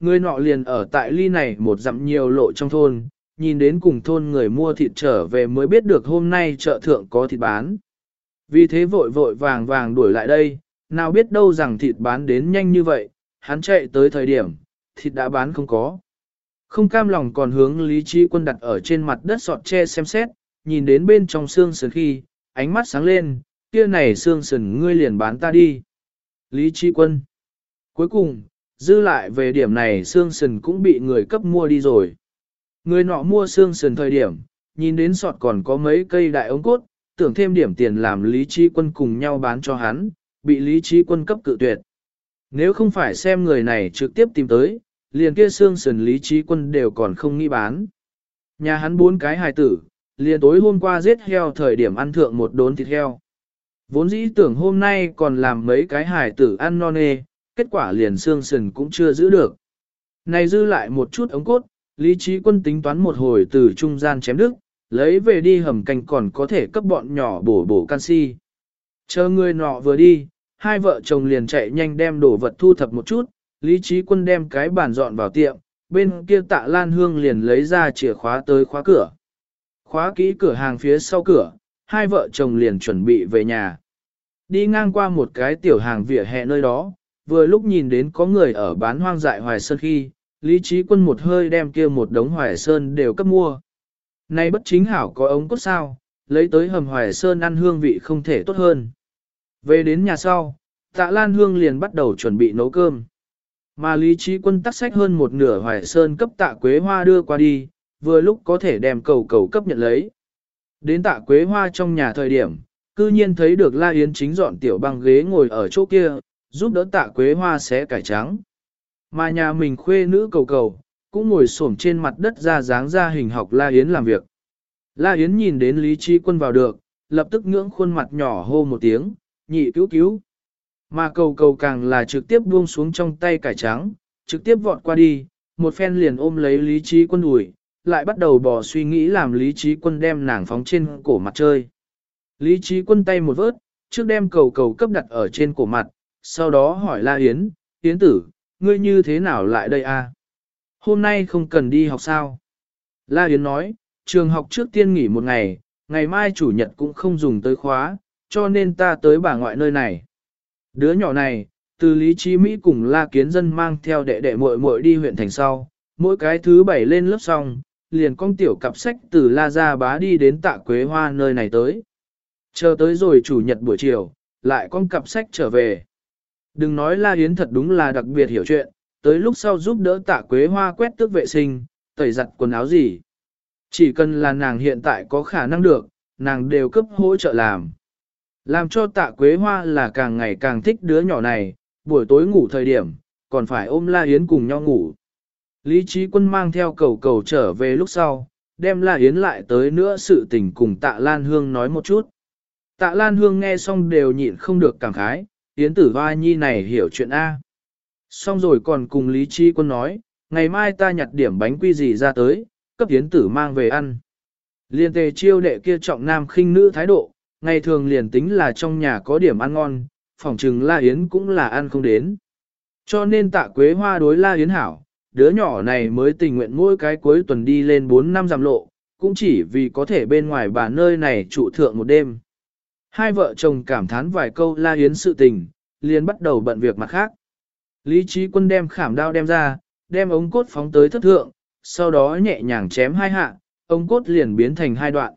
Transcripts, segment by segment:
Người nọ liền ở tại ly này một dặm nhiều lộ trong thôn, nhìn đến cùng thôn người mua thịt trở về mới biết được hôm nay chợ thượng có thịt bán. Vì thế vội vội vàng vàng đuổi lại đây, nào biết đâu rằng thịt bán đến nhanh như vậy, hắn chạy tới thời điểm, thịt đã bán không có. Không cam lòng còn hướng Lý Trí Quân đặt ở trên mặt đất sọt tre xem xét, nhìn đến bên trong xương sườn khi, ánh mắt sáng lên, kia này xương sườn ngươi liền bán ta đi. Lý Trí Quân. Cuối cùng, dư lại về điểm này xương sườn cũng bị người cấp mua đi rồi. Người nọ mua xương sườn thời điểm, nhìn đến sọt còn có mấy cây đại ống cốt, tưởng thêm điểm tiền làm Lý Trí Quân cùng nhau bán cho hắn, bị Lý Trí Quân cấp cự tuyệt. Nếu không phải xem người này trực tiếp tìm tới, liền kia xương sườn Lý Trí Quân đều còn không nghĩ bán. Nhà hắn bốn cái hài tử, liền tối hôm qua giết heo thời điểm ăn thượng một đốn thịt heo. Vốn dĩ tưởng hôm nay còn làm mấy cái hài tử ăn non nê, kết quả liền xương sườn cũng chưa giữ được. Này dư lại một chút ống cốt, Lý Trí Quân tính toán một hồi từ trung gian chém đứt, lấy về đi hầm canh còn có thể cấp bọn nhỏ bổ bổ canxi. Chờ người nọ vừa đi, hai vợ chồng liền chạy nhanh đem đồ vật thu thập một chút, Lý Trí Quân đem cái bàn dọn vào tiệm, bên kia tạ Lan Hương liền lấy ra chìa khóa tới khóa cửa. Khóa kỹ cửa hàng phía sau cửa, hai vợ chồng liền chuẩn bị về nhà. Đi ngang qua một cái tiểu hàng vỉa hè nơi đó, vừa lúc nhìn đến có người ở bán hoang dại hoài sơn khi, Lý Trí Quân một hơi đem kia một đống hoài sơn đều cấp mua. Nay bất chính hảo có ống cốt sao, lấy tới hầm hoài sơn ăn hương vị không thể tốt hơn. Về đến nhà sau, tạ Lan Hương liền bắt đầu chuẩn bị nấu cơm. Mà Lý Trí Quân tắt sách hơn một nửa hoài sơn cấp tạ Quế Hoa đưa qua đi, vừa lúc có thể đem cầu cầu cấp nhận lấy. Đến tạ Quế Hoa trong nhà thời điểm, cư nhiên thấy được La Yến chính dọn tiểu băng ghế ngồi ở chỗ kia, giúp đỡ tạ Quế Hoa xé cải trắng. Mà nhà mình khuê nữ cầu cầu, cũng ngồi xổm trên mặt đất ra dáng ra hình học La Yến làm việc. La Yến nhìn đến Lý Trí Quân vào được, lập tức ngưỡng khuôn mặt nhỏ hô một tiếng, nhị cứu cứu. Mà cầu cầu càng là trực tiếp buông xuống trong tay cải trắng, trực tiếp vọt qua đi, một phen liền ôm lấy Lý Trí Quân ủi, lại bắt đầu bỏ suy nghĩ làm Lý Trí Quân đem nàng phóng trên cổ mặt chơi. Lý Trí Quân tay một vớt, trước đem cầu cầu cấp đặt ở trên cổ mặt, sau đó hỏi La Yến, Yến tử, ngươi như thế nào lại đây a? Hôm nay không cần đi học sao? La Yến nói, trường học trước tiên nghỉ một ngày, ngày mai chủ nhật cũng không dùng tới khóa, cho nên ta tới bà ngoại nơi này. Đứa nhỏ này, từ Lý Trí Mỹ cùng La Kiến Dân mang theo đệ đệ muội muội đi huyện thành sau, mỗi cái thứ bảy lên lớp xong, liền con tiểu cặp sách từ La Gia Bá đi đến tạ Quế Hoa nơi này tới. Chờ tới rồi chủ nhật buổi chiều, lại con cặp sách trở về. Đừng nói La Yến thật đúng là đặc biệt hiểu chuyện, tới lúc sau giúp đỡ tạ Quế Hoa quét tước vệ sinh, tẩy giặt quần áo gì. Chỉ cần là nàng hiện tại có khả năng được, nàng đều cấp hỗ trợ làm. Làm cho tạ quế hoa là càng ngày càng thích đứa nhỏ này, buổi tối ngủ thời điểm, còn phải ôm La Yến cùng nhau ngủ. Lý trí quân mang theo cầu cầu trở về lúc sau, đem La Yến lại tới nữa sự tình cùng tạ Lan Hương nói một chút. Tạ Lan Hương nghe xong đều nhịn không được cảm khái, Yến tử hoa nhi này hiểu chuyện A. Xong rồi còn cùng Lý Chi quân nói, ngày mai ta nhặt điểm bánh quy gì ra tới, cấp Yến tử mang về ăn. Liên tề chiêu đệ kia trọng nam khinh nữ thái độ, ngày thường liền tính là trong nhà có điểm ăn ngon, phỏng chừng La Yến cũng là ăn không đến. Cho nên tạ quế hoa đối La Yến hảo, đứa nhỏ này mới tình nguyện mỗi cái cuối tuần đi lên 4 năm giảm lộ, cũng chỉ vì có thể bên ngoài bà nơi này trụ thượng một đêm. Hai vợ chồng cảm thán vài câu La hiến sự tình, liền bắt đầu bận việc mặt khác. Lý trí quân đem khảm đao đem ra, đem ống cốt phóng tới thất thượng, sau đó nhẹ nhàng chém hai hạ, ống cốt liền biến thành hai đoạn.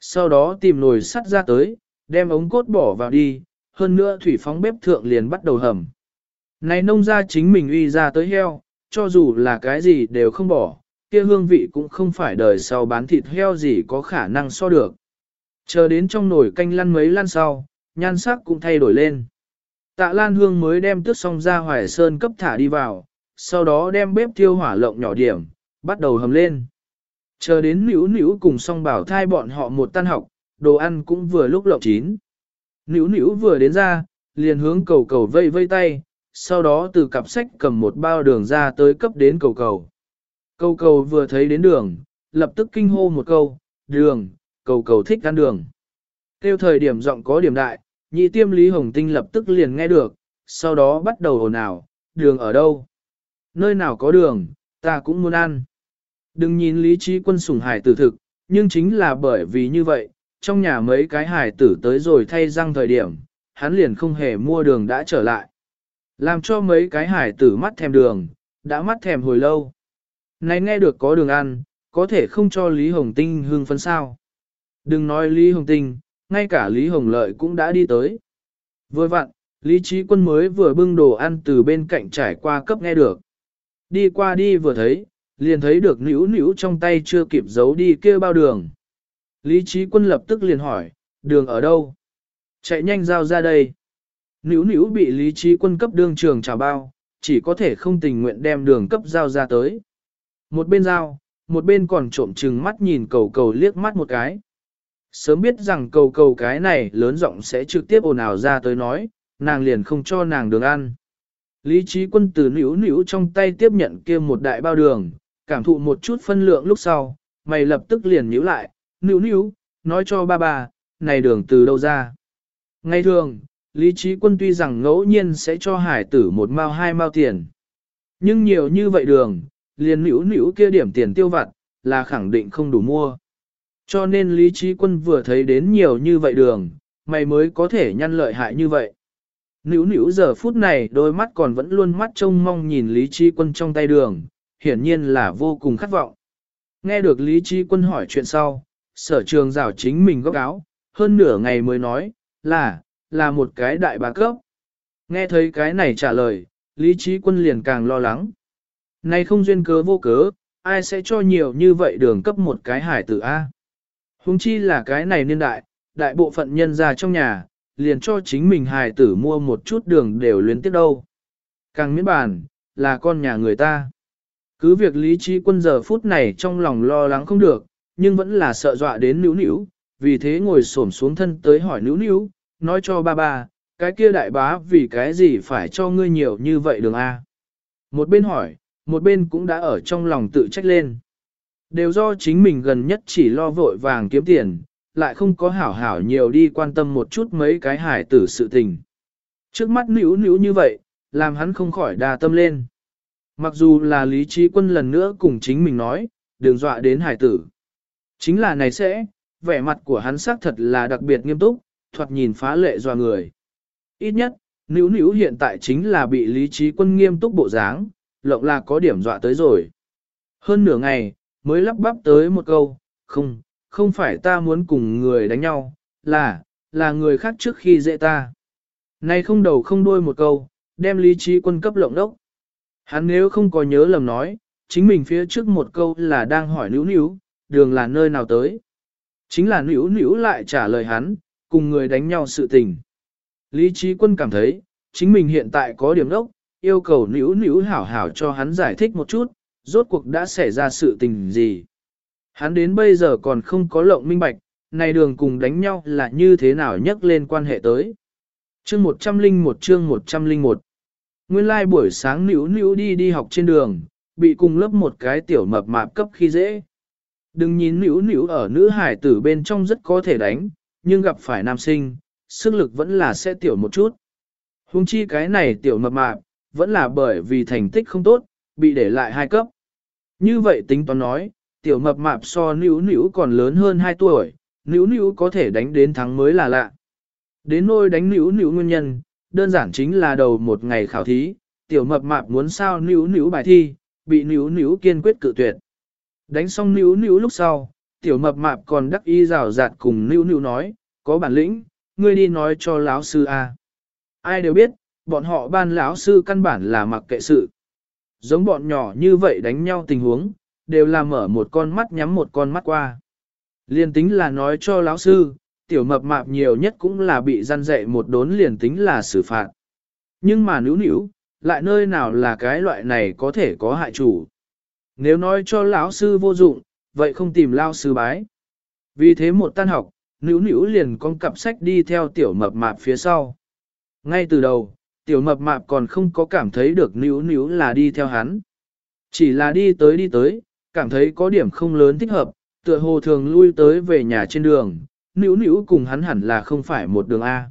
Sau đó tìm nồi sắt ra tới, đem ống cốt bỏ vào đi, hơn nữa thủy phóng bếp thượng liền bắt đầu hầm. Này nông ra chính mình uy ra tới heo, cho dù là cái gì đều không bỏ, kia hương vị cũng không phải đời sau bán thịt heo gì có khả năng so được. Chờ đến trong nồi canh lăn mấy lăn sau, nhan sắc cũng thay đổi lên. Tạ Lan Hương mới đem tước xong ra hoài sơn cấp thả đi vào, sau đó đem bếp tiêu hỏa lộng nhỏ điểm, bắt đầu hầm lên. Chờ đến nữ nữ cùng song bảo thai bọn họ một tan học, đồ ăn cũng vừa lúc lộng chín. Nữ nữ vừa đến ra, liền hướng cầu cầu vây vây tay, sau đó từ cặp sách cầm một bao đường ra tới cấp đến cầu cầu. Cầu cầu vừa thấy đến đường, lập tức kinh hô một câu, đường, cầu cầu thích ăn đường. Tiêu thời điểm giọng có điểm đại, nhị tiêm Lý Hồng Tinh lập tức liền nghe được, sau đó bắt đầu ồn ào, đường ở đâu? nơi nào có đường, ta cũng muốn ăn. Đừng nhìn lý trí quân sủng hải tử thực, nhưng chính là bởi vì như vậy, trong nhà mấy cái hải tử tới rồi thay răng thời điểm, hắn liền không hề mua đường đã trở lại. Làm cho mấy cái hải tử mắt thèm đường, đã mắt thèm hồi lâu. Này nghe được có đường ăn, có thể không cho Lý Hồng Tinh hương phấn sao. Đừng nói Lý Hồng Tinh, ngay cả Lý Hồng Lợi cũng đã đi tới. Vừa vặn, Lý Trí Quân mới vừa bưng đồ ăn từ bên cạnh trải qua cấp nghe được. Đi qua đi vừa thấy, liền thấy được nữ nữ trong tay chưa kịp giấu đi kêu bao đường. Lý Trí Quân lập tức liền hỏi, đường ở đâu? Chạy nhanh giao ra đây. Nữ nữ bị Lý Trí Quân cấp đường trường trả bao, chỉ có thể không tình nguyện đem đường cấp giao ra tới. Một bên giao, một bên còn trộm chừng mắt nhìn cầu cầu liếc mắt một cái. Sớm biết rằng cầu cầu cái này lớn giọng sẽ trực tiếp ồn ào ra tới nói, nàng liền không cho nàng đường ăn. Lý trí quân từ nữu nữu trong tay tiếp nhận kia một đại bao đường, cảm thụ một chút phân lượng lúc sau, mày lập tức liền nhíu lại, nữu nữu, nói cho ba bà, này đường từ đâu ra. Ngay thường, Lý trí quân tuy rằng ngẫu nhiên sẽ cho hải tử một mao hai mao tiền. Nhưng nhiều như vậy đường, liền nữu nữu kia điểm tiền tiêu vặt, là khẳng định không đủ mua. Cho nên Lý Trí Quân vừa thấy đến nhiều như vậy đường, mày mới có thể nhăn lợi hại như vậy. Nữu nữu giờ phút này đôi mắt còn vẫn luôn mắt trông mong nhìn Lý Trí Quân trong tay đường, hiển nhiên là vô cùng khát vọng. Nghe được Lý Trí Quân hỏi chuyện sau, sở trường rào chính mình góc áo, hơn nửa ngày mới nói, là, là một cái đại bà cấp. Nghe thấy cái này trả lời, Lý Trí Quân liền càng lo lắng. Này không duyên cớ vô cớ, ai sẽ cho nhiều như vậy đường cấp một cái hải tử A. Huống chi là cái này niên đại, đại bộ phận nhân ra trong nhà, liền cho chính mình hài tử mua một chút đường đều luyến tiếp đâu. Càng miễn bàn, là con nhà người ta. Cứ việc lý trí quân giờ phút này trong lòng lo lắng không được, nhưng vẫn là sợ dọa đến nữ nữ, vì thế ngồi xổm xuống thân tới hỏi nữ nữ, nói cho ba ba, cái kia đại bá vì cái gì phải cho ngươi nhiều như vậy đường A. Một bên hỏi, một bên cũng đã ở trong lòng tự trách lên. Đều do chính mình gần nhất chỉ lo vội vàng kiếm tiền, lại không có hảo hảo nhiều đi quan tâm một chút mấy cái hải tử sự tình. Trước mắt nữ nữ như vậy, làm hắn không khỏi đa tâm lên. Mặc dù là lý trí quân lần nữa cùng chính mình nói, đừng dọa đến hải tử. Chính là này sẽ, vẻ mặt của hắn xác thật là đặc biệt nghiêm túc, thoạt nhìn phá lệ dọa người. Ít nhất, nữ nữ hiện tại chính là bị lý trí quân nghiêm túc bộ dáng, lộng là có điểm dọa tới rồi. Hơn nửa ngày, mới lắp bắp tới một câu, không, không phải ta muốn cùng người đánh nhau, là, là người khác trước khi dễ ta. Này không đầu không đuôi một câu, đem lý trí quân cấp lộng đốc. Hắn nếu không có nhớ lầm nói, chính mình phía trước một câu là đang hỏi nữ nữ, đường là nơi nào tới. Chính là nữ nữ lại trả lời hắn, cùng người đánh nhau sự tình. Lý trí quân cảm thấy, chính mình hiện tại có điểm đốc, yêu cầu nữ nữ hảo hảo cho hắn giải thích một chút, rốt cuộc đã xảy ra sự tình gì. Hắn đến bây giờ còn không có lộng minh bạch, này đường cùng đánh nhau là như thế nào nhắc lên quan hệ tới. Chương 101 chương 101 Nguyên lai like buổi sáng nữ nữ đi đi học trên đường, bị cùng lớp một cái tiểu mập mạp cấp khi dễ. Đừng nhìn nữ nữ ở nữ hải tử bên trong rất có thể đánh, nhưng gặp phải nam sinh, sức lực vẫn là sẽ tiểu một chút. Hùng chi cái này tiểu mập mạp, vẫn là bởi vì thành tích không tốt, bị để lại hai cấp. Như vậy tính toán nói, tiểu mập mạp so nữ nữ còn lớn hơn 2 tuổi, nữ nữ có thể đánh đến thắng mới là lạ. Đến nôi đánh nữ nữ nguyên nhân, đơn giản chính là đầu một ngày khảo thí, tiểu mập mạp muốn sao nữ nữ bài thi, bị nữ nữ kiên quyết cự tuyệt. Đánh xong nữ nữ lúc sau, tiểu mập mạp còn đắc y rào rạt cùng nữ nữ nói, có bản lĩnh, ngươi đi nói cho lão sư A. Ai đều biết, bọn họ ban lão sư căn bản là mặc kệ sự. Giống bọn nhỏ như vậy đánh nhau tình huống, đều là mở một con mắt nhắm một con mắt qua. Liên tính là nói cho lão sư, tiểu mập mạp nhiều nhất cũng là bị gian dạy một đốn liền tính là xử phạt. Nhưng mà nữ nữ, lại nơi nào là cái loại này có thể có hại chủ. Nếu nói cho lão sư vô dụng, vậy không tìm lao sư bái. Vì thế một tan học, nữ nữ liền con cặp sách đi theo tiểu mập mạp phía sau. Ngay từ đầu, tiểu mập mạp còn không có cảm thấy được níu níu là đi theo hắn. Chỉ là đi tới đi tới, cảm thấy có điểm không lớn thích hợp, tựa hồ thường lui tới về nhà trên đường, níu níu cùng hắn hẳn là không phải một đường A.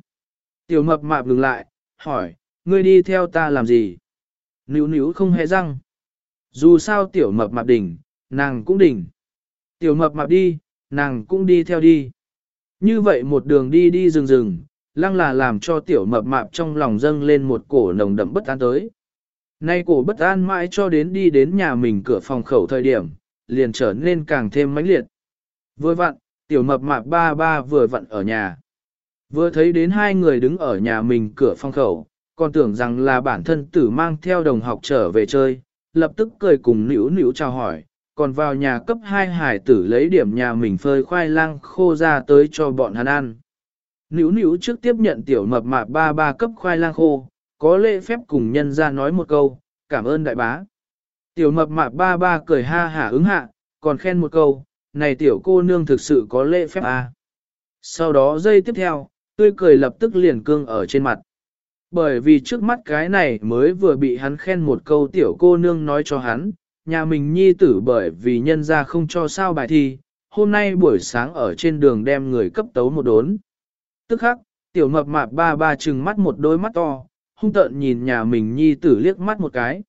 Tiểu mập mạp dừng lại, hỏi, ngươi đi theo ta làm gì? Níu níu không hề răng, Dù sao tiểu mập mạp đỉnh, nàng cũng đỉnh. Tiểu mập mạp đi, nàng cũng đi theo đi. Như vậy một đường đi đi rừng rừng, lăng là làm cho tiểu mập mạp trong lòng dâng lên một cổ nồng đậm bất an tới. Nay cổ bất an mãi cho đến đi đến nhà mình cửa phòng khẩu thời điểm, liền trở nên càng thêm mãnh liệt. Vừa vặn, tiểu mập mạp ba ba vừa vặn ở nhà. Vừa thấy đến hai người đứng ở nhà mình cửa phòng khẩu, còn tưởng rằng là bản thân tử mang theo đồng học trở về chơi, lập tức cười cùng nữu nữu chào hỏi, còn vào nhà cấp hai hải tử lấy điểm nhà mình phơi khoai lang khô ra tới cho bọn hắn ăn. Nữu nữu trước tiếp nhận tiểu mập mạp ba ba cấp khoai lang khô, có lễ phép cùng nhân ra nói một câu, cảm ơn đại bá. Tiểu mập mạp ba ba cười ha hả ứng hạ, còn khen một câu, này tiểu cô nương thực sự có lễ phép à. Sau đó giây tiếp theo, tươi cười lập tức liền cương ở trên mặt. Bởi vì trước mắt cái này mới vừa bị hắn khen một câu tiểu cô nương nói cho hắn, nhà mình nhi tử bởi vì nhân ra không cho sao bài thi, hôm nay buổi sáng ở trên đường đem người cấp tấu một đốn. Tức khắc, tiểu mập mạp ba ba trừng mắt một đôi mắt to, hung tợn nhìn nhà mình nhi tử liếc mắt một cái.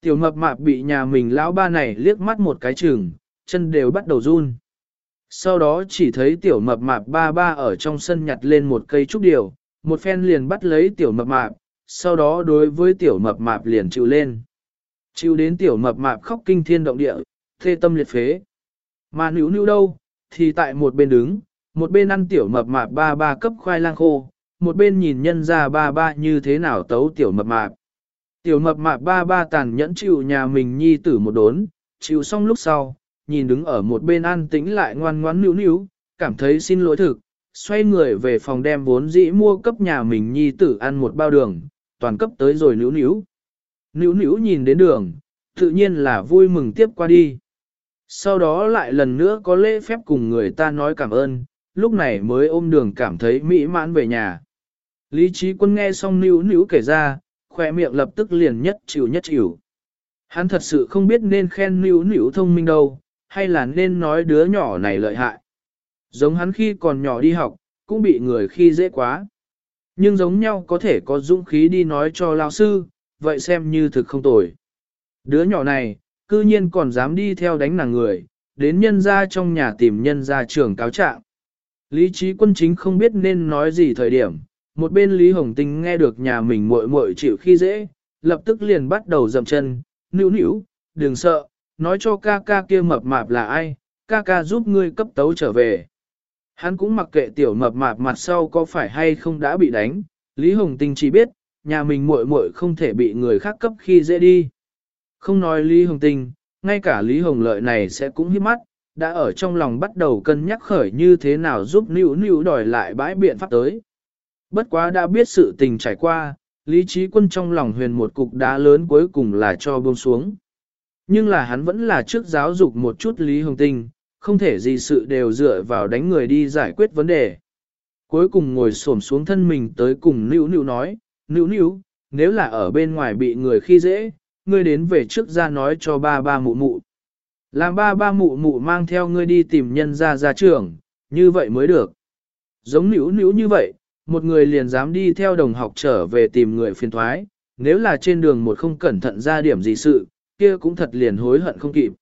Tiểu mập mạp bị nhà mình lão ba này liếc mắt một cái chừng, chân đều bắt đầu run. Sau đó chỉ thấy tiểu mập mạp ba ba ở trong sân nhặt lên một cây trúc điều, một phen liền bắt lấy tiểu mập mạp, sau đó đối với tiểu mập mạp liền chịu lên. Chịu đến tiểu mập mạp khóc kinh thiên động địa, thê tâm liệt phế. Mà nữ nữ đâu, thì tại một bên đứng, một bên ăn tiểu mập mạp ba ba cấp khoai lang khô, một bên nhìn nhân ra ba ba như thế nào tấu tiểu mập mạp. Tiểu mập mạp ba ba tàn nhẫn chịu nhà mình nhi tử một đốn, chịu xong lúc sau, nhìn đứng ở một bên an tĩnh lại ngoan ngoãn níu níu, cảm thấy xin lỗi thực, xoay người về phòng đem vốn dĩ mua cấp nhà mình nhi tử ăn một bao đường, toàn cấp tới rồi níu níu. Níu níu nhìn đến đường, tự nhiên là vui mừng tiếp qua đi. Sau đó lại lần nữa có lễ phép cùng người ta nói cảm ơn, lúc này mới ôm đường cảm thấy mỹ mãn về nhà. Lý trí quân nghe xong níu níu kể ra, khỏe miệng lập tức liền nhất chịu nhất chịu. Hắn thật sự không biết nên khen níu níu thông minh đâu, hay là nên nói đứa nhỏ này lợi hại. Giống hắn khi còn nhỏ đi học, cũng bị người khi dễ quá. Nhưng giống nhau có thể có dũng khí đi nói cho lao sư, vậy xem như thực không tồi. Đứa nhỏ này, cư nhiên còn dám đi theo đánh nàng người, đến nhân ra trong nhà tìm nhân ra trưởng cáo trạng. Lý trí quân chính không biết nên nói gì thời điểm, một bên Lý Hồng Tinh nghe được nhà mình muội muội chịu khi dễ, lập tức liền bắt đầu dậm chân, nữu nữu, đừng sợ, nói cho ca ca kia mập mạp là ai, ca ca giúp ngươi cấp tấu trở về. Hắn cũng mặc kệ tiểu mập mạp mặt sau có phải hay không đã bị đánh, Lý Hồng Tinh chỉ biết, nhà mình muội muội không thể bị người khác cấp khi dễ đi. Không nói Lý Hồng Tinh, ngay cả Lý Hồng Lợi này sẽ cũng hiếp mắt, đã ở trong lòng bắt đầu cân nhắc khởi như thế nào giúp Nữu Nữu đòi lại bãi biện pháp tới. Bất quá đã biết sự tình trải qua, lý trí quân trong lòng huyền một cục đá lớn cuối cùng là cho buông xuống. Nhưng là hắn vẫn là trước giáo dục một chút Lý Hồng Tinh, không thể gì sự đều dựa vào đánh người đi giải quyết vấn đề. Cuối cùng ngồi xổm xuống thân mình tới cùng Nữu Nữu nói, Nữu Nữu, nếu là ở bên ngoài bị người khi dễ, ngươi đến về trước ra nói cho ba ba mụ mụ. Làm ba ba mụ mụ mang theo ngươi đi tìm nhân ra ra trường, như vậy mới được. Giống nữ nữ như vậy, một người liền dám đi theo đồng học trở về tìm người phiền thoái, nếu là trên đường một không cẩn thận ra điểm gì sự, kia cũng thật liền hối hận không kịp.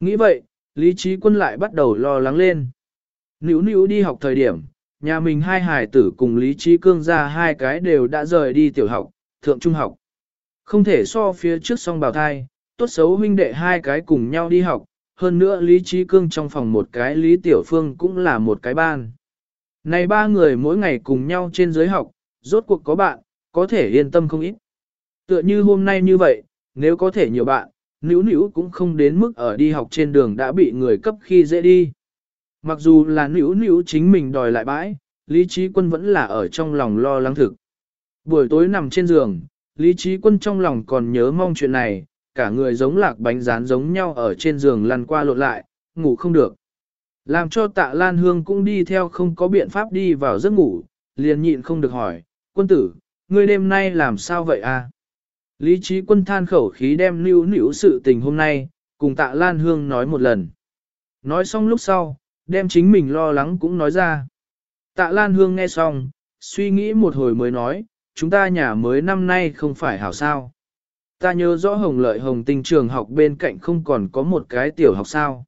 Nghĩ vậy, Lý Trí Quân lại bắt đầu lo lắng lên. Nữ nữ đi học thời điểm, nhà mình hai hài tử cùng Lý Trí Cương ra hai cái đều đã rời đi tiểu học, thượng trung học. Không thể so phía trước song bào thai, tốt xấu huynh đệ hai cái cùng nhau đi học, hơn nữa Lý Trí Cương trong phòng một cái Lý Tiểu Phương cũng là một cái ban. Này ba người mỗi ngày cùng nhau trên giới học, rốt cuộc có bạn, có thể yên tâm không ít. Tựa như hôm nay như vậy, nếu có thể nhiều bạn, nữ nữ cũng không đến mức ở đi học trên đường đã bị người cấp khi dễ đi. Mặc dù là nữ nữ chính mình đòi lại bãi, Lý Trí Quân vẫn là ở trong lòng lo lắng thực. Buổi tối nằm trên giường, Lý Trí Quân trong lòng còn nhớ mong chuyện này, cả người giống lạc bánh rán giống nhau ở trên giường lăn qua lộn lại, ngủ không được. Làm cho tạ Lan Hương cũng đi theo không có biện pháp đi vào giấc ngủ, liền nhịn không được hỏi, quân tử, ngươi đêm nay làm sao vậy à? Lý trí quân than khẩu khí đem lưu nữ sự tình hôm nay, cùng tạ Lan Hương nói một lần. Nói xong lúc sau, đem chính mình lo lắng cũng nói ra. Tạ Lan Hương nghe xong, suy nghĩ một hồi mới nói, chúng ta nhà mới năm nay không phải hảo sao. Ta nhớ rõ hồng lợi hồng tinh trường học bên cạnh không còn có một cái tiểu học sao.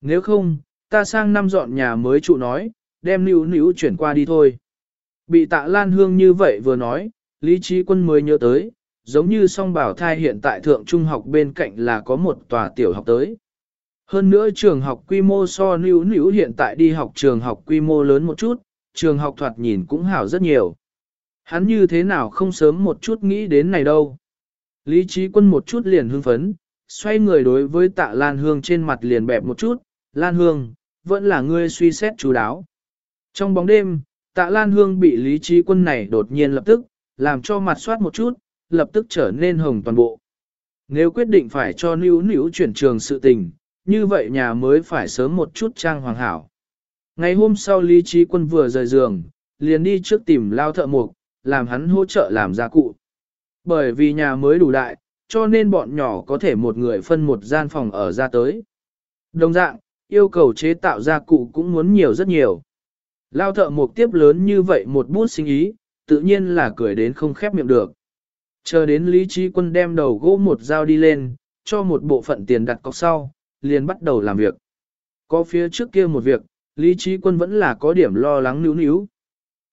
Nếu không, ta sang năm dọn nhà mới trụ nói, đem níu níu chuyển qua đi thôi. Bị tạ Lan Hương như vậy vừa nói, Lý Trí Quân mới nhớ tới, giống như song bảo thai hiện tại thượng trung học bên cạnh là có một tòa tiểu học tới. Hơn nữa trường học quy mô so níu níu hiện tại đi học trường học quy mô lớn một chút, trường học thoạt nhìn cũng hảo rất nhiều. Hắn như thế nào không sớm một chút nghĩ đến này đâu. Lý trí quân một chút liền hưng phấn, xoay người đối với tạ Lan Hương trên mặt liền bẹp một chút, Lan Hương, vẫn là ngươi suy xét chú đáo. Trong bóng đêm, tạ Lan Hương bị lý trí quân này đột nhiên lập tức, làm cho mặt soát một chút, lập tức trở nên hồng toàn bộ. Nếu quyết định phải cho níu níu chuyển trường sự tình, như vậy nhà mới phải sớm một chút trang hoàng hảo. Ngày hôm sau Lý Trí Quân vừa rời giường, liền đi trước tìm lao thợ mục, làm hắn hỗ trợ làm gia cụ. Bởi vì nhà mới đủ đại, cho nên bọn nhỏ có thể một người phân một gian phòng ở ra tới. Đồng dạng, yêu cầu chế tạo gia cụ cũng muốn nhiều rất nhiều. Lao thợ mục tiếp lớn như vậy một bút sinh ý, tự nhiên là cười đến không khép miệng được. Chờ đến Lý Trí Quân đem đầu gỗ một dao đi lên, cho một bộ phận tiền đặt cọc sau, liền bắt đầu làm việc. Có phía trước kia một việc, Lý Trí Quân vẫn là có điểm lo lắng níu níu.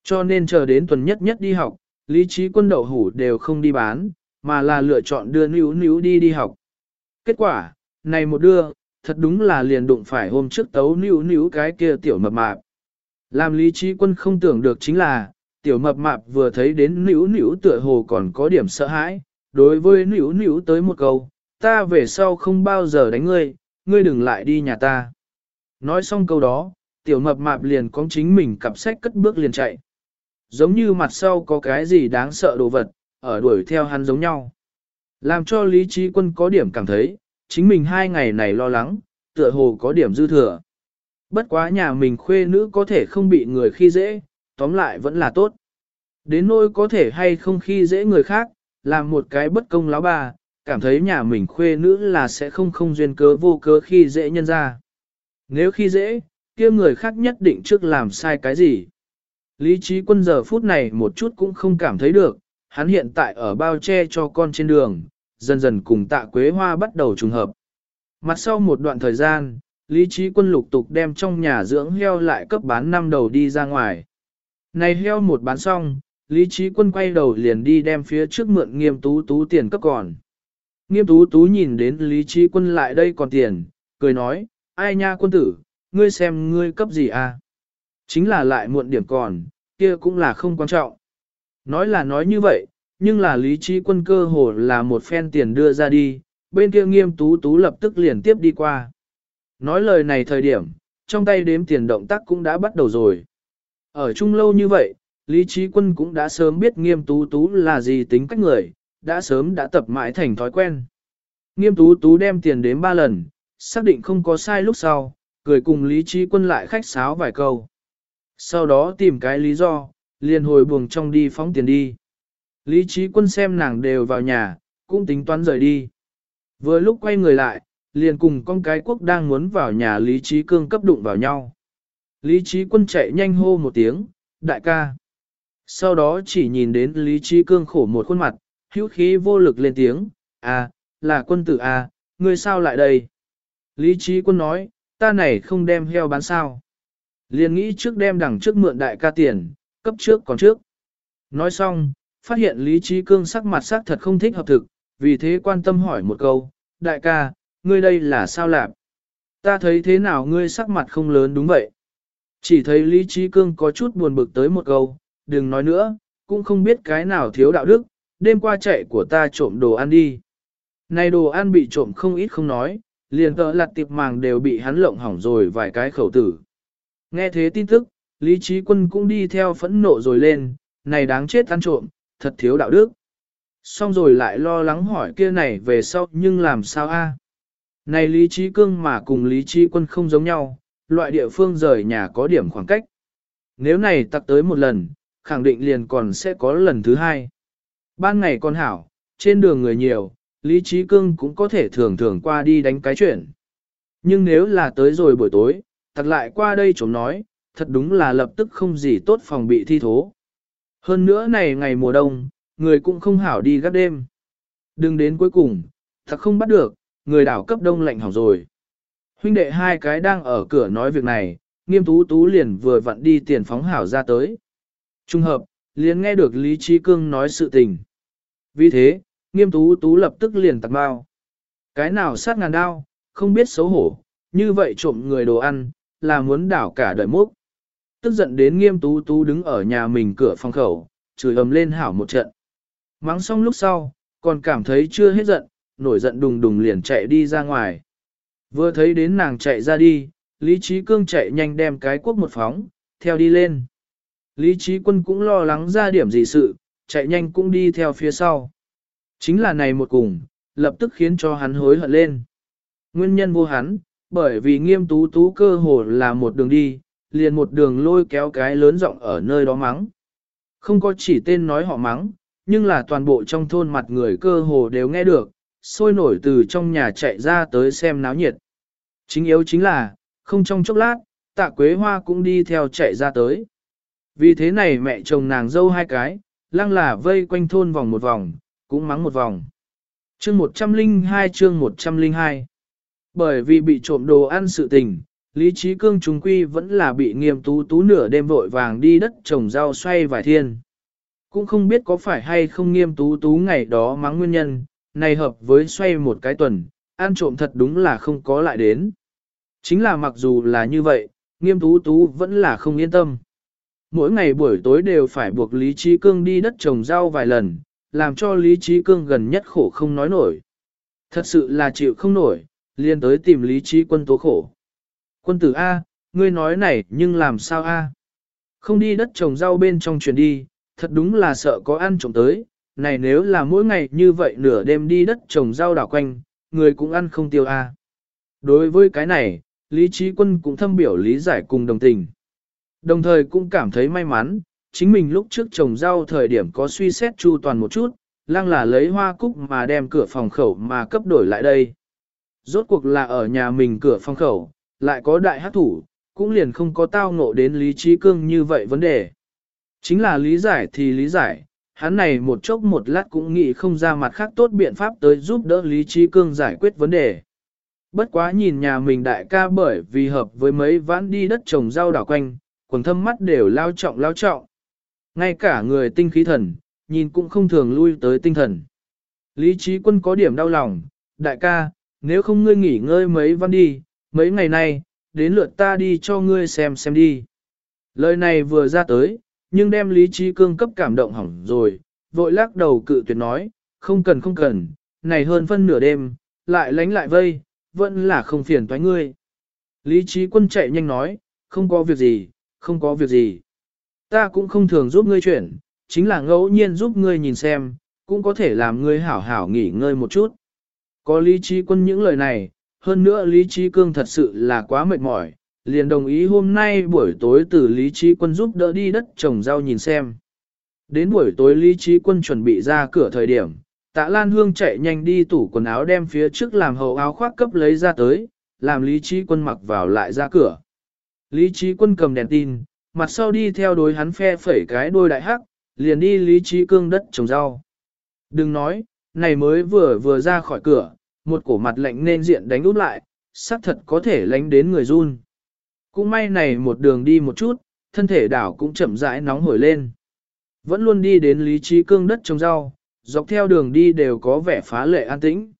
Cho nên chờ đến tuần nhất nhất đi học, Lý Trí Quân đậu hủ đều không đi bán, mà là lựa chọn đưa níu níu đi đi học. Kết quả, này một đưa, thật đúng là liền đụng phải hôm trước tấu níu níu cái kia tiểu mập mạp. Làm Lý Trí Quân không tưởng được chính là, tiểu mập mạp vừa thấy đến níu níu tựa hồ còn có điểm sợ hãi, đối với níu níu tới một câu, ta về sau không bao giờ đánh ngươi, ngươi đừng lại đi nhà ta. Nói xong câu đó, tiểu mập mạp liền có chính mình cặp sách cất bước liền chạy. Giống như mặt sau có cái gì đáng sợ đồ vật, ở đuổi theo hắn giống nhau. Làm cho Lý Trí Quân có điểm cảm thấy, chính mình hai ngày này lo lắng, tựa hồ có điểm dư thừa. Bất quá nhà mình khuê nữ có thể không bị người khi dễ, tóm lại vẫn là tốt. Đến nỗi có thể hay không khi dễ người khác, làm một cái bất công láo bà, cảm thấy nhà mình khuê nữ là sẽ không không duyên cớ vô cớ khi dễ nhân ra. Nếu khi dễ, kia người khác nhất định trước làm sai cái gì. Lý trí quân giờ phút này một chút cũng không cảm thấy được, hắn hiện tại ở bao che cho con trên đường, dần dần cùng tạ quế hoa bắt đầu trùng hợp. Mặt sau một đoạn thời gian, Lý trí quân lục tục đem trong nhà dưỡng heo lại cấp bán năm đầu đi ra ngoài. Này heo một bán xong, Lý trí quân quay đầu liền đi đem phía trước mượn nghiêm tú tú tiền cấp còn. Nghiêm tú tú nhìn đến Lý trí quân lại đây còn tiền, cười nói, ai nha quân tử, ngươi xem ngươi cấp gì à? Chính là lại muộn điểm còn, kia cũng là không quan trọng. Nói là nói như vậy, nhưng là lý trí quân cơ hồ là một phen tiền đưa ra đi, bên kia nghiêm tú tú lập tức liền tiếp đi qua. Nói lời này thời điểm, trong tay đếm tiền động tác cũng đã bắt đầu rồi. Ở chung lâu như vậy, lý trí quân cũng đã sớm biết nghiêm tú tú là gì tính cách người, đã sớm đã tập mãi thành thói quen. Nghiêm tú tú đem tiền đếm ba lần, xác định không có sai lúc sau, cười cùng Lý Trí Quân lại khách sáo vài câu. Sau đó tìm cái lý do, liền hồi buồng trong đi phóng tiền đi. Lý Trí Quân xem nàng đều vào nhà, cũng tính toán rời đi. Vừa lúc quay người lại, liền cùng con cái quốc đang muốn vào nhà Lý Trí Cương cấp đụng vào nhau. Lý Trí Quân chạy nhanh hô một tiếng, đại ca. Sau đó chỉ nhìn đến Lý Trí Cương khổ một khuôn mặt, hữu khí vô lực lên tiếng, à, là quân tử à, ngươi sao lại đây? Lý Trí Quân nói, ta này không đem heo bán sao. Liền nghĩ trước đem đằng trước mượn đại ca tiền, cấp trước còn trước. Nói xong, phát hiện Lý Trí Cương sắc mặt sắc thật không thích hợp thực, vì thế quan tâm hỏi một câu, đại ca, ngươi đây là sao lạp? Ta thấy thế nào ngươi sắc mặt không lớn đúng vậy? Chỉ thấy Lý Trí Cương có chút buồn bực tới một câu, đừng nói nữa, cũng không biết cái nào thiếu đạo đức, đêm qua chạy của ta trộm đồ ăn đi. Này đồ ăn bị trộm không ít không nói, liền tợ lặt tiệp màng đều bị hắn lộng hỏng rồi vài cái khẩu tử. Nghe thế tin tức, Lý Trí Quân cũng đi theo phẫn nộ rồi lên, này đáng chết ăn trộm, thật thiếu đạo đức. Xong rồi lại lo lắng hỏi kia này về sau nhưng làm sao a? Này Lý Trí Cương mà cùng Lý Trí Quân không giống nhau, loại địa phương rời nhà có điểm khoảng cách. Nếu này tặc tới một lần, khẳng định liền còn sẽ có lần thứ hai. Ban ngày con hảo, trên đường người nhiều, Lý Trí Cương cũng có thể thường thường qua đi đánh cái chuyện. Nhưng nếu là tới rồi buổi tối, thật lại qua đây chống nói, thật đúng là lập tức không gì tốt phòng bị thi thố. Hơn nữa này ngày mùa đông, người cũng không hảo đi gác đêm. Đừng đến cuối cùng, thật không bắt được, người đảo cấp đông lạnh hỏng rồi. Huynh đệ hai cái đang ở cửa nói việc này, nghiêm tú tú liền vừa vặn đi tiền phóng hảo ra tới. Trung hợp, liền nghe được Lý Trí Cương nói sự tình. Vì thế, nghiêm tú tú lập tức liền tặng bao. Cái nào sát ngàn đao, không biết xấu hổ, như vậy trộm người đồ ăn, là muốn đảo cả đời múc, Tức giận đến nghiêm tú tú đứng ở nhà mình cửa phòng khẩu, chửi ầm lên hảo một trận. Mắng xong lúc sau, còn cảm thấy chưa hết giận, nổi giận đùng đùng liền chạy đi ra ngoài. Vừa thấy đến nàng chạy ra đi, Lý Trí Cương chạy nhanh đem cái quốc một phóng, theo đi lên. Lý Trí Quân cũng lo lắng ra điểm gì sự, chạy nhanh cũng đi theo phía sau. Chính là này một cùng, lập tức khiến cho hắn hối hận lên. Nguyên nhân vô hắn, bởi vì nghiêm tú tú cơ hồ là một đường đi, liền một đường lôi kéo cái lớn rộng ở nơi đó mắng. Không có chỉ tên nói họ mắng, nhưng là toàn bộ trong thôn mặt người cơ hồ đều nghe được, sôi nổi từ trong nhà chạy ra tới xem náo nhiệt. Chính yếu chính là, không trong chốc lát, tạ quế hoa cũng đi theo chạy ra tới. Vì thế này mẹ chồng nàng dâu hai cái, lăng là vây quanh thôn vòng một vòng, cũng mắng một vòng. Chương 102 chương 102 bởi vì bị trộm đồ ăn sự tình, Lý Trí Cương trùng quy vẫn là bị nghiêm tú tú nửa đêm vội vàng đi đất trồng rau xoay vài thiên. Cũng không biết có phải hay không nghiêm tú tú ngày đó mắng nguyên nhân, này hợp với xoay một cái tuần, ăn trộm thật đúng là không có lại đến. Chính là mặc dù là như vậy, nghiêm tú tú vẫn là không yên tâm. Mỗi ngày buổi tối đều phải buộc Lý Trí Cương đi đất trồng rau vài lần, làm cho Lý Trí Cương gần nhất khổ không nói nổi. Thật sự là chịu không nổi, liền tới tìm Lý Trí quân tố khổ. Quân tử A, ngươi nói này nhưng làm sao A? Không đi đất trồng rau bên trong chuyển đi, thật đúng là sợ có ăn trộm tới, này nếu là mỗi ngày như vậy nửa đêm đi đất trồng rau đảo quanh, người cũng ăn không tiêu A. Đối với cái này, Lý Trí Quân cũng thâm biểu lý giải cùng đồng tình. Đồng thời cũng cảm thấy may mắn, chính mình lúc trước trồng rau thời điểm có suy xét chu toàn một chút, lăng là lấy hoa cúc mà đem cửa phòng khẩu mà cấp đổi lại đây. Rốt cuộc là ở nhà mình cửa phong khẩu, lại có đại hát thủ, cũng liền không có tao ngộ đến lý trí cương như vậy vấn đề. Chính là lý giải thì lý giải, hắn này một chốc một lát cũng nghĩ không ra mặt khác tốt biện pháp tới giúp đỡ lý trí cương giải quyết vấn đề. Bất quá nhìn nhà mình đại ca bởi vì hợp với mấy vãn đi đất trồng rau đảo quanh, quần thâm mắt đều lao trọng lao trọng. Ngay cả người tinh khí thần, nhìn cũng không thường lui tới tinh thần. Lý trí quân có điểm đau lòng, đại ca, nếu không ngươi nghỉ ngơi mấy văn đi, mấy ngày nay, đến lượt ta đi cho ngươi xem xem đi. Lời này vừa ra tới, nhưng đem lý trí cương cấp cảm động hỏng rồi, vội lắc đầu cự tuyệt nói, không cần không cần, này hơn phân nửa đêm, lại lánh lại vây, vẫn là không phiền toái ngươi. Lý trí quân chạy nhanh nói, không có việc gì, không có việc gì. Ta cũng không thường giúp ngươi chuyển, chính là ngẫu nhiên giúp ngươi nhìn xem, cũng có thể làm ngươi hảo hảo nghỉ ngơi một chút. Có lý trí quân những lời này, hơn nữa lý trí cương thật sự là quá mệt mỏi, liền đồng ý hôm nay buổi tối từ lý trí quân giúp đỡ đi đất trồng rau nhìn xem. Đến buổi tối lý trí quân chuẩn bị ra cửa thời điểm, tạ Lan Hương chạy nhanh đi tủ quần áo đem phía trước làm hậu áo khoác cấp lấy ra tới, làm lý trí quân mặc vào lại ra cửa. Lý trí quân cầm đèn tin, mặt sau đi theo đối hắn phe phẩy cái đôi đại hắc, liền đi lý trí cương đất trồng rau. Đừng nói, này mới vừa vừa ra khỏi cửa, một cổ mặt lạnh nên diện đánh út lại, xác thật có thể lánh đến người run. Cũng may này một đường đi một chút, thân thể đảo cũng chậm rãi nóng hổi lên. Vẫn luôn đi đến lý trí cương đất trồng rau, dọc theo đường đi đều có vẻ phá lệ an tĩnh.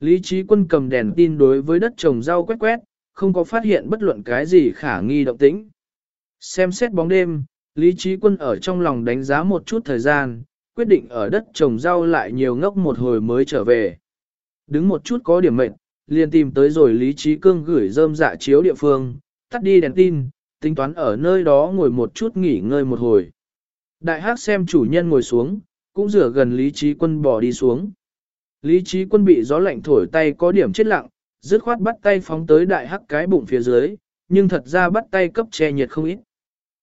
Lý trí quân cầm đèn tin đối với đất trồng rau quét quét, không có phát hiện bất luận cái gì khả nghi động tĩnh. Xem xét bóng đêm, Lý Trí Quân ở trong lòng đánh giá một chút thời gian, quyết định ở đất trồng rau lại nhiều ngốc một hồi mới trở về. Đứng một chút có điểm mệnh, liền tìm tới rồi Lý Trí Cương gửi rơm dạ chiếu địa phương, tắt đi đèn tin, tính toán ở nơi đó ngồi một chút nghỉ ngơi một hồi. Đại hát xem chủ nhân ngồi xuống, cũng rửa gần Lý Trí Quân bỏ đi xuống. Lý Trí Quân bị gió lạnh thổi tay có điểm chết lặng, dứt khoát bắt tay phóng tới đại hắc cái bụng phía dưới, nhưng thật ra bắt tay cấp che nhiệt không ít.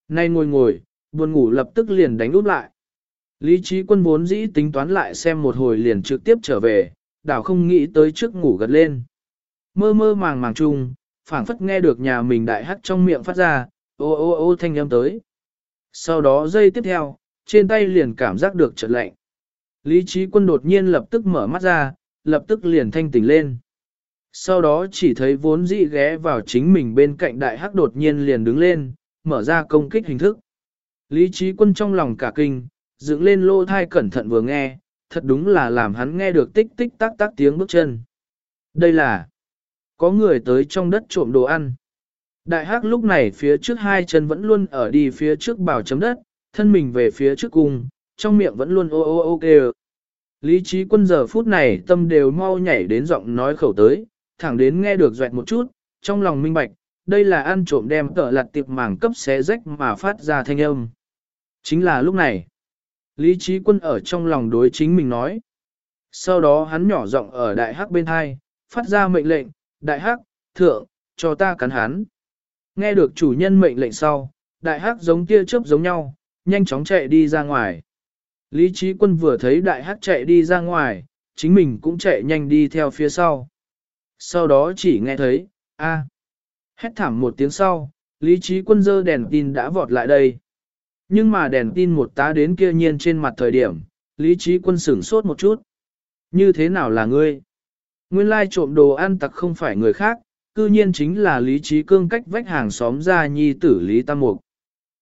Nay ngồi ngồi, buồn ngủ lập tức liền đánh úp lại. Lý trí quân vốn dĩ tính toán lại xem một hồi liền trực tiếp trở về, đảo không nghĩ tới trước ngủ gật lên. Mơ mơ màng màng chung, phảng phất nghe được nhà mình đại hắt trong miệng phát ra, ô ô ô thanh âm tới. Sau đó giây tiếp theo, trên tay liền cảm giác được chợt lạnh. Lý trí quân đột nhiên lập tức mở mắt ra, lập tức liền thanh tỉnh lên. Sau đó chỉ thấy vốn dĩ ghé vào chính mình bên cạnh đại hắc đột nhiên liền đứng lên, mở ra công kích hình thức. Lý trí quân trong lòng cả kinh, dựng lên lô thai cẩn thận vừa nghe, thật đúng là làm hắn nghe được tích tích tắc tắc tiếng bước chân. Đây là có người tới trong đất trộm đồ ăn. Đại hắc lúc này phía trước hai chân vẫn luôn ở đi phía trước bảo chấm đất, thân mình về phía trước cùng, trong miệng vẫn luôn ô ô ô kêu. Lý trí quân giờ phút này tâm đều mau nhảy đến giọng nói khẩu tới, thẳng đến nghe được doẹt một chút, trong lòng minh bạch, đây là ăn trộm đem tợ lặt tiệp màng cấp xé rách mà phát ra thanh âm. Chính là lúc này, Lý trí quân ở trong lòng đối chính mình nói. Sau đó hắn nhỏ giọng ở đại hắc bên hai, phát ra mệnh lệnh, đại hắc, thượng, cho ta cắn hắn. Nghe được chủ nhân mệnh lệnh sau, đại hắc giống tia chớp giống nhau, nhanh chóng chạy đi ra ngoài. Lý trí quân vừa thấy đại hắc chạy đi ra ngoài, chính mình cũng chạy nhanh đi theo phía sau. Sau đó chỉ nghe thấy, a, hét thảm một tiếng sau, lý trí quân dơ đèn tin đã vọt lại đây. Nhưng mà đèn tin một tá đến kia nhiên trên mặt thời điểm, lý trí quân sửng sốt một chút. Như thế nào là ngươi? Nguyên lai trộm đồ ăn tặc không phải người khác, cư nhiên chính là lý trí cương cách vách hàng xóm ra nhi tử lý tam mục.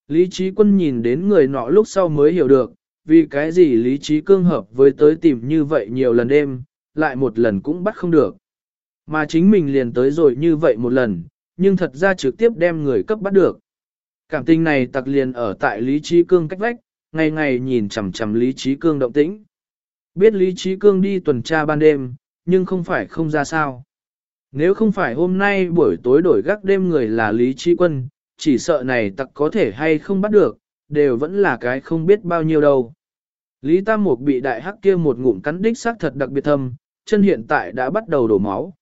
Lý trí quân nhìn đến người nọ lúc sau mới hiểu được, vì cái gì lý trí cương hợp với tới tìm như vậy nhiều lần đêm, lại một lần cũng bắt không được. Mà chính mình liền tới rồi như vậy một lần, nhưng thật ra trực tiếp đem người cấp bắt được. Cảm tình này tặc liền ở tại lý trí cương cách vách, ngày ngày nhìn chằm chằm lý trí cương động tĩnh. Biết lý trí cương đi tuần tra ban đêm, nhưng không phải không ra sao. Nếu không phải hôm nay buổi tối đổi gác đêm người là lý trí quân, chỉ sợ này tặc có thể hay không bắt được, đều vẫn là cái không biết bao nhiêu đâu. Lý Tam Mục bị đại hắc kia một ngụm cắn đích xác thật đặc biệt thâm, chân hiện tại đã bắt đầu đổ máu.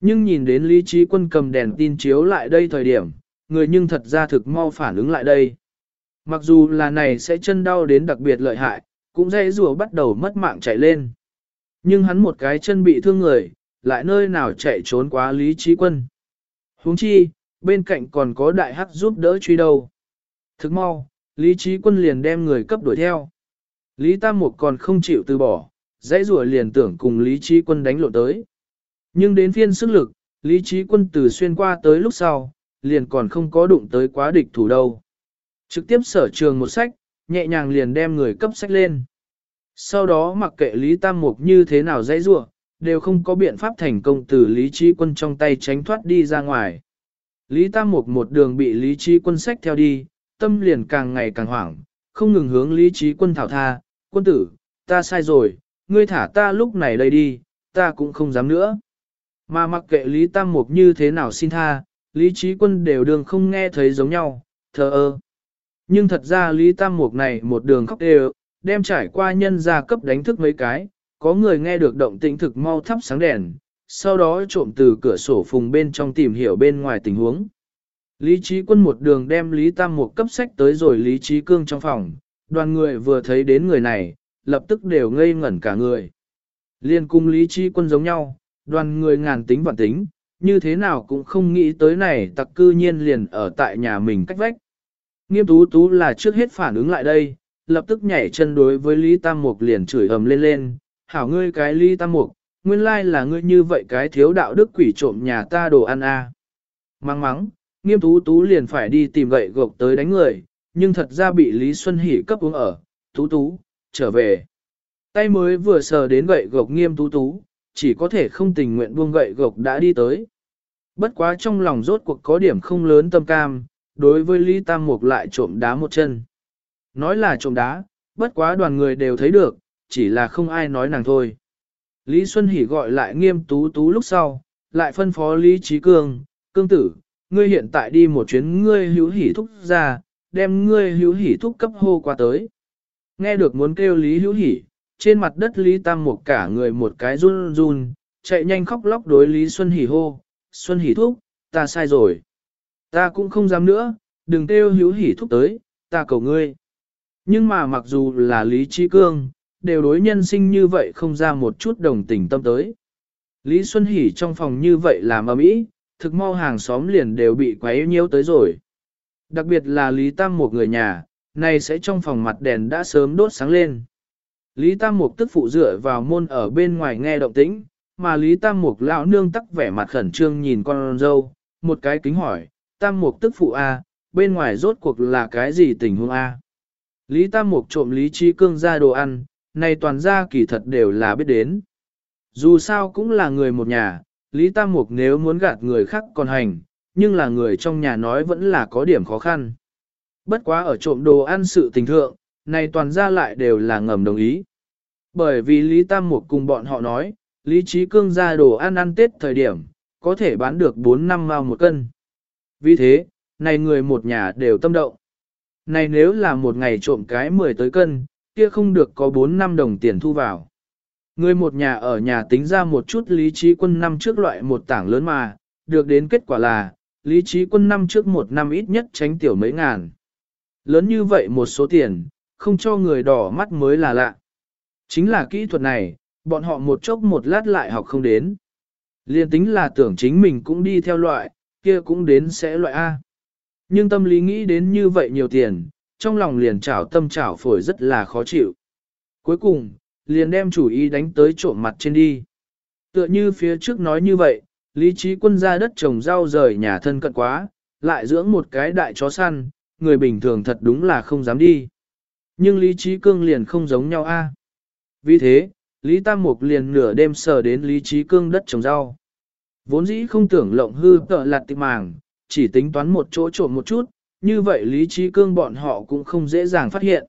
Nhưng nhìn đến Lý Trí Quân cầm đèn tin chiếu lại đây thời điểm, người nhưng thật ra thực mau phản ứng lại đây. Mặc dù là này sẽ chân đau đến đặc biệt lợi hại, cũng dễ rùa bắt đầu mất mạng chạy lên. Nhưng hắn một cái chân bị thương người, lại nơi nào chạy trốn quá Lý Trí Quân. huống chi, bên cạnh còn có đại hắc giúp đỡ truy đầu. Thức mau, Lý Trí Quân liền đem người cấp đuổi theo. Lý Tam Mục còn không chịu từ bỏ, dãy rùa liền tưởng cùng Lý Trí Quân đánh lộn tới. Nhưng đến phiên sức lực, Lý Trí Quân từ xuyên qua tới lúc sau, liền còn không có đụng tới quá địch thủ đâu. Trực tiếp sở trường một sách, nhẹ nhàng liền đem người cấp sách lên. Sau đó mặc kệ Lý Tam Mục như thế nào dãy ruộng, đều không có biện pháp thành công từ Lý Trí Quân trong tay tránh thoát đi ra ngoài. Lý Tam Mục một đường bị Lý Trí Quân sách theo đi, tâm liền càng ngày càng hoảng, không ngừng hướng Lý Trí Quân thảo tha, quân tử, ta sai rồi, ngươi thả ta lúc này đây đi, ta cũng không dám nữa. Mà mặc kệ Lý Tam Mục như thế nào xin tha, Lý Trí Quân đều đường không nghe thấy giống nhau, thờ ơ. Nhưng thật ra Lý Tam Mục này một đường khóc đều, đem trải qua nhân gia cấp đánh thức mấy cái, có người nghe được động tĩnh thực mau thắp sáng đèn, sau đó trộm từ cửa sổ phùng bên trong tìm hiểu bên ngoài tình huống. Lý Trí Quân một đường đem Lý Tam Mục cấp sách tới rồi Lý Trí Cương trong phòng, đoàn người vừa thấy đến người này, lập tức đều ngây ngẩn cả người. Liên cung Lý Trí Quân giống nhau, đoàn người ngàn tính vạn tính, như thế nào cũng không nghĩ tới này tặc cư nhiên liền ở tại nhà mình cách vách. Nghiêm tú tú là trước hết phản ứng lại đây, lập tức nhảy chân đối với Lý Tam Mục liền chửi ầm lên lên, hảo ngươi cái Lý Tam Mục, nguyên lai là ngươi như vậy cái thiếu đạo đức quỷ trộm nhà ta đồ ăn a. À. Mắng mắng, nghiêm tú tú liền phải đi tìm gậy gộc tới đánh người, nhưng thật ra bị Lý Xuân Hỷ cấp uống ở, tú tú, trở về. Tay mới vừa sờ đến gậy gộc nghiêm tú tú, chỉ có thể không tình nguyện buông gậy gộc đã đi tới. Bất quá trong lòng rốt cuộc có điểm không lớn tâm cam, đối với Lý Tam Mục lại trộm đá một chân. Nói là trộm đá, bất quá đoàn người đều thấy được, chỉ là không ai nói nàng thôi. Lý Xuân Hỷ gọi lại nghiêm tú tú lúc sau, lại phân phó Lý Trí Cương, cương tử, ngươi hiện tại đi một chuyến ngươi hữu hỷ thúc ra, đem ngươi hữu hỷ thúc cấp hô qua tới. Nghe được muốn kêu Lý hữu hỷ, trên mặt đất Lý Tam Mục cả người một cái run run, chạy nhanh khóc lóc đối Lý Xuân Hỷ hô, Xuân hỉ thúc, ta sai rồi. Ta cũng không dám nữa, đừng kêu hữu hỉ thúc tới, ta cầu ngươi. Nhưng mà mặc dù là Lý Trí Cương, đều đối nhân sinh như vậy không ra một chút đồng tình tâm tới. Lý Xuân Hỷ trong phòng như vậy làm ầm ĩ, thực mau hàng xóm liền đều bị quấy nhiễu tới rồi. Đặc biệt là Lý Tam một người nhà, này sẽ trong phòng mặt đèn đã sớm đốt sáng lên. Lý Tam Mục tức phụ dựa vào môn ở bên ngoài nghe động tĩnh, mà Lý Tam Mục lão nương tắc vẻ mặt khẩn trương nhìn con dâu, một cái kính hỏi, Tam Mục tức phụ A, bên ngoài rốt cuộc là cái gì tình huống A. Lý Tam Mục trộm Lý Trí Cương ra đồ ăn, này toàn ra kỳ thật đều là biết đến. Dù sao cũng là người một nhà, Lý Tam Mục nếu muốn gạt người khác còn hành, nhưng là người trong nhà nói vẫn là có điểm khó khăn. Bất quá ở trộm đồ ăn sự tình thượng, này toàn ra lại đều là ngầm đồng ý. Bởi vì Lý Tam Mục cùng bọn họ nói, Lý Trí Cương ra đồ ăn ăn Tết thời điểm, có thể bán được 4 năm mao một cân. Vì thế, này người một nhà đều tâm động. Này nếu là một ngày trộm cái 10 tới cân, kia không được có 4 năm đồng tiền thu vào. Người một nhà ở nhà tính ra một chút lý trí quân năm trước loại một tảng lớn mà, được đến kết quả là, lý trí quân năm trước một năm ít nhất tránh tiểu mấy ngàn. Lớn như vậy một số tiền, không cho người đỏ mắt mới là lạ. Chính là kỹ thuật này, bọn họ một chốc một lát lại học không đến. Liên tính là tưởng chính mình cũng đi theo loại, kia cũng đến sẽ loại A. Nhưng tâm lý nghĩ đến như vậy nhiều tiền, trong lòng liền trảo tâm trảo phổi rất là khó chịu. Cuối cùng, liền đem chủ ý đánh tới trộm mặt trên đi. Tựa như phía trước nói như vậy, lý trí quân ra đất trồng rau rời nhà thân cận quá, lại dưỡng một cái đại chó săn, người bình thường thật đúng là không dám đi. Nhưng lý trí cương liền không giống nhau a. Vì thế, Lý Tam Mục liền nửa đêm sờ đến Lý Trí Cương đất trồng rau. Vốn dĩ không tưởng lộng hư tợ lạt tịch màng, chỉ tính toán một chỗ trộm một chút, như vậy Lý Trí Cương bọn họ cũng không dễ dàng phát hiện.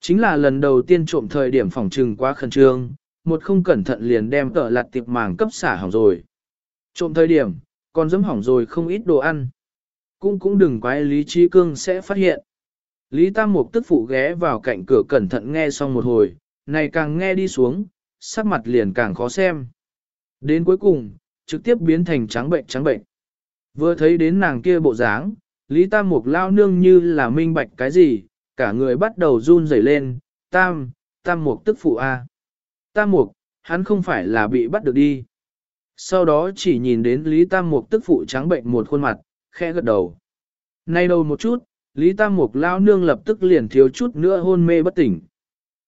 Chính là lần đầu tiên trộm thời điểm phòng trừng quá khẩn trương, một không cẩn thận liền đem tợ lạt tịch màng cấp xả hỏng rồi. Trộm thời điểm, còn dấm hỏng rồi không ít đồ ăn. Cũng cũng đừng quái Lý Trí Cương sẽ phát hiện. Lý Tam Mục tức phụ ghé vào cạnh cửa cẩn thận nghe xong một hồi, này càng nghe đi xuống, sắc mặt liền càng khó xem. Đến cuối cùng, trực tiếp biến thành trắng bệnh trắng bệnh. Vừa thấy đến nàng kia bộ dáng, Lý Tam Mục lao nương như là minh bạch cái gì, cả người bắt đầu run rẩy lên, Tam, Tam Mục tức phụ A. Tam Mục, hắn không phải là bị bắt được đi. Sau đó chỉ nhìn đến Lý Tam Mục tức phụ trắng bệnh một khuôn mặt, khẽ gật đầu. Nay đầu một chút, Lý Tam Mục lao nương lập tức liền thiếu chút nữa hôn mê bất tỉnh.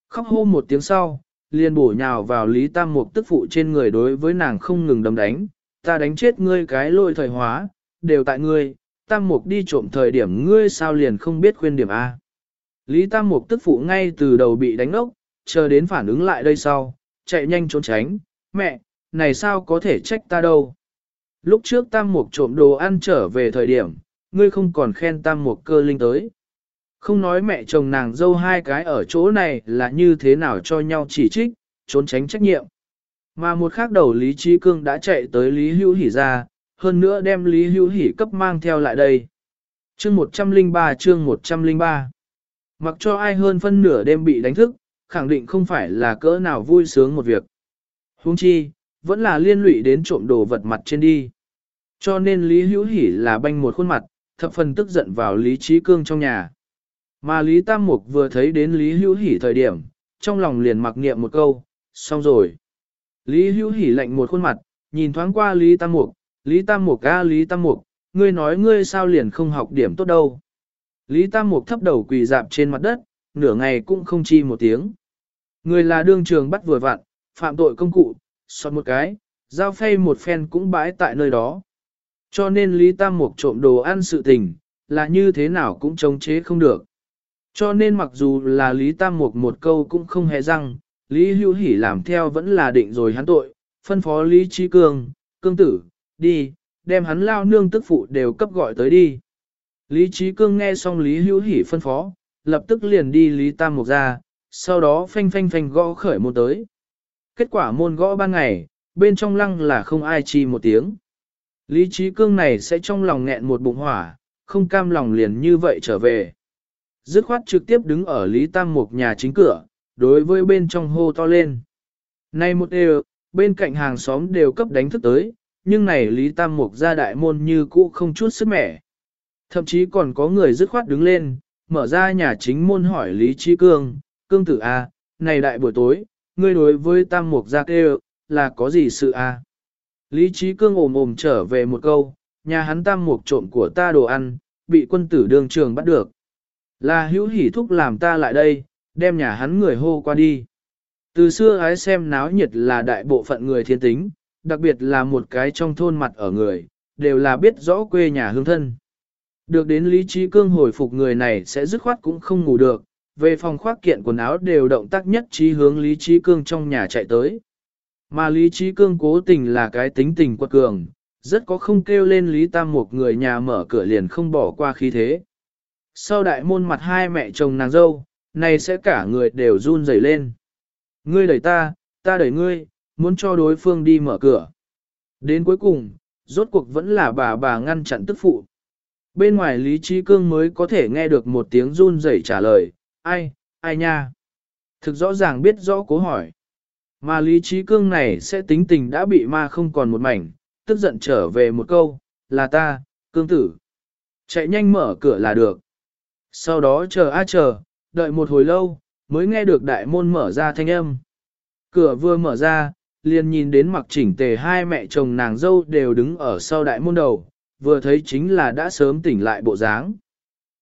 Khóc hô một tiếng sau, liền bổ nhào vào Lý Tam Mục tức phụ trên người đối với nàng không ngừng đấm đánh, ta đánh chết ngươi cái lôi thời hóa, đều tại ngươi, Tam Mục đi trộm thời điểm ngươi sao liền không biết khuyên điểm A. Lý Tam Mục tức phụ ngay từ đầu bị đánh ốc, chờ đến phản ứng lại đây sau, chạy nhanh trốn tránh, mẹ, này sao có thể trách ta đâu. Lúc trước Tam Mục trộm đồ ăn trở về thời điểm, ngươi không còn khen Tam Mục cơ linh tới. Không nói mẹ chồng nàng dâu hai cái ở chỗ này là như thế nào cho nhau chỉ trích, trốn tránh trách nhiệm. Mà một khác đầu Lý Trí Cương đã chạy tới Lý Hữu Hỷ ra, hơn nữa đem Lý Hữu Hỷ cấp mang theo lại đây. Chương 103 chương 103 Mặc cho ai hơn phân nửa đêm bị đánh thức, khẳng định không phải là cỡ nào vui sướng một việc. Huống chi, vẫn là liên lụy đến trộm đồ vật mặt trên đi. Cho nên Lý Hữu Hỷ là banh một khuôn mặt, thập phần tức giận vào Lý Trí Cương trong nhà. Mà Lý Tam Mục vừa thấy đến Lý Hữu Hỷ thời điểm, trong lòng liền mặc niệm một câu, xong rồi. Lý Hữu Hỷ lạnh một khuôn mặt, nhìn thoáng qua Lý Tam Mục, Lý Tam Mục ca Lý Tam Mục, ngươi nói ngươi sao liền không học điểm tốt đâu. Lý Tam Mục thấp đầu quỳ dạp trên mặt đất, nửa ngày cũng không chi một tiếng. Người là đương trường bắt vừa vặn, phạm tội công cụ, xót một cái, giao phay một phen cũng bãi tại nơi đó. Cho nên Lý Tam Mục trộm đồ ăn sự tình, là như thế nào cũng chống chế không được. Cho nên mặc dù là Lý Tam Mục một câu cũng không hề răng, Lý Hữu Hỷ làm theo vẫn là định rồi hắn tội, phân phó Lý Trí Cương, cương tử, đi, đem hắn lao nương tức phụ đều cấp gọi tới đi. Lý Trí Cương nghe xong Lý Hữu Hỷ phân phó, lập tức liền đi Lý Tam Mục ra, sau đó phanh phanh phanh gõ khởi môn tới. Kết quả môn gõ ban ngày, bên trong lăng là không ai chi một tiếng. Lý Trí Cương này sẽ trong lòng nghẹn một bụng hỏa, không cam lòng liền như vậy trở về. Dứt khoát trực tiếp đứng ở Lý Tam Mục nhà chính cửa, đối với bên trong hô to lên. Nay một đều, bên cạnh hàng xóm đều cấp đánh thức tới, nhưng này Lý Tam Mục ra đại môn như cũ không chút sức mẻ. Thậm chí còn có người dứt khoát đứng lên, mở ra nhà chính môn hỏi Lý Trí Cương, Cương tử A, à, này đại buổi tối, ngươi đối với Tam Mục ra kêu, là có gì sự A. À? Lý Trí Cương ồm ồm trở về một câu, nhà hắn Tam Mục trộm của ta đồ ăn, bị quân tử đường trường bắt được. Là hữu hỉ thúc làm ta lại đây, đem nhà hắn người hô qua đi. Từ xưa ái xem náo nhiệt là đại bộ phận người thiên tính, đặc biệt là một cái trong thôn mặt ở người, đều là biết rõ quê nhà hương thân. Được đến Lý Trí Cương hồi phục người này sẽ dứt khoát cũng không ngủ được, về phòng khoác kiện quần áo đều động tác nhất trí hướng Lý Trí Cương trong nhà chạy tới. Mà Lý Trí Cương cố tình là cái tính tình quật cường, rất có không kêu lên Lý Tam một người nhà mở cửa liền không bỏ qua khí thế. Sau đại môn mặt hai mẹ chồng nàng dâu, này sẽ cả người đều run rẩy lên. Ngươi đẩy ta, ta đẩy ngươi, muốn cho đối phương đi mở cửa. Đến cuối cùng, rốt cuộc vẫn là bà bà ngăn chặn tức phụ. Bên ngoài Lý Trí Cương mới có thể nghe được một tiếng run rẩy trả lời, ai, ai nha. Thực rõ ràng biết rõ cố hỏi. Mà Lý Trí Cương này sẽ tính tình đã bị ma không còn một mảnh, tức giận trở về một câu, là ta, cương tử. Chạy nhanh mở cửa là được. Sau đó chờ a chờ, đợi một hồi lâu, mới nghe được đại môn mở ra thanh âm. Cửa vừa mở ra, liền nhìn đến mặc chỉnh tề hai mẹ chồng nàng dâu đều đứng ở sau đại môn đầu, vừa thấy chính là đã sớm tỉnh lại bộ dáng.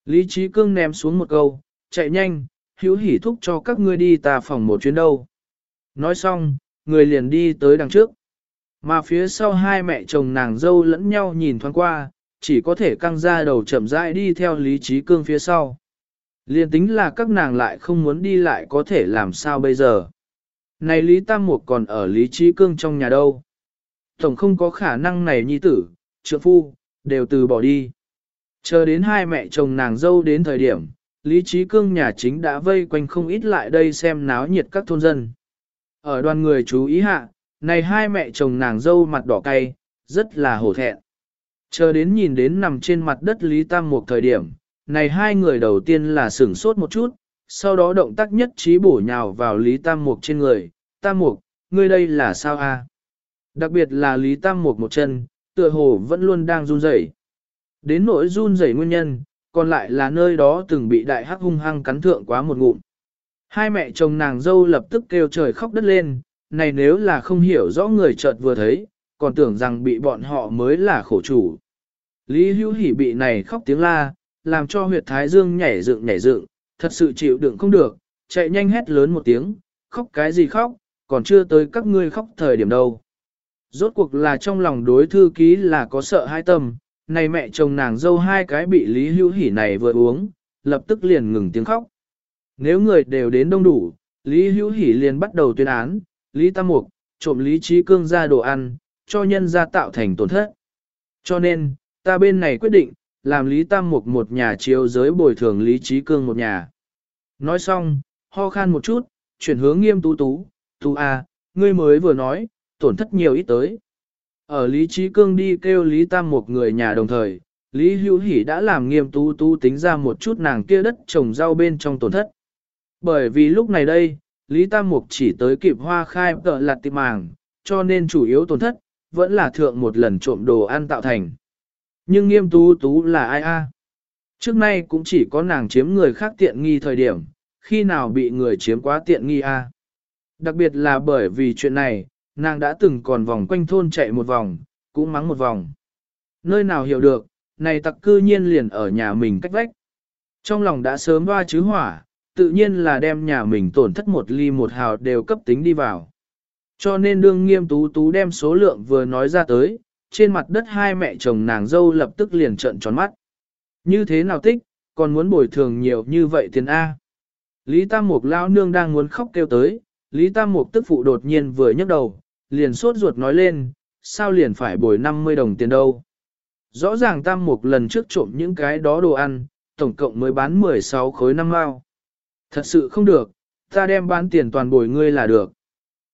Lý Trí Cương ném xuống một câu, chạy nhanh, hữu hỉ thúc cho các ngươi đi ta phòng một chuyến đâu. Nói xong, người liền đi tới đằng trước. Mà phía sau hai mẹ chồng nàng dâu lẫn nhau nhìn thoáng qua, chỉ có thể căng ra đầu chậm rãi đi theo Lý Trí Cương phía sau. Liên tính là các nàng lại không muốn đi lại có thể làm sao bây giờ. Này Lý Tam Mục còn ở Lý Trí Cương trong nhà đâu. Tổng không có khả năng này nhi tử, trượng phu, đều từ bỏ đi. Chờ đến hai mẹ chồng nàng dâu đến thời điểm, Lý Trí Cương nhà chính đã vây quanh không ít lại đây xem náo nhiệt các thôn dân. Ở đoàn người chú ý hạ, này hai mẹ chồng nàng dâu mặt đỏ cay, rất là hổ thẹn. Chờ đến nhìn đến nằm trên mặt đất Lý Tam Mục thời điểm, này hai người đầu tiên là sửng sốt một chút, sau đó động tác nhất trí bổ nhào vào Lý Tam Mục trên người, Tam Mục, ngươi đây là sao a? Đặc biệt là Lý Tam Mục một chân, tựa hồ vẫn luôn đang run rẩy. Đến nỗi run rẩy nguyên nhân, còn lại là nơi đó từng bị đại hắc hung hăng cắn thượng quá một ngụm. Hai mẹ chồng nàng dâu lập tức kêu trời khóc đất lên, này nếu là không hiểu rõ người chợt vừa thấy, còn tưởng rằng bị bọn họ mới là khổ chủ. Lý hữu hỉ bị này khóc tiếng la, làm cho huyệt thái dương nhảy dựng nhảy dựng, thật sự chịu đựng không được, chạy nhanh hét lớn một tiếng, khóc cái gì khóc, còn chưa tới các ngươi khóc thời điểm đâu. Rốt cuộc là trong lòng đối thư ký là có sợ hai tâm, này mẹ chồng nàng dâu hai cái bị Lý Hữu Hỉ này vừa uống, lập tức liền ngừng tiếng khóc. Nếu người đều đến đông đủ, Lý Hữu Hỉ liền bắt đầu tuyên án, Lý Tam Mục, trộm Lý Trí Cương ra đồ ăn, cho nhân ra tạo thành tổn thất. Cho nên, ta bên này quyết định, làm Lý Tam Mục một nhà chiếu giới bồi thường Lý Trí Cương một nhà. Nói xong, ho khan một chút, chuyển hướng nghiêm tú tú, tú a, à, ngươi mới vừa nói, tổn thất nhiều ít tới. Ở Lý Trí Cương đi kêu Lý Tam Mục người nhà đồng thời, Lý Hữu Hỷ đã làm nghiêm tú tú tính ra một chút nàng kia đất trồng rau bên trong tổn thất. Bởi vì lúc này đây, Lý Tam Mục chỉ tới kịp hoa khai tợ lạt tiệm màng, cho nên chủ yếu tổn thất, vẫn là thượng một lần trộm đồ ăn tạo thành. Nhưng nghiêm tú tú là ai a? Trước nay cũng chỉ có nàng chiếm người khác tiện nghi thời điểm, khi nào bị người chiếm quá tiện nghi a? Đặc biệt là bởi vì chuyện này, nàng đã từng còn vòng quanh thôn chạy một vòng, cũng mắng một vòng. Nơi nào hiểu được, này tặc cư nhiên liền ở nhà mình cách vách. Trong lòng đã sớm hoa chứ hỏa, tự nhiên là đem nhà mình tổn thất một ly một hào đều cấp tính đi vào. Cho nên đương nghiêm tú tú đem số lượng vừa nói ra tới, trên mặt đất hai mẹ chồng nàng dâu lập tức liền trợn tròn mắt. Như thế nào tích, còn muốn bồi thường nhiều như vậy tiền A. Lý Tam Mục lao nương đang muốn khóc kêu tới, Lý Tam Mục tức phụ đột nhiên vừa nhấc đầu, liền sốt ruột nói lên, sao liền phải bồi 50 đồng tiền đâu. Rõ ràng Tam Mục lần trước trộm những cái đó đồ ăn, tổng cộng mới bán 16 khối năm mao. Thật sự không được, ta đem bán tiền toàn bồi ngươi là được.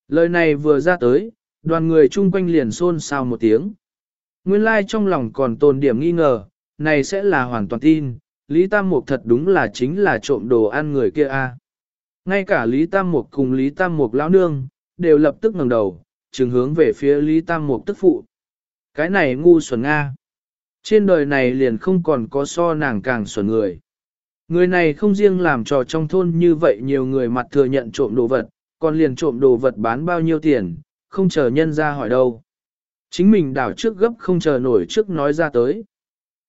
Lời này vừa ra tới, đoàn người chung quanh liền xôn xao một tiếng. Nguyên lai trong lòng còn tồn điểm nghi ngờ, này sẽ là hoàn toàn tin, Lý Tam Mục thật đúng là chính là trộm đồ ăn người kia a. Ngay cả Lý Tam Mục cùng Lý Tam Mục lão nương, đều lập tức ngẩng đầu, trừng hướng về phía Lý Tam Mục tức phụ. Cái này ngu xuẩn Nga. Trên đời này liền không còn có so nàng càng xuẩn người. Người này không riêng làm trò trong thôn như vậy nhiều người mặt thừa nhận trộm đồ vật, còn liền trộm đồ vật bán bao nhiêu tiền, không chờ nhân ra hỏi đâu. Chính mình đảo trước gấp không chờ nổi trước nói ra tới.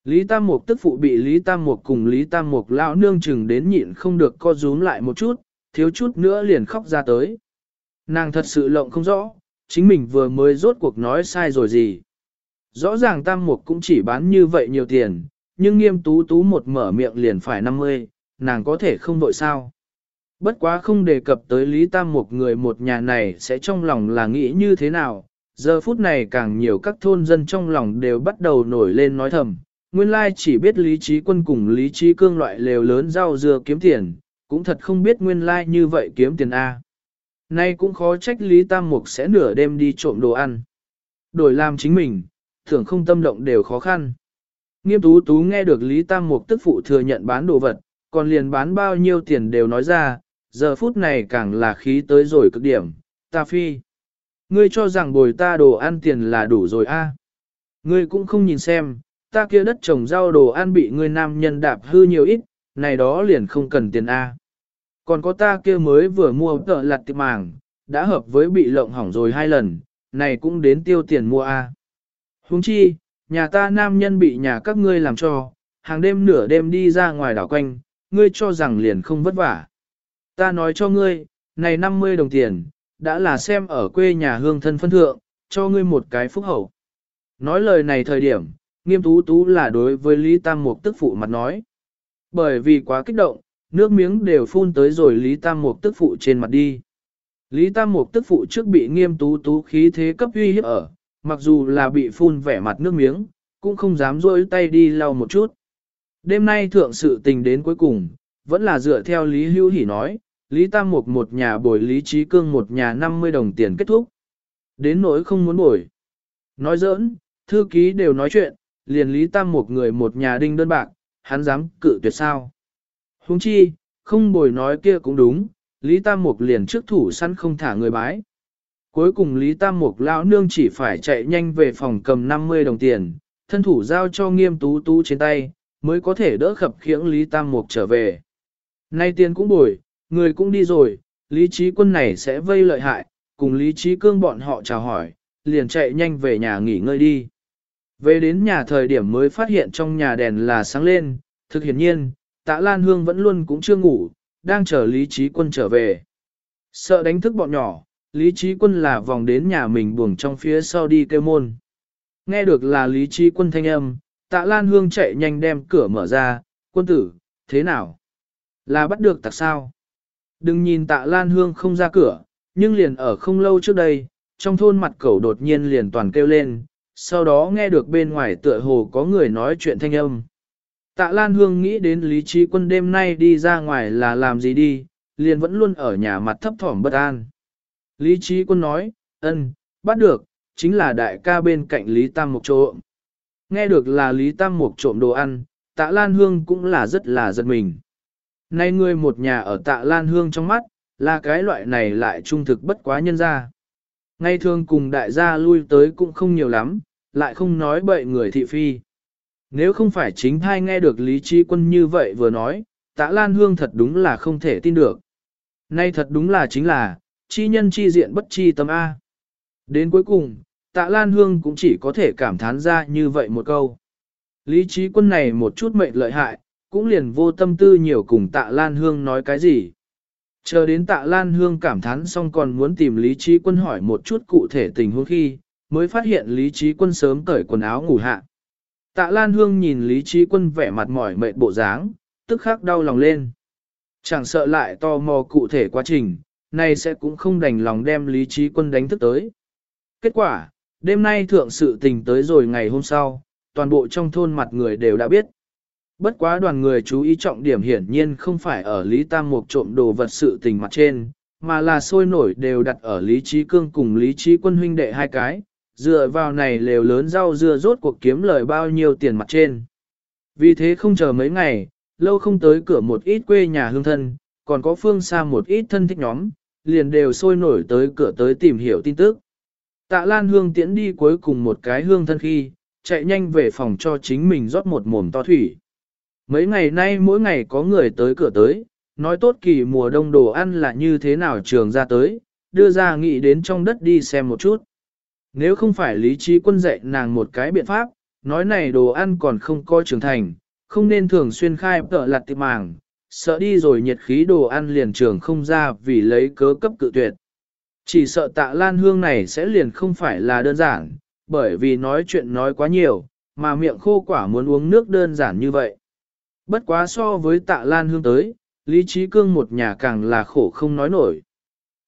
Lý Tam Mục tức phụ bị Lý Tam Mục cùng Lý Tam Mục lão nương chừng đến nhịn không được co rúm lại một chút, thiếu chút nữa liền khóc ra tới. Nàng thật sự lộng không rõ, chính mình vừa mới rốt cuộc nói sai rồi gì. Rõ ràng tam mục cũng chỉ bán như vậy nhiều tiền, nhưng nghiêm tú tú một mở miệng liền phải 50, nàng có thể không đội sao. Bất quá không đề cập tới Lý Tam Mục người một nhà này sẽ trong lòng là nghĩ như thế nào, giờ phút này càng nhiều các thôn dân trong lòng đều bắt đầu nổi lên nói thầm, nguyên lai chỉ biết Lý Trí Quân cùng Lý Trí Cương loại lều lớn rau dưa kiếm tiền, cũng thật không biết nguyên lai như vậy kiếm tiền A. Nay cũng khó trách Lý Tam Mục sẽ nửa đêm đi trộm đồ ăn. Đổi làm chính mình, thường không tâm động đều khó khăn. Nghiêm tú tú nghe được Lý Tam Mục tức phụ thừa nhận bán đồ vật, còn liền bán bao nhiêu tiền đều nói ra, giờ phút này càng là khí tới rồi cực điểm, ta phi. Ngươi cho rằng bồi ta đồ ăn tiền là đủ rồi a? Ngươi cũng không nhìn xem, ta kia đất trồng rau đồ ăn bị ngươi nam nhân đạp hư nhiều ít, này đó liền không cần tiền a. Còn có ta kia mới vừa mua tợ lặt tiệp màng, đã hợp với bị lộng hỏng rồi hai lần, này cũng đến tiêu tiền mua a. Huống chi, nhà ta nam nhân bị nhà các ngươi làm cho, hàng đêm nửa đêm đi ra ngoài đảo quanh, ngươi cho rằng liền không vất vả. Ta nói cho ngươi, này 50 đồng tiền, đã là xem ở quê nhà hương thân phân thượng, cho ngươi một cái phúc hậu. Nói lời này thời điểm, nghiêm tú tú là đối với Lý Tam Mục tức phụ mặt nói. Bởi vì quá kích động, nước miếng đều phun tới rồi Lý Tam Mục tức phụ trên mặt đi. Lý Tam Mục tức phụ trước bị nghiêm tú tú khí thế cấp uy hiếp ở, mặc dù là bị phun vẻ mặt nước miếng, cũng không dám rôi tay đi lau một chút. Đêm nay thượng sự tình đến cuối cùng, vẫn là dựa theo Lý Hữu Hỷ nói, Lý Tam Mục một nhà bồi Lý Trí Cương một nhà 50 đồng tiền kết thúc. Đến nỗi không muốn bồi. Nói giỡn, thư ký đều nói chuyện, liền Lý Tam Mục người một nhà đinh đơn bạc, hắn dám cự tuyệt sao. Huống chi, không bồi nói kia cũng đúng, Lý Tam Mục liền trước thủ săn không thả người bái. Cuối cùng Lý Tam Mục lão nương chỉ phải chạy nhanh về phòng cầm 50 đồng tiền, thân thủ giao cho nghiêm tú tú trên tay, mới có thể đỡ khập khiễng Lý Tam Mục trở về. Nay tiền cũng bồi, người cũng đi rồi, Lý Trí Quân này sẽ vây lợi hại, cùng Lý Trí Cương bọn họ chào hỏi, liền chạy nhanh về nhà nghỉ ngơi đi. Về đến nhà thời điểm mới phát hiện trong nhà đèn là sáng lên, thực hiển nhiên, tạ Lan Hương vẫn luôn cũng chưa ngủ, đang chờ Lý Trí Quân trở về. Sợ đánh thức bọn nhỏ, Lý Trí Quân là vòng đến nhà mình buồng trong phía sau đi kêu môn. Nghe được là Lý Trí Quân thanh âm, tạ Lan Hương chạy nhanh đem cửa mở ra, quân tử, thế nào? Là bắt được tặc sao? Đừng nhìn tạ Lan Hương không ra cửa, nhưng liền ở không lâu trước đây, trong thôn mặt cẩu đột nhiên liền toàn kêu lên, sau đó nghe được bên ngoài tựa hồ có người nói chuyện thanh âm. Tạ Lan Hương nghĩ đến Lý Trí Quân đêm nay đi ra ngoài là làm gì đi, liền vẫn luôn ở nhà mặt thấp thỏm bất an. Lý Trí Quân nói, ân, bắt được, chính là đại ca bên cạnh Lý Tam Mục trộm. Nghe được là Lý Tam Mục trộm đồ ăn, Tạ Lan Hương cũng là rất là giật mình. Nay ngươi một nhà ở tạ Lan Hương trong mắt, là cái loại này lại trung thực bất quá nhân ra. Ngay thường cùng đại gia lui tới cũng không nhiều lắm, lại không nói bậy người thị phi. Nếu không phải chính thai nghe được Lý Chi Quân như vậy vừa nói, tạ Lan Hương thật đúng là không thể tin được. Nay thật đúng là chính là, chi nhân chi diện bất chi tâm A. Đến cuối cùng, tạ Lan Hương cũng chỉ có thể cảm thán ra như vậy một câu. Lý trí quân này một chút mệnh lợi hại, cũng liền vô tâm tư nhiều cùng tạ Lan Hương nói cái gì. Chờ đến tạ Lan Hương cảm thán xong còn muốn tìm Lý Trí Quân hỏi một chút cụ thể tình huống khi, mới phát hiện Lý Trí Quân sớm cởi quần áo ngủ hạ. Tạ Lan Hương nhìn Lý Trí Quân vẻ mặt mỏi mệt bộ dáng, tức khắc đau lòng lên. Chẳng sợ lại tò mò cụ thể quá trình, nay sẽ cũng không đành lòng đem Lý Trí Quân đánh thức tới. Kết quả, đêm nay thượng sự tình tới rồi ngày hôm sau, toàn bộ trong thôn mặt người đều đã biết. Bất quá đoàn người chú ý trọng điểm hiển nhiên không phải ở Lý Tam Mục trộm đồ vật sự tình mặt trên, mà là sôi nổi đều đặt ở Lý Trí Cương cùng Lý Trí Quân huynh đệ hai cái, dựa vào này lều lớn rau dưa rốt cuộc kiếm lời bao nhiêu tiền mặt trên. Vì thế không chờ mấy ngày, lâu không tới cửa một ít quê nhà hương thân, còn có phương xa một ít thân thích nhóm, liền đều sôi nổi tới cửa tới tìm hiểu tin tức. Tạ Lan Hương tiễn đi cuối cùng một cái hương thân khi, chạy nhanh về phòng cho chính mình rót một mồm to thủy. Mấy ngày nay mỗi ngày có người tới cửa tới, nói tốt kỳ mùa đông đồ ăn là như thế nào trường ra tới, đưa ra nghị đến trong đất đi xem một chút. Nếu không phải lý trí quân dạy nàng một cái biện pháp, nói này đồ ăn còn không coi trưởng thành, không nên thường xuyên khai tợ lặt tiệp màng, sợ đi rồi nhiệt khí đồ ăn liền trường không ra vì lấy cớ cấp cự tuyệt. Chỉ sợ tạ lan hương này sẽ liền không phải là đơn giản, bởi vì nói chuyện nói quá nhiều, mà miệng khô quả muốn uống nước đơn giản như vậy. Bất quá so với tạ lan hương tới, Lý Trí Cương một nhà càng là khổ không nói nổi.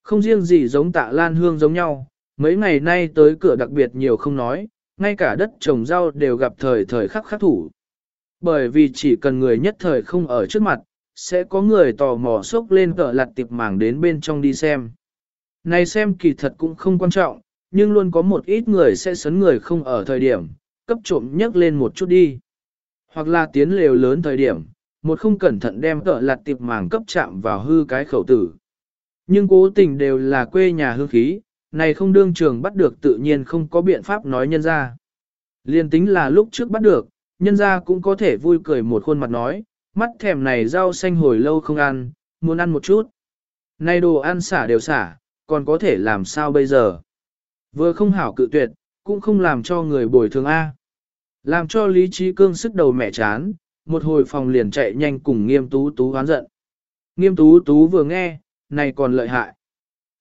Không riêng gì giống tạ lan hương giống nhau, mấy ngày nay tới cửa đặc biệt nhiều không nói, ngay cả đất trồng rau đều gặp thời thời khắc khắc thủ. Bởi vì chỉ cần người nhất thời không ở trước mặt, sẽ có người tò mò sốc lên cỡ lặt tiệp màng đến bên trong đi xem. Này xem kỳ thật cũng không quan trọng, nhưng luôn có một ít người sẽ sấn người không ở thời điểm, cấp trộm nhấc lên một chút đi. Hoặc là tiến lều lớn thời điểm, một không cẩn thận đem cỡ lặt tiệp màng cấp chạm vào hư cái khẩu tử. Nhưng cố tình đều là quê nhà hương khí, này không đương trường bắt được tự nhiên không có biện pháp nói nhân ra. Liên tính là lúc trước bắt được, nhân ra cũng có thể vui cười một khuôn mặt nói, mắt thèm này rau xanh hồi lâu không ăn, muốn ăn một chút. Này đồ ăn xả đều xả, còn có thể làm sao bây giờ? Vừa không hảo cự tuyệt, cũng không làm cho người bồi thường A. Làm cho Lý Trí Cương sức đầu mẹ chán, một hồi phòng liền chạy nhanh cùng nghiêm tú tú hoán giận. Nghiêm tú tú vừa nghe, này còn lợi hại.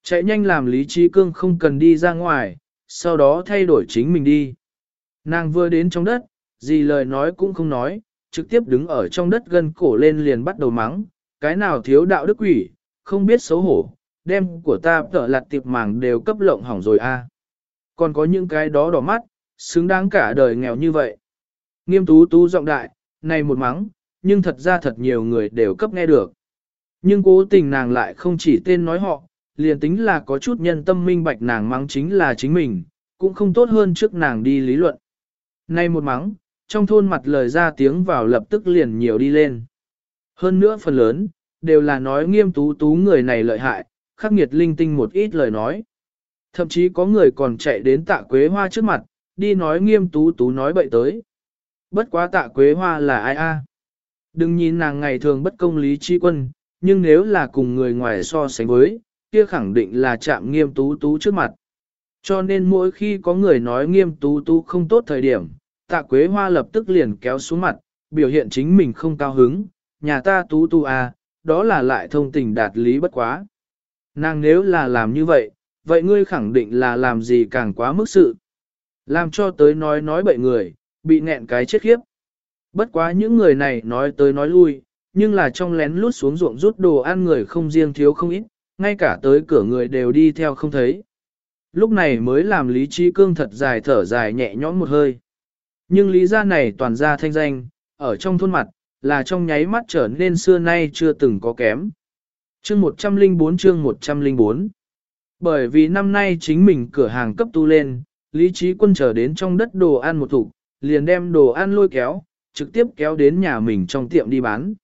Chạy nhanh làm Lý Trí Cương không cần đi ra ngoài, sau đó thay đổi chính mình đi. Nàng vừa đến trong đất, gì lời nói cũng không nói, trực tiếp đứng ở trong đất gần cổ lên liền bắt đầu mắng, cái nào thiếu đạo đức quỷ, không biết xấu hổ, đem của ta tở lặt tiệp màng đều cấp lộng hỏng rồi a. Còn có những cái đó đỏ mắt, xứng đáng cả đời nghèo như vậy. Nghiêm tú tú giọng đại, này một mắng, nhưng thật ra thật nhiều người đều cấp nghe được. Nhưng cố tình nàng lại không chỉ tên nói họ, liền tính là có chút nhân tâm minh bạch nàng mắng chính là chính mình, cũng không tốt hơn trước nàng đi lý luận. Nay một mắng, trong thôn mặt lời ra tiếng vào lập tức liền nhiều đi lên. Hơn nữa phần lớn, đều là nói nghiêm tú tú người này lợi hại, khắc nghiệt linh tinh một ít lời nói. Thậm chí có người còn chạy đến tạ quế hoa trước mặt, đi nói nghiêm tú tú nói bậy tới. Bất quá tạ quế hoa là ai a? Đừng nhìn nàng ngày thường bất công lý chi quân, nhưng nếu là cùng người ngoài so sánh với, kia khẳng định là chạm nghiêm tú tú trước mặt. Cho nên mỗi khi có người nói nghiêm tú tú không tốt thời điểm, tạ quế hoa lập tức liền kéo xuống mặt, biểu hiện chính mình không cao hứng, nhà ta tú tú à, đó là lại thông tình đạt lý bất quá. Nàng nếu là làm như vậy, vậy ngươi khẳng định là làm gì càng quá mức sự. Làm cho tới nói nói bậy người, bị nẹn cái chết khiếp. Bất quá những người này nói tới nói lui, nhưng là trong lén lút xuống ruộng rút đồ ăn người không riêng thiếu không ít, ngay cả tới cửa người đều đi theo không thấy. Lúc này mới làm Lý Trí Cương thật dài thở dài nhẹ nhõm một hơi. Nhưng lý gia này toàn ra thanh danh, ở trong thôn mặt, là trong nháy mắt trở nên xưa nay chưa từng có kém. Chương 104 chương 104 Bởi vì năm nay chính mình cửa hàng cấp tu lên, Lý Trí Quân trở đến trong đất đồ ăn một thủ, liền đem đồ ăn lôi kéo, trực tiếp kéo đến nhà mình trong tiệm đi bán.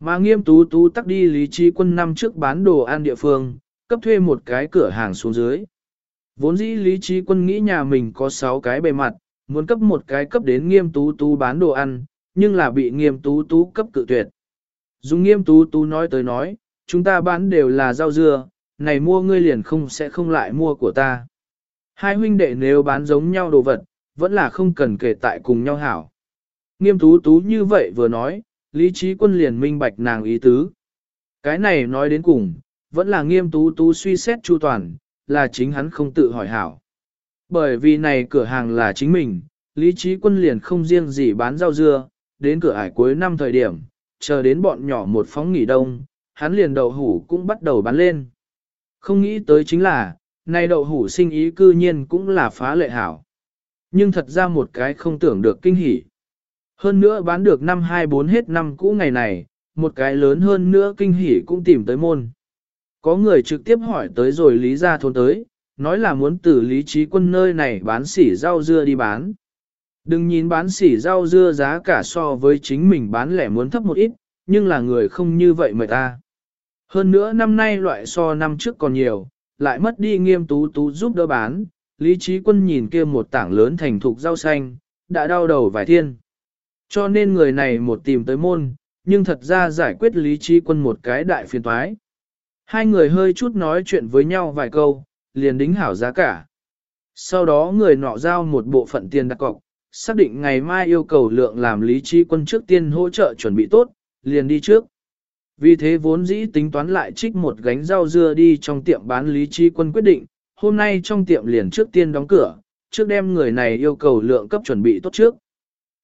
Mà nghiêm tú tú tắc đi Lý Trí Quân năm trước bán đồ ăn địa phương, cấp thuê một cái cửa hàng xuống dưới. Vốn dĩ Lý Trí Quân nghĩ nhà mình có 6 cái bề mặt, muốn cấp một cái cấp đến nghiêm tú tú bán đồ ăn, nhưng là bị nghiêm tú tú cấp cự tuyệt. Dùng nghiêm tú tú nói tới nói, chúng ta bán đều là rau dưa, này mua ngươi liền không sẽ không lại mua của ta. Hai huynh đệ nếu bán giống nhau đồ vật, vẫn là không cần kể tại cùng nhau hảo. Nghiêm tú tú như vậy vừa nói, lý trí quân liền minh bạch nàng ý tứ. Cái này nói đến cùng, vẫn là nghiêm tú tú suy xét chu toàn, là chính hắn không tự hỏi hảo. Bởi vì này cửa hàng là chính mình, lý trí quân liền không riêng gì bán rau dưa, đến cửa ải cuối năm thời điểm, chờ đến bọn nhỏ một phóng nghỉ đông, hắn liền đậu hủ cũng bắt đầu bán lên. Không nghĩ tới chính là, này đậu hủ sinh ý cư nhiên cũng là phá lệ hảo. Nhưng thật ra một cái không tưởng được kinh hỉ. Hơn nữa bán được năm 24 hết năm cũ ngày này, một cái lớn hơn nữa kinh hỉ cũng tìm tới môn. Có người trực tiếp hỏi tới rồi lý ra thôn tới, nói là muốn từ lý trí quân nơi này bán sỉ rau dưa đi bán. Đừng nhìn bán sỉ rau dưa giá cả so với chính mình bán lẻ muốn thấp một ít, nhưng là người không như vậy mời ta. Hơn nữa năm nay loại so năm trước còn nhiều, lại mất đi nghiêm tú tú giúp đỡ bán, lý trí quân nhìn kia một tảng lớn thành thục rau xanh, đã đau đầu vài thiên. Cho nên người này một tìm tới môn, nhưng thật ra giải quyết lý trí quân một cái đại phiền toái. Hai người hơi chút nói chuyện với nhau vài câu, liền đính hảo giá cả. Sau đó người nọ giao một bộ phận tiền đặt cọc, xác định ngày mai yêu cầu lượng làm lý trí quân trước tiên hỗ trợ chuẩn bị tốt, liền đi trước. Vì thế vốn dĩ tính toán lại trích một gánh rau dưa đi trong tiệm bán lý trí quân quyết định, hôm nay trong tiệm liền trước tiên đóng cửa, trước đem người này yêu cầu lượng cấp chuẩn bị tốt trước.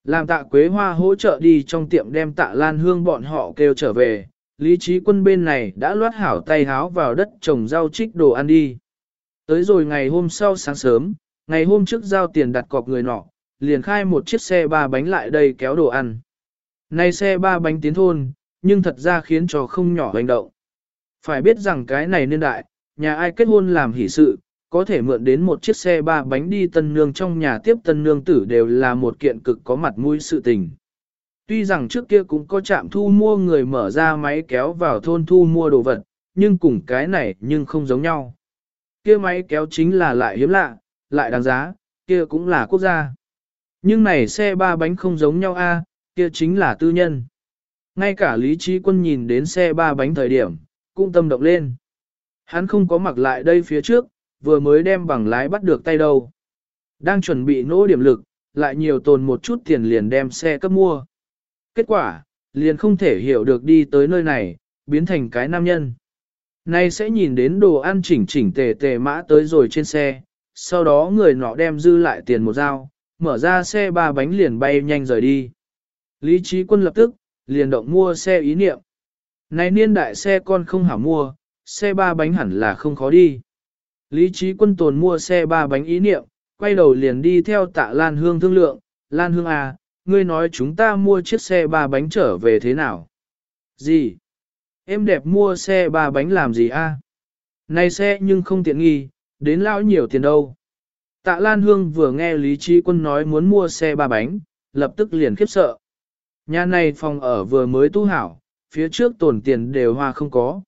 Làm tạ quế hoa hỗ trợ đi trong tiệm đem tạ lan hương bọn họ kêu trở về, lý trí quân bên này đã loát hảo tay háo vào đất trồng rau trích đồ ăn đi. Tới rồi ngày hôm sau sáng sớm, ngày hôm trước giao tiền đặt cọc người nọ, liền khai một chiếc xe ba bánh lại đây kéo đồ ăn. Nay xe ba bánh tiến thôn, nhưng thật ra khiến cho không nhỏ hành động. Phải biết rằng cái này niên đại, nhà ai kết hôn làm hỷ sự, có thể mượn đến một chiếc xe ba bánh đi tân nương trong nhà tiếp tân nương tử đều là một kiện cực có mặt mũi sự tình. Tuy rằng trước kia cũng có trạm thu mua người mở ra máy kéo vào thôn thu mua đồ vật, nhưng cùng cái này nhưng không giống nhau. Kia máy kéo chính là lại hiếm lạ, lại đáng giá, kia cũng là quốc gia. Nhưng này xe ba bánh không giống nhau a, kia chính là tư nhân. Ngay cả Lý Trí Quân nhìn đến xe ba bánh thời điểm, cũng tâm động lên. Hắn không có mặc lại đây phía trước, vừa mới đem bằng lái bắt được tay đâu. Đang chuẩn bị nỗ điểm lực, lại nhiều tồn một chút tiền liền đem xe cấp mua. Kết quả, liền không thể hiểu được đi tới nơi này, biến thành cái nam nhân. Nay sẽ nhìn đến đồ ăn chỉnh chỉnh tề tề mã tới rồi trên xe, sau đó người nọ đem dư lại tiền một dao, mở ra xe ba bánh liền bay nhanh rời đi. Lý trí quân lập tức, liền động mua xe ý niệm. Này niên đại xe con không hảo mua, xe ba bánh hẳn là không khó đi. Lý trí quân tồn mua xe ba bánh ý niệm, quay đầu liền đi theo tạ Lan Hương thương lượng, Lan Hương à, ngươi nói chúng ta mua chiếc xe ba bánh trở về thế nào? Gì? Em đẹp mua xe ba bánh làm gì a? À? Này xe nhưng không tiện nghi, đến lão nhiều tiền đâu. Tạ Lan Hương vừa nghe Lý Trí Quân nói muốn mua xe ba bánh, lập tức liền khiếp sợ. Nhà này phòng ở vừa mới tu hảo, phía trước tồn tiền đều hoa không có.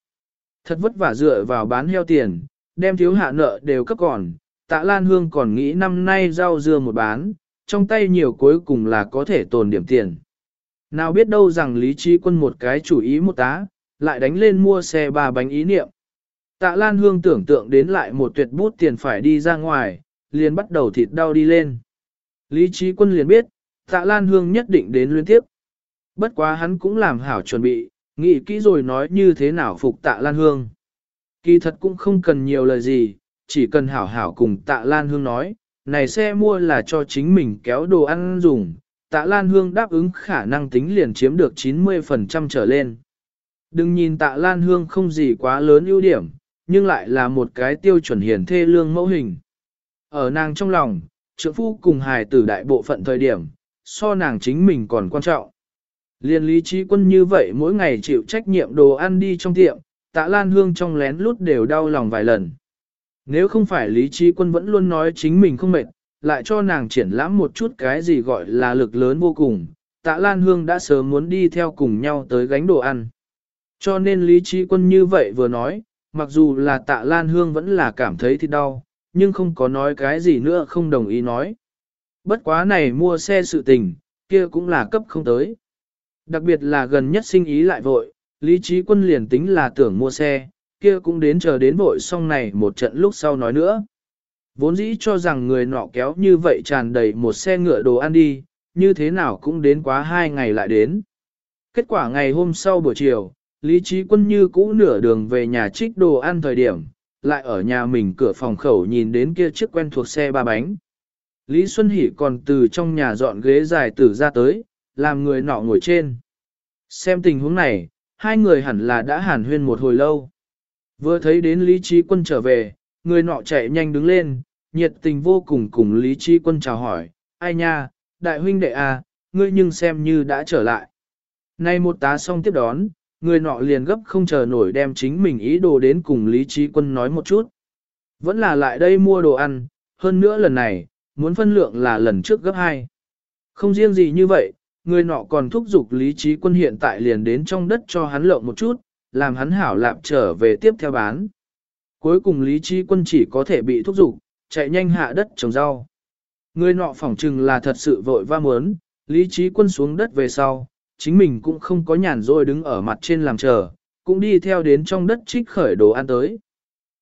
Thật vất vả dựa vào bán heo tiền, đem thiếu hạ nợ đều cấp còn. Tạ Lan Hương còn nghĩ năm nay rau dưa một bán, trong tay nhiều cuối cùng là có thể tồn điểm tiền. Nào biết đâu rằng Lý Trí Quân một cái chủ ý một tá, lại đánh lên mua xe ba bánh ý niệm. Tạ Lan Hương tưởng tượng đến lại một tuyệt bút tiền phải đi ra ngoài, liền bắt đầu thịt đau đi lên. Lý trí quân liền biết, tạ Lan Hương nhất định đến liên tiếp. Bất quá hắn cũng làm hảo chuẩn bị, nghĩ kỹ rồi nói như thế nào phục tạ Lan Hương. Kỳ thật cũng không cần nhiều lời gì, chỉ cần hảo hảo cùng tạ Lan Hương nói, này xe mua là cho chính mình kéo đồ ăn dùng, tạ Lan Hương đáp ứng khả năng tính liền chiếm được 90% trở lên. Đừng nhìn tạ Lan Hương không gì quá lớn ưu điểm, nhưng lại là một cái tiêu chuẩn hiển thê lương mẫu hình. Ở nàng trong lòng, Trưởng phu cùng hài tử đại bộ phận thời điểm, so nàng chính mình còn quan trọng. Liên lý trí quân như vậy mỗi ngày chịu trách nhiệm đồ ăn đi trong tiệm, tạ lan hương trong lén lút đều đau lòng vài lần. Nếu không phải lý trí quân vẫn luôn nói chính mình không mệt, lại cho nàng triển lãm một chút cái gì gọi là lực lớn vô cùng, tạ lan hương đã sớm muốn đi theo cùng nhau tới gánh đồ ăn. Cho nên lý trí quân như vậy vừa nói, mặc dù là tạ lan hương vẫn là cảm thấy thì đau, nhưng không có nói cái gì nữa không đồng ý nói. Bất quá này mua xe sự tình, kia cũng là cấp không tới. Đặc biệt là gần nhất sinh ý lại vội, lý trí quân liền tính là tưởng mua xe, kia cũng đến chờ đến vội xong này một trận lúc sau nói nữa. Vốn dĩ cho rằng người nọ kéo như vậy tràn đầy một xe ngựa đồ ăn đi, như thế nào cũng đến quá hai ngày lại đến. Kết quả ngày hôm sau buổi chiều, Lý Trí Quân như cũ nửa đường về nhà trích đồ ăn thời điểm, lại ở nhà mình cửa phòng khẩu nhìn đến kia chiếc quen thuộc xe ba bánh. Lý Xuân Hỷ còn từ trong nhà dọn ghế dài tử ra tới, làm người nọ ngồi trên. Xem tình huống này, hai người hẳn là đã hàn huyên một hồi lâu. Vừa thấy đến Lý Trí Quân trở về, người nọ chạy nhanh đứng lên, nhiệt tình vô cùng cùng Lý Trí Quân chào hỏi, ai nha, đại huynh đệ à, ngươi nhưng xem như đã trở lại. Nay một tá xong tiếp đón, người nọ liền gấp không chờ nổi đem chính mình ý đồ đến cùng Lý Trí Quân nói một chút. Vẫn là lại đây mua đồ ăn, hơn nữa lần này, muốn phân lượng là lần trước gấp hai. Không riêng gì như vậy, người nọ còn thúc giục Lý Trí Quân hiện tại liền đến trong đất cho hắn lộng một chút, làm hắn hảo lạp trở về tiếp theo bán. Cuối cùng Lý Trí Quân chỉ có thể bị thúc giục, chạy nhanh hạ đất trồng rau. Người nọ phỏng chừng là thật sự vội va muốn, Lý Trí Quân xuống đất về sau, chính mình cũng không có nhàn rỗi đứng ở mặt trên làm chờ, cũng đi theo đến trong đất trích khởi đồ ăn tới.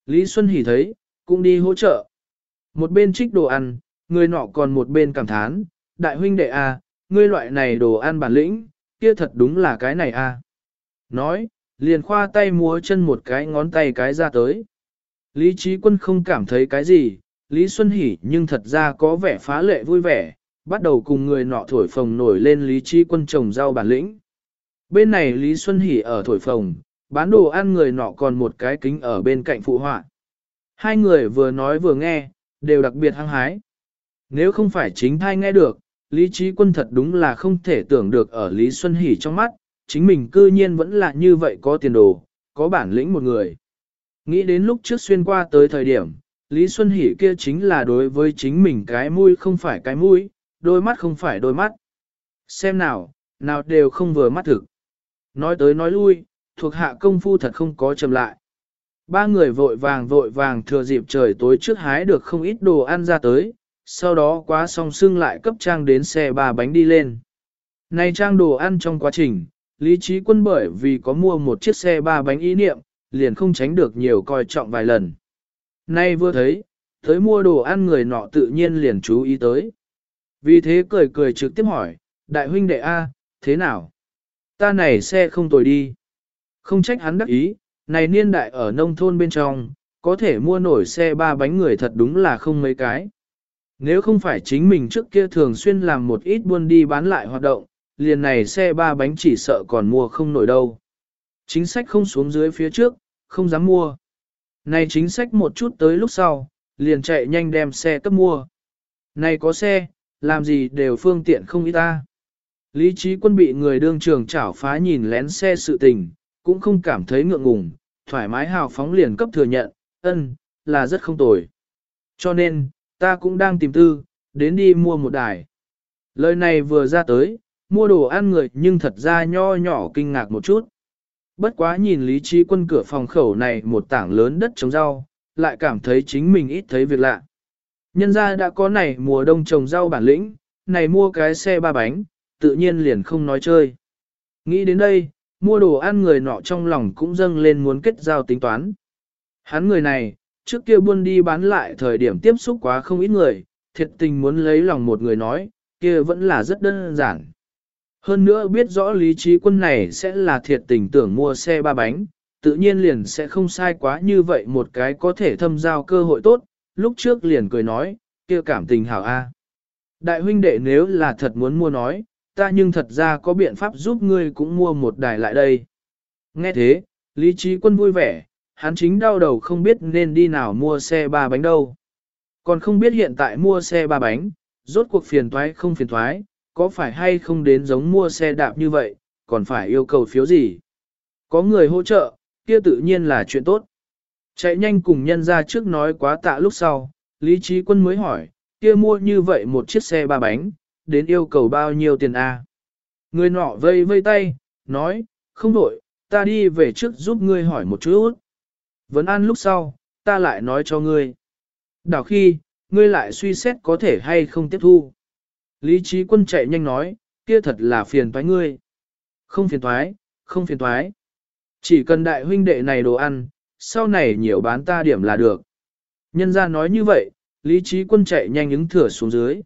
Lý Xuân Hỷ thấy, cũng đi hỗ trợ. Một bên trích đồ ăn, người nọ còn một bên cảm thán, đại huynh đệ à, ngươi loại này đồ ăn bản lĩnh, kia thật đúng là cái này a. À. Nói, liền khoa tay múa chân một cái ngón tay cái ra tới. Lý Trí Quân không cảm thấy cái gì, Lý Xuân Hỷ nhưng thật ra có vẻ phá lệ vui vẻ, bắt đầu cùng người nọ thổi phồng nổi lên Lý Trí Quân trồng rau bản lĩnh. Bên này Lý Xuân Hỷ ở thổi phồng, bán đồ ăn người nọ còn một cái kính ở bên cạnh phụ họa. Hai người vừa nói vừa nghe, đều đặc biệt hăng hái. Nếu không phải chính thai nghe được, Lý Trí Quân thật đúng là không thể tưởng được ở Lý Xuân Hỷ trong mắt, chính mình cư nhiên vẫn là như vậy có tiền đồ, có bản lĩnh một người. Nghĩ đến lúc trước xuyên qua tới thời điểm, Lý Xuân Hỷ kia chính là đối với chính mình cái mũi không phải cái mũi, đôi mắt không phải đôi mắt. Xem nào, nào đều không vừa mắt thực. Nói tới nói lui, thuộc hạ công phu thật không có chậm lại. Ba người vội vàng vội vàng thừa dịp trời tối trước hái được không ít đồ ăn ra tới, sau đó quá xong xưng lại cấp trang đến xe ba bánh đi lên. Này trang đồ ăn trong quá trình, Lý Trí Quân bởi vì có mua một chiếc xe ba bánh ý niệm, liền không tránh được nhiều coi trọng vài lần. Nay vừa thấy, tới mua đồ ăn người nọ tự nhiên liền chú ý tới. Vì thế cười cười trực tiếp hỏi, đại huynh đệ A, thế nào? Ta này xe không tồi đi. Không trách hắn đắc ý, này niên đại ở nông thôn bên trong, có thể mua nổi xe ba bánh người thật đúng là không mấy cái. Nếu không phải chính mình trước kia thường xuyên làm một ít buôn đi bán lại hoạt động, liền này xe ba bánh chỉ sợ còn mua không nổi đâu. Chính sách không xuống dưới phía trước, không dám mua. Này chính sách một chút tới lúc sau, liền chạy nhanh đem xe cấp mua. Này có xe, làm gì đều phương tiện không ít ta. Lý trí quân bị người đương trường chảo phá nhìn lén xe sự tình, cũng không cảm thấy ngượng ngùng, thoải mái hào phóng liền cấp thừa nhận, ân, là rất không tồi. Cho nên, ta cũng đang tìm tư, đến đi mua một đài. Lời này vừa ra tới, mua đồ ăn người nhưng thật ra nho nhỏ kinh ngạc một chút. Bất quá nhìn lý trí quân cửa phòng khẩu này một tảng lớn đất trồng rau, lại cảm thấy chính mình ít thấy việc lạ. Nhân ra đã có này mùa đông trồng rau bản lĩnh, này mua cái xe ba bánh, tự nhiên liền không nói chơi. Nghĩ đến đây, mua đồ ăn người nọ trong lòng cũng dâng lên muốn kết giao tính toán. Hắn người này, trước kia buôn đi bán lại thời điểm tiếp xúc quá không ít người, thiệt tình muốn lấy lòng một người nói, kia vẫn là rất đơn giản. Hơn nữa biết rõ lý trí quân này sẽ là thiệt tình tưởng mua xe ba bánh, tự nhiên liền sẽ không sai quá như vậy một cái có thể thâm giao cơ hội tốt, lúc trước liền cười nói, kia cảm tình hảo a. Đại huynh đệ nếu là thật muốn mua nói, ta nhưng thật ra có biện pháp giúp ngươi cũng mua một đài lại đây. Nghe thế, lý trí quân vui vẻ, hắn chính đau đầu không biết nên đi nào mua xe ba bánh đâu. Còn không biết hiện tại mua xe ba bánh, rốt cuộc phiền toái không phiền toái, có phải hay không đến giống mua xe đạp như vậy, còn phải yêu cầu phiếu gì. Có người hỗ trợ, kia tự nhiên là chuyện tốt. Chạy nhanh cùng nhân ra trước nói quá tạ lúc sau, Lý Trí Quân mới hỏi, kia mua như vậy một chiếc xe ba bánh, đến yêu cầu bao nhiêu tiền a? Người nọ vây vây tay, nói, không đổi, ta đi về trước giúp ngươi hỏi một chút. Vấn an lúc sau, ta lại nói cho ngươi. Đảo khi, ngươi lại suy xét có thể hay không tiếp thu. Lý trí quân chạy nhanh nói, kia thật là phiền toái ngươi. Không phiền toái, không phiền toái. Chỉ cần đại huynh đệ này đồ ăn, sau này nhiều bán ta điểm là được. Nhân ra nói như vậy, lý trí quân chạy nhanh ứng thửa xuống dưới.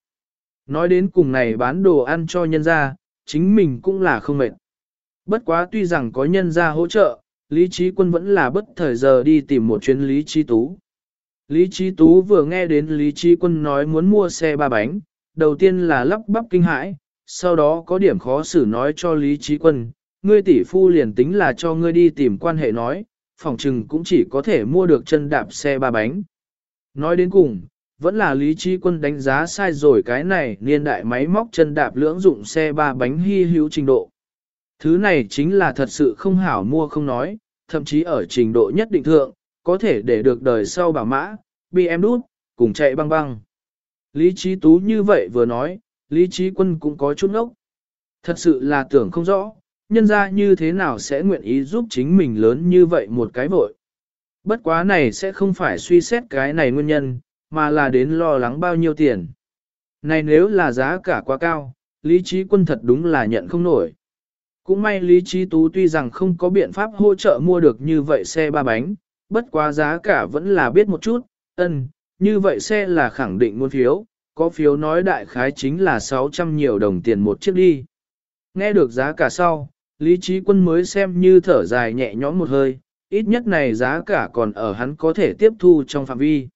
Nói đến cùng này bán đồ ăn cho nhân ra, chính mình cũng là không mệt. Bất quá tuy rằng có nhân ra hỗ trợ, Lý Trí Quân vẫn là bất thời giờ đi tìm một chuyến Lý Trí Tú. Lý Trí Tú vừa nghe đến Lý Trí Quân nói muốn mua xe ba bánh, đầu tiên là lắp bắp kinh hãi, sau đó có điểm khó xử nói cho Lý Trí Quân, ngươi tỷ phu liền tính là cho ngươi đi tìm quan hệ nói, phòng trừng cũng chỉ có thể mua được chân đạp xe ba bánh. Nói đến cùng, vẫn là Lý Trí Quân đánh giá sai rồi cái này niên đại máy móc chân đạp lưỡng dụng xe ba bánh hy hữu trình độ. Thứ này chính là thật sự không hảo mua không nói, thậm chí ở trình độ nhất định thượng, có thể để được đời sau bảo mã, bị em đút, cùng chạy băng băng. Lý trí tú như vậy vừa nói, lý trí quân cũng có chút ngốc. Thật sự là tưởng không rõ, nhân ra như thế nào sẽ nguyện ý giúp chính mình lớn như vậy một cái vội. Bất quá này sẽ không phải suy xét cái này nguyên nhân, mà là đến lo lắng bao nhiêu tiền. Này nếu là giá cả quá cao, lý trí quân thật đúng là nhận không nổi. Cũng may Lý Trí Tú tuy rằng không có biện pháp hỗ trợ mua được như vậy xe ba bánh, bất quá giá cả vẫn là biết một chút, ân, như vậy xe là khẳng định muốn phiếu, có phiếu nói đại khái chính là 600 nhiều đồng tiền một chiếc đi. Nghe được giá cả sau, Lý Trí Quân mới xem như thở dài nhẹ nhõm một hơi, ít nhất này giá cả còn ở hắn có thể tiếp thu trong phạm vi.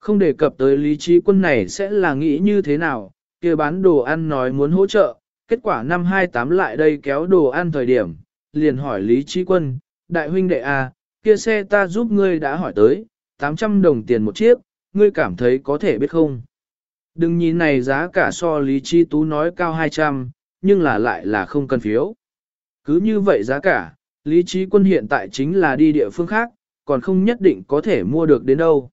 Không đề cập tới Lý Trí Quân này sẽ là nghĩ như thế nào, kia bán đồ ăn nói muốn hỗ trợ, kết quả năm 28 lại đây kéo đồ ăn thời điểm, liền hỏi Lý Trí Quân, đại huynh đệ à, kia xe ta giúp ngươi đã hỏi tới, 800 đồng tiền một chiếc, ngươi cảm thấy có thể biết không? Đừng nhìn này giá cả so Lý Chi Tú nói cao 200, nhưng là lại là không cần phiếu. Cứ như vậy giá cả, Lý Trí Quân hiện tại chính là đi địa phương khác, còn không nhất định có thể mua được đến đâu.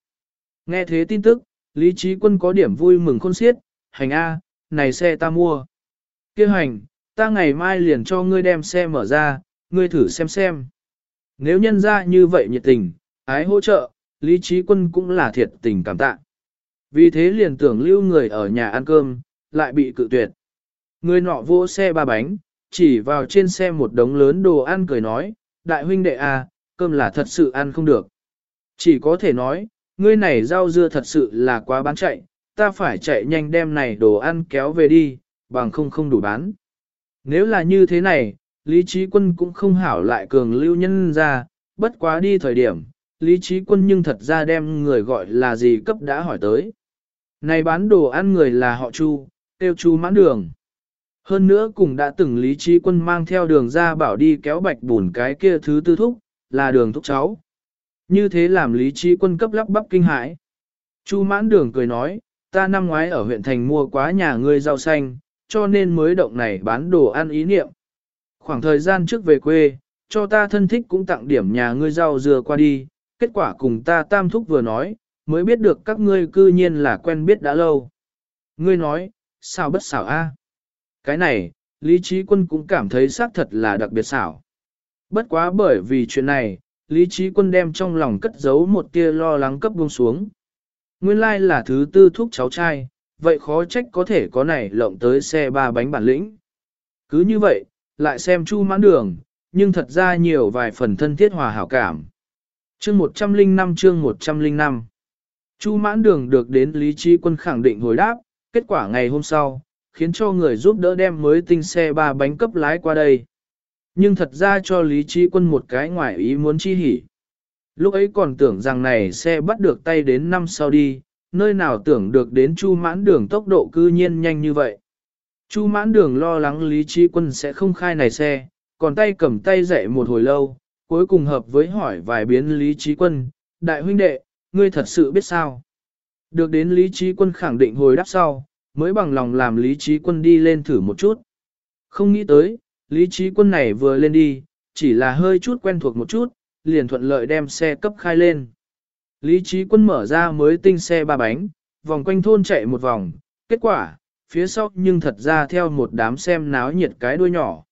Nghe thế tin tức, Lý Trí Quân có điểm vui mừng khôn xiết, hành A, này xe ta mua kia hành, ta ngày mai liền cho ngươi đem xe mở ra, ngươi thử xem xem. Nếu nhân ra như vậy nhiệt tình, ái hỗ trợ, Lý Trí Quân cũng là thiệt tình cảm tạ. Vì thế liền tưởng lưu người ở nhà ăn cơm, lại bị cự tuyệt. Người nọ vô xe ba bánh, chỉ vào trên xe một đống lớn đồ ăn cười nói, đại huynh đệ à, cơm là thật sự ăn không được. Chỉ có thể nói, ngươi này rau dưa thật sự là quá bán chạy, ta phải chạy nhanh đem này đồ ăn kéo về đi, bằng không không đủ bán. Nếu là như thế này, Lý Trí Quân cũng không hảo lại cường lưu nhân ra, bất quá đi thời điểm, Lý Trí Quân nhưng thật ra đem người gọi là gì cấp đã hỏi tới. Này bán đồ ăn người là họ Chu, tiêu Chu mãn đường. Hơn nữa cùng đã từng Lý Trí Quân mang theo đường ra bảo đi kéo bạch bùn cái kia thứ tư thúc, là đường thúc cháu. Như thế làm Lý Trí Quân cấp lắp bắp kinh hãi. Chu mãn đường cười nói, ta năm ngoái ở huyện thành mua quá nhà ngươi rau xanh, cho nên mới động này bán đồ ăn ý niệm. Khoảng thời gian trước về quê, cho ta thân thích cũng tặng điểm nhà ngươi rau dừa qua đi, kết quả cùng ta tam thúc vừa nói, mới biết được các ngươi cư nhiên là quen biết đã lâu. Ngươi nói, sao bất xảo a? À? Cái này, Lý Trí Quân cũng cảm thấy xác thật là đặc biệt xảo. Bất quá bởi vì chuyện này, Lý Trí Quân đem trong lòng cất giấu một tia lo lắng cấp buông xuống. Nguyên lai là thứ tư thúc cháu trai, vậy khó trách có thể có này lộng tới xe ba bánh bản lĩnh. Cứ như vậy, lại xem chu mãn đường, nhưng thật ra nhiều vài phần thân thiết hòa hảo cảm. Chương 105 chương 105 Chu mãn đường được đến Lý Trí Quân khẳng định hồi đáp, kết quả ngày hôm sau, khiến cho người giúp đỡ đem mới tinh xe ba bánh cấp lái qua đây. Nhưng thật ra cho Lý Trí Quân một cái ngoại ý muốn chi hỉ. Lúc ấy còn tưởng rằng này xe bắt được tay đến năm sau đi, nơi nào tưởng được đến Chu mãn đường tốc độ cư nhiên nhanh như vậy. Chu mãn đường lo lắng Lý Trí Quân sẽ không khai này xe, còn tay cầm tay dậy một hồi lâu, cuối cùng hợp với hỏi vài biến Lý Trí Quân, đại huynh đệ, ngươi thật sự biết sao? Được đến Lý Trí Quân khẳng định hồi đáp sau, mới bằng lòng làm Lý Trí Quân đi lên thử một chút. Không nghĩ tới, Lý Trí Quân này vừa lên đi, chỉ là hơi chút quen thuộc một chút, liền thuận lợi đem xe cấp khai lên. Lý Trí Quân mở ra mới tinh xe ba bánh, vòng quanh thôn chạy một vòng, kết quả, phía sau nhưng thật ra theo một đám xem náo nhiệt cái đuôi nhỏ.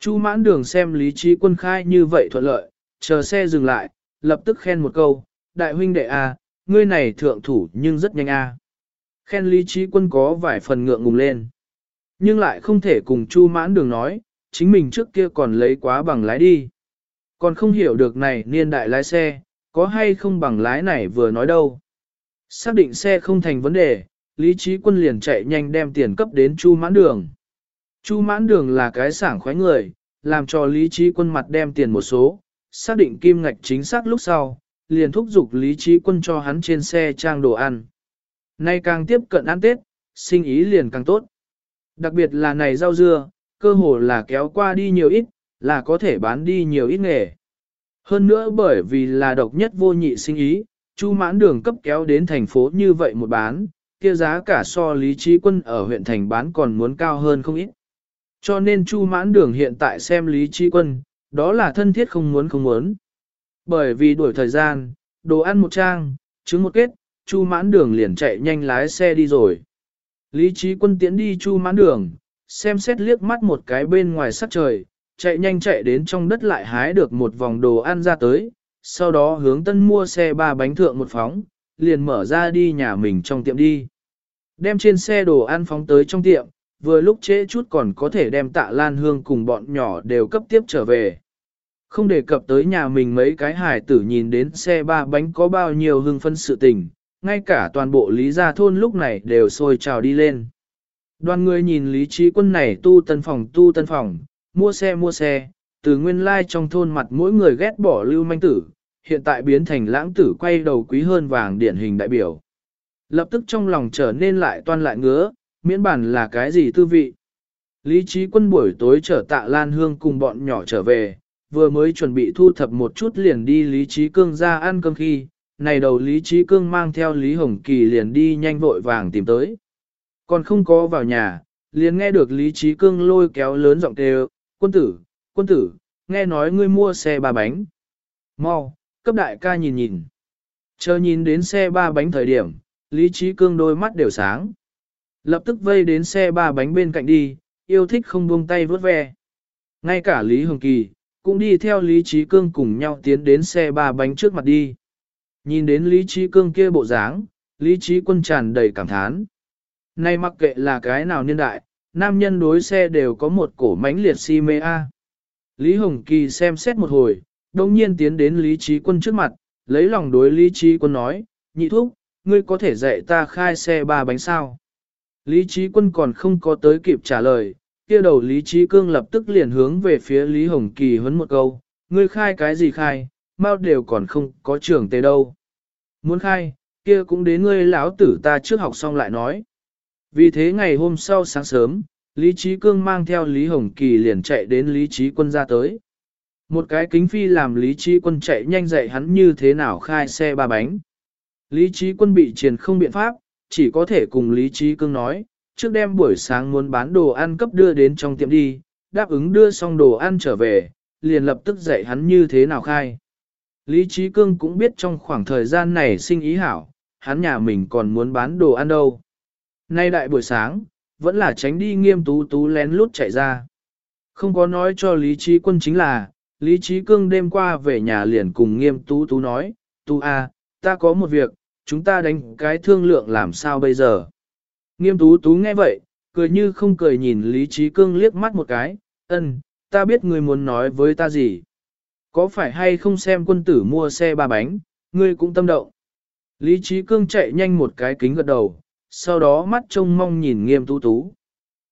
Chu mãn đường xem Lý Trí Quân khai như vậy thuận lợi, chờ xe dừng lại, lập tức khen một câu, đại huynh đệ A, ngươi này thượng thủ nhưng rất nhanh A. Khen Lý Trí Quân có vài phần ngượng ngùng lên. Nhưng lại không thể cùng Chu mãn đường nói, chính mình trước kia còn lấy quá bằng lái đi. Còn không hiểu được này niên đại lái xe, có hay không bằng lái này vừa nói đâu. Xác định xe không thành vấn đề, Lý Trí Quân liền chạy nhanh đem tiền cấp đến Chu mãn đường. Chu mãn đường là cái sảng khoái người, làm cho Lý Trí Quân mặt đem tiền một số, xác định kim ngạch chính xác lúc sau, liền thúc giục Lý Trí Quân cho hắn trên xe trang đồ ăn. Nay càng tiếp cận ăn Tết, sinh ý liền càng tốt. Đặc biệt là này rau dưa, cơ hồ là kéo qua đi nhiều ít, là có thể bán đi nhiều ít nghề. Hơn nữa bởi vì là độc nhất vô nhị sinh ý, Chu mãn đường cấp kéo đến thành phố như vậy một bán, kia giá cả so lý trí quân ở huyện thành bán còn muốn cao hơn không ít. Cho nên Chu mãn đường hiện tại xem lý trí quân, đó là thân thiết không muốn không muốn. Bởi vì đuổi thời gian, đồ ăn một trang, trứng một kết, Chu mãn đường liền chạy nhanh lái xe đi rồi. Lý trí quân tiến đi Chu mãn đường, xem xét liếc mắt một cái bên ngoài sắc trời, chạy nhanh chạy đến trong đất lại hái được một vòng đồ ăn ra tới, sau đó hướng tân mua xe ba bánh thượng một phóng, liền mở ra đi nhà mình trong tiệm đi. Đem trên xe đồ ăn phóng tới trong tiệm, vừa lúc trễ chút còn có thể đem tạ lan hương cùng bọn nhỏ đều cấp tiếp trở về. Không đề cập tới nhà mình mấy cái hải tử nhìn đến xe ba bánh có bao nhiêu hương phân sự tình, ngay cả toàn bộ lý gia thôn lúc này đều sôi trào đi lên. Đoàn người nhìn lý trí quân này tu tân phòng tu tân phòng, mua xe mua xe, từ nguyên lai trong thôn mặt mỗi người ghét bỏ lưu manh tử, hiện tại biến thành lãng tử quay đầu quý hơn vàng điển hình đại biểu. Lập tức trong lòng trở nên lại toan lại ngứa, miễn bản là cái gì tư vị. Lý trí quân buổi tối trở tạ Lan Hương cùng bọn nhỏ trở về, vừa mới chuẩn bị thu thập một chút liền đi Lý trí cương ra ăn cơm khi, này đầu Lý trí cương mang theo Lý Hồng Kỳ liền đi nhanh vội vàng tìm tới. Còn không có vào nhà, liền nghe được Lý trí cương lôi kéo lớn giọng kêu, quân tử, quân tử, nghe nói ngươi mua xe ba bánh. Mau, cấp đại ca nhìn nhìn. Chờ nhìn đến xe ba bánh thời điểm, Lý Trí Cương đôi mắt đều sáng. Lập tức vây đến xe ba bánh bên cạnh đi, yêu thích không buông tay vớt ve. Ngay cả Lý Hồng Kỳ, cũng đi theo Lý Trí Cương cùng nhau tiến đến xe ba bánh trước mặt đi. Nhìn đến Lý Trí Cương kia bộ dáng, Lý Trí Quân tràn đầy cảm thán. Nay mặc kệ là cái nào niên đại, nam nhân đối xe đều có một cổ mãnh liệt si mê a. Lý Hồng Kỳ xem xét một hồi, đồng nhiên tiến đến Lý Trí Quân trước mặt, lấy lòng đối Lý Trí Quân nói, nhị thúc, ngươi có thể dạy ta khai xe ba bánh sao? Lý Trí Quân còn không có tới kịp trả lời, kia đầu Lý Trí Cương lập tức liền hướng về phía Lý Hồng Kỳ huấn một câu, ngươi khai cái gì khai, mau đều còn không có trưởng tề đâu. Muốn khai, kia cũng đến ngươi lão tử ta trước học xong lại nói. Vì thế ngày hôm sau sáng sớm, Lý Trí Cương mang theo Lý Hồng Kỳ liền chạy đến Lý Trí Quân ra tới. Một cái kính phi làm Lý Trí Quân chạy nhanh dạy hắn như thế nào khai xe ba bánh. Lý Trí Quân bị triền không biện pháp, chỉ có thể cùng Lý Trí Cương nói, trước đêm buổi sáng muốn bán đồ ăn cấp đưa đến trong tiệm đi, đáp ứng đưa xong đồ ăn trở về, liền lập tức dạy hắn như thế nào khai. Lý Trí Cương cũng biết trong khoảng thời gian này sinh ý hảo, hắn nhà mình còn muốn bán đồ ăn đâu. Nay đại buổi sáng, vẫn là tránh đi nghiêm tú tú lén lút chạy ra. Không có nói cho Lý Trí Quân chính là, Lý Trí Cương đêm qua về nhà liền cùng nghiêm tú tú nói, tú a, ta có một việc, chúng ta đánh cái thương lượng làm sao bây giờ. Nghiêm tú tú nghe vậy, cười như không cười nhìn Lý Trí Cương liếc mắt một cái, ân, ta biết ngươi muốn nói với ta gì. Có phải hay không xem quân tử mua xe ba bánh, ngươi cũng tâm động. Lý Trí Cương chạy nhanh một cái kính gật đầu, sau đó mắt trông mong nhìn nghiêm tú tú.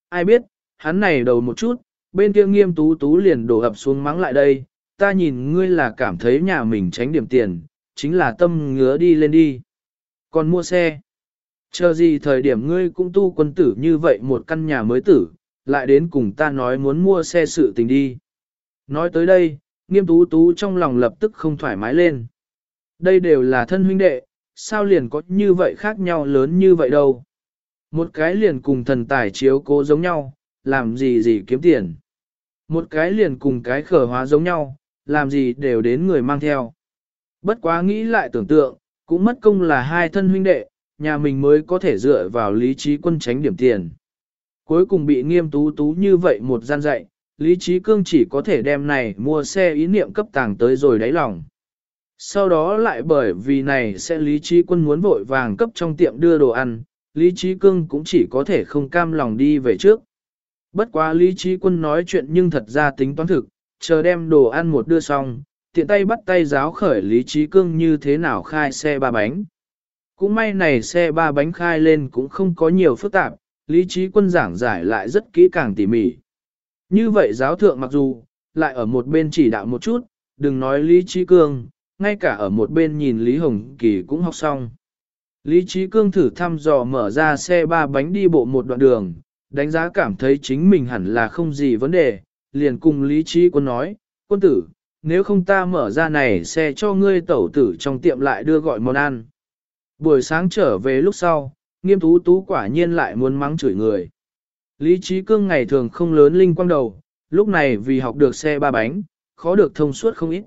Ai biết, hắn này đầu một chút, bên kia nghiêm tú tú liền đổ ập xuống mắng lại đây, ta nhìn ngươi là cảm thấy nhà mình tránh điểm tiền, chính là tâm ngứa đi lên đi. Còn mua xe. Chờ gì thời điểm ngươi cũng tu quân tử như vậy một căn nhà mới tử, lại đến cùng ta nói muốn mua xe sự tình đi. Nói tới đây, nghiêm tú tú trong lòng lập tức không thoải mái lên. Đây đều là thân huynh đệ, sao liền có như vậy khác nhau lớn như vậy đâu. Một cái liền cùng thần tài chiếu cố giống nhau, làm gì gì kiếm tiền. Một cái liền cùng cái khở hóa giống nhau, làm gì đều đến người mang theo. Bất quá nghĩ lại tưởng tượng, cũng mất công là hai thân huynh đệ, nhà mình mới có thể dựa vào lý trí quân tránh điểm tiền. Cuối cùng bị nghiêm tú tú như vậy một gian dạy, lý trí cương chỉ có thể đem này mua xe ý niệm cấp tàng tới rồi đáy lòng. Sau đó lại bởi vì này sẽ lý trí quân muốn vội vàng cấp trong tiệm đưa đồ ăn, lý trí cương cũng chỉ có thể không cam lòng đi về trước. Bất quá lý trí quân nói chuyện nhưng thật ra tính toán thực, chờ đem đồ ăn một đưa xong, tiện tay bắt tay giáo khởi lý trí cương như thế nào khai xe ba bánh. Cũng may này xe ba bánh khai lên cũng không có nhiều phức tạp, lý trí quân giảng giải lại rất kỹ càng tỉ mỉ. Như vậy giáo thượng mặc dù, lại ở một bên chỉ đạo một chút, đừng nói lý trí cương, ngay cả ở một bên nhìn Lý Hồng Kỳ cũng học xong. Lý trí cương thử thăm dò mở ra xe ba bánh đi bộ một đoạn đường, đánh giá cảm thấy chính mình hẳn là không gì vấn đề, liền cùng Lý trí quân nói, quân tử, nếu không ta mở ra này xe cho ngươi tẩu tử trong tiệm lại đưa gọi món ăn. Buổi sáng trở về lúc sau, nghiêm tú tú quả nhiên lại muốn mắng chửi người. Lý trí cương ngày thường không lớn linh quang đầu, lúc này vì học được xe ba bánh, khó được thông suốt không ít.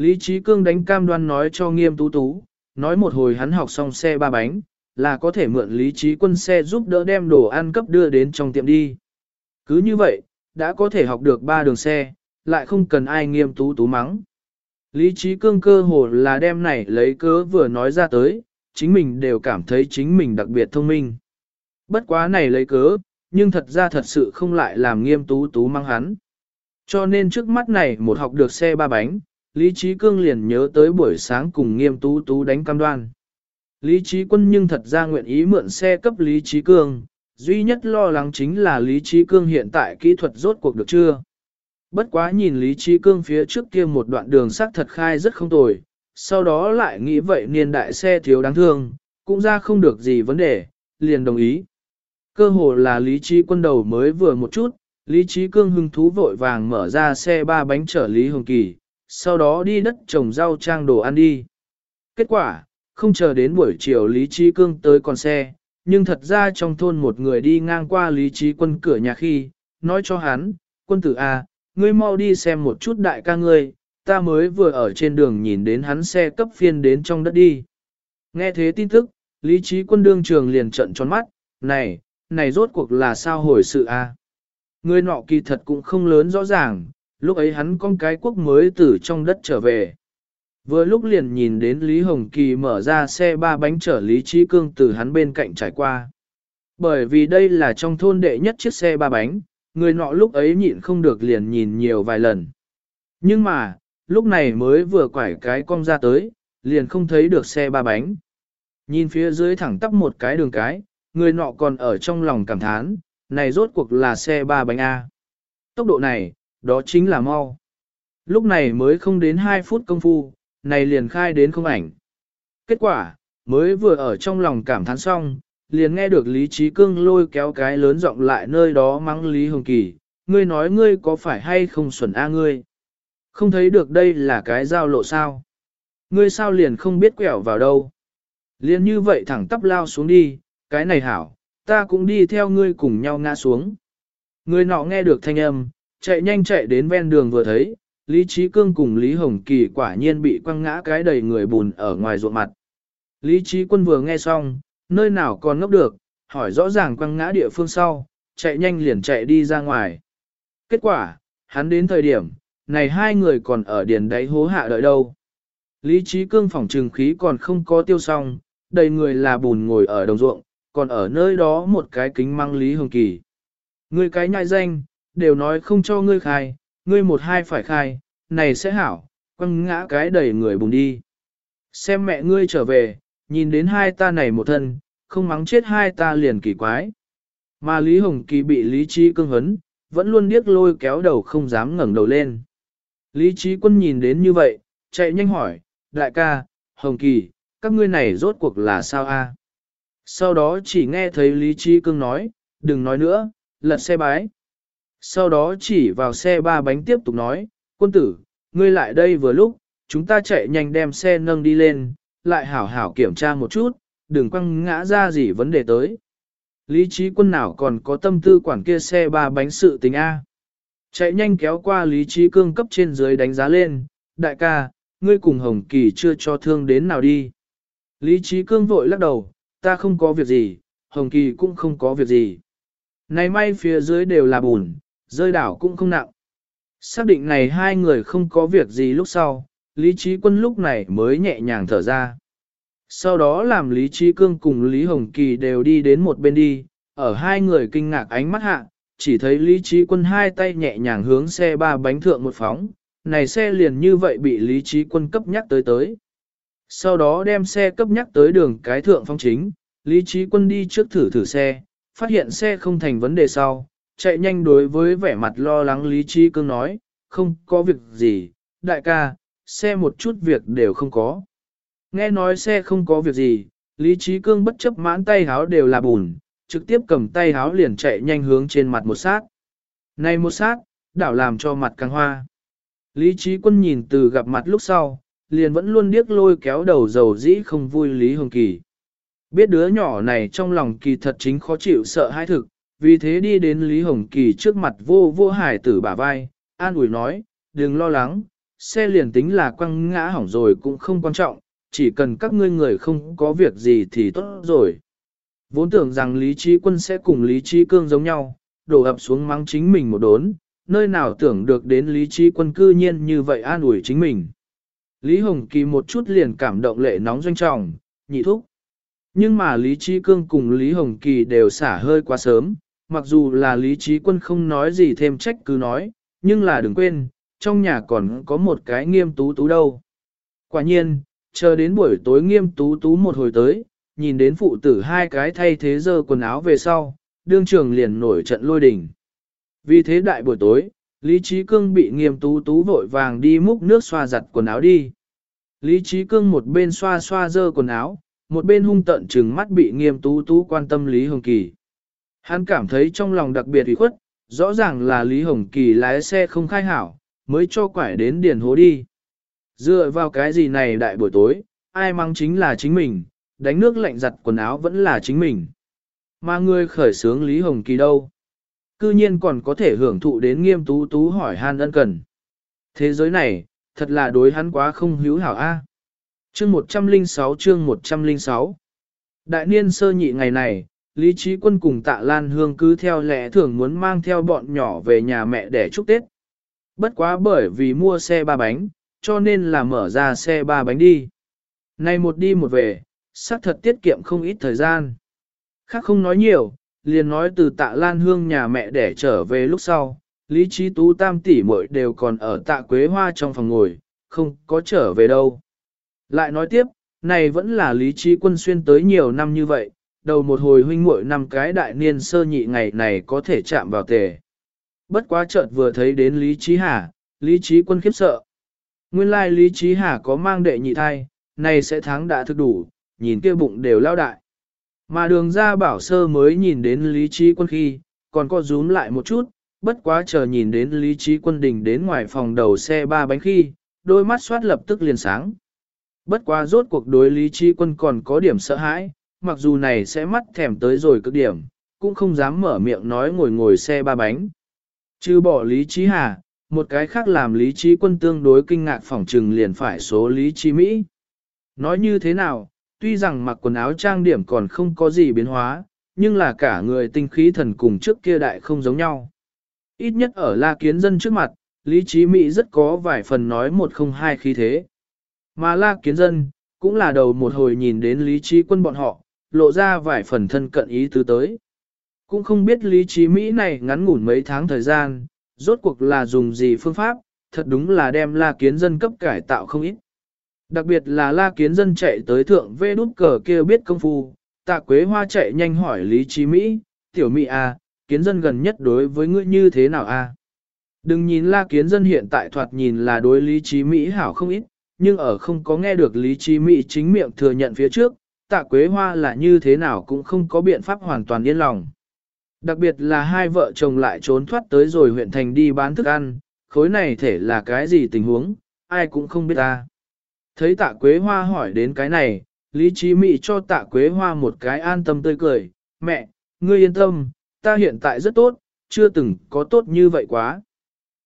Lý trí cương đánh cam đoan nói cho nghiêm tú tú, nói một hồi hắn học xong xe ba bánh, là có thể mượn lý trí quân xe giúp đỡ đem đồ ăn cấp đưa đến trong tiệm đi. Cứ như vậy, đã có thể học được ba đường xe, lại không cần ai nghiêm tú tú mắng. Lý trí cương cơ hồ là đem này lấy cớ vừa nói ra tới, chính mình đều cảm thấy chính mình đặc biệt thông minh. Bất quá này lấy cớ, nhưng thật ra thật sự không lại làm nghiêm tú tú mắng hắn. Cho nên trước mắt này một học được xe ba bánh, Lý Trí Cương liền nhớ tới buổi sáng cùng nghiêm tú tú đánh cam đoan. Lý Trí Quân nhưng thật ra nguyện ý mượn xe cấp Lý Trí Cương, duy nhất lo lắng chính là Lý Trí Cương hiện tại kỹ thuật rốt cuộc được chưa. Bất quá nhìn Lý Trí Cương phía trước kia một đoạn đường sắc thật khai rất không tồi, sau đó lại nghĩ vậy niên đại xe thiếu đáng thương, cũng ra không được gì vấn đề, liền đồng ý. Cơ hồ là Lý Trí quân đầu mới vừa một chút, Lý Trí Cương hưng thú vội vàng mở ra xe ba bánh chở Lý Hồng Kỳ, sau đó đi đất trồng rau trang đồ ăn đi. Kết quả, không chờ đến buổi chiều Lý Trí Cương tới con xe, nhưng thật ra trong thôn một người đi ngang qua Lý Trí quân cửa nhà khi, nói cho hắn, quân tử A, ngươi mau đi xem một chút đại ca ngươi, ta mới vừa ở trên đường nhìn đến hắn xe cấp phiên đến trong đất đi. Nghe thế tin tức, Lý Trí quân đương trường liền trận tròn mắt, này, này rốt cuộc là sao hồi sự A. Người nọ kỳ thật cũng không lớn rõ ràng, lúc ấy hắn con cái quốc mới từ trong đất trở về. Vừa lúc liền nhìn đến Lý Hồng Kỳ mở ra xe ba bánh chở Lý Trí Cương từ hắn bên cạnh trải qua. Bởi vì đây là trong thôn đệ nhất chiếc xe ba bánh, người nọ lúc ấy nhịn không được liền nhìn nhiều vài lần. Nhưng mà, lúc này mới vừa quải cái cong ra tới, liền không thấy được xe ba bánh. Nhìn phía dưới thẳng tắp một cái đường cái, người nọ còn ở trong lòng cảm thán, này rốt cuộc là xe ba bánh A. Tốc độ này, đó chính là mau. Lúc này mới không đến 2 phút công phu, này liền khai đến không ảnh. Kết quả, mới vừa ở trong lòng cảm thán xong, liền nghe được Lý Trí Cương lôi kéo cái lớn giọng lại nơi đó mắng Lý Hồng Kỳ, ngươi nói ngươi có phải hay không xuẩn a ngươi. Không thấy được đây là cái giao lộ sao. Ngươi sao liền không biết quẹo vào đâu. Liền như vậy thẳng tắp lao xuống đi, cái này hảo, ta cũng đi theo ngươi cùng nhau ngã xuống. Người nọ nghe được thanh âm, chạy nhanh chạy đến ven đường vừa thấy, Lý Trí Cương cùng Lý Hồng Kỳ quả nhiên bị quăng ngã cái đầy người bùn ở ngoài ruộng mặt. Lý Trí Quân vừa nghe xong, nơi nào còn ngốc được, hỏi rõ ràng quăng ngã địa phương sau, chạy nhanh liền chạy đi ra ngoài. Kết quả, hắn đến thời điểm, này hai người còn ở điền đáy hố hạ đợi đâu. Lý Trí Cương phòng trừng khí còn không có tiêu xong, đầy người là bùn ngồi ở đồng ruộng, còn ở nơi đó một cái kính mang Lý Hồng Kỳ. người cái nhại danh, đều nói không cho ngươi khai, ngươi một hai phải khai, này sẽ hảo, quăng ngã cái đầy người bùng đi. Xem mẹ ngươi trở về, nhìn đến hai ta này một thân, không mắng chết hai ta liền kỳ quái. Mà Lý Hồng Kỳ bị Lý Trí cương hấn, vẫn luôn điếc lôi kéo đầu không dám ngẩng đầu lên. Lý Trí quân nhìn đến như vậy, chạy nhanh hỏi, đại ca, Hồng Kỳ, các ngươi này rốt cuộc là sao a? Sau đó chỉ nghe thấy Lý Trí cương nói, đừng nói nữa, lật xe bái. Sau đó chỉ vào xe ba bánh tiếp tục nói, quân tử, ngươi lại đây vừa lúc, chúng ta chạy nhanh đem xe nâng đi lên, lại hảo hảo kiểm tra một chút, đừng quăng ngã ra gì vấn đề tới. Lý trí quân nào còn có tâm tư quản kia xe ba bánh sự tình A. Chạy nhanh kéo qua lý trí cương cấp trên dưới đánh giá lên, đại ca, ngươi cùng Hồng Kỳ chưa cho thương đến nào đi. Lý trí cương vội lắc đầu, ta không có việc gì, Hồng Kỳ cũng không có việc gì. Này may phía dưới đều là bùn, rơi đảo cũng không nặng. Xác định này hai người không có việc gì lúc sau, Lý Trí Quân lúc này mới nhẹ nhàng thở ra. Sau đó làm Lý Trí Cương cùng Lý Hồng Kỳ đều đi đến một bên đi, ở hai người kinh ngạc ánh mắt hạ, chỉ thấy Lý Trí Quân hai tay nhẹ nhàng hướng xe ba bánh thượng một phóng, này xe liền như vậy bị Lý Trí Quân cấp nhắc tới tới. Sau đó đem xe cấp nhắc tới đường cái thượng phong chính, Lý Trí Quân đi trước thử thử xe, phát hiện xe không thành vấn đề sau, chạy nhanh đối với vẻ mặt lo lắng Lý Trí Cương nói, không có việc gì, đại ca, xe một chút việc đều không có. Nghe nói xe không có việc gì, Lý Trí Cương bất chấp mãn tay háo đều là bùn, trực tiếp cầm tay háo liền chạy nhanh hướng trên mặt một sát. Này một sát, đảo làm cho mặt càng hoa. Lý Trí Quân nhìn từ gặp mặt lúc sau, liền vẫn luôn điếc lôi kéo đầu dầu dĩ không vui Lý Hồng Kỳ. Biết đứa nhỏ này trong lòng kỳ thật chính khó chịu sợ hãi thực, vì thế đi đến Lý Hồng Kỳ trước mặt vô vô hải tử bả vai, an ủi nói, đừng lo lắng, xe liền tính là quăng ngã hỏng rồi cũng không quan trọng, chỉ cần các ngươi người không có việc gì thì tốt rồi. Vốn tưởng rằng Lý Trí Quân sẽ cùng Lý Trí Cương giống nhau, đổ ập xuống mắng chính mình một đốn, nơi nào tưởng được đến Lý Trí Quân cư nhiên như vậy an ủi chính mình. Lý Hồng Kỳ một chút liền cảm động lệ nóng doanh trọng, nhị thúc. Nhưng mà Lý Trí Cương cùng Lý Hồng Kỳ đều xả hơi quá sớm, mặc dù là Lý Trí Quân không nói gì thêm trách cứ nói, nhưng là đừng quên, trong nhà còn có một cái nghiêm tú tú đâu. Quả nhiên, chờ đến buổi tối nghiêm tú tú một hồi tới, nhìn đến phụ tử hai cái thay thế dơ quần áo về sau, đương trường liền nổi trận lôi đình. Vì thế đại buổi tối, Lý Trí Cương bị nghiêm tú tú vội vàng đi múc nước xoa giặt quần áo đi. Lý Trí Cương một bên xoa xoa dơ quần áo, một bên hung tận trừng mắt bị nghiêm tú tú quan tâm Lý Hồng Kỳ. Hắn cảm thấy trong lòng đặc biệt ủy khuất, rõ ràng là Lý Hồng Kỳ lái xe không khai hảo, mới cho quải đến điền hố đi. Dựa vào cái gì này đại buổi tối, ai mang chính là chính mình, đánh nước lạnh giặt quần áo vẫn là chính mình. Mà người khởi sướng Lý Hồng Kỳ đâu? Cư nhiên còn có thể hưởng thụ đến nghiêm tú tú hỏi han ân cần. Thế giới này, thật là đối hắn quá không hữu hảo a. À. Chương 106 chương 106 Đại niên sơ nhị ngày này, Lý Trí Quân cùng Tạ Lan Hương cứ theo lẽ thường muốn mang theo bọn nhỏ về nhà mẹ để chúc Tết. Bất quá bởi vì mua xe ba bánh, cho nên là mở ra xe ba bánh đi. Này một đi một về, xác thật tiết kiệm không ít thời gian. Khác không nói nhiều, liền nói từ tạ lan hương nhà mẹ để trở về lúc sau, Lý Trí Tú tam tỷ muội đều còn ở tạ quế hoa trong phòng ngồi, không có trở về đâu. Lại nói tiếp, này vẫn là Lý Trí quân xuyên tới nhiều năm như vậy, đầu một hồi huynh muội năm cái đại niên sơ nhị ngày này có thể chạm vào tề. Bất quá chợt vừa thấy đến Lý Trí Hà, Lý Trí quân khiếp sợ. Nguyên lai Lý Trí Hà có mang đệ nhị thai, này sẽ tháng đã thức đủ, nhìn kia bụng đều lao đại. Mà đường ra bảo sơ mới nhìn đến Lý Trí quân khi, còn có rúm lại một chút, bất quá chờ nhìn đến Lý Trí quân đình đến ngoài phòng đầu xe ba bánh khi, đôi mắt xoát lập tức liền sáng. Bất quá rốt cuộc đối Lý Trí quân còn có điểm sợ hãi, mặc dù này sẽ mắt thèm tới rồi cực điểm, cũng không dám mở miệng nói ngồi ngồi xe ba bánh. Chứ bỏ Lý Trí Hà, một cái khác làm Lý Trí quân tương đối kinh ngạc phỏng trừng liền phải số Lý Trí Mỹ. Nói như thế nào, tuy rằng mặc quần áo trang điểm còn không có gì biến hóa, nhưng là cả người tinh khí thần cùng trước kia đại không giống nhau. Ít nhất ở La Kiến Dân trước mặt, Lý Trí Mỹ rất có vài phần nói một không hai khí thế. Mà La Kiến Dân, cũng là đầu một hồi nhìn đến Lý Trí quân bọn họ, lộ ra vài phần thân cận ý tứ tới. Cũng không biết Lý Trí Mỹ này ngắn ngủn mấy tháng thời gian, rốt cuộc là dùng gì phương pháp, thật đúng là đem La Kiến Dân cấp cải tạo không ít. Đặc biệt là La Kiến Dân chạy tới thượng vê đút cờ kia biết công phu, tạ quế hoa chạy nhanh hỏi Lý Trí Mỹ, tiểu Mỹ à, Kiến Dân gần nhất đối với ngươi như thế nào a? À? Đừng nhìn La Kiến Dân hiện tại thoạt nhìn là đối Lý Trí Mỹ hảo không ít, nhưng ở không có nghe được Lý Trí Mỹ chính miệng thừa nhận phía trước, tạ quế hoa là như thế nào cũng không có biện pháp hoàn toàn yên lòng. Đặc biệt là hai vợ chồng lại trốn thoát tới rồi huyện thành đi bán thức ăn, khối này thể là cái gì tình huống, ai cũng không biết ta. Thấy tạ quế hoa hỏi đến cái này, Lý Trí Mị cho tạ quế hoa một cái an tâm tươi cười, mẹ, ngươi yên tâm, ta hiện tại rất tốt, chưa từng có tốt như vậy quá.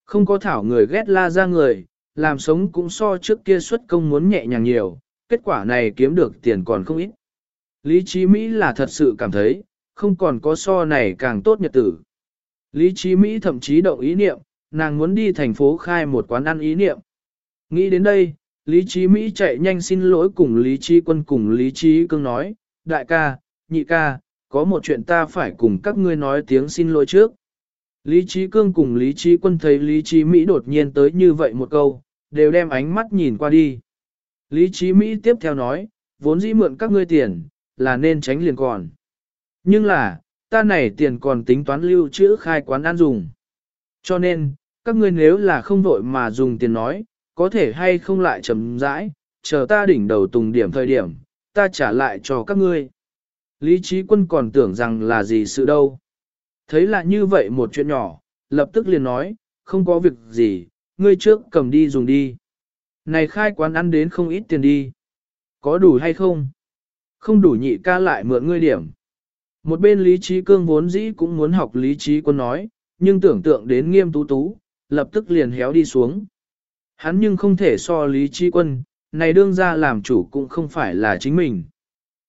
Không có thảo người ghét la ra người, làm sống cũng so trước kia xuất công muốn nhẹ nhàng nhiều, kết quả này kiếm được tiền còn không ít. Lý Chí Mỹ là thật sự cảm thấy, không còn có so này càng tốt nhật tử. Lý Chí Mỹ thậm chí động ý niệm, nàng muốn đi thành phố khai một quán ăn ý niệm. Nghĩ đến đây, Lý Chí Mỹ chạy nhanh xin lỗi cùng Lý Chí Quân cùng Lý Chí Cương nói, đại ca, nhị ca, có một chuyện ta phải cùng các ngươi nói tiếng xin lỗi trước. Lý Chí Cương cùng Lý Chí Quân thấy Lý Chí Mỹ đột nhiên tới như vậy một câu, đều đem ánh mắt nhìn qua đi. Lý Chí Mỹ tiếp theo nói, vốn dĩ mượn các ngươi tiền, là nên tránh liền còn. Nhưng là, ta này tiền còn tính toán lưu trữ khai quán ăn dùng. Cho nên, các ngươi nếu là không vội mà dùng tiền nói, có thể hay không lại chấm rãi, chờ ta đỉnh đầu tùng điểm thời điểm, ta trả lại cho các ngươi. Lý trí quân còn tưởng rằng là gì sự đâu. Thấy là như vậy một chuyện nhỏ, lập tức liền nói, không có việc gì, ngươi trước cầm đi dùng đi. Này khai quán ăn đến không ít tiền đi. Có đủ hay không? Không đủ nhị ca lại mượn ngươi điểm. Một bên lý trí cương vốn dĩ cũng muốn học lý trí quân nói, nhưng tưởng tượng đến nghiêm tú tú, lập tức liền héo đi xuống. Hắn nhưng không thể so lý trí quân, này đương ra làm chủ cũng không phải là chính mình.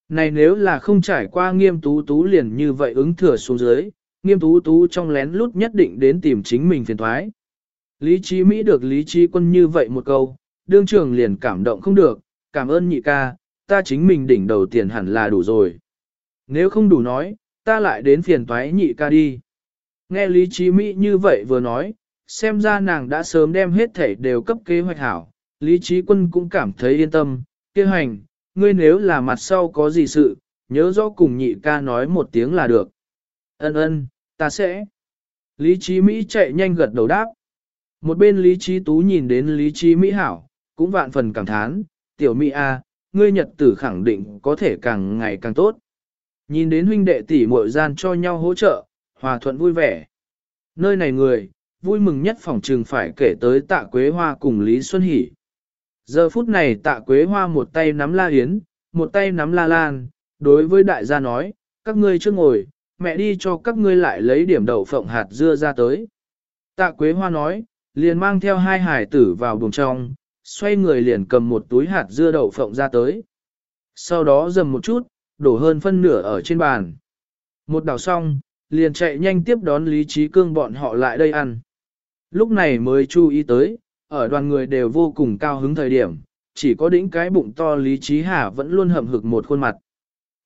Này nếu là không trải qua nghiêm tú tú liền như vậy ứng thừa xuống dưới, nghiêm tú tú trong lén lút nhất định đến tìm chính mình phiền thoái. Lý trí Mỹ được lý trí quân như vậy một câu, đương trường liền cảm động không được, cảm ơn nhị ca, ta chính mình đỉnh đầu tiền hẳn là đủ rồi. Nếu không đủ nói, ta lại đến phiền toái nhị ca đi. Nghe Lý Trí Mỹ như vậy vừa nói, xem ra nàng đã sớm đem hết thể đều cấp kế hoạch hảo. Lý Trí Quân cũng cảm thấy yên tâm, kêu hành, ngươi nếu là mặt sau có gì sự, nhớ rõ cùng nhị ca nói một tiếng là được. Ân ân, ta sẽ. Lý Trí Mỹ chạy nhanh gật đầu đáp. Một bên Lý Trí Tú nhìn đến Lý Trí Mỹ Hảo, cũng vạn phần cảm thán, tiểu Mỹ A, ngươi nhật tử khẳng định có thể càng ngày càng tốt. Nhìn đến huynh đệ tỷ muội gian cho nhau hỗ trợ, hòa thuận vui vẻ. Nơi này người, vui mừng nhất phòng trường phải kể tới tạ Quế Hoa cùng Lý Xuân Hỷ. Giờ phút này tạ Quế Hoa một tay nắm La hiến, một tay nắm La Lan, đối với đại gia nói, các ngươi chưa ngồi, mẹ đi cho các ngươi lại lấy điểm đậu phộng hạt dưa ra tới. Tạ Quế Hoa nói, liền mang theo hai hải tử vào buồng trong, xoay người liền cầm một túi hạt dưa đậu phộng ra tới. Sau đó dầm một chút, đổ hơn phân nửa ở trên bàn. Một đảo xong, liền chạy nhanh tiếp đón Lý Trí Cương bọn họ lại đây ăn. Lúc này mới chú ý tới, ở đoàn người đều vô cùng cao hứng thời điểm, chỉ có đỉnh cái bụng to Lý Trí Hà vẫn luôn hậm hực một khuôn mặt.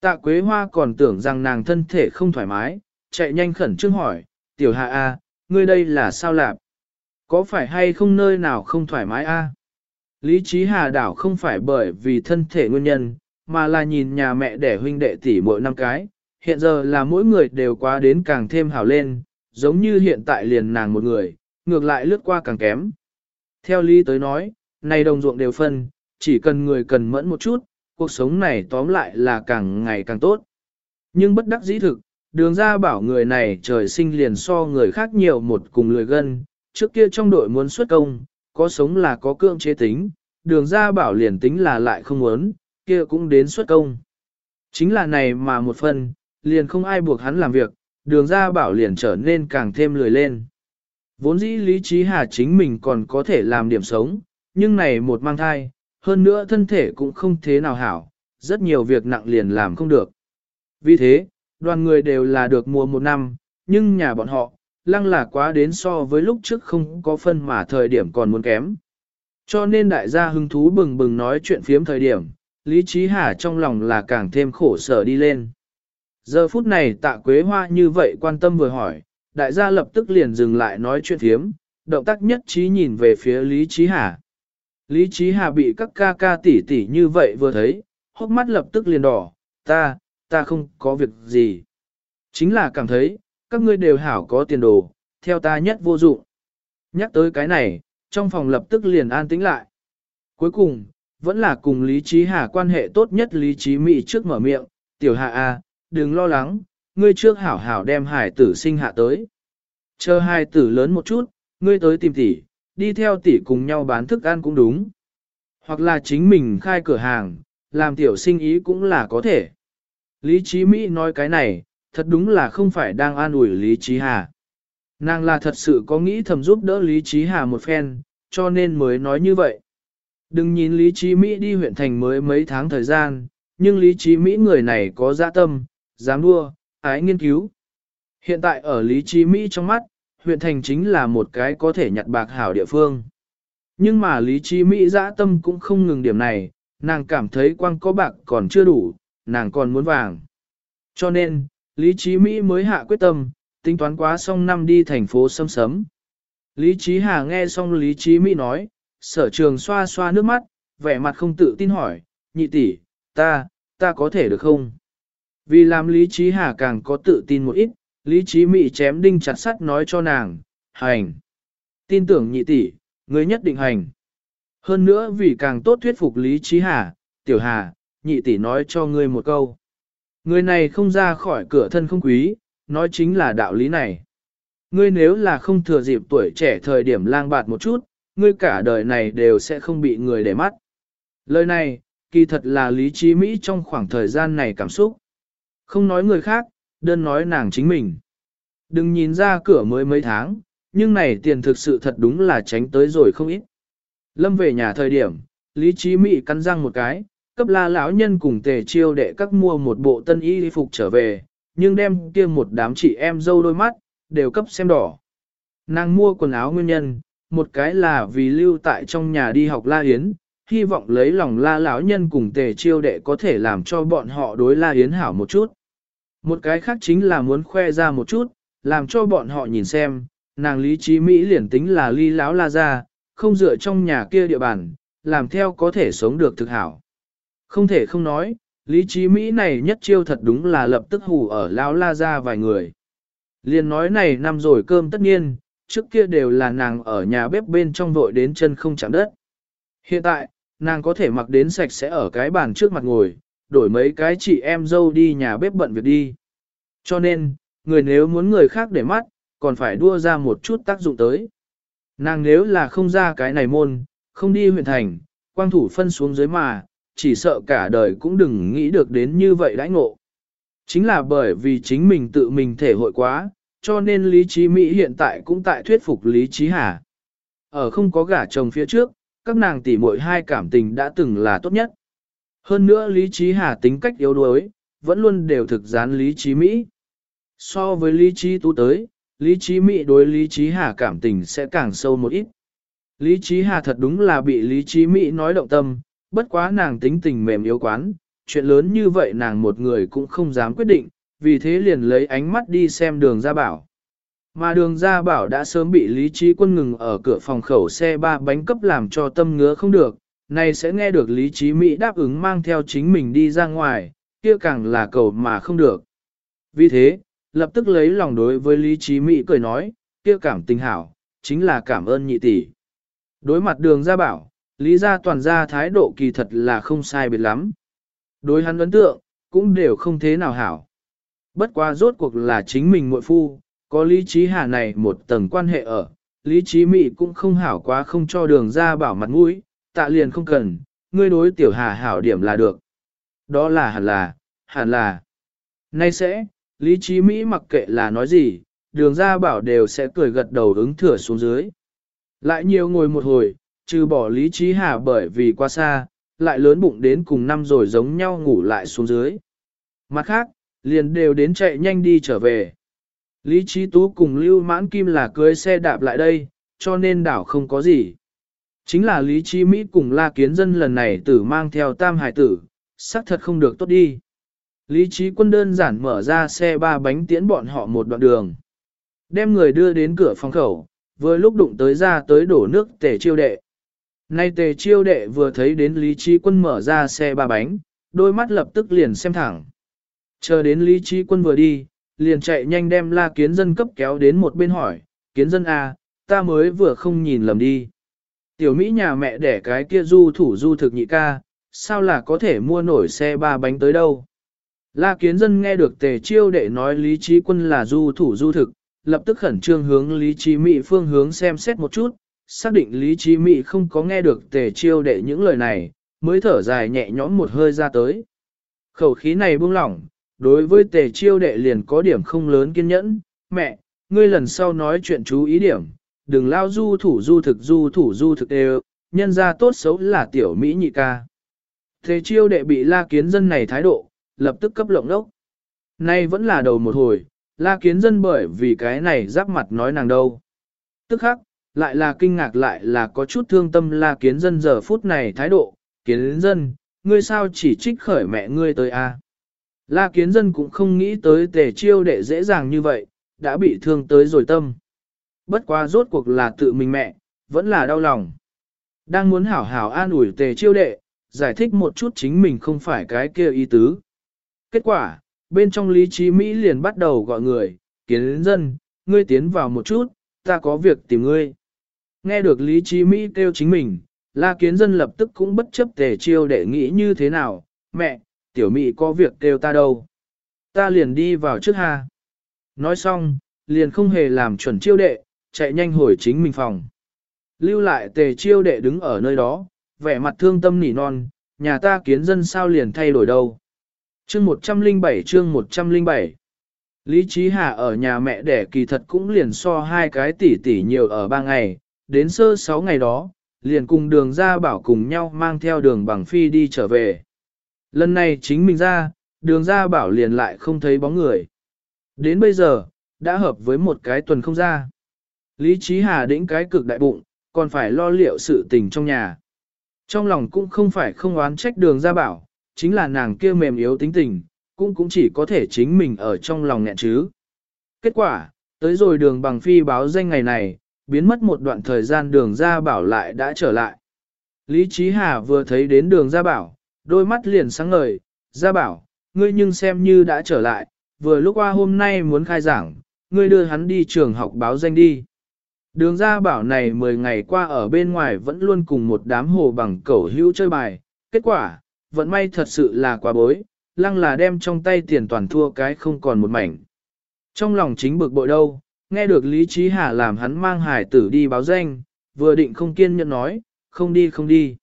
Tạ Quế Hoa còn tưởng rằng nàng thân thể không thoải mái, chạy nhanh khẩn trương hỏi, tiểu hạ A, à, ngươi đây là sao lạp? Có phải hay không nơi nào không thoải mái A? Lý Trí Hà đảo không phải bởi vì thân thể nguyên nhân, mà là nhìn nhà mẹ đẻ huynh đệ tỷ mỗi năm cái, hiện giờ là mỗi người đều quá đến càng thêm hảo lên, giống như hiện tại liền nàng một người, ngược lại lướt qua càng kém. Theo Lý tới nói, này đồng ruộng đều phân, chỉ cần người cần mẫn một chút, cuộc sống này tóm lại là càng ngày càng tốt. Nhưng bất đắc dĩ thực, đường ra bảo người này trời sinh liền so người khác nhiều một cùng lười gân, trước kia trong đội muốn xuất công, có sống là có cương chế tính, đường ra bảo liền tính là lại không muốn, kia cũng đến xuất công. Chính là này mà một phần, liền không ai buộc hắn làm việc, đường ra bảo liền trở nên càng thêm lười lên. Vốn dĩ lý trí hà chính mình còn có thể làm điểm sống, nhưng này một mang thai, hơn nữa thân thể cũng không thế nào hảo, rất nhiều việc nặng liền làm không được. Vì thế, đoàn người đều là được mùa một năm, nhưng nhà bọn họ, lăng là quá đến so với lúc trước không có phân mà thời điểm còn muốn kém. Cho nên đại gia hứng thú bừng bừng nói chuyện phiếm thời điểm, Lý Trí Hà trong lòng là càng thêm khổ sở đi lên. Giờ phút này tạ quế hoa như vậy quan tâm vừa hỏi, đại gia lập tức liền dừng lại nói chuyện phiếm, động tác nhất trí nhìn về phía Lý Trí Hà. Lý Trí Hà bị các ca ca tỷ tỷ như vậy vừa thấy, hốc mắt lập tức liền đỏ, ta, ta không có việc gì. Chính là cảm thấy, các ngươi đều hảo có tiền đồ, theo ta nhất vô dụng. Nhắc tới cái này, trong phòng lập tức liền an tĩnh lại. Cuối cùng, vẫn là cùng Lý Trí Hà quan hệ tốt nhất Lý Trí Mỹ trước mở miệng, tiểu hạ a, à, đừng lo lắng, ngươi trước hảo hảo đem hải tử sinh hạ tới. Chờ hai tử lớn một chút, ngươi tới tìm tỷ, đi theo tỷ cùng nhau bán thức ăn cũng đúng. Hoặc là chính mình khai cửa hàng, làm tiểu sinh ý cũng là có thể. Lý Trí Mỹ nói cái này, thật đúng là không phải đang an ủi Lý Trí Hà. Nàng là thật sự có nghĩ thầm giúp đỡ Lý Trí Hà một phen, cho nên mới nói như vậy. Đừng nhìn Lý Trí Mỹ đi huyện thành mới mấy tháng thời gian, nhưng Lý Trí Mỹ người này có dạ tâm, dám đua, ái nghiên cứu. Hiện tại ở Lý Trí Mỹ trong mắt, huyện thành chính là một cái có thể nhặt bạc hảo địa phương. Nhưng mà Lý Trí Mỹ dã tâm cũng không ngừng điểm này, nàng cảm thấy quang có bạc còn chưa đủ, nàng còn muốn vàng. Cho nên, Lý Chí Mỹ mới hạ quyết tâm, tính toán quá xong năm đi thành phố sâm sấm. Lý Chí Hà nghe xong Lý Chí Mỹ nói, sở trường xoa xoa nước mắt, vẻ mặt không tự tin hỏi, nhị tỷ, ta, ta có thể được không? Vì làm Lý Chí Hà càng có tự tin một ít, Lý Chí Mỹ chém đinh chặt sắt nói cho nàng, hành. Tin tưởng nhị tỷ, người nhất định hành. Hơn nữa vì càng tốt thuyết phục Lý Chí Hà, tiểu hà, nhị tỷ nói cho ngươi một câu. Người này không ra khỏi cửa thân không quý, nói chính là đạo lý này. Ngươi nếu là không thừa dịp tuổi trẻ thời điểm lang bạt một chút, ngươi cả đời này đều sẽ không bị người để mắt. Lời này, kỳ thật là lý trí Mỹ trong khoảng thời gian này cảm xúc. Không nói người khác, đơn nói nàng chính mình. Đừng nhìn ra cửa mới mấy tháng, nhưng này tiền thực sự thật đúng là tránh tới rồi không ít. Lâm về nhà thời điểm, Lý Trí Mỹ cắn răng một cái, cấp la lão nhân cùng tề chiêu đệ các mua một bộ tân y phục trở về, nhưng đem kia một đám chị em dâu đôi mắt, đều cấp xem đỏ. Nàng mua quần áo nguyên nhân, một cái là vì lưu tại trong nhà đi học La Yến, hy vọng lấy lòng La lão nhân cùng tề chiêu đệ có thể làm cho bọn họ đối La Yến hảo một chút. Một cái khác chính là muốn khoe ra một chút, làm cho bọn họ nhìn xem, nàng lý trí Mỹ liền tính là ly lão la ra, không dựa trong nhà kia địa bàn, làm theo có thể sống được thực hảo. Không thể không nói, lý trí Mỹ này nhất chiêu thật đúng là lập tức hù ở lão la ra vài người. Liền nói này năm rồi cơm tất nhiên, trước kia đều là nàng ở nhà bếp bên trong vội đến chân không chạm đất. Hiện tại, nàng có thể mặc đến sạch sẽ ở cái bàn trước mặt ngồi, đổi mấy cái chị em dâu đi nhà bếp bận việc đi. Cho nên, người nếu muốn người khác để mắt, còn phải đua ra một chút tác dụng tới. Nàng nếu là không ra cái này môn, không đi huyện thành, quang thủ phân xuống dưới mà, chỉ sợ cả đời cũng đừng nghĩ được đến như vậy đãi ngộ. Chính là bởi vì chính mình tự mình thể hội quá, cho nên Lý Trí Mỹ hiện tại cũng tại thuyết phục Lý Trí Hà. Ở không có gả chồng phía trước, các nàng tỷ muội hai cảm tình đã từng là tốt nhất. Hơn nữa Lý Trí Hà tính cách yếu đuối, vẫn luôn đều thực gián Lý Trí Mỹ. So với Lý Trí Tú tới, Lý Trí Mỹ đối Lý Trí Hà cảm tình sẽ càng sâu một ít. Lý Trí Hà thật đúng là bị Lý Trí Mỹ nói động tâm, bất quá nàng tính tình mềm yếu quán, chuyện lớn như vậy nàng một người cũng không dám quyết định, vì thế liền lấy ánh mắt đi xem đường ra bảo. Mà đường ra bảo đã sớm bị Lý Trí Quân ngừng ở cửa phòng khẩu xe ba bánh cấp làm cho tâm ngứa không được, này sẽ nghe được Lý Trí Mỹ đáp ứng mang theo chính mình đi ra ngoài, kia càng là cầu mà không được. Vì thế, lập tức lấy lòng đối với Lý Trí Mỹ cười nói, kia cảm tình hảo, chính là cảm ơn nhị tỷ. Đối mặt đường ra bảo, Lý gia toàn gia thái độ kỳ thật là không sai biệt lắm. Đối hắn ấn tượng, cũng đều không thế nào hảo. Bất quá rốt cuộc là chính mình muội phu, có lý trí hà này một tầng quan hệ ở, lý trí mị cũng không hảo quá không cho đường ra bảo mặt mũi, tạ liền không cần, ngươi đối tiểu hà hảo điểm là được. Đó là hẳn là, hẳn là. Nay sẽ, lý trí Mỹ mặc kệ là nói gì, đường ra bảo đều sẽ cười gật đầu ứng thừa xuống dưới. Lại nhiều ngồi một hồi, trừ bỏ lý trí hà bởi vì qua xa, lại lớn bụng đến cùng năm rồi giống nhau ngủ lại xuống dưới. Mặt khác, liền đều đến chạy nhanh đi trở về. Lý trí tú cùng lưu mãn kim là cưới xe đạp lại đây, cho nên đảo không có gì. Chính là Lý Trí Mỹ cùng La Kiến Dân lần này tử mang theo tam hải tử, xác thật không được tốt đi. Lý Trí Quân đơn giản mở ra xe ba bánh tiễn bọn họ một đoạn đường. Đem người đưa đến cửa phòng khẩu, vừa lúc đụng tới ra tới đổ nước tể chiêu đệ. Nay tề chiêu đệ vừa thấy đến Lý Trí Quân mở ra xe ba bánh, đôi mắt lập tức liền xem thẳng. Chờ đến Lý Trí Quân vừa đi, liền chạy nhanh đem la kiến dân cấp kéo đến một bên hỏi, kiến dân a ta mới vừa không nhìn lầm đi. Tiểu Mỹ nhà mẹ đẻ cái kia du thủ du thực nhị ca, sao là có thể mua nổi xe ba bánh tới đâu. La kiến dân nghe được tề chiêu đệ nói Lý Trí Quân là du thủ du thực, lập tức khẩn trương hướng Lý Trí Mỹ phương hướng xem xét một chút, xác định Lý Trí Mỹ không có nghe được tề chiêu đệ những lời này, mới thở dài nhẹ nhõm một hơi ra tới. Khẩu khí này buông lỏng, đối với tề chiêu đệ liền có điểm không lớn kiên nhẫn, mẹ, ngươi lần sau nói chuyện chú ý điểm, đừng lao du thủ du thực du thủ du thực đều, nhân ra tốt xấu là tiểu Mỹ nhị ca. Tề chiêu đệ bị la kiến dân này thái độ, lập tức cấp lộng đốc. Nay vẫn là đầu một hồi, la kiến dân bởi vì cái này giáp mặt nói nàng đâu. Tức khắc, lại là kinh ngạc lại là có chút thương tâm la kiến dân giờ phút này thái độ, kiến dân, ngươi sao chỉ trích khởi mẹ ngươi tới a? La kiến dân cũng không nghĩ tới tề chiêu đệ dễ dàng như vậy, đã bị thương tới rồi tâm. Bất quá rốt cuộc là tự mình mẹ, vẫn là đau lòng. Đang muốn hảo hảo an ủi tề chiêu đệ, giải thích một chút chính mình không phải cái kia ý tứ. Kết quả, bên trong lý trí Mỹ liền bắt đầu gọi người, kiến dân, ngươi tiến vào một chút, ta có việc tìm ngươi. Nghe được lý trí Mỹ kêu chính mình, la kiến dân lập tức cũng bất chấp tề chiêu đệ nghĩ như thế nào, mẹ, tiểu Mỹ có việc kêu ta đâu. Ta liền đi vào trước ha. Nói xong, liền không hề làm chuẩn chiêu đệ, chạy nhanh hồi chính mình phòng. Lưu lại tề chiêu đệ đứng ở nơi đó, vẻ mặt thương tâm nỉ non, nhà ta kiến dân sao liền thay đổi đâu. Chương 107 chương 107 Lý Trí Hà ở nhà mẹ đẻ kỳ thật cũng liền so hai cái tỷ tỷ nhiều ở ba ngày, đến sơ sáu ngày đó, liền cùng đường ra bảo cùng nhau mang theo đường bằng phi đi trở về. Lần này chính mình ra, đường ra bảo liền lại không thấy bóng người. Đến bây giờ, đã hợp với một cái tuần không ra. Lý Trí Hà đĩnh cái cực đại bụng, còn phải lo liệu sự tình trong nhà. Trong lòng cũng không phải không oán trách đường ra bảo, chính là nàng kia mềm yếu tính tình, cũng cũng chỉ có thể chính mình ở trong lòng nghẹn chứ. Kết quả, tới rồi đường bằng phi báo danh ngày này, biến mất một đoạn thời gian đường ra bảo lại đã trở lại. Lý Trí Hà vừa thấy đến đường ra bảo, đôi mắt liền sáng ngời, ra bảo, ngươi nhưng xem như đã trở lại, vừa lúc qua hôm nay muốn khai giảng, ngươi đưa hắn đi trường học báo danh đi. Đường ra bảo này 10 ngày qua ở bên ngoài vẫn luôn cùng một đám hồ bằng cẩu hữu chơi bài, kết quả, vận may thật sự là quá bối, lăng là đem trong tay tiền toàn thua cái không còn một mảnh. Trong lòng chính bực bội đâu, nghe được Lý Trí Hà làm hắn mang hải tử đi báo danh, vừa định không kiên nhẫn nói, không đi không đi.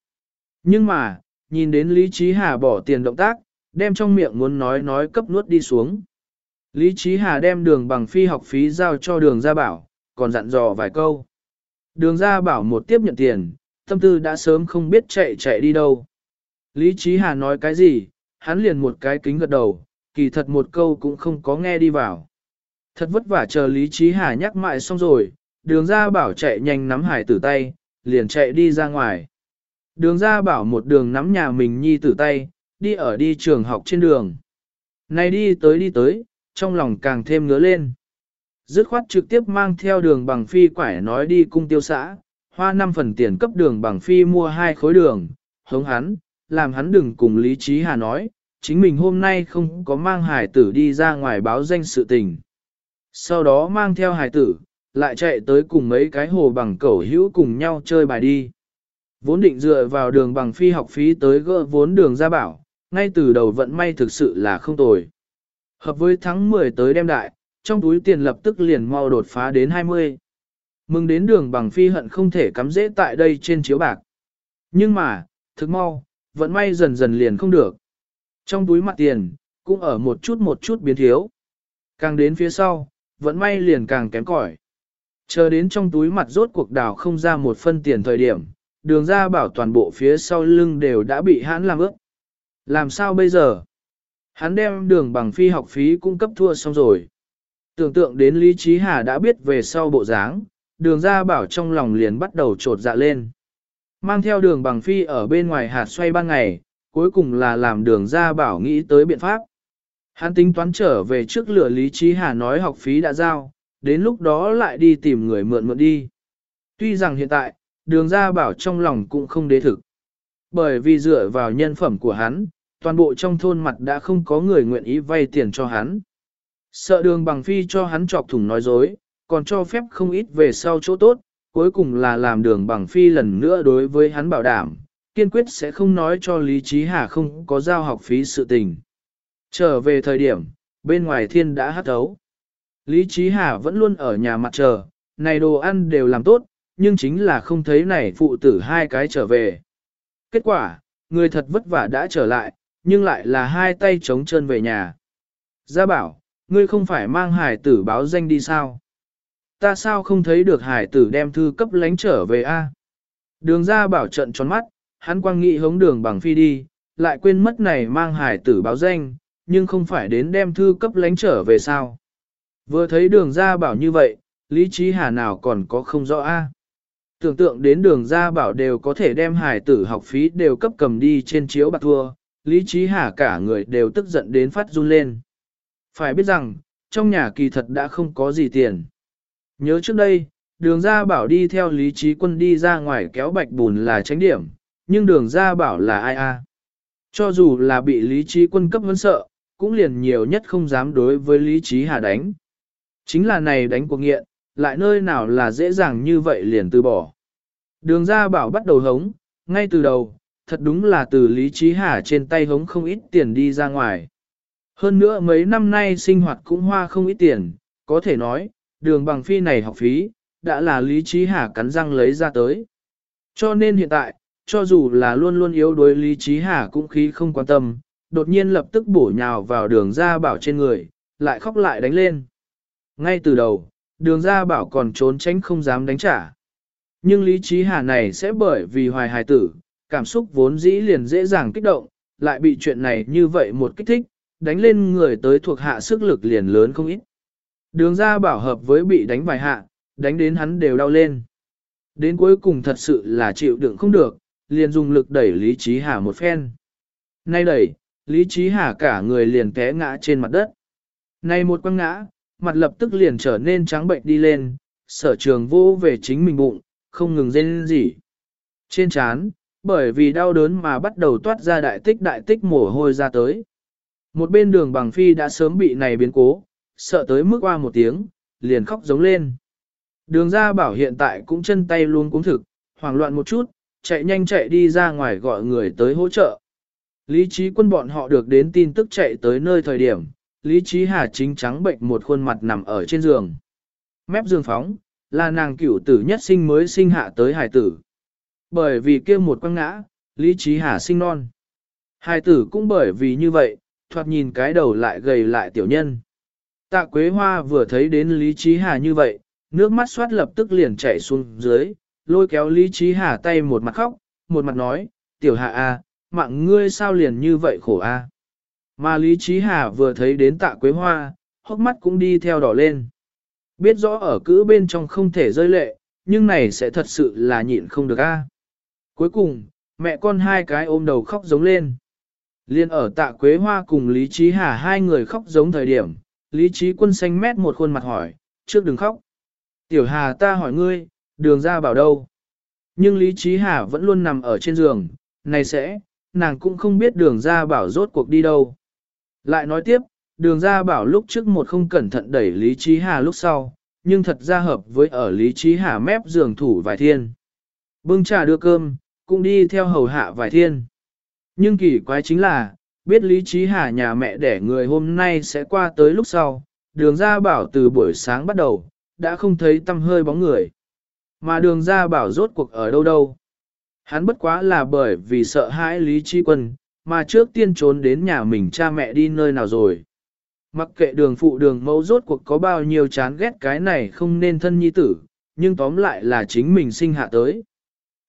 Nhưng mà, nhìn đến Lý Trí Hà bỏ tiền động tác, đem trong miệng muốn nói nói cấp nuốt đi xuống. Lý Trí Hà đem đường bằng phi học phí giao cho đường gia bảo, còn dặn dò vài câu. Đường gia bảo một tiếp nhận tiền, tâm tư đã sớm không biết chạy chạy đi đâu. Lý Trí Hà nói cái gì, hắn liền một cái kính gật đầu, kỳ thật một câu cũng không có nghe đi vào. Thật vất vả chờ Lý Trí Hà nhắc mãi xong rồi, đường gia bảo chạy nhanh nắm hải tử tay, liền chạy đi ra ngoài. Đường gia bảo một đường nắm nhà mình nhi tử tay, đi ở đi trường học trên đường. Này đi tới đi tới, trong lòng càng thêm ngứa lên. Dứt khoát trực tiếp mang theo đường bằng phi quải nói đi cung tiêu xã, hoa 5 phần tiền cấp đường bằng phi mua hai khối đường, hống hắn, làm hắn đừng cùng Lý Trí Hà nói, chính mình hôm nay không có mang hải tử đi ra ngoài báo danh sự tình. Sau đó mang theo hải tử, lại chạy tới cùng mấy cái hồ bằng cẩu hữu cùng nhau chơi bài đi. Vốn định dựa vào đường bằng phi học phí tới gỡ vốn đường ra bảo, ngay từ đầu vận may thực sự là không tồi. Hợp với tháng 10 tới đem đại, trong túi tiền lập tức liền mau đột phá đến 20. Mừng đến đường bằng phi hận không thể cắm dễ tại đây trên chiếu bạc. Nhưng mà, thực mau, vận may dần dần liền không được. Trong túi mặt tiền, cũng ở một chút một chút biến thiếu. Càng đến phía sau, vẫn may liền càng kém cỏi. Chờ đến trong túi mặt rốt cuộc đào không ra một phân tiền thời điểm, đường ra bảo toàn bộ phía sau lưng đều đã bị hãn làm ướt. Làm sao bây giờ? Hắn đem đường bằng phi học phí cung cấp thua xong rồi. Tưởng tượng đến Lý Trí Hà đã biết về sau bộ dáng, đường ra bảo trong lòng liền bắt đầu trột dạ lên. Mang theo đường bằng phi ở bên ngoài hạt xoay ban ngày, cuối cùng là làm đường ra bảo nghĩ tới biện pháp. Hắn tính toán trở về trước lửa Lý Trí Hà nói học phí đã giao, đến lúc đó lại đi tìm người mượn mượn đi. Tuy rằng hiện tại, đường ra bảo trong lòng cũng không đế thực. Bởi vì dựa vào nhân phẩm của hắn, toàn bộ trong thôn mặt đã không có người nguyện ý vay tiền cho hắn. Sợ đường bằng phi cho hắn chọc thủng nói dối, còn cho phép không ít về sau chỗ tốt, cuối cùng là làm đường bằng phi lần nữa đối với hắn bảo đảm, kiên quyết sẽ không nói cho Lý Trí Hà không có giao học phí sự tình. Trở về thời điểm, bên ngoài thiên đã hát thấu. Lý Trí Hà vẫn luôn ở nhà mặt chờ, này đồ ăn đều làm tốt, nhưng chính là không thấy này phụ tử hai cái trở về. Kết quả, người thật vất vả đã trở lại, nhưng lại là hai tay trống chân về nhà. Gia bảo, ngươi không phải mang hải tử báo danh đi sao? Ta sao không thấy được hải tử đem thư cấp lánh trở về a? Đường gia bảo trận tròn mắt, hắn quang nghị hống đường bằng phi đi, lại quên mất này mang hải tử báo danh, nhưng không phải đến đem thư cấp lánh trở về sao? Vừa thấy đường gia bảo như vậy, lý trí hà nào còn có không rõ a? Tưởng tượng đến đường gia bảo đều có thể đem hải tử học phí đều cấp cầm đi trên chiếu bạc thua, lý trí hà cả người đều tức giận đến phát run lên. Phải biết rằng, trong nhà kỳ thật đã không có gì tiền. Nhớ trước đây, đường gia bảo đi theo lý trí quân đi ra ngoài kéo bạch bùn là tránh điểm, nhưng đường gia bảo là ai a? Cho dù là bị lý trí quân cấp vấn sợ, cũng liền nhiều nhất không dám đối với lý trí hà đánh. Chính là này đánh cuộc nghiện, lại nơi nào là dễ dàng như vậy liền từ bỏ. Đường gia bảo bắt đầu hống, ngay từ đầu, thật đúng là từ lý trí hà trên tay hống không ít tiền đi ra ngoài. Hơn nữa mấy năm nay sinh hoạt cũng hoa không ít tiền, có thể nói, đường bằng phi này học phí, đã là lý trí hà cắn răng lấy ra tới. Cho nên hiện tại, cho dù là luôn luôn yếu đối lý trí hà cũng khí không quan tâm, đột nhiên lập tức bổ nhào vào đường ra bảo trên người, lại khóc lại đánh lên. Ngay từ đầu, đường ra bảo còn trốn tránh không dám đánh trả. Nhưng lý trí hà này sẽ bởi vì hoài hài tử, cảm xúc vốn dĩ liền dễ dàng kích động, lại bị chuyện này như vậy một kích thích, đánh lên người tới thuộc hạ sức lực liền lớn không ít. Đường ra bảo hợp với bị đánh vài hạ, đánh đến hắn đều đau lên. Đến cuối cùng thật sự là chịu đựng không được, liền dùng lực đẩy Lý Trí Hà một phen. Nay đẩy, Lý Trí Hà cả người liền té ngã trên mặt đất. Này một quăng ngã, mặt lập tức liền trở nên trắng bệnh đi lên, sở trường vô về chính mình bụng, không ngừng rên gì. Trên chán, bởi vì đau đớn mà bắt đầu toát ra đại tích đại tích mồ hôi ra tới. Một bên đường bằng phi đã sớm bị này biến cố, sợ tới mức qua một tiếng, liền khóc giống lên. Đường ra bảo hiện tại cũng chân tay luôn cũng thực, hoảng loạn một chút, chạy nhanh chạy đi ra ngoài gọi người tới hỗ trợ. Lý trí quân bọn họ được đến tin tức chạy tới nơi thời điểm, Lý trí hà chính trắng bệnh một khuôn mặt nằm ở trên giường. Mép giường phóng, là nàng cửu tử nhất sinh mới sinh hạ tới hải tử. Bởi vì kia một quăng ngã, Lý trí hà sinh non. Hải tử cũng bởi vì như vậy, thoạt nhìn cái đầu lại gầy lại tiểu nhân. Tạ Quế Hoa vừa thấy đến Lý Trí Hà như vậy, nước mắt xoát lập tức liền chảy xuống dưới, lôi kéo Lý Trí Hà tay một mặt khóc, một mặt nói, tiểu hạ a, mạng ngươi sao liền như vậy khổ a. Mà Lý Trí Hà vừa thấy đến tạ Quế Hoa, hốc mắt cũng đi theo đỏ lên. Biết rõ ở cữ bên trong không thể rơi lệ, nhưng này sẽ thật sự là nhịn không được a. Cuối cùng, mẹ con hai cái ôm đầu khóc giống lên. Liên ở tạ Quế Hoa cùng Lý Trí Hà hai người khóc giống thời điểm, Lý Trí Quân xanh mét một khuôn mặt hỏi, trước đừng khóc. Tiểu Hà ta hỏi ngươi, đường ra bảo đâu? Nhưng Lý Trí Hà vẫn luôn nằm ở trên giường, này sẽ, nàng cũng không biết đường ra bảo rốt cuộc đi đâu. Lại nói tiếp, đường ra bảo lúc trước một không cẩn thận đẩy Lý Trí Hà lúc sau, nhưng thật ra hợp với ở Lý Trí Hà mép giường thủ vài thiên. Bưng trà đưa cơm, cũng đi theo hầu hạ vài thiên. Nhưng kỳ quái chính là, biết Lý Trí Hà nhà mẹ đẻ người hôm nay sẽ qua tới lúc sau, đường ra bảo từ buổi sáng bắt đầu, đã không thấy tâm hơi bóng người. Mà đường ra bảo rốt cuộc ở đâu đâu. Hắn bất quá là bởi vì sợ hãi Lý Chi Quân, mà trước tiên trốn đến nhà mình cha mẹ đi nơi nào rồi. Mặc kệ đường phụ đường mẫu rốt cuộc có bao nhiêu chán ghét cái này không nên thân nhi tử, nhưng tóm lại là chính mình sinh hạ tới.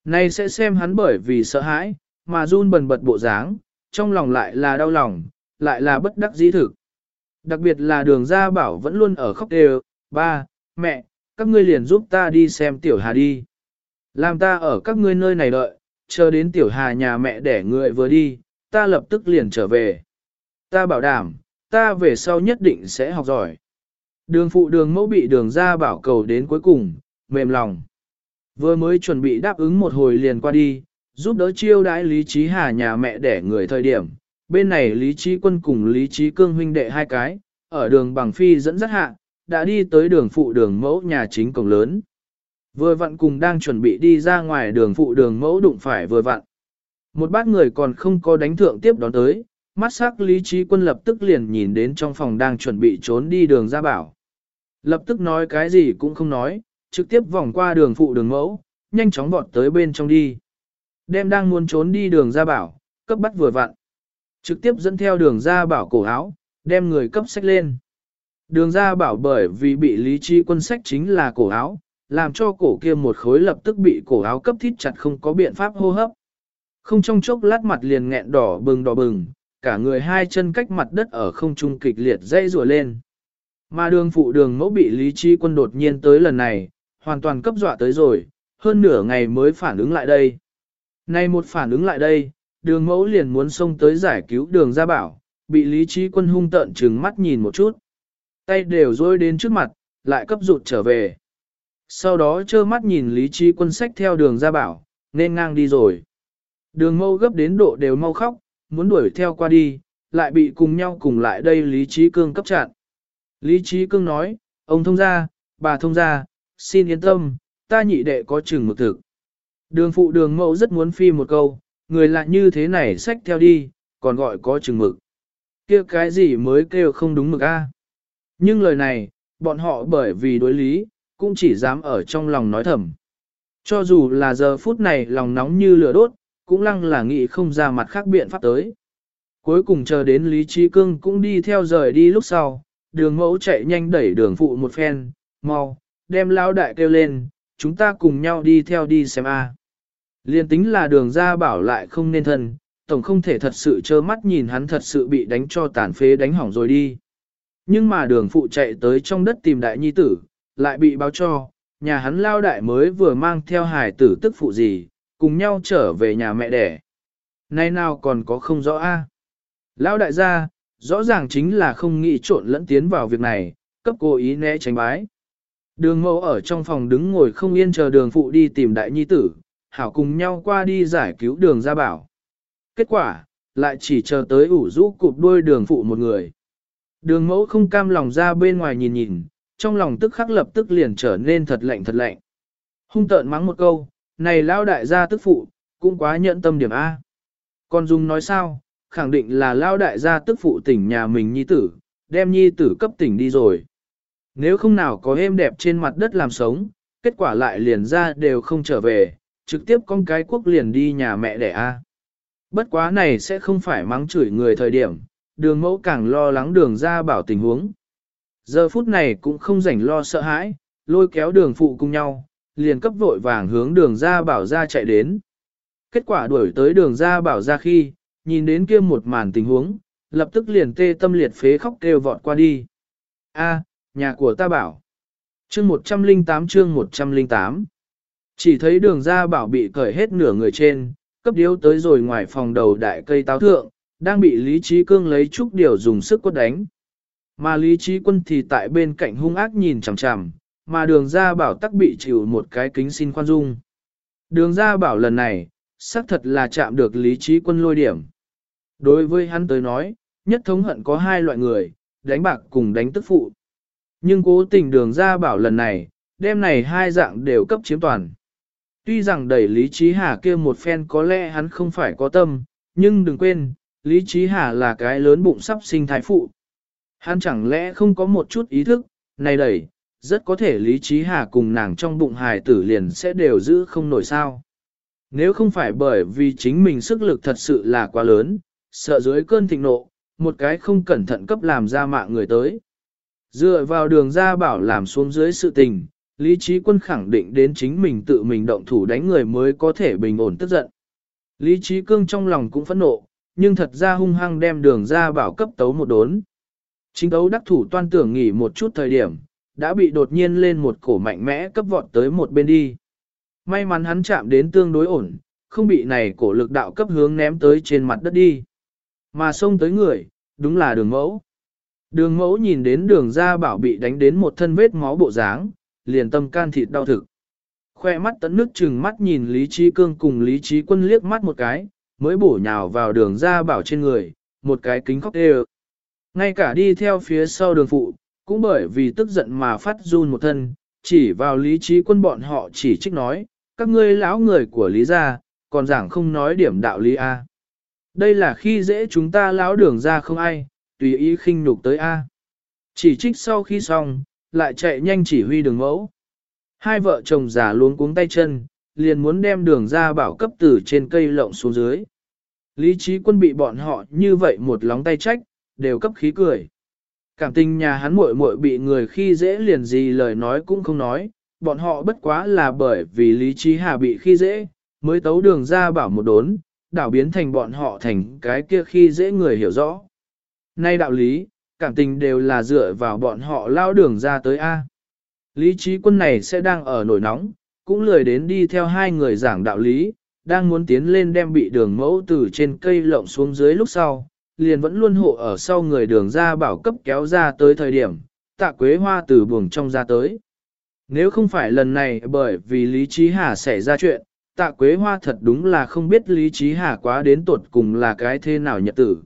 Nay sẽ xem hắn bởi vì sợ hãi, mà run bần bật bộ dáng, trong lòng lại là đau lòng, lại là bất đắc dĩ thực. Đặc biệt là đường gia bảo vẫn luôn ở khóc đều, ba, mẹ, các ngươi liền giúp ta đi xem tiểu hà đi. Làm ta ở các ngươi nơi này đợi, chờ đến tiểu hà nhà mẹ để người vừa đi, ta lập tức liền trở về. Ta bảo đảm, ta về sau nhất định sẽ học giỏi. Đường phụ đường mẫu bị đường gia bảo cầu đến cuối cùng, mềm lòng. Vừa mới chuẩn bị đáp ứng một hồi liền qua đi, giúp đỡ chiêu đãi Lý Trí Hà nhà mẹ đẻ người thời điểm. Bên này Lý Trí Quân cùng Lý Trí Cương huynh đệ hai cái, ở đường bằng phi dẫn dắt hạ, đã đi tới đường phụ đường mẫu nhà chính cổng lớn. Vừa vặn cùng đang chuẩn bị đi ra ngoài đường phụ đường mẫu đụng phải vừa vặn. Một bát người còn không có đánh thượng tiếp đón tới, mắt sắc Lý Trí Quân lập tức liền nhìn đến trong phòng đang chuẩn bị trốn đi đường ra bảo. Lập tức nói cái gì cũng không nói, trực tiếp vòng qua đường phụ đường mẫu, nhanh chóng vọt tới bên trong đi. Đem đang muốn trốn đi đường ra bảo, cấp bắt vừa vặn. Trực tiếp dẫn theo đường ra bảo cổ áo, đem người cấp sách lên. Đường ra bảo bởi vì bị lý trí quân sách chính là cổ áo, làm cho cổ kia một khối lập tức bị cổ áo cấp thít chặt không có biện pháp hô hấp. Không trong chốc lát mặt liền nghẹn đỏ bừng đỏ bừng, cả người hai chân cách mặt đất ở không trung kịch liệt dây rùa lên. Mà đường phụ đường mẫu bị lý trí quân đột nhiên tới lần này, hoàn toàn cấp dọa tới rồi, hơn nửa ngày mới phản ứng lại đây. Nay một phản ứng lại đây, đường mẫu liền muốn xông tới giải cứu đường gia bảo, bị lý trí quân hung tợn trừng mắt nhìn một chút. Tay đều rôi đến trước mặt, lại cấp rụt trở về. Sau đó trơ mắt nhìn lý trí quân sách theo đường ra bảo, nên ngang đi rồi. Đường mâu gấp đến độ đều mau khóc, muốn đuổi theo qua đi, lại bị cùng nhau cùng lại đây lý trí cương cấp chặn. Lý trí cương nói, ông thông gia, bà thông gia, xin yên tâm, ta nhị đệ có chừng mực thực. Đường phụ đường mẫu rất muốn phi một câu, người lại như thế này sách theo đi, còn gọi có chừng mực. kia cái gì mới kêu không đúng mực a? Nhưng lời này, bọn họ bởi vì đối lý, cũng chỉ dám ở trong lòng nói thầm. Cho dù là giờ phút này lòng nóng như lửa đốt, cũng lăng là nghĩ không ra mặt khác biện pháp tới. Cuối cùng chờ đến Lý Trí Cương cũng đi theo rời đi lúc sau, đường mẫu chạy nhanh đẩy đường phụ một phen, mau, đem lão đại kêu lên, chúng ta cùng nhau đi theo đi xem a. Liên tính là đường ra bảo lại không nên thân, tổng không thể thật sự trơ mắt nhìn hắn thật sự bị đánh cho tàn phế đánh hỏng rồi đi. Nhưng mà đường phụ chạy tới trong đất tìm đại nhi tử, lại bị báo cho, nhà hắn lao đại mới vừa mang theo hài tử tức phụ gì, cùng nhau trở về nhà mẹ đẻ. Nay nào còn có không rõ a? Lão đại gia, rõ ràng chính là không nghĩ trộn lẫn tiến vào việc này, cấp cố ý né tránh bái. Đường mẫu ở trong phòng đứng ngồi không yên chờ đường phụ đi tìm đại nhi tử, hảo cùng nhau qua đi giải cứu đường Gia bảo. Kết quả, lại chỉ chờ tới ủ rũ cụp đuôi đường phụ một người. Đường mẫu không cam lòng ra bên ngoài nhìn nhìn, trong lòng tức khắc lập tức liền trở nên thật lạnh thật lạnh. Hung tợn mắng một câu, này lao đại gia tức phụ, cũng quá nhẫn tâm điểm A. Còn Dung nói sao, khẳng định là lao đại gia tức phụ tỉnh nhà mình nhi tử, đem nhi tử cấp tỉnh đi rồi. Nếu không nào có êm đẹp trên mặt đất làm sống, kết quả lại liền ra đều không trở về, trực tiếp con cái quốc liền đi nhà mẹ đẻ A. Bất quá này sẽ không phải mắng chửi người thời điểm, đường mẫu càng lo lắng đường ra bảo tình huống. Giờ phút này cũng không rảnh lo sợ hãi, lôi kéo đường phụ cùng nhau, liền cấp vội vàng hướng đường ra bảo ra chạy đến. Kết quả đuổi tới đường ra bảo ra khi, nhìn đến kia một màn tình huống, lập tức liền tê tâm liệt phế khóc kêu vọt qua đi. A, nhà của ta bảo. Chương 108 chương 108 Chỉ thấy đường ra bảo bị cởi hết nửa người trên, cấp điếu tới rồi ngoài phòng đầu đại cây táo thượng, đang bị Lý Trí Cương lấy chút điều dùng sức quất đánh. Mà Lý Trí Quân thì tại bên cạnh hung ác nhìn chằm chằm, mà đường ra bảo tắc bị chịu một cái kính xin khoan dung. Đường ra bảo lần này, xác thật là chạm được Lý Trí Quân lôi điểm. Đối với hắn tới nói, nhất thống hận có hai loại người, đánh bạc cùng đánh tức phụ. Nhưng cố tình đường ra bảo lần này, đêm này hai dạng đều cấp chiếm toàn. Tuy rằng đẩy Lý Trí Hà kia một phen có lẽ hắn không phải có tâm, nhưng đừng quên, Lý Trí Hà là cái lớn bụng sắp sinh thái phụ. Hắn chẳng lẽ không có một chút ý thức, này đẩy, rất có thể Lý Trí Hà cùng nàng trong bụng hài tử liền sẽ đều giữ không nổi sao. Nếu không phải bởi vì chính mình sức lực thật sự là quá lớn, sợ dưới cơn thịnh nộ, một cái không cẩn thận cấp làm ra mạng người tới. Dựa vào đường ra bảo làm xuống dưới sự tình, Lý Trí Quân khẳng định đến chính mình tự mình động thủ đánh người mới có thể bình ổn tức giận. Lý Trí Cương trong lòng cũng phẫn nộ, nhưng thật ra hung hăng đem đường ra bảo cấp tấu một đốn. Chính đấu đắc thủ toan tưởng nghỉ một chút thời điểm, đã bị đột nhiên lên một cổ mạnh mẽ cấp vọt tới một bên đi. May mắn hắn chạm đến tương đối ổn, không bị này cổ lực đạo cấp hướng ném tới trên mặt đất đi. Mà xông tới người, đúng là đường mẫu. Đường mẫu nhìn đến đường ra bảo bị đánh đến một thân vết máu bộ dáng, liền tâm can thịt đau thực. Khoe mắt tấn nước chừng mắt nhìn Lý Trí Cương cùng Lý Trí Quân liếc mắt một cái, mới bổ nhào vào đường ra bảo trên người, một cái kính khóc đê ngay cả đi theo phía sau đường phụ, cũng bởi vì tức giận mà phát run một thân, chỉ vào Lý Trí Quân bọn họ chỉ trích nói, các ngươi lão người của Lý gia, còn giảng không nói điểm đạo lý A. Đây là khi dễ chúng ta lão đường ra không ai, tùy ý khinh nhục tới A. Chỉ trích sau khi xong, lại chạy nhanh chỉ huy đường mẫu. Hai vợ chồng già luống cuống tay chân, liền muốn đem đường ra bảo cấp từ trên cây lộng xuống dưới. Lý trí quân bị bọn họ như vậy một lóng tay trách, đều cấp khí cười. Cảm tình nhà hắn muội muội bị người khi dễ liền gì lời nói cũng không nói, bọn họ bất quá là bởi vì Lý Trí Hà bị khi dễ, mới tấu đường ra bảo một đốn, đảo biến thành bọn họ thành cái kia khi dễ người hiểu rõ. Nay đạo lý, cảm tình đều là dựa vào bọn họ lao đường ra tới A. Lý trí quân này sẽ đang ở nổi nóng, cũng lười đến đi theo hai người giảng đạo lý, đang muốn tiến lên đem bị đường mẫu từ trên cây lộng xuống dưới lúc sau, liền vẫn luôn hộ ở sau người đường ra bảo cấp kéo ra tới thời điểm, tạ quế hoa từ buồng trong ra tới. Nếu không phải lần này bởi vì Lý Trí Hà xảy ra chuyện, tạ quế hoa thật đúng là không biết Lý Trí Hà quá đến tuột cùng là cái thế nào nhật tử.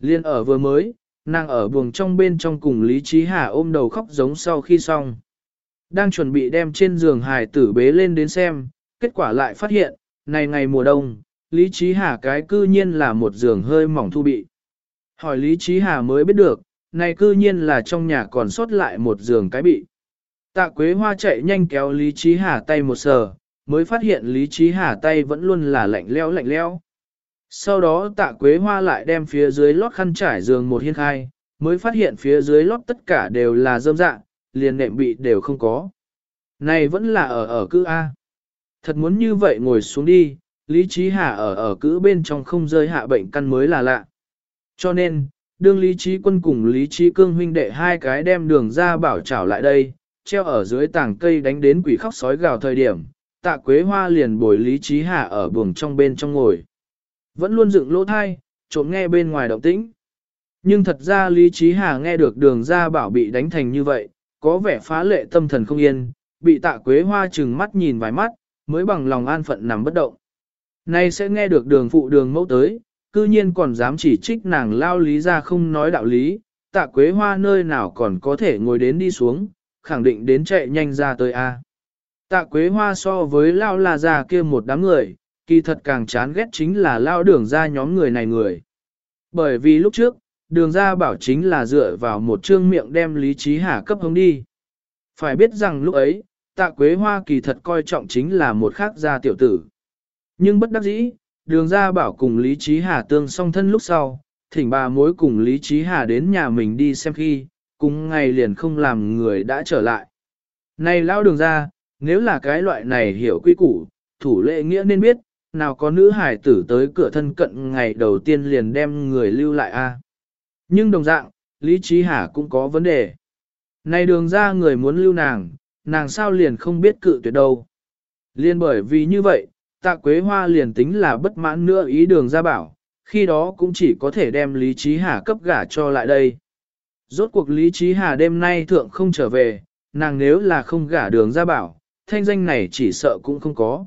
Liên ở vừa mới, nàng ở buồng trong bên trong cùng Lý Trí Hà ôm đầu khóc giống sau khi xong. Đang chuẩn bị đem trên giường hài tử bế lên đến xem, kết quả lại phát hiện, này ngày mùa đông, Lý Trí Hà cái cư nhiên là một giường hơi mỏng thu bị. Hỏi Lý Trí Hà mới biết được, này cư nhiên là trong nhà còn sót lại một giường cái bị. Tạ Quế Hoa chạy nhanh kéo Lý Trí Hà tay một sờ, mới phát hiện Lý Trí Hà tay vẫn luôn là lạnh leo lạnh leo. Sau đó tạ Quế Hoa lại đem phía dưới lót khăn trải giường một hiên khai, mới phát hiện phía dưới lót tất cả đều là dơm dạng, liền nệm bị đều không có. Này vẫn là ở ở cư A. Thật muốn như vậy ngồi xuống đi, Lý Trí Hà ở ở cữ bên trong không rơi hạ bệnh căn mới là lạ. Cho nên, đương Lý Trí Quân cùng Lý Trí Cương huynh đệ hai cái đem đường ra bảo trảo lại đây, treo ở dưới tảng cây đánh đến quỷ khóc sói gào thời điểm, tạ quế hoa liền bồi Lý Trí Hà ở buồng trong bên trong ngồi. Vẫn luôn dựng lỗ thai, trộm nghe bên ngoài động tĩnh. Nhưng thật ra Lý Trí Hà nghe được đường ra bảo bị đánh thành như vậy, có vẻ phá lệ tâm thần không yên, bị tạ quế hoa chừng mắt nhìn vài mắt, mới bằng lòng an phận nằm bất động. Nay sẽ nghe được đường phụ đường mẫu tới, cư nhiên còn dám chỉ trích nàng lao lý ra không nói đạo lý, tạ quế hoa nơi nào còn có thể ngồi đến đi xuống, khẳng định đến chạy nhanh ra tới A. Tạ quế hoa so với lao là già kia một đám người, kỳ thật càng chán ghét chính là lao đường ra nhóm người này người. Bởi vì lúc trước, đường ra bảo chính là dựa vào một trương miệng đem lý trí hà cấp hông đi. Phải biết rằng lúc ấy, tạ quế hoa kỳ thật coi trọng chính là một khác gia tiểu tử. Nhưng bất đắc dĩ, đường ra bảo cùng lý trí hà tương song thân lúc sau, thỉnh bà mối cùng lý trí hà đến nhà mình đi xem khi, cùng ngày liền không làm người đã trở lại. Này lao đường ra, nếu là cái loại này hiểu quy củ, thủ lệ nghĩa nên biết, nào có nữ hải tử tới cửa thân cận ngày đầu tiên liền đem người lưu lại a. Nhưng đồng dạng, Lý Trí Hà cũng có vấn đề. Này đường ra người muốn lưu nàng, nàng sao liền không biết cự tuyệt đâu. Liên bởi vì như vậy, tạ quế hoa liền tính là bất mãn nữa ý đường ra bảo, khi đó cũng chỉ có thể đem Lý Trí Hà cấp gả cho lại đây. Rốt cuộc Lý Trí Hà đêm nay thượng không trở về, nàng nếu là không gả đường ra bảo, thanh danh này chỉ sợ cũng không có.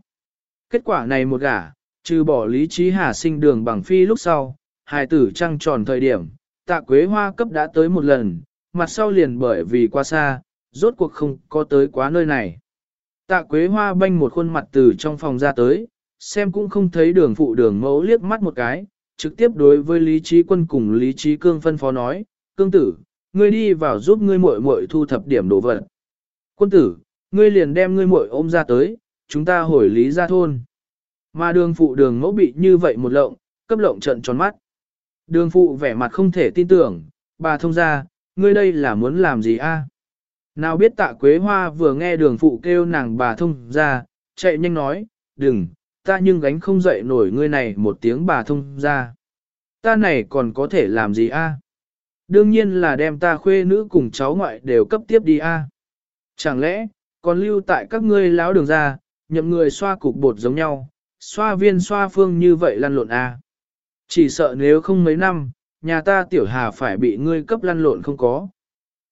Kết quả này một gả, trừ bỏ Lý Trí Hà sinh đường bằng phi lúc sau, hài tử trăng tròn thời điểm, tạ quế hoa cấp đã tới một lần, mặt sau liền bởi vì qua xa, rốt cuộc không có tới quá nơi này. Tạ quế hoa banh một khuôn mặt từ trong phòng ra tới, xem cũng không thấy đường phụ đường mẫu liếc mắt một cái, trực tiếp đối với Lý Trí Quân cùng Lý Trí Cương phân phó nói, cương tử, ngươi đi vào giúp ngươi muội muội thu thập điểm đồ vật. Quân tử, ngươi liền đem ngươi muội ôm ra tới, chúng ta hồi Lý ra thôn. Mà đường phụ đường mẫu bị như vậy một lộng, cấp lộng trận tròn mắt. Đường phụ vẻ mặt không thể tin tưởng, bà thông ra, ngươi đây là muốn làm gì a? Nào biết tạ quế hoa vừa nghe đường phụ kêu nàng bà thông ra, chạy nhanh nói, đừng, ta nhưng gánh không dậy nổi ngươi này một tiếng bà thông ra. Ta này còn có thể làm gì a? Đương nhiên là đem ta khuê nữ cùng cháu ngoại đều cấp tiếp đi a. Chẳng lẽ, còn lưu tại các ngươi láo đường ra, nhậm người xoa cục bột giống nhau, xoa viên xoa phương như vậy lăn lộn a. Chỉ sợ nếu không mấy năm, nhà ta tiểu hà phải bị ngươi cấp lăn lộn không có.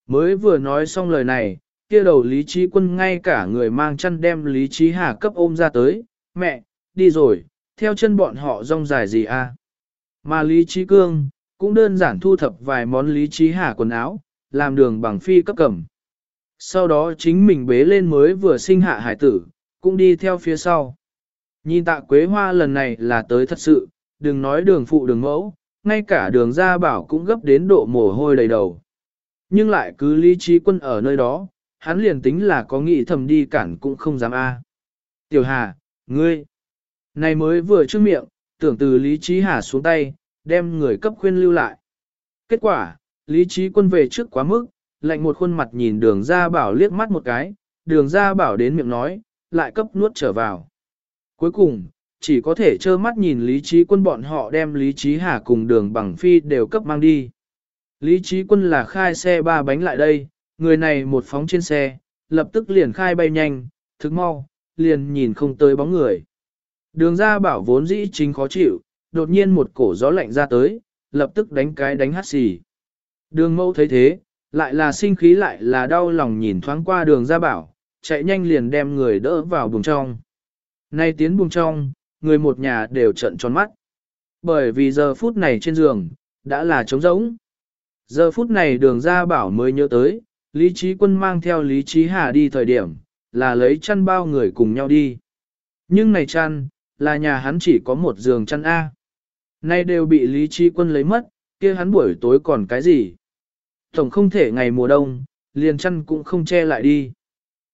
Mới vừa nói xong lời này, kia đầu Lý Trí Quân ngay cả người mang chăn đem Lý Trí Hà cấp ôm ra tới, mẹ, đi rồi, theo chân bọn họ rong dài gì a? Mà Lý Trí Cương, cũng đơn giản thu thập vài món Lý Trí Hà quần áo, làm đường bằng phi cấp cầm. Sau đó chính mình bế lên mới vừa sinh hạ hải tử, cũng đi theo phía sau. Nhìn tạ quế hoa lần này là tới thật sự, đừng nói đường phụ đường mẫu, ngay cả đường gia bảo cũng gấp đến độ mồ hôi đầy đầu. Nhưng lại cứ lý trí quân ở nơi đó, hắn liền tính là có nghĩ thầm đi cản cũng không dám a. À. Tiểu Hà, ngươi, này mới vừa trước miệng, tưởng từ lý trí Hà xuống tay, đem người cấp khuyên lưu lại. Kết quả, lý trí quân về trước quá mức, lạnh một khuôn mặt nhìn đường gia bảo liếc mắt một cái, đường gia bảo đến miệng nói, lại cấp nuốt trở vào. Cuối cùng, chỉ có thể trơ mắt nhìn Lý Trí Quân bọn họ đem Lý Trí Hà cùng đường bằng phi đều cấp mang đi. Lý Trí Quân là khai xe ba bánh lại đây, người này một phóng trên xe, lập tức liền khai bay nhanh, thức mau, liền nhìn không tới bóng người. Đường ra bảo vốn dĩ chính khó chịu, đột nhiên một cổ gió lạnh ra tới, lập tức đánh cái đánh hát xì. Đường mẫu thấy thế, lại là sinh khí lại là đau lòng nhìn thoáng qua đường ra bảo, chạy nhanh liền đem người đỡ vào buồng trong. Nay tiến buồng trong, người một nhà đều trận tròn mắt. Bởi vì giờ phút này trên giường, đã là trống rỗng. Giờ phút này đường ra bảo mới nhớ tới, Lý Trí Quân mang theo Lý Trí Hà đi thời điểm, là lấy chăn bao người cùng nhau đi. Nhưng này chăn, là nhà hắn chỉ có một giường chăn A. Nay đều bị Lý Trí Quân lấy mất, kia hắn buổi tối còn cái gì? Tổng không thể ngày mùa đông, liền chăn cũng không che lại đi.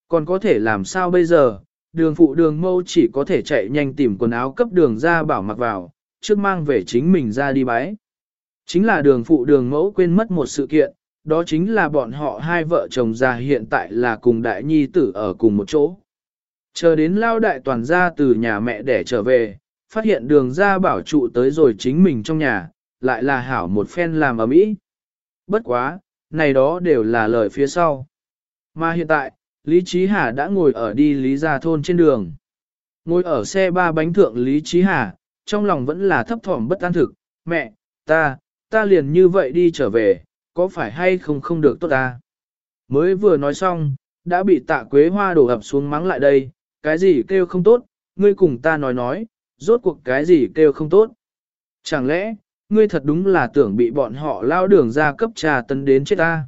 Còn có thể làm sao bây giờ, đường phụ đường mâu chỉ có thể chạy nhanh tìm quần áo cấp đường ra bảo mặc vào, trước mang về chính mình ra đi bái. Chính là đường phụ đường mẫu quên mất một sự kiện, đó chính là bọn họ hai vợ chồng già hiện tại là cùng đại nhi tử ở cùng một chỗ. Chờ đến lao đại toàn gia từ nhà mẹ để trở về, phát hiện đường ra bảo trụ tới rồi chính mình trong nhà, lại là hảo một phen làm ở mỹ. Bất quá, này đó đều là lời phía sau. Mà hiện tại, Lý Trí Hà đã ngồi ở đi Lý Gia Thôn trên đường. Ngồi ở xe ba bánh thượng Lý Trí Hà, trong lòng vẫn là thấp thỏm bất an thực. Mẹ, ta, ta liền như vậy đi trở về, có phải hay không không được tốt ta? Mới vừa nói xong, đã bị tạ quế hoa đổ ập xuống mắng lại đây, cái gì kêu không tốt, ngươi cùng ta nói nói, rốt cuộc cái gì kêu không tốt. Chẳng lẽ, ngươi thật đúng là tưởng bị bọn họ lao đường ra cấp trà tân đến chết ta?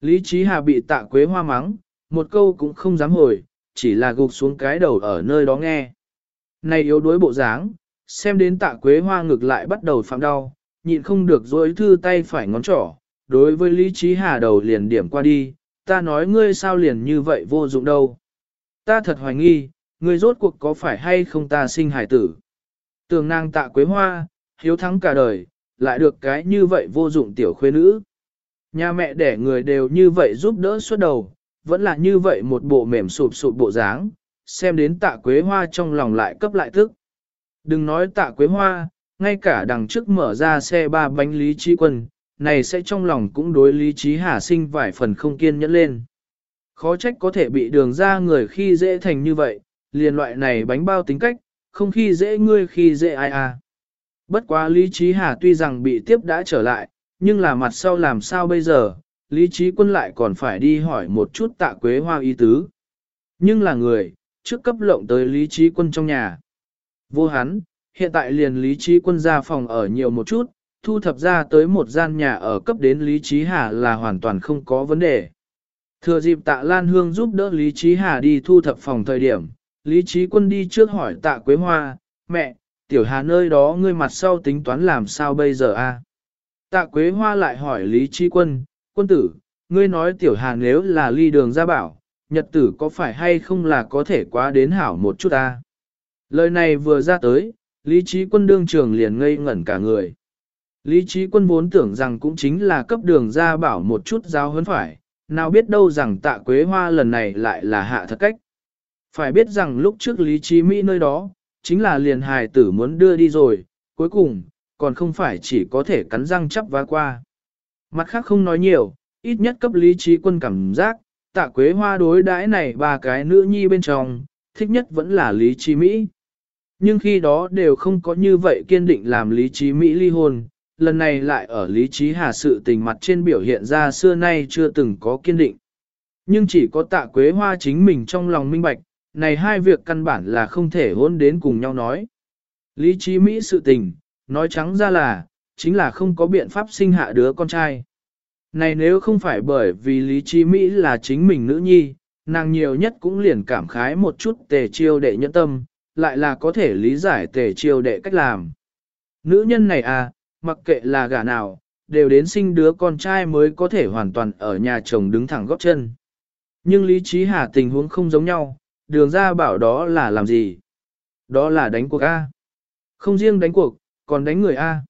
Lý Trí Hà bị tạ quế hoa mắng, một câu cũng không dám hồi, chỉ là gục xuống cái đầu ở nơi đó nghe. Này yếu đuối bộ dáng, xem đến tạ quế hoa ngực lại bắt đầu phạm đau, nhịn không được dối thư tay phải ngón trỏ, đối với Lý Trí Hà đầu liền điểm qua đi, ta nói ngươi sao liền như vậy vô dụng đâu. Ta thật hoài nghi, ngươi rốt cuộc có phải hay không ta sinh hải tử. Tường nàng tạ quế hoa, hiếu thắng cả đời, lại được cái như vậy vô dụng tiểu khuê nữ. Nhà mẹ đẻ người đều như vậy giúp đỡ suốt đầu, vẫn là như vậy một bộ mềm sụp sụp bộ dáng, xem đến tạ quế hoa trong lòng lại cấp lại tức. Đừng nói tạ quế hoa, ngay cả đằng trước mở ra xe ba bánh lý trí quân, này sẽ trong lòng cũng đối lý trí hà sinh vài phần không kiên nhẫn lên. Khó trách có thể bị đường ra người khi dễ thành như vậy, liền loại này bánh bao tính cách, không khi dễ ngươi khi dễ ai à. Bất quá lý trí hà tuy rằng bị tiếp đã trở lại, nhưng là mặt sau làm sao bây giờ, lý trí quân lại còn phải đi hỏi một chút tạ quế hoa ý tứ. Nhưng là người, trước cấp lộng tới lý trí quân trong nhà. Vô hắn, hiện tại liền lý trí quân ra phòng ở nhiều một chút, thu thập ra tới một gian nhà ở cấp đến lý trí hà là hoàn toàn không có vấn đề. Thừa dịp tạ Lan Hương giúp đỡ Lý Trí Hà đi thu thập phòng thời điểm, Lý Trí Quân đi trước hỏi tạ Quế Hoa, mẹ, tiểu hà nơi đó ngươi mặt sau tính toán làm sao bây giờ a? Tạ Quế Hoa lại hỏi Lý Trí Quân, quân tử, ngươi nói tiểu hà nếu là ly đường ra bảo, nhật tử có phải hay không là có thể quá đến hảo một chút ta? Lời này vừa ra tới, Lý Trí Quân đương trường liền ngây ngẩn cả người. Lý Trí Quân vốn tưởng rằng cũng chính là cấp đường ra bảo một chút giao huấn phải, nào biết đâu rằng tạ quế hoa lần này lại là hạ thật cách. Phải biết rằng lúc trước Lý Trí Mỹ nơi đó, chính là liền hài tử muốn đưa đi rồi, cuối cùng, còn không phải chỉ có thể cắn răng chắp vá qua. Mặt khác không nói nhiều, ít nhất cấp Lý Trí Quân cảm giác, tạ quế hoa đối đãi này ba cái nữ nhi bên trong, thích nhất vẫn là Lý Trí Mỹ. Nhưng khi đó đều không có như vậy kiên định làm Lý Trí Mỹ ly hôn, lần này lại ở lý trí hà sự tình mặt trên biểu hiện ra xưa nay chưa từng có kiên định. Nhưng chỉ có tạ quế hoa chính mình trong lòng minh bạch, này hai việc căn bản là không thể hôn đến cùng nhau nói. Lý trí Mỹ sự tình, nói trắng ra là, chính là không có biện pháp sinh hạ đứa con trai. Này nếu không phải bởi vì lý trí Mỹ là chính mình nữ nhi, nàng nhiều nhất cũng liền cảm khái một chút tề chiêu đệ nhẫn tâm, lại là có thể lý giải tề chiêu đệ cách làm. Nữ nhân này à, mặc kệ là gả nào, đều đến sinh đứa con trai mới có thể hoàn toàn ở nhà chồng đứng thẳng góp chân. Nhưng Lý Trí Hà tình huống không giống nhau, đường ra bảo đó là làm gì? Đó là đánh cuộc A. Không riêng đánh cuộc, còn đánh người A.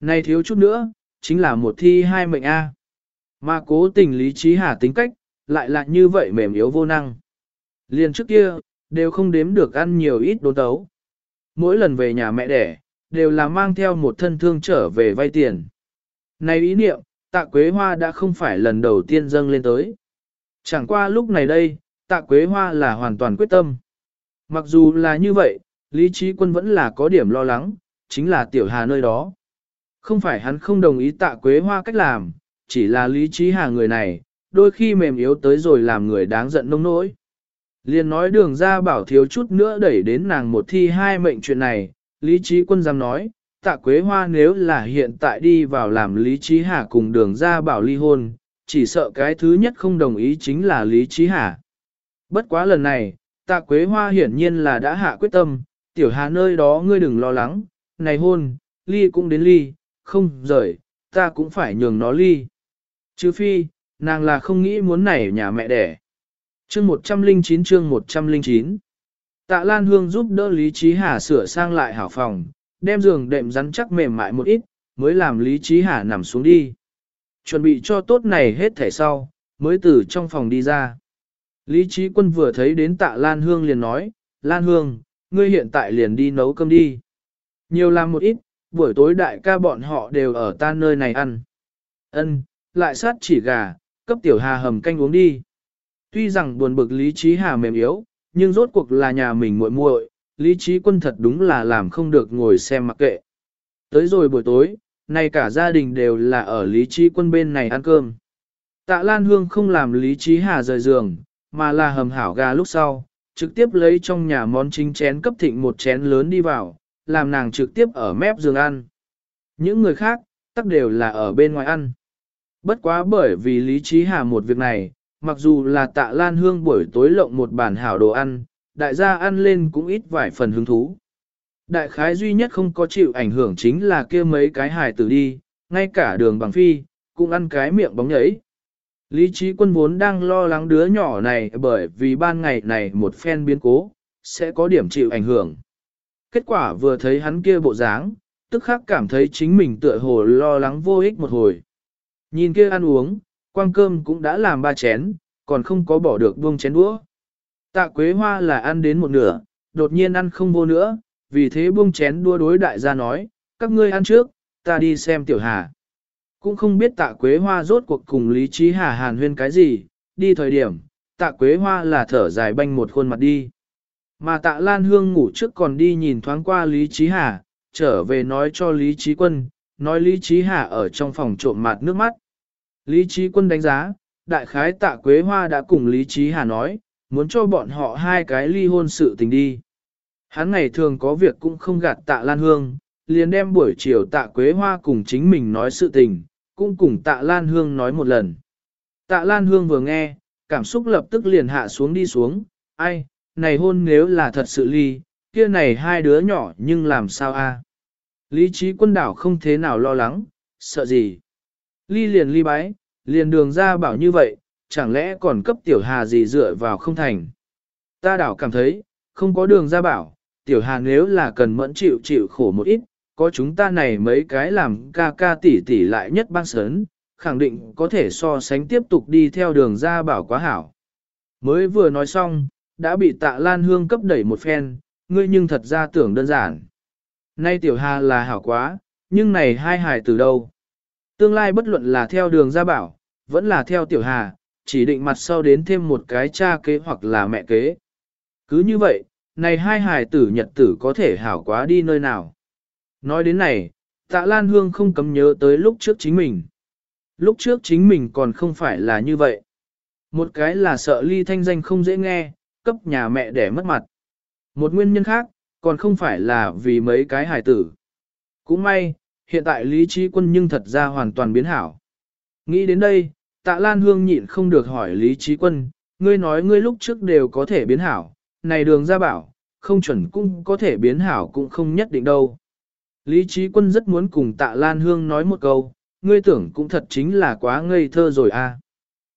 Này thiếu chút nữa, chính là một thi hai mệnh A. Mà cố tình Lý Trí Hà tính cách, lại là như vậy mềm yếu vô năng. Liền trước kia, đều không đếm được ăn nhiều ít đốn tấu. Mỗi lần về nhà mẹ đẻ, đều là mang theo một thân thương trở về vay tiền. Này ý niệm, tạ quế hoa đã không phải lần đầu tiên dâng lên tới. Chẳng qua lúc này đây, tạ quế hoa là hoàn toàn quyết tâm. Mặc dù là như vậy, lý trí quân vẫn là có điểm lo lắng, chính là tiểu hà nơi đó. Không phải hắn không đồng ý tạ quế hoa cách làm, chỉ là lý trí hà người này, đôi khi mềm yếu tới rồi làm người đáng giận nông nỗi. Liên nói đường ra bảo thiếu chút nữa đẩy đến nàng một thi hai mệnh chuyện này, Lý Trí Quân dám nói, tạ Quế Hoa nếu là hiện tại đi vào làm Lý Trí Hà cùng đường ra bảo ly hôn, chỉ sợ cái thứ nhất không đồng ý chính là Lý Trí Hà. Bất quá lần này, tạ Quế Hoa hiển nhiên là đã hạ quyết tâm, tiểu hà nơi đó ngươi đừng lo lắng, này hôn, ly cũng đến ly, không rời, ta cũng phải nhường nó ly. Chứ phi, nàng là không nghĩ muốn nảy nhà mẹ đẻ. Chương 109 chương 109 Tạ Lan Hương giúp đỡ Lý Trí Hà sửa sang lại hảo phòng, đem giường đệm rắn chắc mềm mại một ít, mới làm Lý Trí Hà nằm xuống đi. Chuẩn bị cho tốt này hết thể sau, mới từ trong phòng đi ra. Lý Trí Quân vừa thấy đến tạ Lan Hương liền nói, Lan Hương, ngươi hiện tại liền đi nấu cơm đi. Nhiều làm một ít, buổi tối đại ca bọn họ đều ở ta nơi này ăn. Ân, lại sát chỉ gà, cấp tiểu hà hầm canh uống đi. Tuy rằng buồn bực Lý Trí Hà mềm yếu, nhưng rốt cuộc là nhà mình muội muội, lý trí quân thật đúng là làm không được ngồi xem mặc kệ. Tới rồi buổi tối, nay cả gia đình đều là ở lý trí quân bên này ăn cơm. Tạ Lan Hương không làm lý trí hà rời giường, mà là hầm hảo gà lúc sau, trực tiếp lấy trong nhà món chính chén cấp thịnh một chén lớn đi vào, làm nàng trực tiếp ở mép giường ăn. Những người khác, tất đều là ở bên ngoài ăn. Bất quá bởi vì lý trí hà một việc này, mặc dù là tạ lan hương buổi tối lộng một bản hảo đồ ăn, đại gia ăn lên cũng ít vài phần hứng thú. Đại khái duy nhất không có chịu ảnh hưởng chính là kia mấy cái hài tử đi, ngay cả đường bằng phi, cũng ăn cái miệng bóng nhảy. Lý trí quân vốn đang lo lắng đứa nhỏ này bởi vì ban ngày này một phen biến cố, sẽ có điểm chịu ảnh hưởng. Kết quả vừa thấy hắn kia bộ dáng, tức khắc cảm thấy chính mình tựa hồ lo lắng vô ích một hồi. Nhìn kia ăn uống, quang cơm cũng đã làm ba chén, còn không có bỏ được buông chén đũa. Tạ quế hoa là ăn đến một nửa, đột nhiên ăn không vô nữa, vì thế buông chén đua đối đại gia nói, các ngươi ăn trước, ta đi xem tiểu hà. Cũng không biết tạ quế hoa rốt cuộc cùng lý trí hà hàn huyên cái gì, đi thời điểm, tạ quế hoa là thở dài banh một khuôn mặt đi. Mà tạ Lan Hương ngủ trước còn đi nhìn thoáng qua Lý Trí Hà, trở về nói cho Lý Trí Quân, nói Lý Trí Hà ở trong phòng trộm mặt nước mắt. Lý Trí Quân đánh giá, đại khái tạ Quế Hoa đã cùng Lý Trí Hà nói, muốn cho bọn họ hai cái ly hôn sự tình đi. Hắn ngày thường có việc cũng không gạt tạ Lan Hương, liền đem buổi chiều tạ Quế Hoa cùng chính mình nói sự tình, cũng cùng tạ Lan Hương nói một lần. Tạ Lan Hương vừa nghe, cảm xúc lập tức liền hạ xuống đi xuống, ai, này hôn nếu là thật sự ly, kia này hai đứa nhỏ nhưng làm sao a? Lý trí quân đảo không thế nào lo lắng, sợ gì. Ly liền ly bái, liền đường ra bảo như vậy, chẳng lẽ còn cấp tiểu hà gì dựa vào không thành. Ta đảo cảm thấy, không có đường ra bảo, tiểu hà nếu là cần mẫn chịu chịu khổ một ít, có chúng ta này mấy cái làm ca ca tỷ tỷ lại nhất băng sớn, khẳng định có thể so sánh tiếp tục đi theo đường ra bảo quá hảo. Mới vừa nói xong, đã bị tạ lan hương cấp đẩy một phen, ngươi nhưng thật ra tưởng đơn giản. Nay tiểu hà là hảo quá, nhưng này hai hài từ đâu? Tương lai bất luận là theo đường gia bảo, vẫn là theo tiểu hà, chỉ định mặt sau đến thêm một cái cha kế hoặc là mẹ kế. Cứ như vậy, này hai hài tử nhật tử có thể hảo quá đi nơi nào. Nói đến này, tạ Lan Hương không cấm nhớ tới lúc trước chính mình. Lúc trước chính mình còn không phải là như vậy. Một cái là sợ ly thanh danh không dễ nghe, cấp nhà mẹ để mất mặt. Một nguyên nhân khác, còn không phải là vì mấy cái hài tử. Cũng may, hiện tại lý trí quân nhưng thật ra hoàn toàn biến hảo. Nghĩ đến đây, tạ Lan Hương nhịn không được hỏi lý trí quân, ngươi nói ngươi lúc trước đều có thể biến hảo, này đường ra bảo, không chuẩn cũng có thể biến hảo cũng không nhất định đâu. Lý trí quân rất muốn cùng tạ Lan Hương nói một câu, ngươi tưởng cũng thật chính là quá ngây thơ rồi à.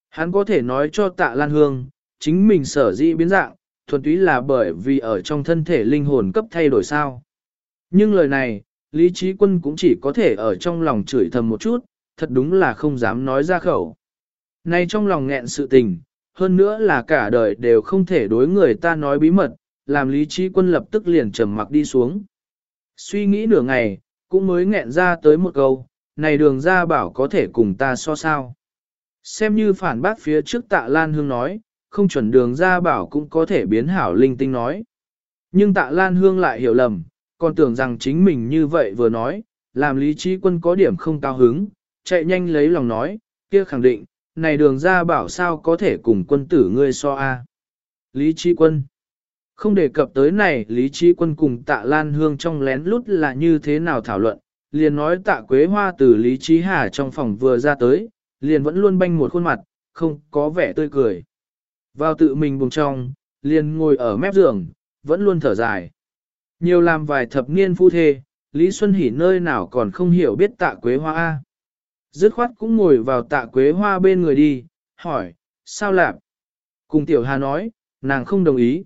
Hắn có thể nói cho tạ Lan Hương, chính mình sở dĩ biến dạng, thuần túy là bởi vì ở trong thân thể linh hồn cấp thay đổi sao. Nhưng lời này, Lý Trí Quân cũng chỉ có thể ở trong lòng chửi thầm một chút, thật đúng là không dám nói ra khẩu. Nay trong lòng nghẹn sự tình, hơn nữa là cả đời đều không thể đối người ta nói bí mật, làm Lý Trí Quân lập tức liền trầm mặc đi xuống. Suy nghĩ nửa ngày, cũng mới nghẹn ra tới một câu, này đường ra bảo có thể cùng ta so sao. Xem như phản bác phía trước tạ Lan Hương nói, không chuẩn đường ra bảo cũng có thể biến hảo linh tinh nói. Nhưng tạ Lan Hương lại hiểu lầm, còn tưởng rằng chính mình như vậy vừa nói, làm lý trí quân có điểm không cao hứng, chạy nhanh lấy lòng nói, kia khẳng định, này đường ra bảo sao có thể cùng quân tử ngươi so a Lý trí quân Không đề cập tới này Lý trí quân cùng tạ Lan Hương trong lén lút là như thế nào thảo luận, liền nói tạ Quế Hoa từ Lý trí Hà trong phòng vừa ra tới, liền vẫn luôn banh một khuôn mặt, không có vẻ tươi cười. Vào tự mình buồng trong, liền ngồi ở mép giường, vẫn luôn thở dài. Nhiều làm vài thập niên phu thê, Lý Xuân Hỷ nơi nào còn không hiểu biết tạ quế hoa A. Dứt khoát cũng ngồi vào tạ quế hoa bên người đi, hỏi, sao làm? Cùng tiểu hà nói, nàng không đồng ý.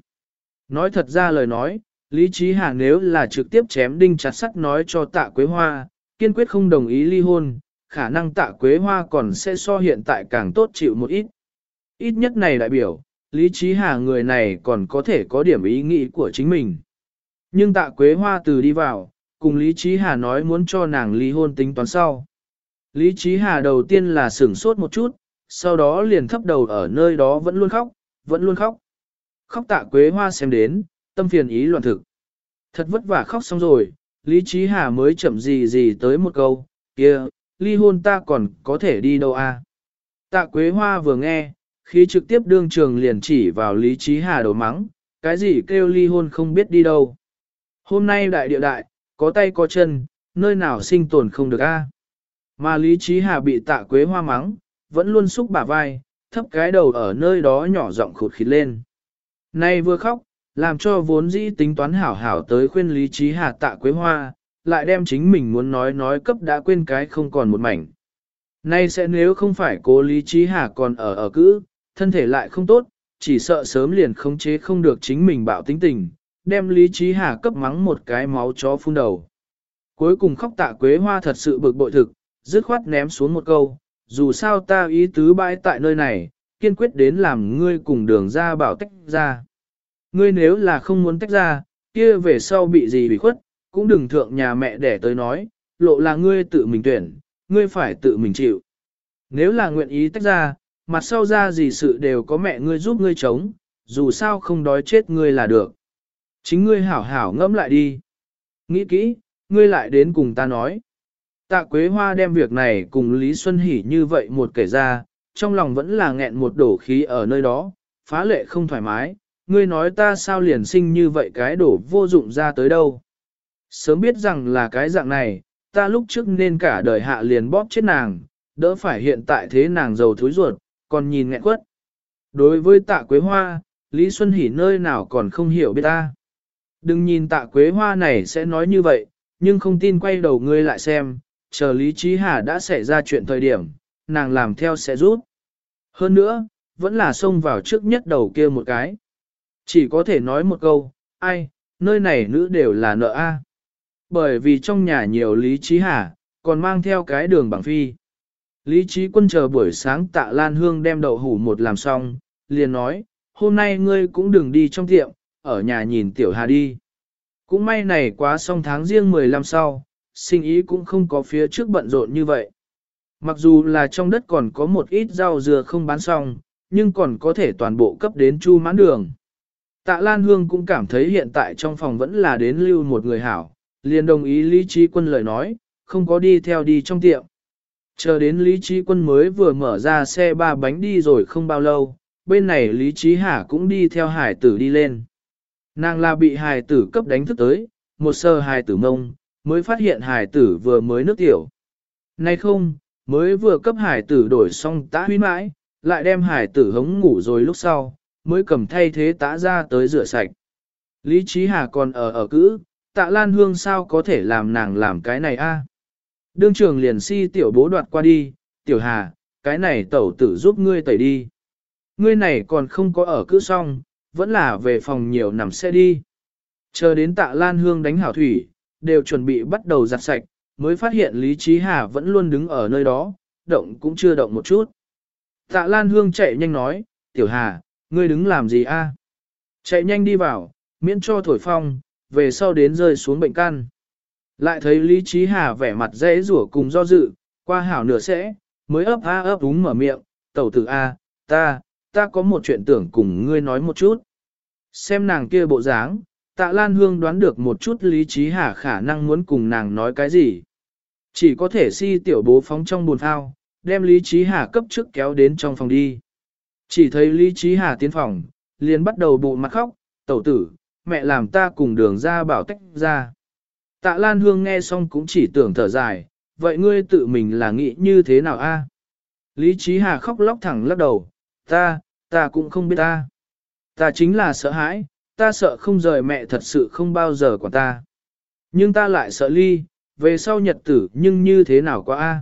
Nói thật ra lời nói, Lý Trí Hà nếu là trực tiếp chém đinh chặt sắt nói cho tạ quế hoa, kiên quyết không đồng ý ly hôn, khả năng tạ quế hoa còn sẽ so hiện tại càng tốt chịu một ít. Ít nhất này đại biểu, Lý Trí Hà người này còn có thể có điểm ý nghĩ của chính mình. Nhưng tạ Quế Hoa từ đi vào, cùng Lý Trí Hà nói muốn cho nàng ly hôn tính toán sau. Lý Trí Hà đầu tiên là sửng sốt một chút, sau đó liền thấp đầu ở nơi đó vẫn luôn khóc, vẫn luôn khóc. Khóc tạ Quế Hoa xem đến, tâm phiền ý loạn thực. Thật vất vả khóc xong rồi, Lý Trí Hà mới chậm gì gì tới một câu, kia, ly hôn ta còn có thể đi đâu à? Tạ Quế Hoa vừa nghe, khi trực tiếp đương trường liền chỉ vào Lý Trí Hà đầu mắng, cái gì kêu ly hôn không biết đi đâu. Hôm nay đại địa đại, có tay có chân, nơi nào sinh tồn không được a. Mà Lý Trí Hà bị tạ quế hoa mắng, vẫn luôn xúc bả vai, thấp cái đầu ở nơi đó nhỏ giọng khụt khịt lên. Nay vừa khóc, làm cho vốn dĩ tính toán hảo hảo tới khuyên lý trí hà tạ quế hoa, lại đem chính mình muốn nói nói cấp đã quên cái không còn một mảnh. Nay sẽ nếu không phải cố lý trí hà còn ở ở cữ, thân thể lại không tốt, chỉ sợ sớm liền khống chế không được chính mình bạo tính tình, đem lý trí hà cấp mắng một cái máu chó phun đầu. Cuối cùng khóc tạ quế hoa thật sự bực bội thực, dứt khoát ném xuống một câu, dù sao ta ý tứ bãi tại nơi này, kiên quyết đến làm ngươi cùng đường ra bảo tách ra. Ngươi nếu là không muốn tách ra, kia về sau bị gì bị khuất, cũng đừng thượng nhà mẹ để tới nói, lộ là ngươi tự mình tuyển, ngươi phải tự mình chịu. Nếu là nguyện ý tách ra, mặt sau ra gì sự đều có mẹ ngươi giúp ngươi chống, dù sao không đói chết ngươi là được. Chính ngươi hảo hảo ngẫm lại đi. Nghĩ kỹ, ngươi lại đến cùng ta nói. Tạ Quế Hoa đem việc này cùng Lý Xuân Hỷ như vậy một kể ra, trong lòng vẫn là nghẹn một đổ khí ở nơi đó, phá lệ không thoải mái, ngươi nói ta sao liền sinh như vậy cái đổ vô dụng ra tới đâu. Sớm biết rằng là cái dạng này, ta lúc trước nên cả đời hạ liền bóp chết nàng, đỡ phải hiện tại thế nàng giàu thối ruột, còn nhìn nghẹn quất. Đối với tạ quế hoa, Lý Xuân Hỷ nơi nào còn không hiểu biết ta. Đừng nhìn tạ quế hoa này sẽ nói như vậy, nhưng không tin quay đầu ngươi lại xem, chờ Lý Trí Hà đã xảy ra chuyện thời điểm, nàng làm theo sẽ rút. Hơn nữa, vẫn là xông vào trước nhất đầu kia một cái. Chỉ có thể nói một câu, ai, nơi này nữ đều là nợ A. Bởi vì trong nhà nhiều Lý Trí Hà, còn mang theo cái đường bằng phi. Lý Trí Quân chờ buổi sáng tạ Lan Hương đem đậu hủ một làm xong, liền nói, hôm nay ngươi cũng đừng đi trong tiệm, ở nhà nhìn Tiểu Hà đi. Cũng may này quá xong tháng riêng 15 sau, sinh ý cũng không có phía trước bận rộn như vậy. Mặc dù là trong đất còn có một ít rau dừa không bán xong, nhưng còn có thể toàn bộ cấp đến chu mãn đường. Tạ Lan Hương cũng cảm thấy hiện tại trong phòng vẫn là đến lưu một người hảo, liền đồng ý Lý Trí Quân lời nói, không có đi theo đi trong tiệm. Chờ đến Lý Trí Quân mới vừa mở ra xe ba bánh đi rồi không bao lâu, bên này Lý Trí Hà cũng đi theo hải tử đi lên. Nàng là bị hài tử cấp đánh thức tới, một sơ hài tử mông, mới phát hiện hài tử vừa mới nước tiểu. Nay không, mới vừa cấp hài tử đổi xong tã huy mãi, lại đem hài tử hống ngủ rồi lúc sau, mới cầm thay thế tã ra tới rửa sạch. Lý Trí Hà còn ở ở cữ, tạ Lan Hương sao có thể làm nàng làm cái này a? Đương trường liền si tiểu bố đoạt qua đi, tiểu hà, cái này tẩu tử giúp ngươi tẩy đi. Ngươi này còn không có ở cữ xong, vẫn là về phòng nhiều nằm xe đi. Chờ đến tạ Lan Hương đánh hảo thủy, đều chuẩn bị bắt đầu giặt sạch, mới phát hiện Lý Trí Hà vẫn luôn đứng ở nơi đó, động cũng chưa động một chút. Tạ Lan Hương chạy nhanh nói, tiểu hà, ngươi đứng làm gì a? Chạy nhanh đi vào, miễn cho thổi phong, về sau đến rơi xuống bệnh căn. Lại thấy Lý Trí Hà vẻ mặt dễ rủa cùng do dự, qua hảo nửa sẽ, mới ấp a ấp úng mở miệng, tẩu tử a, ta, ta có một chuyện tưởng cùng ngươi nói một chút. Xem nàng kia bộ dáng, tạ Lan Hương đoán được một chút Lý Trí Hà khả năng muốn cùng nàng nói cái gì. Chỉ có thể si tiểu bố phóng trong buồn thao, đem Lý Trí Hà cấp trước kéo đến trong phòng đi. Chỉ thấy Lý Trí Hà tiến phòng, liền bắt đầu bụ mặt khóc, tẩu tử, mẹ làm ta cùng đường ra bảo tách ra. Tạ Lan Hương nghe xong cũng chỉ tưởng thở dài, vậy ngươi tự mình là nghĩ như thế nào a? Lý Trí Hà khóc lóc thẳng lắc đầu, ta, ta cũng không biết ta. Ta chính là sợ hãi, ta sợ không rời mẹ thật sự không bao giờ của ta. Nhưng ta lại sợ ly, về sau nhật tử nhưng như thế nào quá a?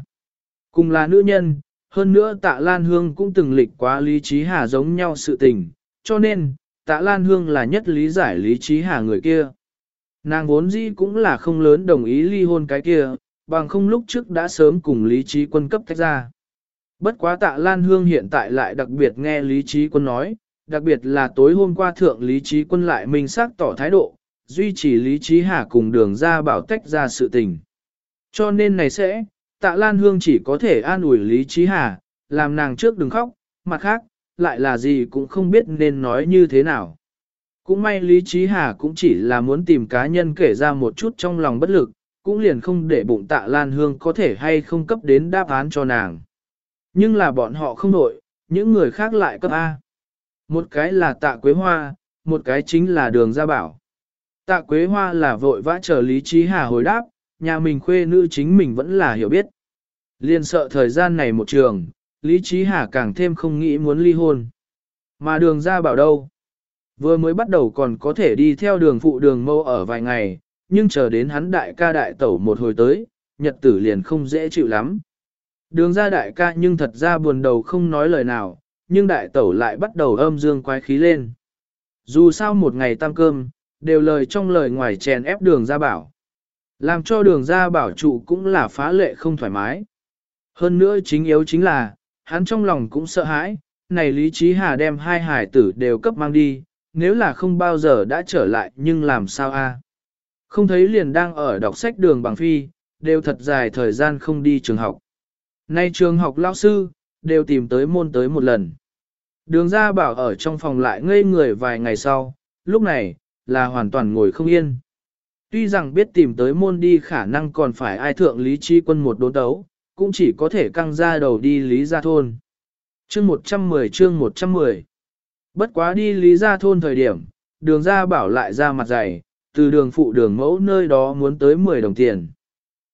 Cùng là nữ nhân, hơn nữa tạ Lan Hương cũng từng lịch quá Lý Trí Hà giống nhau sự tình, cho nên, tạ Lan Hương là nhất lý giải Lý Trí Hà người kia. Nàng vốn dĩ cũng là không lớn đồng ý ly hôn cái kia, bằng không lúc trước đã sớm cùng Lý Trí Quân cấp tách ra. Bất quá tạ Lan Hương hiện tại lại đặc biệt nghe Lý Trí Quân nói, đặc biệt là tối hôm qua thượng Lý Trí Quân lại minh xác tỏ thái độ, duy trì Lý Trí Hà cùng đường ra bảo tách ra sự tình. Cho nên này sẽ, tạ Lan Hương chỉ có thể an ủi Lý Trí Hà, làm nàng trước đừng khóc, mặt khác, lại là gì cũng không biết nên nói như thế nào. Cũng may Lý Trí Hà cũng chỉ là muốn tìm cá nhân kể ra một chút trong lòng bất lực, cũng liền không để bụng tạ Lan Hương có thể hay không cấp đến đáp án cho nàng. Nhưng là bọn họ không đổi, những người khác lại cấp A. Một cái là tạ Quế Hoa, một cái chính là đường gia bảo. Tạ Quế Hoa là vội vã chờ Lý Trí Hà hồi đáp, nhà mình khuê nữ chính mình vẫn là hiểu biết. Liên sợ thời gian này một trường, Lý Trí Hà càng thêm không nghĩ muốn ly hôn. Mà đường ra bảo đâu? Vừa mới bắt đầu còn có thể đi theo đường phụ đường mâu ở vài ngày, nhưng chờ đến hắn đại ca đại tẩu một hồi tới, nhật tử liền không dễ chịu lắm. Đường ra đại ca nhưng thật ra buồn đầu không nói lời nào, nhưng đại tẩu lại bắt đầu âm dương quái khí lên. Dù sao một ngày tam cơm, đều lời trong lời ngoài chèn ép đường ra bảo. Làm cho đường ra bảo trụ cũng là phá lệ không thoải mái. Hơn nữa chính yếu chính là, hắn trong lòng cũng sợ hãi, này Lý Trí Hà đem hai hải tử đều cấp mang đi, nếu là không bao giờ đã trở lại nhưng làm sao a? Không thấy liền đang ở đọc sách đường bằng phi, đều thật dài thời gian không đi trường học. Nay trường học lao sư, đều tìm tới môn tới một lần. Đường ra bảo ở trong phòng lại ngây người vài ngày sau, lúc này, là hoàn toàn ngồi không yên. Tuy rằng biết tìm tới môn đi khả năng còn phải ai thượng lý chi quân một đốn đấu, cũng chỉ có thể căng ra đầu đi lý gia thôn. Chương 110 chương 110 Bất quá đi lý gia thôn thời điểm, đường ra bảo lại ra mặt dày, từ đường phụ đường mẫu nơi đó muốn tới 10 đồng tiền.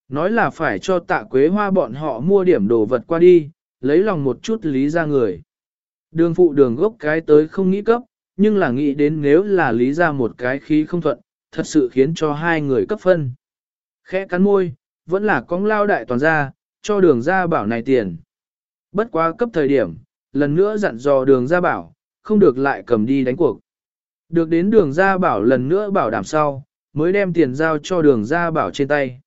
Nói là phải cho tạ quế hoa bọn họ mua điểm đồ vật qua đi, lấy lòng một chút lý ra người. Đường phụ đường gốc cái tới không nghĩ cấp, nhưng là nghĩ đến nếu là lý ra một cái khí không thuận, thật sự khiến cho hai người cấp phân. Khẽ cắn môi, vẫn là con lao đại toàn ra, cho đường ra bảo này tiền. Bất quá cấp thời điểm, lần nữa dặn dò đường ra bảo, không được lại cầm đi đánh cuộc. Được đến đường ra bảo lần nữa bảo đảm sau, mới đem tiền giao cho đường ra bảo trên tay.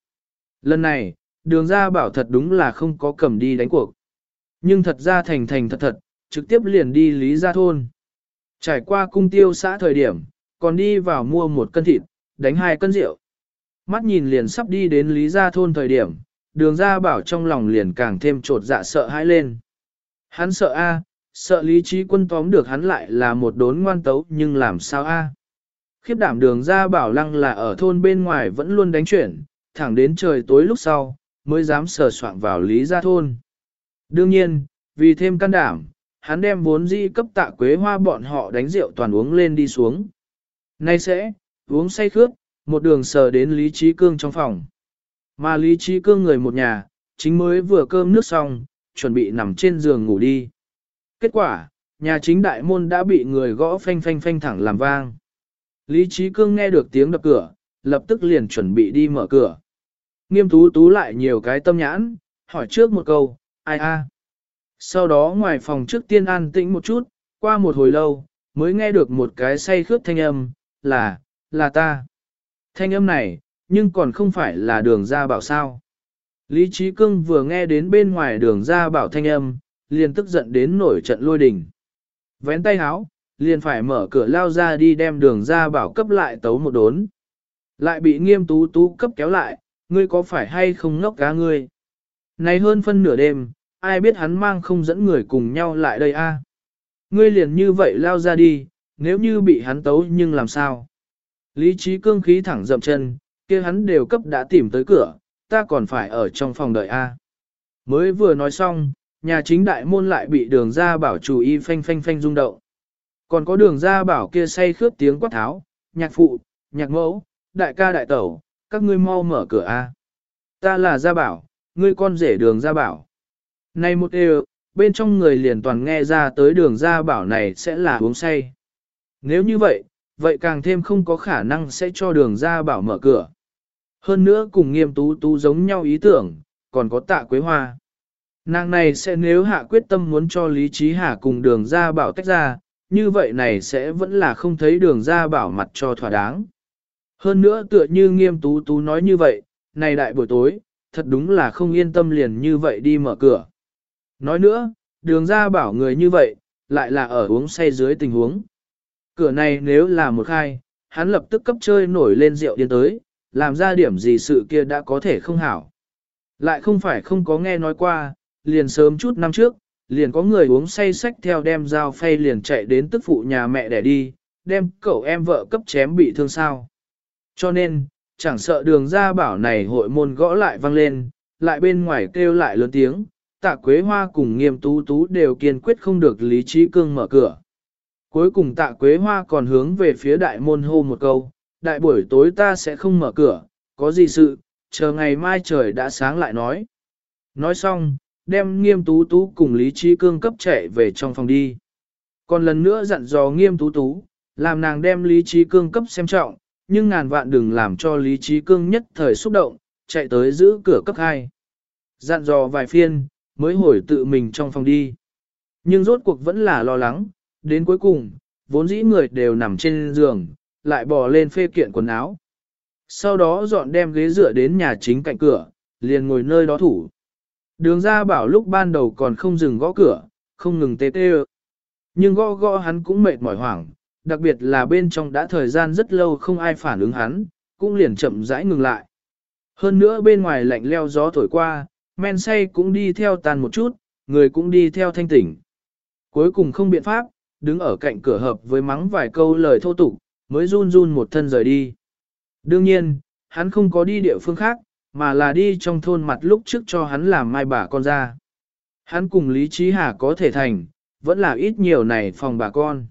Lần này, đường ra bảo thật đúng là không có cầm đi đánh cuộc. Nhưng thật ra thành thành thật thật, trực tiếp liền đi lý Gia thôn. Trải qua cung tiêu xã thời điểm, còn đi vào mua một cân thịt, đánh hai cân rượu. Mắt nhìn liền sắp đi đến lý gia thôn thời điểm, đường ra bảo trong lòng liền càng thêm trột dạ sợ hãi lên. Hắn sợ a, sợ lý trí quân tóm được hắn lại là một đốn ngoan tấu nhưng làm sao a? Khiếp đảm đường ra bảo lăng là ở thôn bên ngoài vẫn luôn đánh chuyển, thẳng đến trời tối lúc sau, mới dám sờ soạn vào lý gia thôn. Đương nhiên, vì thêm can đảm, hắn đem vốn di cấp tạ quế hoa bọn họ đánh rượu toàn uống lên đi xuống. Nay sẽ, uống say khướt, một đường sờ đến Lý Trí Cương trong phòng. Mà Lý Trí Cương người một nhà, chính mới vừa cơm nước xong, chuẩn bị nằm trên giường ngủ đi. Kết quả, nhà chính đại môn đã bị người gõ phanh phanh phanh thẳng làm vang. Lý Trí Cương nghe được tiếng đập cửa, lập tức liền chuẩn bị đi mở cửa. Nghiêm tú tú lại nhiều cái tâm nhãn, hỏi trước một câu, ai a? Sau đó ngoài phòng trước tiên an tĩnh một chút, qua một hồi lâu, mới nghe được một cái say khướt thanh âm, là, là ta. Thanh âm này, nhưng còn không phải là đường ra bảo sao. Lý Trí Cương vừa nghe đến bên ngoài đường ra bảo thanh âm, liền tức giận đến nổi trận lôi đình. Vén tay háo, liền phải mở cửa lao ra đi đem đường ra bảo cấp lại tấu một đốn. Lại bị nghiêm tú tú cấp kéo lại, ngươi có phải hay không ngốc cá ngươi? Này hơn phân nửa đêm, ai biết hắn mang không dẫn người cùng nhau lại đây a? Ngươi liền như vậy lao ra đi, nếu như bị hắn tấu nhưng làm sao? Lý trí cương khí thẳng dậm chân, kia hắn đều cấp đã tìm tới cửa, ta còn phải ở trong phòng đợi a. Mới vừa nói xong, nhà chính đại môn lại bị đường ra bảo chủ y phanh phanh phanh rung động. Còn có đường ra bảo kia say khướt tiếng quát tháo, nhạc phụ, nhạc mẫu, đại ca đại tẩu, các ngươi mau mở cửa a. Ta là gia bảo, ngươi con rể đường gia bảo. Này một đều, bên trong người liền toàn nghe ra tới đường gia bảo này sẽ là uống say. Nếu như vậy, vậy càng thêm không có khả năng sẽ cho đường gia bảo mở cửa. Hơn nữa cùng nghiêm tú tú giống nhau ý tưởng, còn có tạ quế hoa. Nàng này sẽ nếu hạ quyết tâm muốn cho Lý Trí Hà cùng đường gia bảo tách ra, như vậy này sẽ vẫn là không thấy đường gia bảo mặt cho thỏa đáng. Hơn nữa tựa như nghiêm tú tú nói như vậy, này đại buổi tối, thật đúng là không yên tâm liền như vậy đi mở cửa. Nói nữa, đường ra bảo người như vậy, lại là ở uống say dưới tình huống. Cửa này nếu là một khai, hắn lập tức cấp chơi nổi lên rượu điên tới, làm ra điểm gì sự kia đã có thể không hảo. Lại không phải không có nghe nói qua, liền sớm chút năm trước, liền có người uống say sách theo đem dao phay liền chạy đến tức phụ nhà mẹ để đi, đem cậu em vợ cấp chém bị thương sao. Cho nên, chẳng sợ đường ra bảo này hội môn gõ lại vang lên, lại bên ngoài kêu lại lớn tiếng, tạ quế hoa cùng nghiêm tú tú đều kiên quyết không được lý trí cương mở cửa. Cuối cùng tạ quế hoa còn hướng về phía đại môn hô một câu, đại buổi tối ta sẽ không mở cửa, có gì sự, chờ ngày mai trời đã sáng lại nói. Nói xong, đem nghiêm tú tú cùng Lý Trí Cương cấp chạy về trong phòng đi. Còn lần nữa dặn dò nghiêm tú tú, làm nàng đem Lý Trí Cương cấp xem trọng, nhưng ngàn vạn đừng làm cho Lý Trí Cương nhất thời xúc động, chạy tới giữ cửa cấp 2. Dặn dò vài phiên, mới hồi tự mình trong phòng đi. Nhưng rốt cuộc vẫn là lo lắng, đến cuối cùng, vốn dĩ người đều nằm trên giường, lại bò lên phê kiện quần áo. Sau đó dọn đem ghế dựa đến nhà chính cạnh cửa, liền ngồi nơi đó thủ. Đường ra bảo lúc ban đầu còn không dừng gõ cửa, không ngừng tê tê Nhưng gõ gõ hắn cũng mệt mỏi hoảng, đặc biệt là bên trong đã thời gian rất lâu không ai phản ứng hắn, cũng liền chậm rãi ngừng lại. Hơn nữa bên ngoài lạnh leo gió thổi qua, men say cũng đi theo tàn một chút, người cũng đi theo thanh tỉnh. Cuối cùng không biện pháp, đứng ở cạnh cửa hợp với mắng vài câu lời thô tục, mới run run một thân rời đi. Đương nhiên, hắn không có đi địa phương khác, mà là đi trong thôn mặt lúc trước cho hắn làm mai bà con ra. Hắn cùng Lý Trí Hà có thể thành, vẫn là ít nhiều này phòng bà con.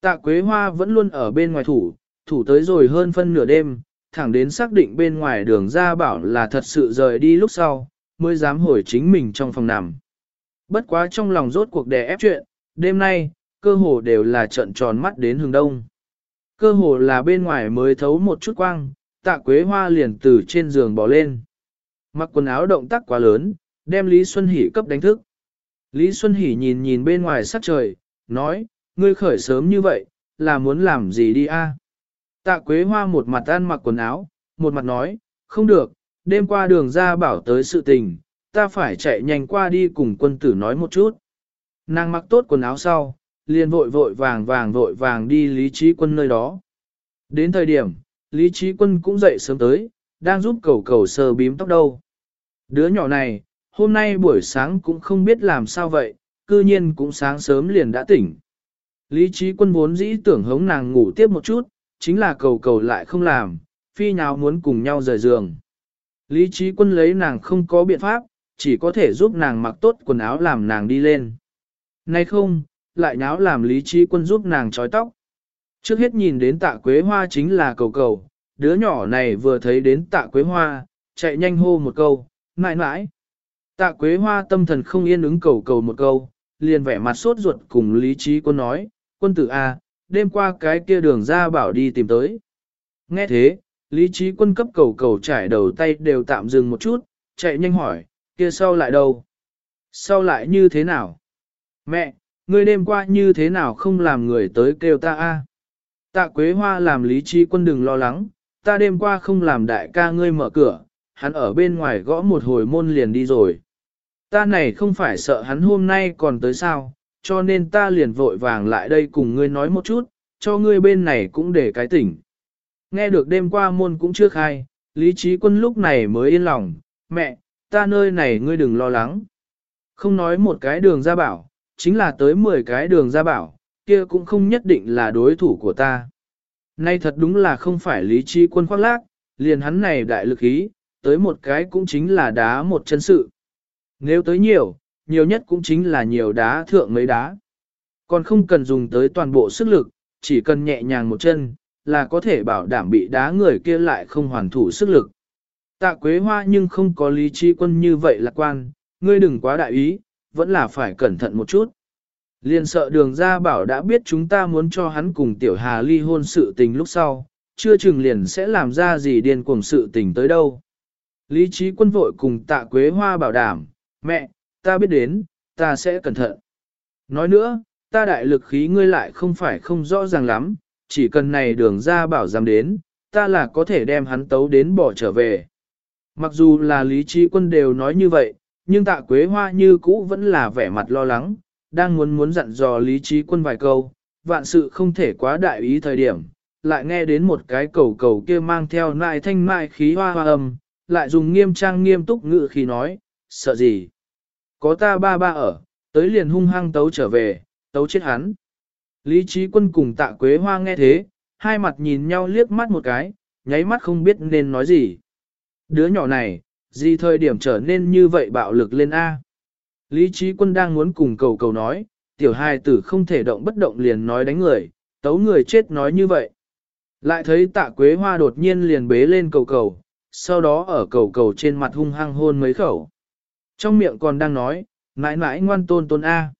Tạ Quế Hoa vẫn luôn ở bên ngoài thủ, thủ tới rồi hơn phân nửa đêm, thẳng đến xác định bên ngoài đường ra bảo là thật sự rời đi lúc sau, mới dám hồi chính mình trong phòng nằm. Bất quá trong lòng rốt cuộc đè ép chuyện, đêm nay, cơ hồ đều là trận tròn mắt đến hướng đông. Cơ hồ là bên ngoài mới thấu một chút quang, tạ quế hoa liền từ trên giường bỏ lên. Mặc quần áo động tác quá lớn, đem Lý Xuân Hỷ cấp đánh thức. Lý Xuân Hỷ nhìn nhìn bên ngoài sắc trời, nói, ngươi khởi sớm như vậy, là muốn làm gì đi a? Tạ Quế Hoa một mặt ăn mặc quần áo, một mặt nói, không được, đêm qua đường ra bảo tới sự tình, ta phải chạy nhanh qua đi cùng quân tử nói một chút. Nàng mặc tốt quần áo sau, liền vội vội vàng vàng vội vàng đi lý trí quân nơi đó. Đến thời điểm, lý trí quân cũng dậy sớm tới, đang giúp cầu cầu sờ bím tóc đâu. Đứa nhỏ này, hôm nay buổi sáng cũng không biết làm sao vậy, cư nhiên cũng sáng sớm liền đã tỉnh. Lý trí quân vốn dĩ tưởng hống nàng ngủ tiếp một chút, chính là cầu cầu lại không làm, phi nào muốn cùng nhau rời giường. Lý trí quân lấy nàng không có biện pháp, chỉ có thể giúp nàng mặc tốt quần áo làm nàng đi lên. Nay không, lại nháo làm lý trí quân giúp nàng trói tóc. Trước hết nhìn đến tạ quế hoa chính là cầu cầu, đứa nhỏ này vừa thấy đến tạ quế hoa, chạy nhanh hô một câu, mãi mãi. Tạ quế hoa tâm thần không yên ứng cầu cầu một câu, liền vẻ mặt sốt ruột cùng lý trí quân nói, quân tử A, đêm qua cái kia đường ra bảo đi tìm tới. Nghe thế, lý trí quân cấp cầu cầu trải đầu tay đều tạm dừng một chút, chạy nhanh hỏi, kia sau lại đâu? Sau lại như thế nào? Mẹ, ngươi đêm qua như thế nào không làm người tới kêu ta a? Tạ Quế Hoa làm lý trí quân đừng lo lắng, ta đêm qua không làm đại ca ngươi mở cửa, hắn ở bên ngoài gõ một hồi môn liền đi rồi. Ta này không phải sợ hắn hôm nay còn tới sao, cho nên ta liền vội vàng lại đây cùng ngươi nói một chút, cho ngươi bên này cũng để cái tỉnh. Nghe được đêm qua môn cũng chưa khai, lý trí quân lúc này mới yên lòng, mẹ, ta nơi này ngươi đừng lo lắng. Không nói một cái đường ra bảo, chính là tới 10 cái đường ra bảo, kia cũng không nhất định là đối thủ của ta. Nay thật đúng là không phải lý trí quân khoác lác, liền hắn này đại lực ý, tới một cái cũng chính là đá một chân sự. Nếu tới nhiều, nhiều nhất cũng chính là nhiều đá thượng mấy đá. Còn không cần dùng tới toàn bộ sức lực, chỉ cần nhẹ nhàng một chân, là có thể bảo đảm bị đá người kia lại không hoàn thủ sức lực. Tạ Quế Hoa nhưng không có lý trí quân như vậy lạc quan, ngươi đừng quá đại ý, vẫn là phải cẩn thận một chút. Liên sợ đường ra bảo đã biết chúng ta muốn cho hắn cùng tiểu hà ly hôn sự tình lúc sau, chưa chừng liền sẽ làm ra gì điên cuồng sự tình tới đâu. Lý trí quân vội cùng tạ quế hoa bảo đảm, mẹ, ta biết đến, ta sẽ cẩn thận. Nói nữa, ta đại lực khí ngươi lại không phải không rõ ràng lắm, chỉ cần này đường ra bảo dám đến, ta là có thể đem hắn tấu đến bỏ trở về. Mặc dù là lý trí quân đều nói như vậy, nhưng tạ quế hoa như cũ vẫn là vẻ mặt lo lắng, đang muốn muốn dặn dò lý trí quân vài câu, vạn sự không thể quá đại ý thời điểm, lại nghe đến một cái cầu cầu kia mang theo nại thanh mại khí hoa hoa âm, lại dùng nghiêm trang nghiêm túc ngự khí nói, sợ gì? Có ta ba ba ở, tới liền hung hăng tấu trở về, tấu chết hắn. Lý trí quân cùng tạ quế hoa nghe thế, hai mặt nhìn nhau liếc mắt một cái, nháy mắt không biết nên nói gì. Đứa nhỏ này, gì thời điểm trở nên như vậy bạo lực lên A. Lý trí quân đang muốn cùng cầu cầu nói, tiểu hài tử không thể động bất động liền nói đánh người, tấu người chết nói như vậy. Lại thấy tạ quế hoa đột nhiên liền bế lên cầu cầu, sau đó ở cầu cầu trên mặt hung hăng hôn mấy khẩu. Trong miệng còn đang nói, nãi nãi ngoan tôn tôn A.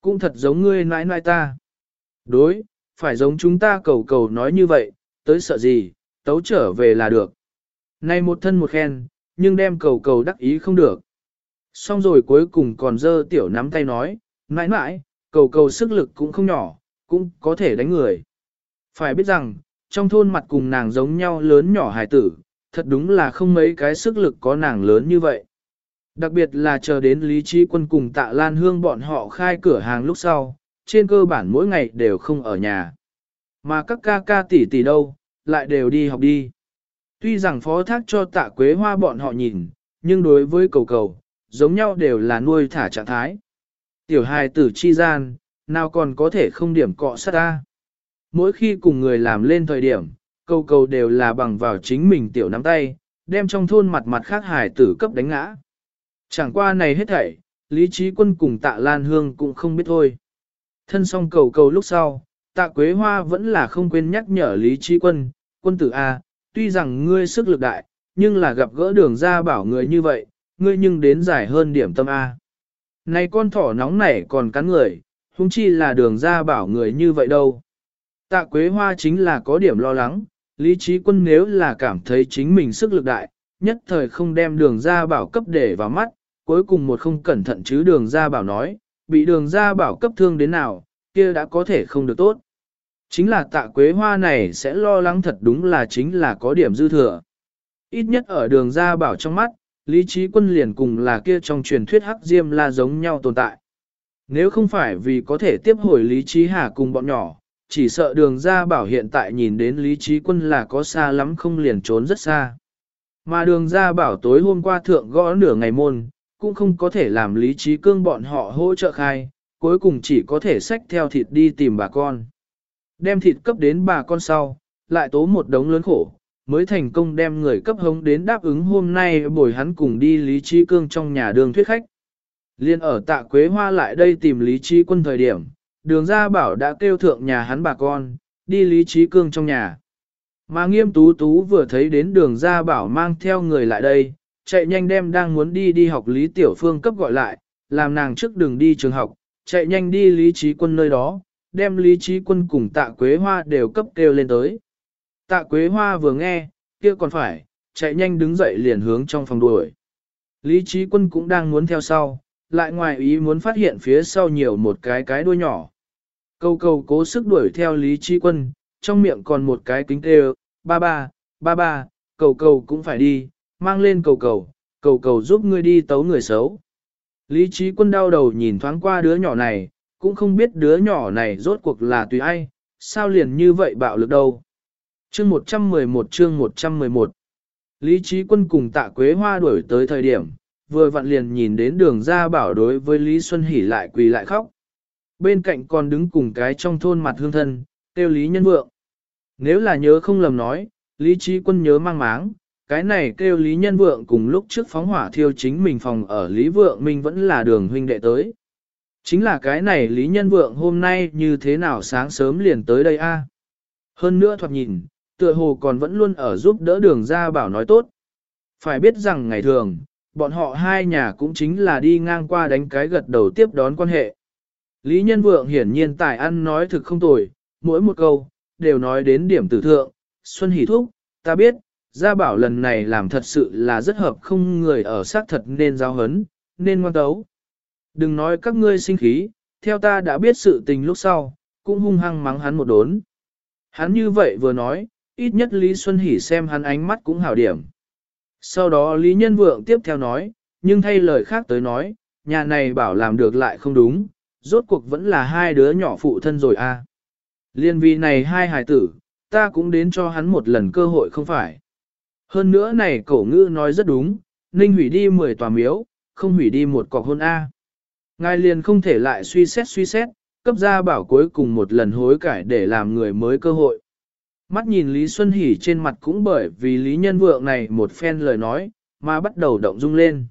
Cũng thật giống ngươi nãi nãi ta. Đối, phải giống chúng ta cầu cầu nói như vậy, tới sợ gì, tấu trở về là được. Này một thân một khen, nhưng đem cầu cầu đắc ý không được. Xong rồi cuối cùng còn dơ tiểu nắm tay nói, nãi nãi cầu cầu sức lực cũng không nhỏ, cũng có thể đánh người. Phải biết rằng, trong thôn mặt cùng nàng giống nhau lớn nhỏ hài tử, thật đúng là không mấy cái sức lực có nàng lớn như vậy. Đặc biệt là chờ đến Lý Trí Quân cùng tạ Lan Hương bọn họ khai cửa hàng lúc sau, trên cơ bản mỗi ngày đều không ở nhà. Mà các ca ca tỷ tỷ đâu, lại đều đi học đi. Tuy rằng phó thác cho tạ quế hoa bọn họ nhìn, nhưng đối với cầu cầu, giống nhau đều là nuôi thả trạng thái. Tiểu hài tử chi gian, nào còn có thể không điểm cọ sát ta. Mỗi khi cùng người làm lên thời điểm, cầu cầu đều là bằng vào chính mình tiểu nắm tay, đem trong thôn mặt mặt khác hài tử cấp đánh ngã. Chẳng qua này hết thảy, Lý Trí Quân cùng tạ Lan Hương cũng không biết thôi. Thân song cầu cầu lúc sau, tạ Quế Hoa vẫn là không quên nhắc nhở Lý Trí Quân, quân tử A, tuy rằng ngươi sức lực đại, nhưng là gặp gỡ đường ra bảo người như vậy, ngươi nhưng đến giải hơn điểm tâm A. Này con thỏ nóng nảy còn cắn người, huống chi là đường ra bảo người như vậy đâu. Tạ Quế Hoa chính là có điểm lo lắng, Lý Trí Quân nếu là cảm thấy chính mình sức lực đại, nhất thời không đem đường ra bảo cấp để vào mắt, cuối cùng một không cẩn thận chứ đường ra bảo nói, bị đường ra bảo cấp thương đến nào, kia đã có thể không được tốt. Chính là tạ quế hoa này sẽ lo lắng thật đúng là chính là có điểm dư thừa. Ít nhất ở đường ra bảo trong mắt, lý trí quân liền cùng là kia trong truyền thuyết hắc diêm la giống nhau tồn tại. Nếu không phải vì có thể tiếp hồi lý trí hà cùng bọn nhỏ, chỉ sợ đường ra bảo hiện tại nhìn đến lý trí quân là có xa lắm không liền trốn rất xa. Mà đường ra bảo tối hôm qua thượng gõ nửa ngày môn, cũng không có thể làm lý trí cương bọn họ hỗ trợ khai, cuối cùng chỉ có thể xách theo thịt đi tìm bà con. Đem thịt cấp đến bà con sau, lại tố một đống lớn khổ, mới thành công đem người cấp hống đến đáp ứng hôm nay bồi hắn cùng đi Lý Trí Cương trong nhà đường thuyết khách. Liên ở tạ Quế Hoa lại đây tìm Lý Trí Quân thời điểm, đường ra bảo đã kêu thượng nhà hắn bà con, đi Lý Trí Cương trong nhà. Mà nghiêm tú tú vừa thấy đến đường ra bảo mang theo người lại đây, chạy nhanh đem đang muốn đi đi học Lý Tiểu Phương cấp gọi lại, làm nàng trước đường đi trường học, chạy nhanh đi Lý Trí Quân nơi đó, đem Lý Trí Quân cùng tạ Quế Hoa đều cấp kêu lên tới. Tạ Quế Hoa vừa nghe, kia còn phải, chạy nhanh đứng dậy liền hướng trong phòng đuổi. Lý Trí Quân cũng đang muốn theo sau, lại ngoài ý muốn phát hiện phía sau nhiều một cái cái đuôi nhỏ. Câu câu cố sức đuổi theo Lý Trí Quân, trong miệng còn một cái kính kêu, ba ba, ba ba, cầu cầu cũng phải đi, mang lên cầu cầu, cầu cầu giúp ngươi đi tấu người xấu. Lý trí quân đau đầu nhìn thoáng qua đứa nhỏ này, cũng không biết đứa nhỏ này rốt cuộc là tùy ai, sao liền như vậy bạo lực đâu. Chương 111 chương 111 Lý trí quân cùng tạ quế hoa đuổi tới thời điểm, vừa vặn liền nhìn đến đường ra bảo đối với Lý Xuân Hỷ lại quỳ lại khóc. Bên cạnh còn đứng cùng cái trong thôn mặt hương thân, tiêu Lý Nhân Vượng. Nếu là nhớ không lầm nói, Lý trí quân nhớ mang máng, cái này kêu Lý Nhân Vượng cùng lúc trước phóng hỏa thiêu chính mình phòng ở Lý Vượng Minh vẫn là đường huynh đệ tới. Chính là cái này Lý Nhân Vượng hôm nay như thế nào sáng sớm liền tới đây a? Hơn nữa thoạt nhìn, tựa hồ còn vẫn luôn ở giúp đỡ đường ra bảo nói tốt. Phải biết rằng ngày thường, bọn họ hai nhà cũng chính là đi ngang qua đánh cái gật đầu tiếp đón quan hệ. Lý Nhân Vượng hiển nhiên tài ăn nói thực không tồi, mỗi một câu, đều nói đến điểm tử thượng, Xuân Hỷ Thúc, ta biết, Gia bảo lần này làm thật sự là rất hợp không người ở xác thật nên giao hấn, nên ngoan tấu. Đừng nói các ngươi sinh khí, theo ta đã biết sự tình lúc sau, cũng hung hăng mắng hắn một đốn. Hắn như vậy vừa nói, ít nhất Lý Xuân Hỷ xem hắn ánh mắt cũng hảo điểm. Sau đó Lý Nhân Vượng tiếp theo nói, nhưng thay lời khác tới nói, nhà này bảo làm được lại không đúng, rốt cuộc vẫn là hai đứa nhỏ phụ thân rồi a. À. Liên vì này hai hài tử, ta cũng đến cho hắn một lần cơ hội không phải. Hơn nữa này cổ ngữ nói rất đúng, ninh hủy đi 10 tòa miếu, không hủy đi một cọc hôn A. Ngài liền không thể lại suy xét suy xét, cấp ra bảo cuối cùng một lần hối cải để làm người mới cơ hội. Mắt nhìn Lý Xuân Hỷ trên mặt cũng bởi vì Lý Nhân Vượng này một phen lời nói, mà bắt đầu động dung lên.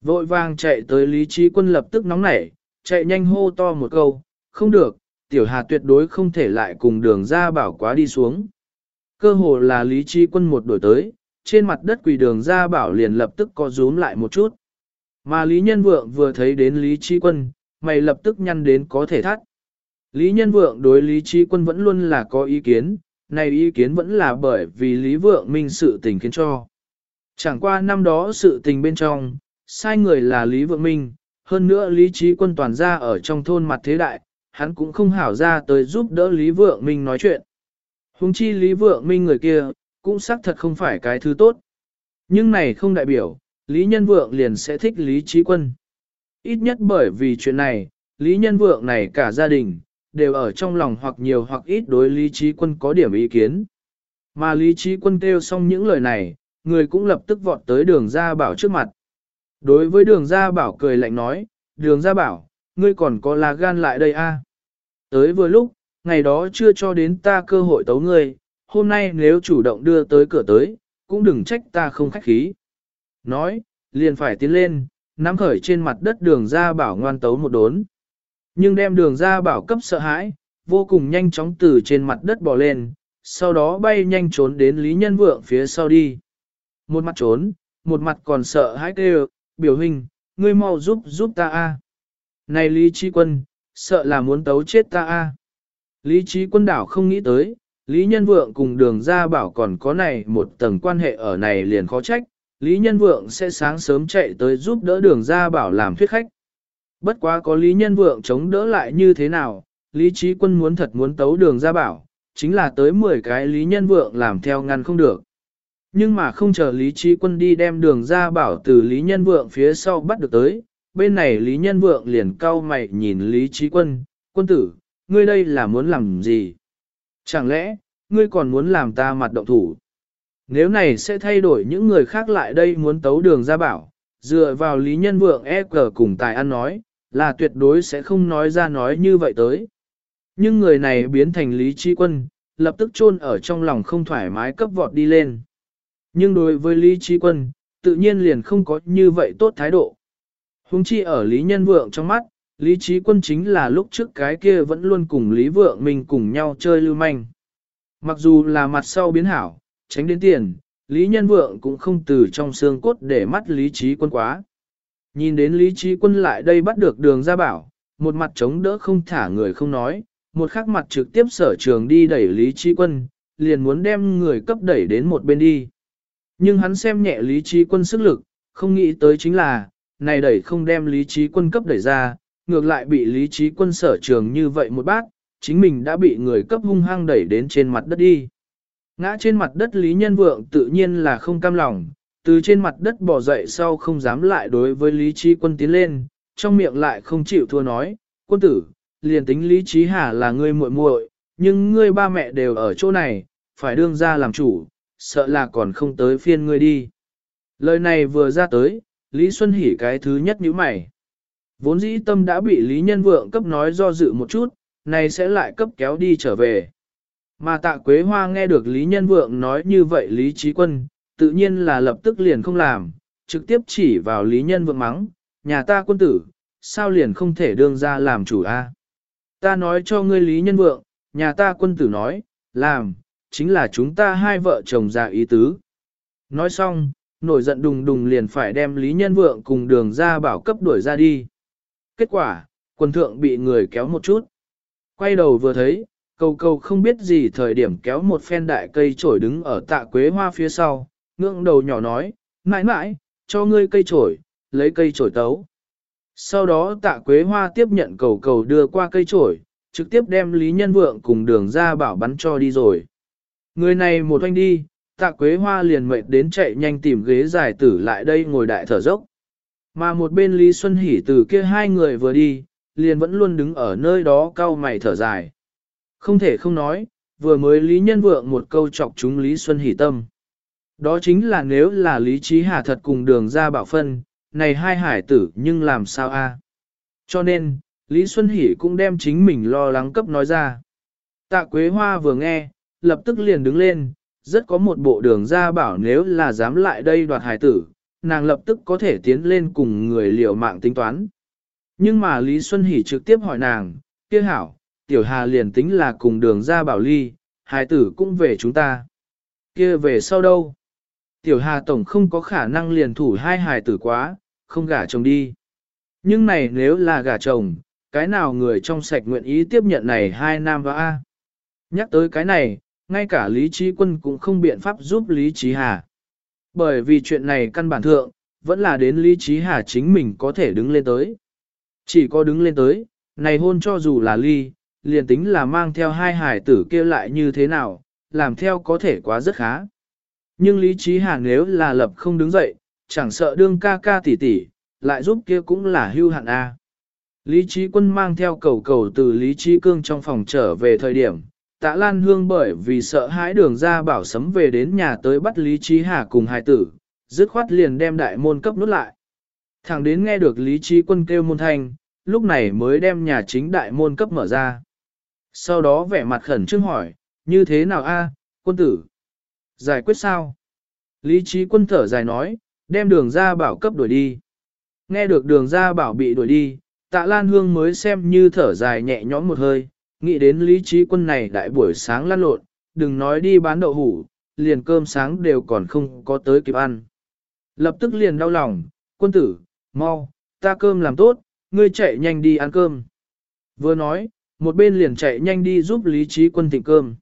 Vội vàng chạy tới Lý Trí Quân lập tức nóng nảy, chạy nhanh hô to một câu, không được, tiểu hà tuyệt đối không thể lại cùng đường ra bảo quá đi xuống. Cơ hồ là Lý Trí Quân một đổi tới, trên mặt đất quỳ đường ra bảo liền lập tức co rúm lại một chút. Mà Lý Nhân Vượng vừa thấy đến Lý Trí Quân, mày lập tức nhăn đến có thể thắt. Lý Nhân Vượng đối Lý Trí Quân vẫn luôn là có ý kiến, này ý kiến vẫn là bởi vì Lý Vượng Minh sự tình khiến cho. Chẳng qua năm đó sự tình bên trong, sai người là Lý Vượng Minh, hơn nữa Lý Trí Quân toàn ra ở trong thôn mặt thế đại, hắn cũng không hảo ra tới giúp đỡ Lý Vượng Minh nói chuyện. Hùng chi Lý Vượng Minh người kia, cũng xác thật không phải cái thứ tốt. Nhưng này không đại biểu, Lý Nhân Vượng liền sẽ thích Lý Trí Quân. Ít nhất bởi vì chuyện này, Lý Nhân Vượng này cả gia đình, đều ở trong lòng hoặc nhiều hoặc ít đối Lý Trí Quân có điểm ý kiến. Mà Lý Trí Quân kêu xong những lời này, người cũng lập tức vọt tới đường gia bảo trước mặt. Đối với đường gia bảo cười lạnh nói, đường gia bảo, ngươi còn có lá gan lại đây a? À? Tới vừa lúc, ngày đó chưa cho đến ta cơ hội tấu ngươi, hôm nay nếu chủ động đưa tới cửa tới, cũng đừng trách ta không khách khí. Nói, liền phải tiến lên, nắm khởi trên mặt đất đường ra bảo ngoan tấu một đốn. Nhưng đem đường ra bảo cấp sợ hãi, vô cùng nhanh chóng từ trên mặt đất bò lên, sau đó bay nhanh trốn đến Lý Nhân Vượng phía sau đi. Một mặt trốn, một mặt còn sợ hãi kêu, biểu hình, ngươi mau giúp giúp ta a. Này Lý Trí Quân, sợ là muốn tấu chết ta a. Lý Trí Quân đảo không nghĩ tới, Lý Nhân Vượng cùng đường ra bảo còn có này một tầng quan hệ ở này liền khó trách, Lý Nhân Vượng sẽ sáng sớm chạy tới giúp đỡ đường ra bảo làm thuyết khách. Bất quá có Lý Nhân Vượng chống đỡ lại như thế nào, Lý Trí Quân muốn thật muốn tấu đường ra bảo, chính là tới 10 cái Lý Nhân Vượng làm theo ngăn không được. Nhưng mà không chờ Lý Trí Quân đi đem đường ra bảo từ Lý Nhân Vượng phía sau bắt được tới, bên này Lý Nhân Vượng liền cau mày nhìn Lý Trí Quân, quân tử, ngươi đây là muốn làm gì? Chẳng lẽ, ngươi còn muốn làm ta mặt động thủ? Nếu này sẽ thay đổi những người khác lại đây muốn tấu đường ra bảo, dựa vào Lý Nhân Vượng e cờ cùng tài ăn nói, là tuyệt đối sẽ không nói ra nói như vậy tới. Nhưng người này biến thành Lý Trí Quân, lập tức chôn ở trong lòng không thoải mái cấp vọt đi lên. Nhưng đối với Lý Trí Quân, tự nhiên liền không có như vậy tốt thái độ. Hùng chi ở Lý Nhân Vượng trong mắt, Lý Trí Quân chính là lúc trước cái kia vẫn luôn cùng Lý Vượng mình cùng nhau chơi lưu manh. Mặc dù là mặt sau biến hảo, tránh đến tiền, Lý Nhân Vượng cũng không từ trong xương cốt để mắt Lý Trí Quân quá. Nhìn đến Lý Trí Quân lại đây bắt được đường ra bảo, một mặt chống đỡ không thả người không nói, một khắc mặt trực tiếp sở trường đi đẩy Lý Trí Quân, liền muốn đem người cấp đẩy đến một bên đi. Nhưng hắn xem nhẹ Lý Trí Quân sức lực, không nghĩ tới chính là, này đẩy không đem Lý Trí Quân cấp đẩy ra, ngược lại bị Lý Trí Quân sở trường như vậy một bác, chính mình đã bị người cấp hung hăng đẩy đến trên mặt đất đi. Ngã trên mặt đất Lý Nhân Vượng tự nhiên là không cam lòng, từ trên mặt đất bỏ dậy sau không dám lại đối với Lý Trí Quân tiến lên, trong miệng lại không chịu thua nói, quân tử, liền tính Lý Trí Hà là ngươi muội muội, nhưng ngươi ba mẹ đều ở chỗ này, phải đương ra làm chủ, sợ là còn không tới phiên ngươi đi. Lời này vừa ra tới, Lý Xuân Hỷ cái thứ nhất như mày. Vốn dĩ tâm đã bị Lý Nhân Vượng cấp nói do dự một chút, này sẽ lại cấp kéo đi trở về. Mà tạ Quế Hoa nghe được Lý Nhân Vượng nói như vậy Lý Trí Quân, tự nhiên là lập tức liền không làm, trực tiếp chỉ vào Lý Nhân Vượng mắng, nhà ta quân tử, sao liền không thể đương ra làm chủ a? Ta nói cho ngươi Lý Nhân Vượng, nhà ta quân tử nói, làm, chính là chúng ta hai vợ chồng già ý tứ. Nói xong, nổi giận đùng đùng liền phải đem Lý Nhân Vượng cùng đường ra bảo cấp đuổi ra đi. Kết quả, quần thượng bị người kéo một chút. Quay đầu vừa thấy, cầu cầu không biết gì thời điểm kéo một phen đại cây trổi đứng ở tạ quế hoa phía sau, ngưỡng đầu nhỏ nói, mãi mãi, cho ngươi cây trổi, lấy cây trổi tấu. Sau đó tạ quế hoa tiếp nhận cầu cầu đưa qua cây trổi, trực tiếp đem Lý Nhân Vượng cùng đường ra bảo bắn cho đi rồi. Người này một oanh đi, tạ quế hoa liền mệt đến chạy nhanh tìm ghế giải tử lại đây ngồi đại thở dốc. Mà một bên Lý Xuân Hỷ từ kia hai người vừa đi, liền vẫn luôn đứng ở nơi đó cau mày thở dài. Không thể không nói, vừa mới Lý Nhân Vượng một câu chọc chúng Lý Xuân Hỷ tâm. Đó chính là nếu là Lý Trí Hà thật cùng đường ra bảo phân, này hai hải tử nhưng làm sao a? Cho nên, Lý Xuân Hỷ cũng đem chính mình lo lắng cấp nói ra. Tạ Quế Hoa vừa nghe, lập tức liền đứng lên, rất có một bộ đường ra bảo nếu là dám lại đây đoạt hải tử, nàng lập tức có thể tiến lên cùng người liều mạng tính toán. Nhưng mà Lý Xuân Hỷ trực tiếp hỏi nàng, kia hảo, tiểu hà liền tính là cùng đường ra bảo ly, hai tử cũng về chúng ta. kia về sau đâu? Tiểu hà tổng không có khả năng liền thủ hai hài tử quá, không gả chồng đi. Nhưng này nếu là gả chồng, cái nào người trong sạch nguyện ý tiếp nhận này hai nam và A. Nhắc tới cái này, ngay cả Lý Trí Quân cũng không biện pháp giúp Lý Trí Hà. Bởi vì chuyện này căn bản thượng, vẫn là đến Lý Trí Hà chính mình có thể đứng lên tới. Chỉ có đứng lên tới, này hôn cho dù là ly, liền tính là mang theo hai hải tử kia lại như thế nào, làm theo có thể quá rất khá. Nhưng Lý Trí Hà nếu là lập không đứng dậy, chẳng sợ đương ca ca tỷ tỷ, lại giúp kia cũng là hưu hạn A. Lý Trí Quân mang theo cầu cầu từ Lý Trí Cương trong phòng trở về thời điểm, tạ Lan Hương bởi vì sợ hãi đường ra bảo sấm về đến nhà tới bắt Lý Trí Hà cùng hài tử, dứt khoát liền đem đại môn cấp nút lại. Thẳng đến nghe được Lý Trí Quân kêu môn thanh, lúc này mới đem nhà chính đại môn cấp mở ra. Sau đó vẻ mặt khẩn trương hỏi, như thế nào a, quân tử? Giải quyết sao? Lý trí quân thở dài nói, đem đường ra bảo cấp đuổi đi. Nghe được đường ra bảo bị đuổi đi, tạ Lan Hương mới xem như thở dài nhẹ nhõm một hơi, nghĩ đến lý trí quân này đại buổi sáng lăn lộn, đừng nói đi bán đậu hủ, liền cơm sáng đều còn không có tới kịp ăn. Lập tức liền đau lòng, quân tử, mau, ta cơm làm tốt, ngươi chạy nhanh đi ăn cơm. Vừa nói, một bên liền chạy nhanh đi giúp Lý Trí Quân thịnh cơm.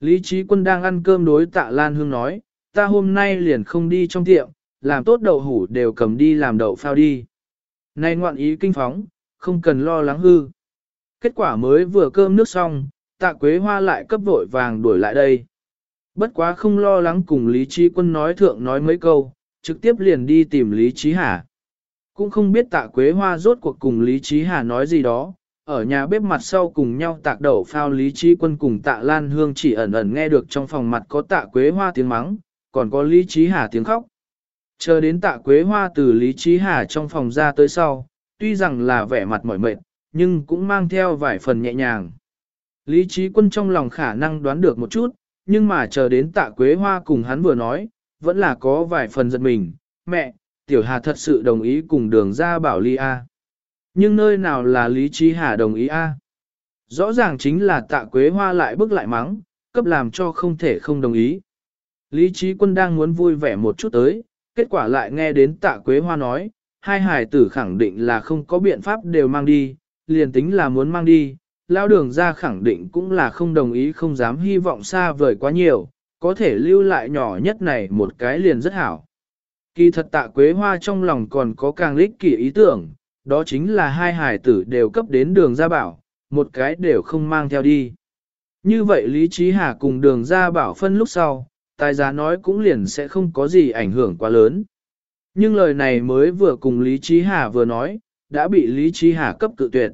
Lý Trí Quân đang ăn cơm đối tạ Lan Hương nói, ta hôm nay liền không đi trong tiệm, làm tốt đậu hủ đều cầm đi làm đậu phao đi. Này ngoạn ý kinh phóng, không cần lo lắng hư. Kết quả mới vừa cơm nước xong, tạ quế hoa lại cấp vội vàng đuổi lại đây. Bất quá không lo lắng cùng Lý Trí Quân nói thượng nói mấy câu, trực tiếp liền đi tìm Lý Trí Hà. Cũng không biết tạ quế hoa rốt cuộc cùng Lý Trí Hà nói gì đó, ở nhà bếp mặt sau cùng nhau tạc đậu phao Lý Trí Quân cùng tạ Lan Hương chỉ ẩn ẩn nghe được trong phòng mặt có tạ quế hoa tiếng mắng, còn có Lý Trí Hà tiếng khóc. Chờ đến tạ quế hoa từ Lý Trí Hà trong phòng ra tới sau, tuy rằng là vẻ mặt mỏi mệt, nhưng cũng mang theo vài phần nhẹ nhàng. Lý Trí Quân trong lòng khả năng đoán được một chút, nhưng mà chờ đến tạ quế hoa cùng hắn vừa nói, vẫn là có vài phần giật mình, mẹ, Tiểu Hà thật sự đồng ý cùng đường ra bảo ly A. Nhưng nơi nào là Lý Trí Hà đồng ý A? Rõ ràng chính là tạ quế hoa lại bức lại mắng, cấp làm cho không thể không đồng ý. Lý Trí Quân đang muốn vui vẻ một chút tới, kết quả lại nghe đến tạ quế hoa nói, hai hải tử khẳng định là không có biện pháp đều mang đi, liền tính là muốn mang đi, lao đường ra khẳng định cũng là không đồng ý không dám hy vọng xa vời quá nhiều, có thể lưu lại nhỏ nhất này một cái liền rất hảo. Kỳ thật tạ quế hoa trong lòng còn có càng lích kỷ ý tưởng, đó chính là hai hải tử đều cấp đến đường gia bảo, một cái đều không mang theo đi. Như vậy Lý Trí Hà cùng đường gia bảo phân lúc sau, tài giá nói cũng liền sẽ không có gì ảnh hưởng quá lớn. Nhưng lời này mới vừa cùng Lý Trí Hà vừa nói, đã bị Lý Trí Hà cấp cự tuyệt.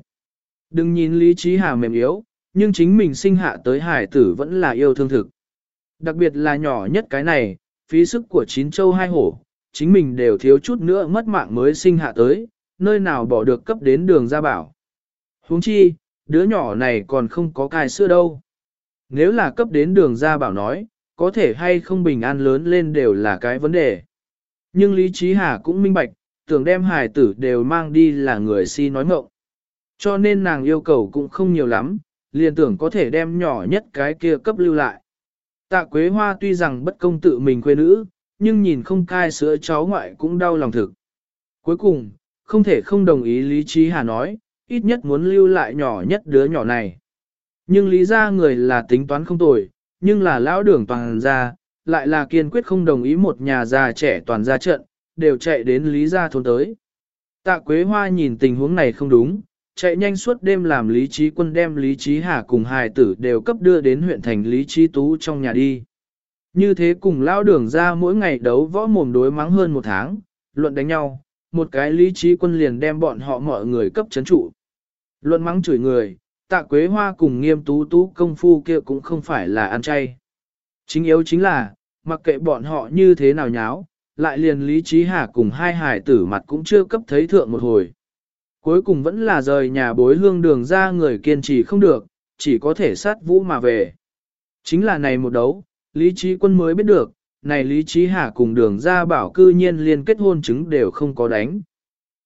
Đừng nhìn Lý Trí Hà mềm yếu, nhưng chính mình sinh hạ tới hải tử vẫn là yêu thương thực. Đặc biệt là nhỏ nhất cái này, phí sức của chín châu hai hổ, chính mình đều thiếu chút nữa mất mạng mới sinh hạ tới, nơi nào bỏ được cấp đến đường ra bảo. huống chi, đứa nhỏ này còn không có cài sữa đâu. Nếu là cấp đến đường ra bảo nói, có thể hay không bình an lớn lên đều là cái vấn đề. Nhưng Lý Trí Hà cũng minh bạch, tưởng đem hài tử đều mang đi là người si nói ngộng. Cho nên nàng yêu cầu cũng không nhiều lắm, liền tưởng có thể đem nhỏ nhất cái kia cấp lưu lại. Tạ Quế Hoa tuy rằng bất công tự mình quê nữ, nhưng nhìn không cai sữa cháu ngoại cũng đau lòng thực. Cuối cùng, không thể không đồng ý Lý Trí Hà nói, ít nhất muốn lưu lại nhỏ nhất đứa nhỏ này. Nhưng lý ra người là tính toán không tồi, nhưng là lão đường toàn ra, lại là kiên quyết không đồng ý một nhà già trẻ toàn ra trận, đều chạy đến lý gia thôn tới. Tạ Quế Hoa nhìn tình huống này không đúng, chạy nhanh suốt đêm làm Lý Trí Quân đem Lý Trí Hà cùng hài tử đều cấp đưa đến huyện thành Lý Trí Tú trong nhà đi. Như thế cùng lao đường ra mỗi ngày đấu võ mồm đối mắng hơn một tháng, luận đánh nhau, một cái lý trí quân liền đem bọn họ mọi người cấp chấn trụ. Luận mắng chửi người, tạ quế hoa cùng nghiêm tú tú công phu kia cũng không phải là ăn chay. Chính yếu chính là, mặc kệ bọn họ như thế nào nháo, lại liền lý trí hà cùng hai hải tử mặt cũng chưa cấp thấy thượng một hồi. Cuối cùng vẫn là rời nhà bối hương đường ra người kiên trì không được, chỉ có thể sát vũ mà về. Chính là này một đấu, Lý Trí Quân mới biết được, này Lý Trí Hà cùng đường ra bảo cư nhiên liên kết hôn chứng đều không có đánh.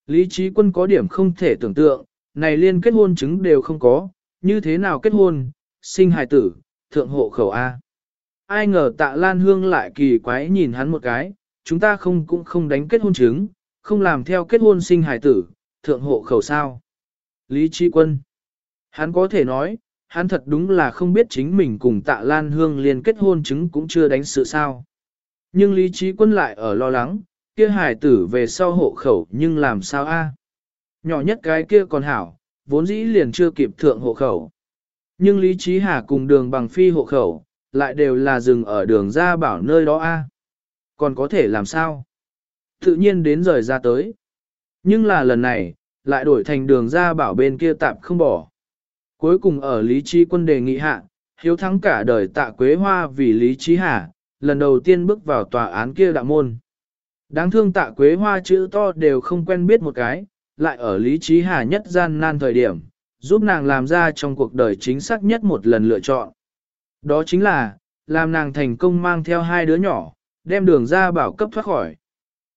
Lý Trí Quân có điểm không thể tưởng tượng, này liên kết hôn chứng đều không có, như thế nào kết hôn, sinh hài tử, thượng hộ khẩu A. Ai ngờ tạ Lan Hương lại kỳ quái nhìn hắn một cái, chúng ta không cũng không đánh kết hôn chứng, không làm theo kết hôn sinh hải tử, thượng hộ khẩu sao. Lý Trí Quân Hắn có thể nói, hắn thật đúng là không biết chính mình cùng tạ Lan Hương liền kết hôn chứng cũng chưa đánh sự sao. Nhưng Lý Trí Quân lại ở lo lắng, kia hải tử về sau hộ khẩu nhưng làm sao a? Nhỏ nhất cái kia còn hảo, vốn dĩ liền chưa kịp thượng hộ khẩu. Nhưng Lý Trí Hà cùng đường bằng phi hộ khẩu, lại đều là dừng ở đường ra bảo nơi đó a. Còn có thể làm sao? Tự nhiên đến rời ra tới. Nhưng là lần này, lại đổi thành đường ra bảo bên kia tạm không bỏ. Cuối cùng ở Lý Trí Quân đề nghị hạ, hiếu thắng cả đời tạ Quế Hoa vì Lý Trí Hà, lần đầu tiên bước vào tòa án kia đạo môn. Đáng thương tạ Quế Hoa chữ to đều không quen biết một cái, lại ở Lý Trí Hà nhất gian nan thời điểm, giúp nàng làm ra trong cuộc đời chính xác nhất một lần lựa chọn. Đó chính là, làm nàng thành công mang theo hai đứa nhỏ, đem đường ra bảo cấp thoát khỏi.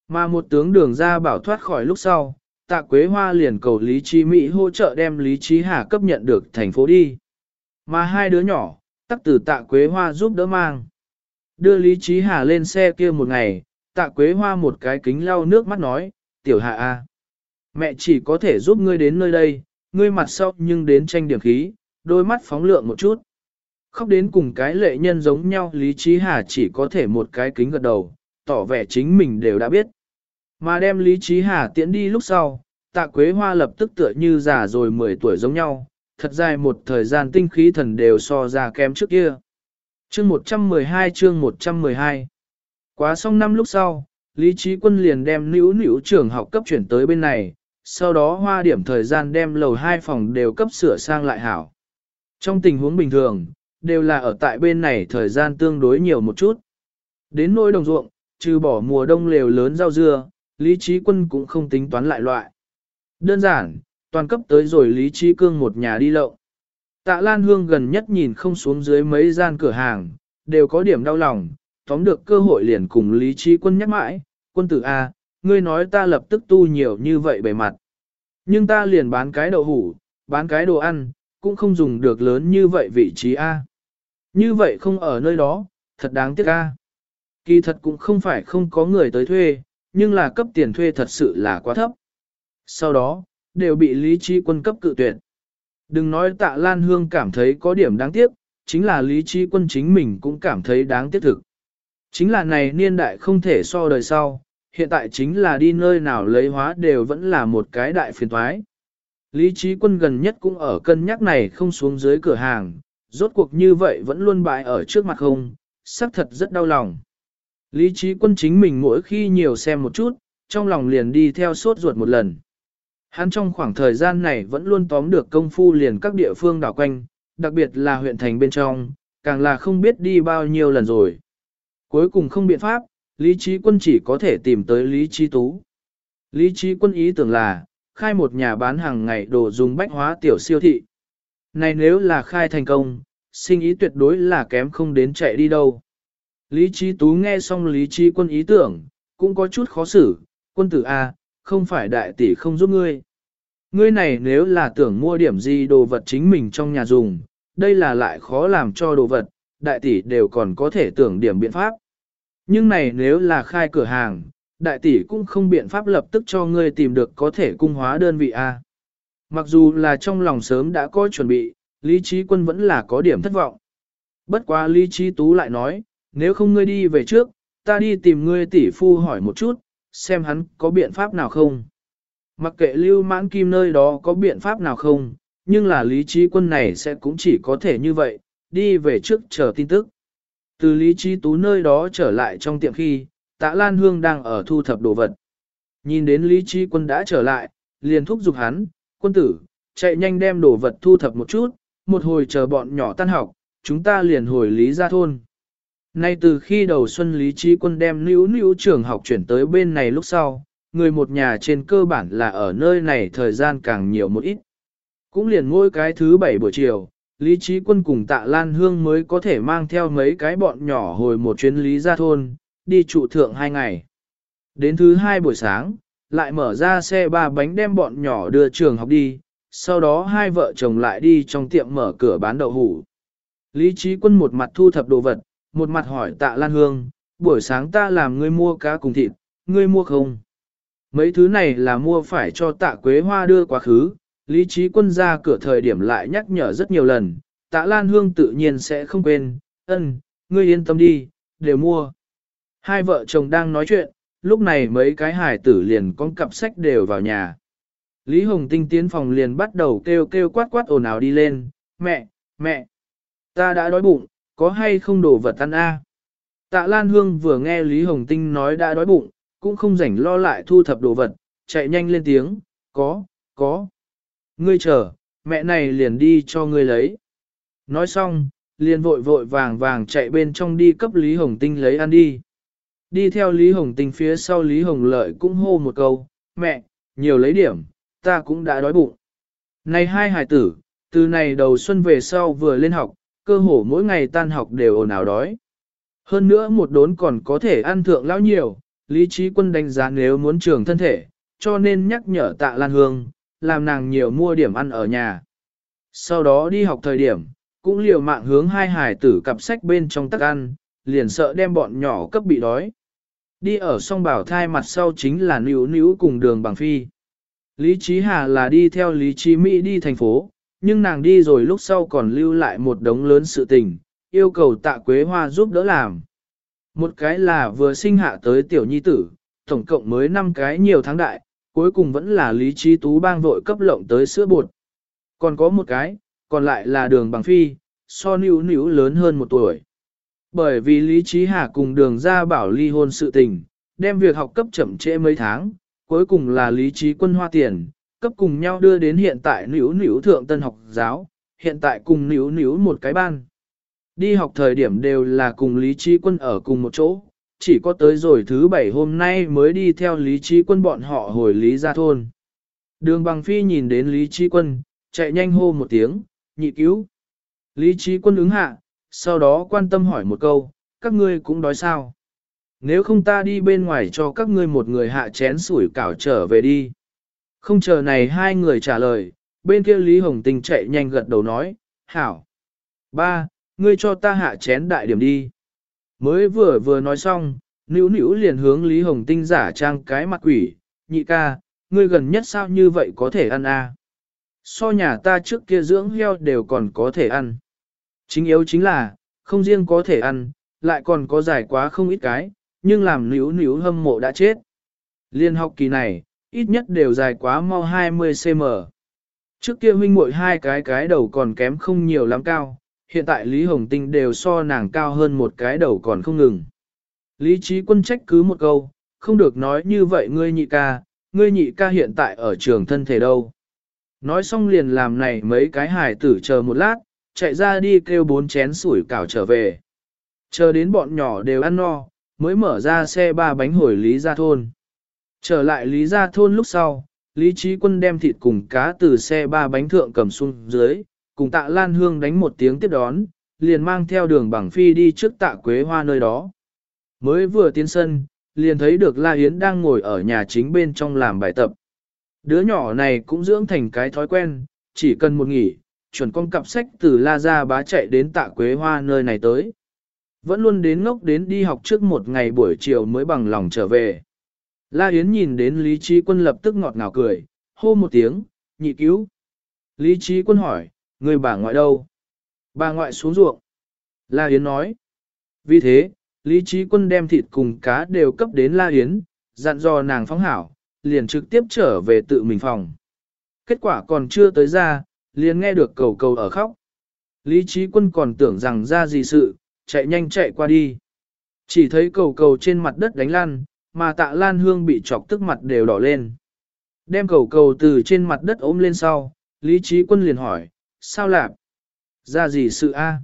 Mà một tướng đường ra bảo thoát khỏi lúc sau, tạ Quế Hoa liền cầu Lý Trí Mỹ hỗ trợ đem Lý Trí Hà cấp nhận được thành phố đi. Mà hai đứa nhỏ, tắc từ tạ Quế Hoa giúp đỡ mang. Đưa Lý Trí Hà lên xe kia một ngày, tạ Quế Hoa một cái kính lau nước mắt nói, tiểu hạ a, Mẹ chỉ có thể giúp ngươi đến nơi đây, ngươi mặt sau nhưng đến tranh điểm khí, đôi mắt phóng lượng một chút. Khóc đến cùng cái lệ nhân giống nhau Lý Trí Hà chỉ có thể một cái kính gật đầu, tỏ vẻ chính mình đều đã biết. Mà đem Lý Trí Hà tiễn đi lúc sau, tạ Quế Hoa lập tức tựa như già rồi 10 tuổi giống nhau, thật dài một thời gian tinh khí thần đều so ra kém trước kia. Chương 112 chương 112 Quá xong năm lúc sau, Lý Trí Quân liền đem nữ nữ trường học cấp chuyển tới bên này, sau đó hoa điểm thời gian đem lầu hai phòng đều cấp sửa sang lại hảo. Trong tình huống bình thường, đều là ở tại bên này thời gian tương đối nhiều một chút. Đến nỗi đồng ruộng, trừ bỏ mùa đông lều lớn rau dưa, Lý Trí Quân cũng không tính toán lại loại. Đơn giản, toàn cấp tới rồi Lý Trí Cương một nhà đi lậu. Tạ Lan Hương gần nhất nhìn không xuống dưới mấy gian cửa hàng, đều có điểm đau lòng, tóm được cơ hội liền cùng Lý Trí Quân nhắc mãi, quân tử A, ngươi nói ta lập tức tu nhiều như vậy bề mặt. Nhưng ta liền bán cái đậu hủ, bán cái đồ ăn, cũng không dùng được lớn như vậy vị trí A. Như vậy không ở nơi đó, thật đáng tiếc A. Kỳ thật cũng không phải không có người tới thuê, nhưng là cấp tiền thuê thật sự là quá thấp. Sau đó, đều bị Lý Trí Quân cấp cự tuyệt. Đừng nói tạ Lan Hương cảm thấy có điểm đáng tiếc, chính là Lý Trí Quân chính mình cũng cảm thấy đáng tiếc thực. Chính là này niên đại không thể so đời sau, hiện tại chính là đi nơi nào lấy hóa đều vẫn là một cái đại phiền toái. Lý trí quân gần nhất cũng ở cân nhắc này không xuống dưới cửa hàng, rốt cuộc như vậy vẫn luôn bại ở trước mặt không, xác thật rất đau lòng. Lý trí quân chính mình mỗi khi nhiều xem một chút, trong lòng liền đi theo sốt ruột một lần. Hắn trong khoảng thời gian này vẫn luôn tóm được công phu liền các địa phương đảo quanh, đặc biệt là huyện thành bên trong, càng là không biết đi bao nhiêu lần rồi. Cuối cùng không biện pháp, Lý Trí Quân chỉ có thể tìm tới Lý Trí Tú. Lý Trí Quân ý tưởng là, khai một nhà bán hàng ngày đồ dùng bách hóa tiểu siêu thị. Này nếu là khai thành công, sinh ý tuyệt đối là kém không đến chạy đi đâu. Lý Trí Tú nghe xong Lý Trí Quân ý tưởng, cũng có chút khó xử, quân tử A, không phải đại tỷ không giúp ngươi. Ngươi này nếu là tưởng mua điểm gì đồ vật chính mình trong nhà dùng, đây là lại khó làm cho đồ vật, đại tỷ đều còn có thể tưởng điểm biện pháp. Nhưng này nếu là khai cửa hàng, đại tỷ cũng không biện pháp lập tức cho ngươi tìm được có thể cung hóa đơn vị A. Mặc dù là trong lòng sớm đã có chuẩn bị, Lý Trí Quân vẫn là có điểm thất vọng. Bất quá Lý Trí Tú lại nói, nếu không ngươi đi về trước, ta đi tìm ngươi tỷ phu hỏi một chút, xem hắn có biện pháp nào không. Mặc kệ lưu mãn kim nơi đó có biện pháp nào không, nhưng là Lý Trí Quân này sẽ cũng chỉ có thể như vậy, đi về trước chờ tin tức. Từ Lý Trí Tú nơi đó trở lại trong tiệm khi, tạ Lan Hương đang ở thu thập đồ vật. Nhìn đến Lý Trí Quân đã trở lại, liền thúc giục hắn, quân tử, chạy nhanh đem đồ vật thu thập một chút, một hồi chờ bọn nhỏ tan học, chúng ta liền hồi Lý ra thôn. Nay từ khi đầu xuân Lý Trí Quân đem nữ nữ trường học chuyển tới bên này lúc sau, người một nhà trên cơ bản là ở nơi này thời gian càng nhiều một ít. Cũng liền mỗi cái thứ bảy buổi chiều, Lý Trí Quân cùng Tạ Lan Hương mới có thể mang theo mấy cái bọn nhỏ hồi một chuyến Lý ra thôn, đi trụ thượng hai ngày. Đến thứ hai buổi sáng, lại mở ra xe ba bánh đem bọn nhỏ đưa trường học đi, sau đó hai vợ chồng lại đi trong tiệm mở cửa bán đậu hủ. Lý Trí Quân một mặt thu thập đồ vật, một mặt hỏi Tạ Lan Hương, buổi sáng ta làm ngươi mua cá cùng thịt, ngươi mua không? Mấy thứ này là mua phải cho tạ quế hoa đưa quá khứ, lý trí quân ra cửa thời điểm lại nhắc nhở rất nhiều lần, tạ lan hương tự nhiên sẽ không quên, ân, ngươi yên tâm đi, đều mua. Hai vợ chồng đang nói chuyện, lúc này mấy cái hải tử liền con cặp sách đều vào nhà. Lý Hồng Tinh tiến phòng liền bắt đầu kêu kêu quát quát ồn ào đi lên, mẹ, mẹ, ta đã đói bụng, có hay không đồ vật ăn a? Tạ Lan Hương vừa nghe Lý Hồng Tinh nói đã đói bụng, cũng không rảnh lo lại thu thập đồ vật, chạy nhanh lên tiếng, có, có. Ngươi chờ, mẹ này liền đi cho ngươi lấy. Nói xong, liền vội vội vàng vàng chạy bên trong đi cấp Lý Hồng Tinh lấy ăn đi. Đi theo Lý Hồng Tinh phía sau Lý Hồng Lợi cũng hô một câu, mẹ, nhiều lấy điểm, ta cũng đã đói bụng. Này hai hải tử, từ này đầu xuân về sau vừa lên học, cơ hồ mỗi ngày tan học đều ồn ào đói. Hơn nữa một đốn còn có thể ăn thượng lão nhiều, lý trí quân đánh giá nếu muốn trường thân thể, cho nên nhắc nhở tạ Lan Hương, làm nàng nhiều mua điểm ăn ở nhà. Sau đó đi học thời điểm, cũng liều mạng hướng hai hải tử cặp sách bên trong tắc ăn, liền sợ đem bọn nhỏ cấp bị đói. Đi ở song bảo thai mặt sau chính là níu níu cùng đường bằng phi. Lý Trí Hà là đi theo Lý Trí Mỹ đi thành phố, nhưng nàng đi rồi lúc sau còn lưu lại một đống lớn sự tình, yêu cầu tạ Quế Hoa giúp đỡ làm. Một cái là vừa sinh hạ tới tiểu nhi tử, tổng cộng mới 5 cái nhiều tháng đại, cuối cùng vẫn là Lý Trí Tú bang vội cấp lộng tới sữa bột. Còn có một cái, còn lại là đường bằng phi, so níu níu lớn hơn một tuổi. Bởi vì Lý Trí Hà cùng đường ra bảo ly hôn sự tình, đem việc học cấp chậm trễ mấy tháng, cuối cùng là Lý Trí quân hoa tiền, cấp cùng nhau đưa đến hiện tại nữ nữ thượng tân học giáo, hiện tại cùng nữ nữ một cái ban. Đi học thời điểm đều là cùng Lý Trí quân ở cùng một chỗ, chỉ có tới rồi thứ bảy hôm nay mới đi theo Lý Trí quân bọn họ hồi Lý ra thôn. Đường bằng phi nhìn đến Lý Trí quân, chạy nhanh hô một tiếng, nhị cứu. Lý Trí quân ứng hạ, sau đó quan tâm hỏi một câu, các ngươi cũng đói sao? Nếu không ta đi bên ngoài cho các ngươi một người hạ chén sủi cảo trở về đi. Không chờ này hai người trả lời, bên kia Lý Hồng Tinh chạy nhanh gật đầu nói, hảo. Ba, ngươi cho ta hạ chén đại điểm đi. Mới vừa vừa nói xong, nữ nữ liền hướng Lý Hồng Tinh giả trang cái mặt quỷ, nhị ca, ngươi gần nhất sao như vậy có thể ăn à? So nhà ta trước kia dưỡng heo đều còn có thể ăn. Chính yếu chính là, không riêng có thể ăn, lại còn có giải quá không ít cái, nhưng làm níu níu hâm mộ đã chết. Liên học kỳ này, ít nhất đều dài quá mau 20cm. Trước kia huynh muội hai cái cái đầu còn kém không nhiều lắm cao, hiện tại Lý Hồng Tinh đều so nàng cao hơn một cái đầu còn không ngừng. Lý trí quân trách cứ một câu, không được nói như vậy ngươi nhị ca, ngươi nhị ca hiện tại ở trường thân thể đâu. Nói xong liền làm này mấy cái hài tử chờ một lát, chạy ra đi kêu bốn chén sủi cảo trở về. Chờ đến bọn nhỏ đều ăn no, mới mở ra xe ba bánh hồi Lý Gia Thôn. Trở lại Lý Gia Thôn lúc sau, Lý Trí Quân đem thịt cùng cá từ xe ba bánh thượng cầm xuống dưới, cùng tạ Lan Hương đánh một tiếng tiếp đón, liền mang theo đường bằng phi đi trước tạ Quế Hoa nơi đó. Mới vừa tiến sân, liền thấy được La Yến đang ngồi ở nhà chính bên trong làm bài tập. Đứa nhỏ này cũng dưỡng thành cái thói quen, chỉ cần một nghỉ, chuẩn con cặp sách từ La Gia bá chạy đến tạ Quế Hoa nơi này tới. Vẫn luôn đến ngốc đến đi học trước một ngày buổi chiều mới bằng lòng trở về. La Yến nhìn đến Lý Trí Quân lập tức ngọt ngào cười, hô một tiếng, nhị cứu. Lý Trí Quân hỏi, người bà ngoại đâu? Bà ngoại xuống ruộng. La Yến nói. Vì thế, Lý Trí Quân đem thịt cùng cá đều cấp đến La Yến, dặn dò nàng phóng hảo, liền trực tiếp trở về tự mình phòng. Kết quả còn chưa tới ra, liền nghe được cầu cầu ở khóc. Lý Trí Quân còn tưởng rằng ra gì sự, chạy nhanh chạy qua đi. Chỉ thấy cầu cầu trên mặt đất đánh lan, mà tạ lan hương bị chọc tức mặt đều đỏ lên. Đem cầu cầu từ trên mặt đất ôm lên sau, Lý Trí Quân liền hỏi, sao lạp? Ra gì sự a?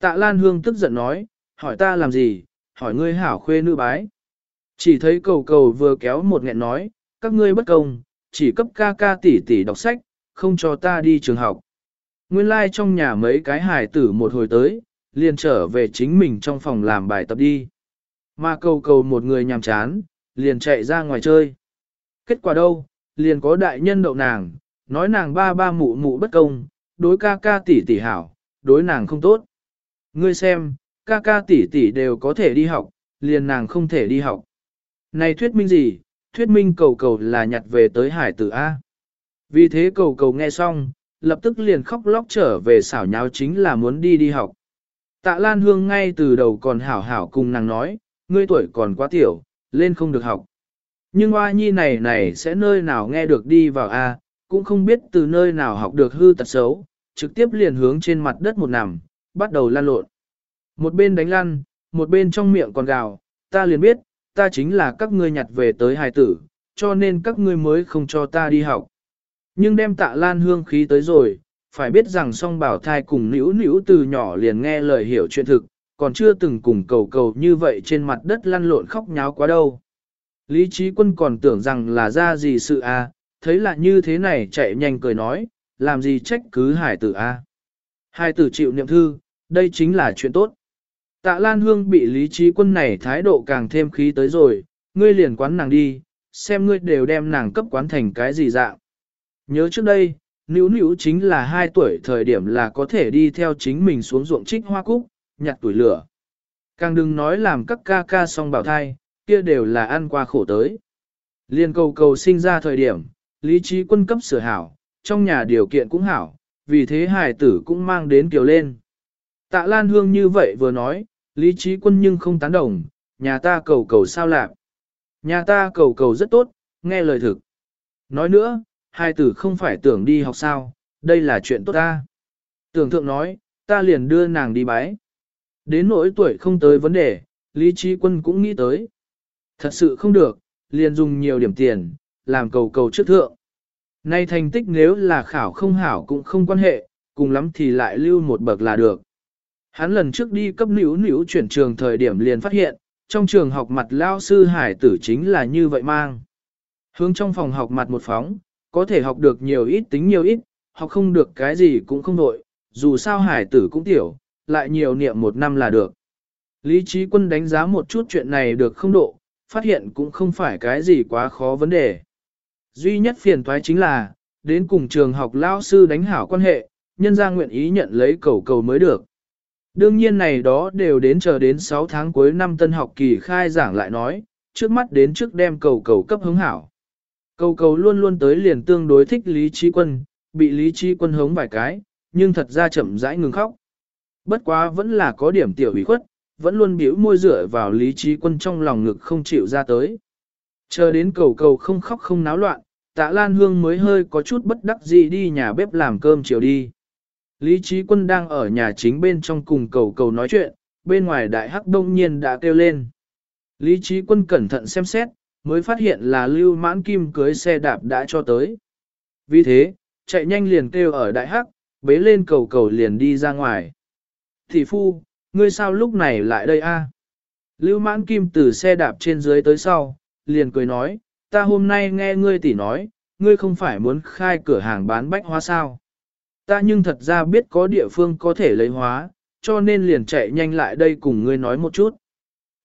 Tạ lan hương tức giận nói, hỏi ta làm gì, hỏi ngươi hảo khuê nữ bái. Chỉ thấy cầu cầu vừa kéo một nghẹn nói, các ngươi bất công, chỉ cấp ca ca tỷ tỷ đọc sách, không cho ta đi trường học. Nguyên lai like trong nhà mấy cái hài tử một hồi tới, liền trở về chính mình trong phòng làm bài tập đi. Mà cầu cầu một người nhàm chán, liền chạy ra ngoài chơi. Kết quả đâu, liền có đại nhân đậu nàng, nói nàng ba ba mụ mụ bất công, đối ca ca tỷ tỷ hảo, đối nàng không tốt. Ngươi xem, ca ca tỷ tỷ đều có thể đi học, liền nàng không thể đi học. Này thuyết minh gì, thuyết minh cầu cầu là nhặt về tới hải tử A. Vì thế cầu cầu nghe xong, lập tức liền khóc lóc trở về xảo nháo chính là muốn đi đi học. Tạ Lan Hương ngay từ đầu còn hảo hảo cùng nàng nói, ngươi tuổi còn quá tiểu, lên không được học. Nhưng hoa nhi này này sẽ nơi nào nghe được đi vào A, cũng không biết từ nơi nào học được hư tật xấu, trực tiếp liền hướng trên mặt đất một nằm, bắt đầu lan lộn. Một bên đánh lăn, một bên trong miệng còn gào, ta liền biết, ta chính là các ngươi nhặt về tới hài tử, cho nên các ngươi mới không cho ta đi học. Nhưng đem tạ lan hương khí tới rồi, phải biết rằng song bảo thai cùng nữ nữ từ nhỏ liền nghe lời hiểu chuyện thực, còn chưa từng cùng cầu cầu như vậy trên mặt đất lăn lộn khóc nháo quá đâu. Lý trí quân còn tưởng rằng là ra gì sự à, thấy là như thế này chạy nhanh cười nói, làm gì trách cứ hải tử a à. Hải tử chịu niệm thư, đây chính là chuyện tốt. Tạ Lan Hương bị lý trí quân này thái độ càng thêm khí tới rồi, ngươi liền quán nàng đi, xem ngươi đều đem nàng cấp quán thành cái gì dạng. Nhớ trước đây, nữ nữ chính là hai tuổi thời điểm là có thể đi theo chính mình xuống ruộng trích hoa cúc, nhặt tuổi lửa. Càng đừng nói làm các ca ca song bảo thai, kia đều là ăn qua khổ tới. Liên cầu cầu sinh ra thời điểm, lý trí quân cấp sửa hảo, trong nhà điều kiện cũng hảo, vì thế hải tử cũng mang đến kiều lên. Tạ Lan Hương như vậy vừa nói, lý trí quân nhưng không tán đồng, nhà ta cầu cầu sao lạc. Nhà ta cầu cầu rất tốt, nghe lời thực. Nói nữa, hai tử không phải tưởng đi học sao, đây là chuyện tốt ta. Tưởng thượng nói, ta liền đưa nàng đi bái. Đến nỗi tuổi không tới vấn đề, Lý Trí Quân cũng nghĩ tới. Thật sự không được, liền dùng nhiều điểm tiền, làm cầu cầu trước thượng. Nay thành tích nếu là khảo không hảo cũng không quan hệ, cùng lắm thì lại lưu một bậc là được. Hắn lần trước đi cấp nữ nữ chuyển trường thời điểm liền phát hiện, trong trường học mặt lao sư hải tử chính là như vậy mang. Hướng trong phòng học mặt một phóng, có thể học được nhiều ít tính nhiều ít, học không được cái gì cũng không nội, dù sao hải tử cũng tiểu, lại nhiều niệm một năm là được. Lý trí quân đánh giá một chút chuyện này được không độ, phát hiện cũng không phải cái gì quá khó vấn đề. Duy nhất phiền toái chính là, đến cùng trường học lao sư đánh hảo quan hệ, nhân ra nguyện ý nhận lấy cầu cầu mới được. Đương nhiên này đó đều đến chờ đến 6 tháng cuối năm tân học kỳ khai giảng lại nói, trước mắt đến trước đem cầu cầu cấp hứng hảo. Cầu cầu luôn luôn tới liền tương đối thích Lý Trí Quân, bị Lý Trí Quân hống vài cái, nhưng thật ra chậm rãi ngừng khóc. Bất quá vẫn là có điểm tiểu ủy khuất, vẫn luôn biểu môi rửa vào Lý Trí Quân trong lòng ngực không chịu ra tới. Chờ đến cầu cầu không khóc không náo loạn, tạ Lan Hương mới hơi có chút bất đắc dĩ đi nhà bếp làm cơm chiều đi. Lý Trí Quân đang ở nhà chính bên trong cùng cầu cầu nói chuyện, bên ngoài đại hắc đông nhiên đã kêu lên. Lý Trí Quân cẩn thận xem xét, mới phát hiện là lưu mãn kim cưới xe đạp đã cho tới. Vì thế, chạy nhanh liền kêu ở đại hắc, bế lên cầu cầu liền đi ra ngoài. Thị phu, ngươi sao lúc này lại đây a? Lưu mãn kim từ xe đạp trên dưới tới sau, liền cười nói, ta hôm nay nghe ngươi tỉ nói, ngươi không phải muốn khai cửa hàng bán bách hóa sao. Ta nhưng thật ra biết có địa phương có thể lấy hóa, cho nên liền chạy nhanh lại đây cùng ngươi nói một chút.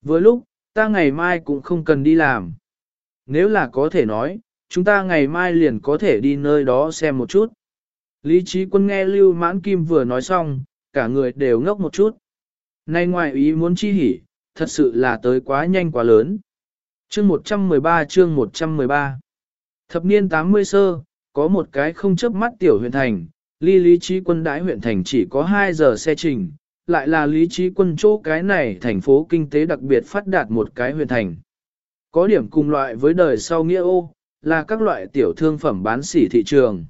Vừa lúc, ta ngày mai cũng không cần đi làm. Nếu là có thể nói, chúng ta ngày mai liền có thể đi nơi đó xem một chút. Lý trí quân nghe Lưu Mãn Kim vừa nói xong, cả người đều ngốc một chút. Nay ngoài ý muốn chi hỉ, thật sự là tới quá nhanh quá lớn. Chương 113 chương 113 Thập niên 80 sơ, có một cái không chấp mắt tiểu huyện thành, ly lý trí quân đãi huyện thành chỉ có 2 giờ xe trình, lại là lý trí quân chỗ cái này thành phố kinh tế đặc biệt phát đạt một cái huyện thành. Có điểm cùng loại với đời sau nghĩa ô, là các loại tiểu thương phẩm bán sỉ thị trường.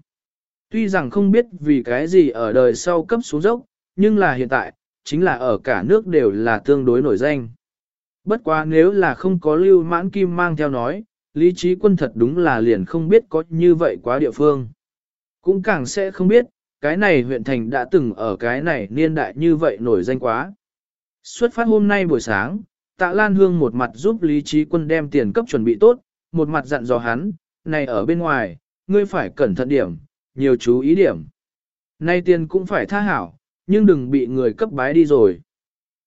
Tuy rằng không biết vì cái gì ở đời sau cấp xuống dốc, nhưng là hiện tại, chính là ở cả nước đều là tương đối nổi danh. Bất quá nếu là không có lưu mãn kim mang theo nói, lý trí quân thật đúng là liền không biết có như vậy quá địa phương. Cũng càng sẽ không biết, cái này huyện thành đã từng ở cái này niên đại như vậy nổi danh quá. Xuất phát hôm nay buổi sáng, tạ Lan Hương một mặt giúp lý trí quân đem tiền cấp chuẩn bị tốt, một mặt dặn dò hắn, này ở bên ngoài, ngươi phải cẩn thận điểm, nhiều chú ý điểm. Nay tiền cũng phải tha hảo, nhưng đừng bị người cấp bái đi rồi.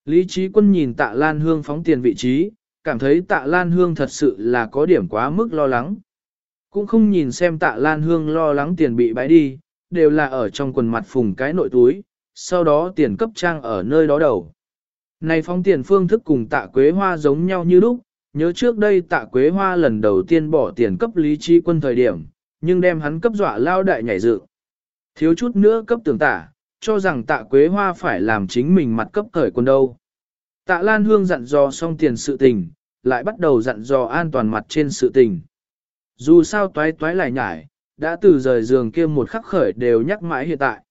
Lý trí quân nhìn tạ Lan Hương phóng tiền vị trí, cảm thấy tạ Lan Hương thật sự là có điểm quá mức lo lắng. Cũng không nhìn xem tạ Lan Hương lo lắng tiền bị bãi đi, đều là ở trong quần mặt phùng cái nội túi, sau đó tiền cấp trang ở nơi đó đầu. Này phóng tiền phương thức cùng tạ quế hoa giống nhau như lúc, nhớ trước đây tạ quế hoa lần đầu tiên bỏ tiền cấp lý trí quân thời điểm, nhưng đem hắn cấp dọa lao đại nhảy dự. Thiếu chút nữa cấp tưởng tả, cho rằng tạ quế hoa phải làm chính mình mặt cấp cởi quân đâu. Tạ Lan Hương dặn dò xong tiền sự tình, lại bắt đầu dặn dò an toàn mặt trên sự tình. Dù sao toái toái lại nhải, đã từ rời giường kia một khắc khởi đều nhắc mãi hiện tại.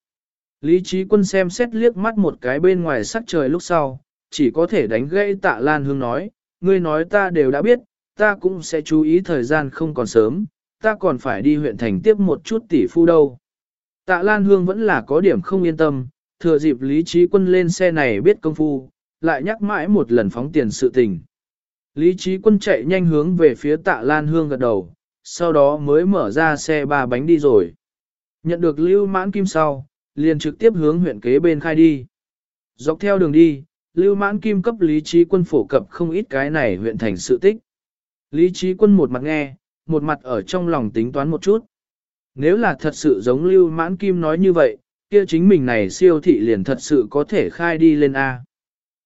Lý trí quân xem xét liếc mắt một cái bên ngoài sắc trời lúc sau, chỉ có thể đánh gãy tạ Lan Hương nói, ngươi nói ta đều đã biết, ta cũng sẽ chú ý thời gian không còn sớm, ta còn phải đi huyện thành tiếp một chút tỷ phu đâu. Tạ Lan Hương vẫn là có điểm không yên tâm, thừa dịp Lý Trí Quân lên xe này biết công phu, lại nhắc mãi một lần phóng tiền sự tình. Lý Trí Quân chạy nhanh hướng về phía Tạ Lan Hương gật đầu, sau đó mới mở ra xe ba bánh đi rồi. Nhận được Lưu Mãn Kim sau, liền trực tiếp hướng huyện kế bên khai đi. Dọc theo đường đi, Lưu Mãn Kim cấp Lý Trí Quân phổ cập không ít cái này huyện thành sự tích. Lý Trí Quân một mặt nghe, một mặt ở trong lòng tính toán một chút. Nếu là thật sự giống Lưu Mãn Kim nói như vậy, kia chính mình này siêu thị liền thật sự có thể khai đi lên A.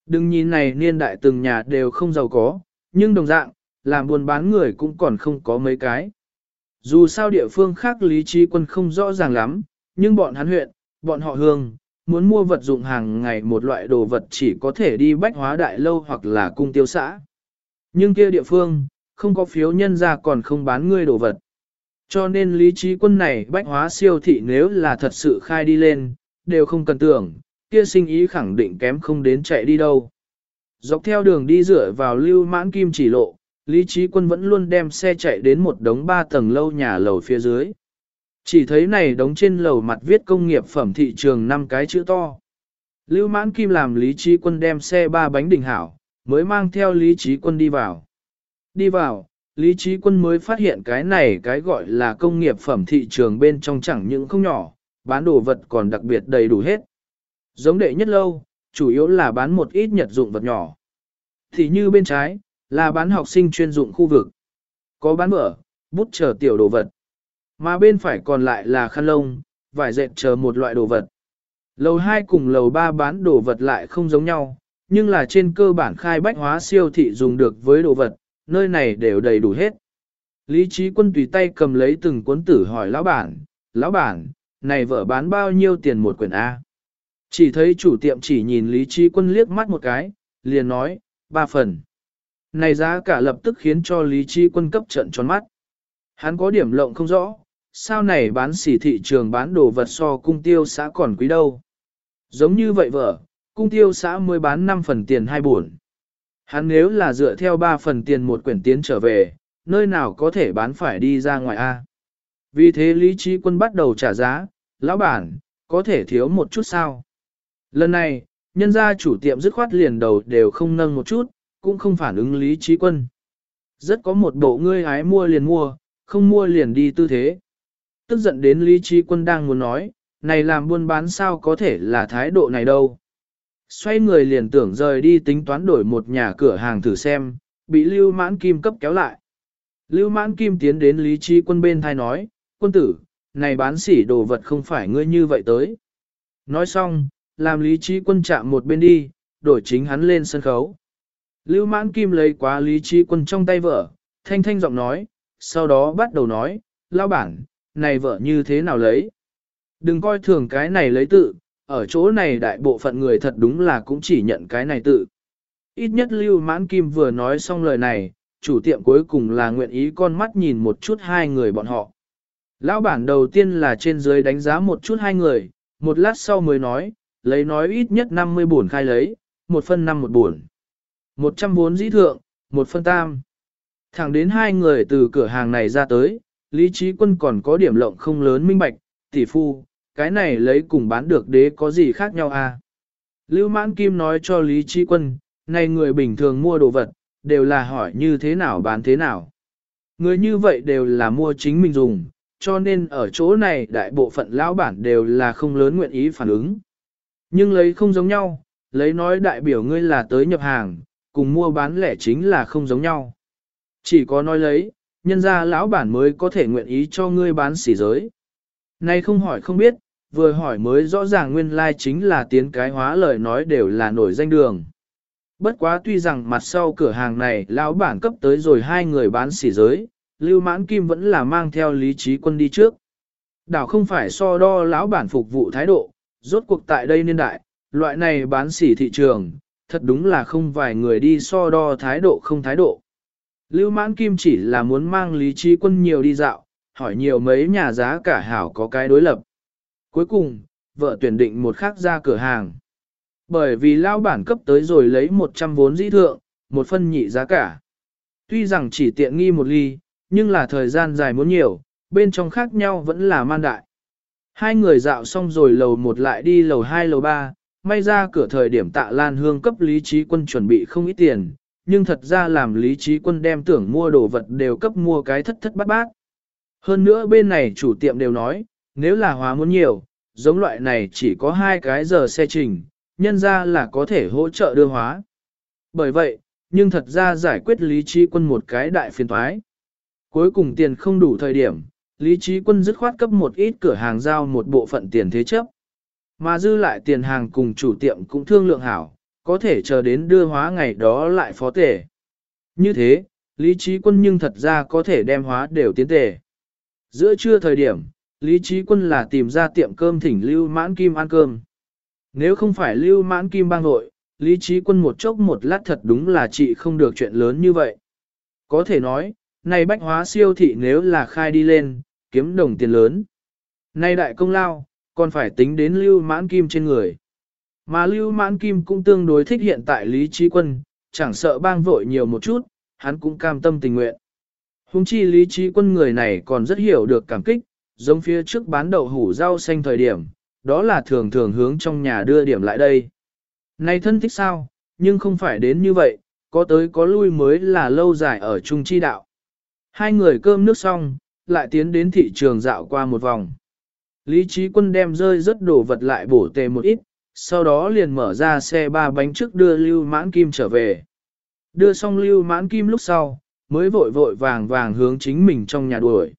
Đừng nhìn này niên đại từng nhà đều không giàu có, nhưng đồng dạng, làm buôn bán người cũng còn không có mấy cái. Dù sao địa phương khác lý trí quân không rõ ràng lắm, nhưng bọn hắn huyện, bọn họ hương, muốn mua vật dụng hàng ngày một loại đồ vật chỉ có thể đi bách hóa đại lâu hoặc là cung tiêu xã. Nhưng kia địa phương, không có phiếu nhân ra còn không bán ngươi đồ vật. Cho nên lý trí quân này bách hóa siêu thị nếu là thật sự khai đi lên, đều không cần tưởng, kia sinh ý khẳng định kém không đến chạy đi đâu. Dọc theo đường đi dựa vào lưu mãn kim chỉ lộ, lý trí quân vẫn luôn đem xe chạy đến một đống ba tầng lâu nhà lầu phía dưới. Chỉ thấy này đống trên lầu mặt viết công nghiệp phẩm thị trường năm cái chữ to. Lưu mãn kim làm lý trí quân đem xe ba bánh đỉnh hảo, mới mang theo lý trí quân đi vào. Đi vào, Lý Trí Quân mới phát hiện cái này cái gọi là công nghiệp phẩm thị trường bên trong chẳng những không nhỏ, bán đồ vật còn đặc biệt đầy đủ hết. Giống đệ nhất lâu, chủ yếu là bán một ít nhật dụng vật nhỏ. Thì như bên trái, là bán học sinh chuyên dụng khu vực. Có bán mở, bút chờ tiểu đồ vật. Mà bên phải còn lại là khăn lông, vải dệt chờ một loại đồ vật. Lầu 2 cùng lầu 3 bán đồ vật lại không giống nhau, nhưng là trên cơ bản khai bách hóa siêu thị dùng được với đồ vật, nơi này đều đầy đủ hết. Lý trí quân tùy tay cầm lấy từng cuốn tử hỏi lão bản, lão bản, này vợ bán bao nhiêu tiền một quyển A? Chỉ thấy chủ tiệm chỉ nhìn Lý trí quân liếc mắt một cái, liền nói, ba phần. Này giá cả lập tức khiến cho Lý trí quân cấp trận tròn mắt. Hắn có điểm lộng không rõ, sao này bán xỉ thị trường bán đồ vật so cung tiêu xã còn quý đâu. Giống như vậy vợ, cung tiêu xã mới bán 5 phần tiền hai buồn. Hắn nếu là dựa theo 3 phần tiền một quyển tiến trở về, nơi nào có thể bán phải đi ra ngoài A. Vì thế Lý Trí Quân bắt đầu trả giá, lão bản, có thể thiếu một chút sao. Lần này, nhân gia chủ tiệm dứt khoát liền đầu đều không nâng một chút, cũng không phản ứng Lý Trí Quân. Rất có một bộ ngươi ái mua liền mua, không mua liền đi tư thế. Tức giận đến Lý Trí Quân đang muốn nói, này làm buôn bán sao có thể là thái độ này đâu. Xoay người liền tưởng rời đi tính toán đổi một nhà cửa hàng thử xem, bị Lưu Mãn Kim cấp kéo lại. Lưu Mãn Kim tiến đến Lý Trí quân bên thai nói, quân tử, này bán sỉ đồ vật không phải ngươi như vậy tới. Nói xong, làm Lý Trí quân chạm một bên đi, đổi chính hắn lên sân khấu. Lưu Mãn Kim lấy quá Lý Trí quân trong tay vợ, thanh thanh giọng nói, sau đó bắt đầu nói, lao bản, này vợ như thế nào lấy? Đừng coi thường cái này lấy tự, ở chỗ này đại bộ phận người thật đúng là cũng chỉ nhận cái này tự. Ít nhất Lưu Mãn Kim vừa nói xong lời này, chủ tiệm cuối cùng là nguyện ý con mắt nhìn một chút hai người bọn họ. Lão bản đầu tiên là trên dưới đánh giá một chút hai người, một lát sau mới nói, lấy nói ít nhất 50 buồn khai lấy, một phân năm một buồn. 100 vốn dĩ thượng, một phân tam. Thẳng đến hai người từ cửa hàng này ra tới, Lý Trí Quân còn có điểm lộng không lớn minh bạch, tỷ phu, cái này lấy cùng bán được đế có gì khác nhau à? Lưu Mãn Kim nói cho Lý Chi Quân, này người bình thường mua đồ vật, đều là hỏi như thế nào bán thế nào. Người như vậy đều là mua chính mình dùng, cho nên ở chỗ này đại bộ phận lão bản đều là không lớn nguyện ý phản ứng. Nhưng lấy không giống nhau, lấy nói đại biểu ngươi là tới nhập hàng, cùng mua bán lẻ chính là không giống nhau. Chỉ có nói lấy, nhân ra lão bản mới có thể nguyện ý cho ngươi bán xỉ giới. Nay không hỏi không biết, vừa hỏi mới rõ ràng nguyên lai like chính là tiến cái hóa lời nói đều là nổi danh đường. Bất quá tuy rằng mặt sau cửa hàng này lão bản cấp tới rồi hai người bán xỉ giới, Lưu Mãn Kim vẫn là mang theo lý trí quân đi trước. Đảo không phải so đo lão bản phục vụ thái độ, rốt cuộc tại đây niên đại, loại này bán xỉ thị trường, thật đúng là không vài người đi so đo thái độ không thái độ. Lưu Mãn Kim chỉ là muốn mang lý trí quân nhiều đi dạo, hỏi nhiều mấy nhà giá cả hảo có cái đối lập. Cuối cùng, vợ tuyển định một khác ra cửa hàng. Bởi vì lao bản cấp tới rồi lấy 100 vốn dĩ thượng, một phân nhị giá cả. Tuy rằng chỉ tiện nghi một ly, nhưng là thời gian dài muốn nhiều, bên trong khác nhau vẫn là man đại. Hai người dạo xong rồi lầu một lại đi lầu hai lầu ba, may ra cửa thời điểm tạ lan hương cấp lý trí quân chuẩn bị không ít tiền, nhưng thật ra làm lý trí quân đem tưởng mua đồ vật đều cấp mua cái thất thất bát bát. Hơn nữa bên này chủ tiệm đều nói, nếu là hóa muốn nhiều, giống loại này chỉ có hai cái giờ xe trình, nhân ra là có thể hỗ trợ đưa hóa. Bởi vậy, nhưng thật ra giải quyết lý trí quân một cái đại phiền thoái. Cuối cùng tiền không đủ thời điểm, lý trí quân dứt khoát cấp một ít cửa hàng giao một bộ phận tiền thế chấp. Mà dư lại tiền hàng cùng chủ tiệm cũng thương lượng hảo, có thể chờ đến đưa hóa ngày đó lại phó tể. Như thế, lý trí quân nhưng thật ra có thể đem hóa đều tiến tể. Giữa trưa thời điểm, lý trí quân là tìm ra tiệm cơm thỉnh lưu mãn kim ăn cơm. Nếu không phải lưu mãn kim bang nội, lý trí quân một chốc một lát thật đúng là chị không được chuyện lớn như vậy. Có thể nói, này bách hóa siêu thị nếu là khai đi lên, kiếm đồng tiền lớn. Nay đại công lao, còn phải tính đến lưu mãn kim trên người. Mà lưu mãn kim cũng tương đối thích hiện tại lý trí quân, chẳng sợ bang vội nhiều một chút, hắn cũng cam tâm tình nguyện. Hùng chi lý trí quân người này còn rất hiểu được cảm kích, giống phía trước bán đậu hủ rau xanh thời điểm, đó là thường thường hướng trong nhà đưa điểm lại đây. Này thân thích sao, nhưng không phải đến như vậy, có tới có lui mới là lâu dài ở chung chi đạo. Hai người cơm nước xong, lại tiến đến thị trường dạo qua một vòng. Lý trí quân đem rơi rất đồ vật lại bổ tề một ít, sau đó liền mở ra xe ba bánh trước đưa Lưu Mãn Kim trở về. Đưa xong Lưu Mãn Kim lúc sau, mới vội vội vàng vàng hướng chính mình trong nhà đuổi.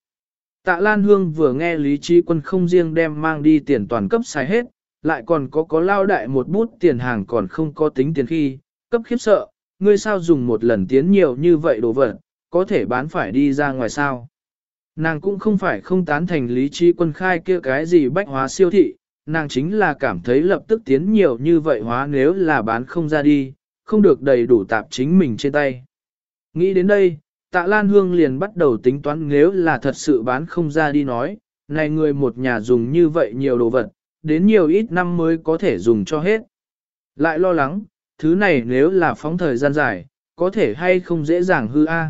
Tạ Lan Hương vừa nghe Lý Trí Quân không riêng đem mang đi tiền toàn cấp xài hết, lại còn có có lao đại một bút tiền hàng còn không có tính tiền khi, cấp khiếp sợ, ngươi sao dùng một lần tiến nhiều như vậy đồ vật, có thể bán phải đi ra ngoài sao. Nàng cũng không phải không tán thành Lý Trí Quân khai kia cái gì bách hóa siêu thị, nàng chính là cảm thấy lập tức tiến nhiều như vậy hóa nếu là bán không ra đi, không được đầy đủ tạp chính mình trên tay. Nghĩ đến đây, tạ Lan Hương liền bắt đầu tính toán nếu là thật sự bán không ra đi nói, này người một nhà dùng như vậy nhiều đồ vật, đến nhiều ít năm mới có thể dùng cho hết. Lại lo lắng, thứ này nếu là phóng thời gian dài, có thể hay không dễ dàng hư a.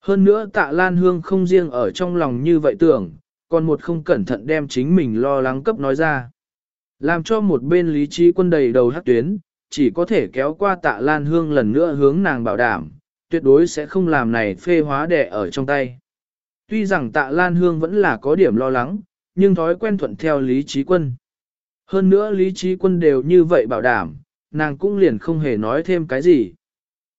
Hơn nữa tạ Lan Hương không riêng ở trong lòng như vậy tưởng, còn một không cẩn thận đem chính mình lo lắng cấp nói ra. Làm cho một bên lý trí quân đầy đầu hát tuyến, chỉ có thể kéo qua tạ Lan Hương lần nữa hướng nàng bảo đảm, tuyệt đối sẽ không làm này phê hóa đẻ ở trong tay. Tuy rằng tạ Lan Hương vẫn là có điểm lo lắng, nhưng thói quen thuận theo Lý Trí Quân. Hơn nữa Lý Trí Quân đều như vậy bảo đảm, nàng cũng liền không hề nói thêm cái gì.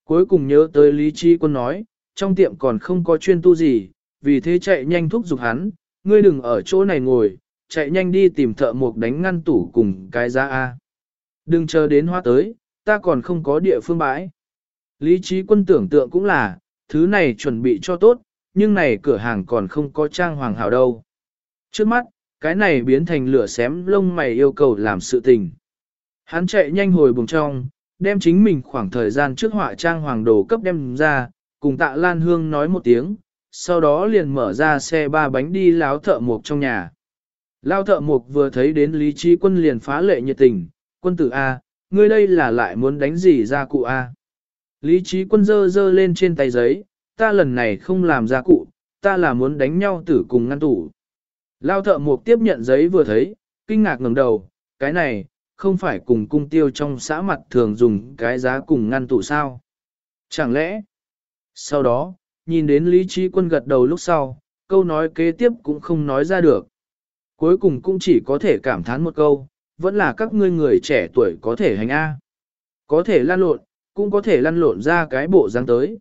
Cuối cùng nhớ tới Lý Trí Quân nói, trong tiệm còn không có chuyên tu gì, vì thế chạy nhanh thúc giục hắn, ngươi đừng ở chỗ này ngồi, chạy nhanh đi tìm thợ mộc đánh ngăn tủ cùng cái giá A. Đừng chờ đến hoa tới, ta còn không có địa phương bãi. Lý trí quân tưởng tượng cũng là, thứ này chuẩn bị cho tốt, nhưng này cửa hàng còn không có trang hoàng hảo đâu. Trước mắt, cái này biến thành lửa xém lông mày yêu cầu làm sự tình. Hắn chạy nhanh hồi bùng trong, đem chính mình khoảng thời gian trước họa trang hoàng đồ cấp đem ra, cùng tạ Lan Hương nói một tiếng, sau đó liền mở ra xe ba bánh đi láo thợ mộc trong nhà. Lao thợ Mục vừa thấy đến Lý Trí Quân liền phá lệ nhiệt tình, quân tử A, ngươi đây là lại muốn đánh gì ra cụ A. Lý trí quân dơ dơ lên trên tay giấy, ta lần này không làm ra cụ, ta là muốn đánh nhau tử cùng ngăn tủ. Lao thợ mục tiếp nhận giấy vừa thấy, kinh ngạc ngẩng đầu, cái này, không phải cùng cung tiêu trong xã mặt thường dùng cái giá cùng ngăn tủ sao. Chẳng lẽ, sau đó, nhìn đến lý trí quân gật đầu lúc sau, câu nói kế tiếp cũng không nói ra được. Cuối cùng cũng chỉ có thể cảm thán một câu, vẫn là các ngươi người trẻ tuổi có thể hành A. Có thể lan lộn, cũng có thể lăn lộn ra cái bộ dáng tới.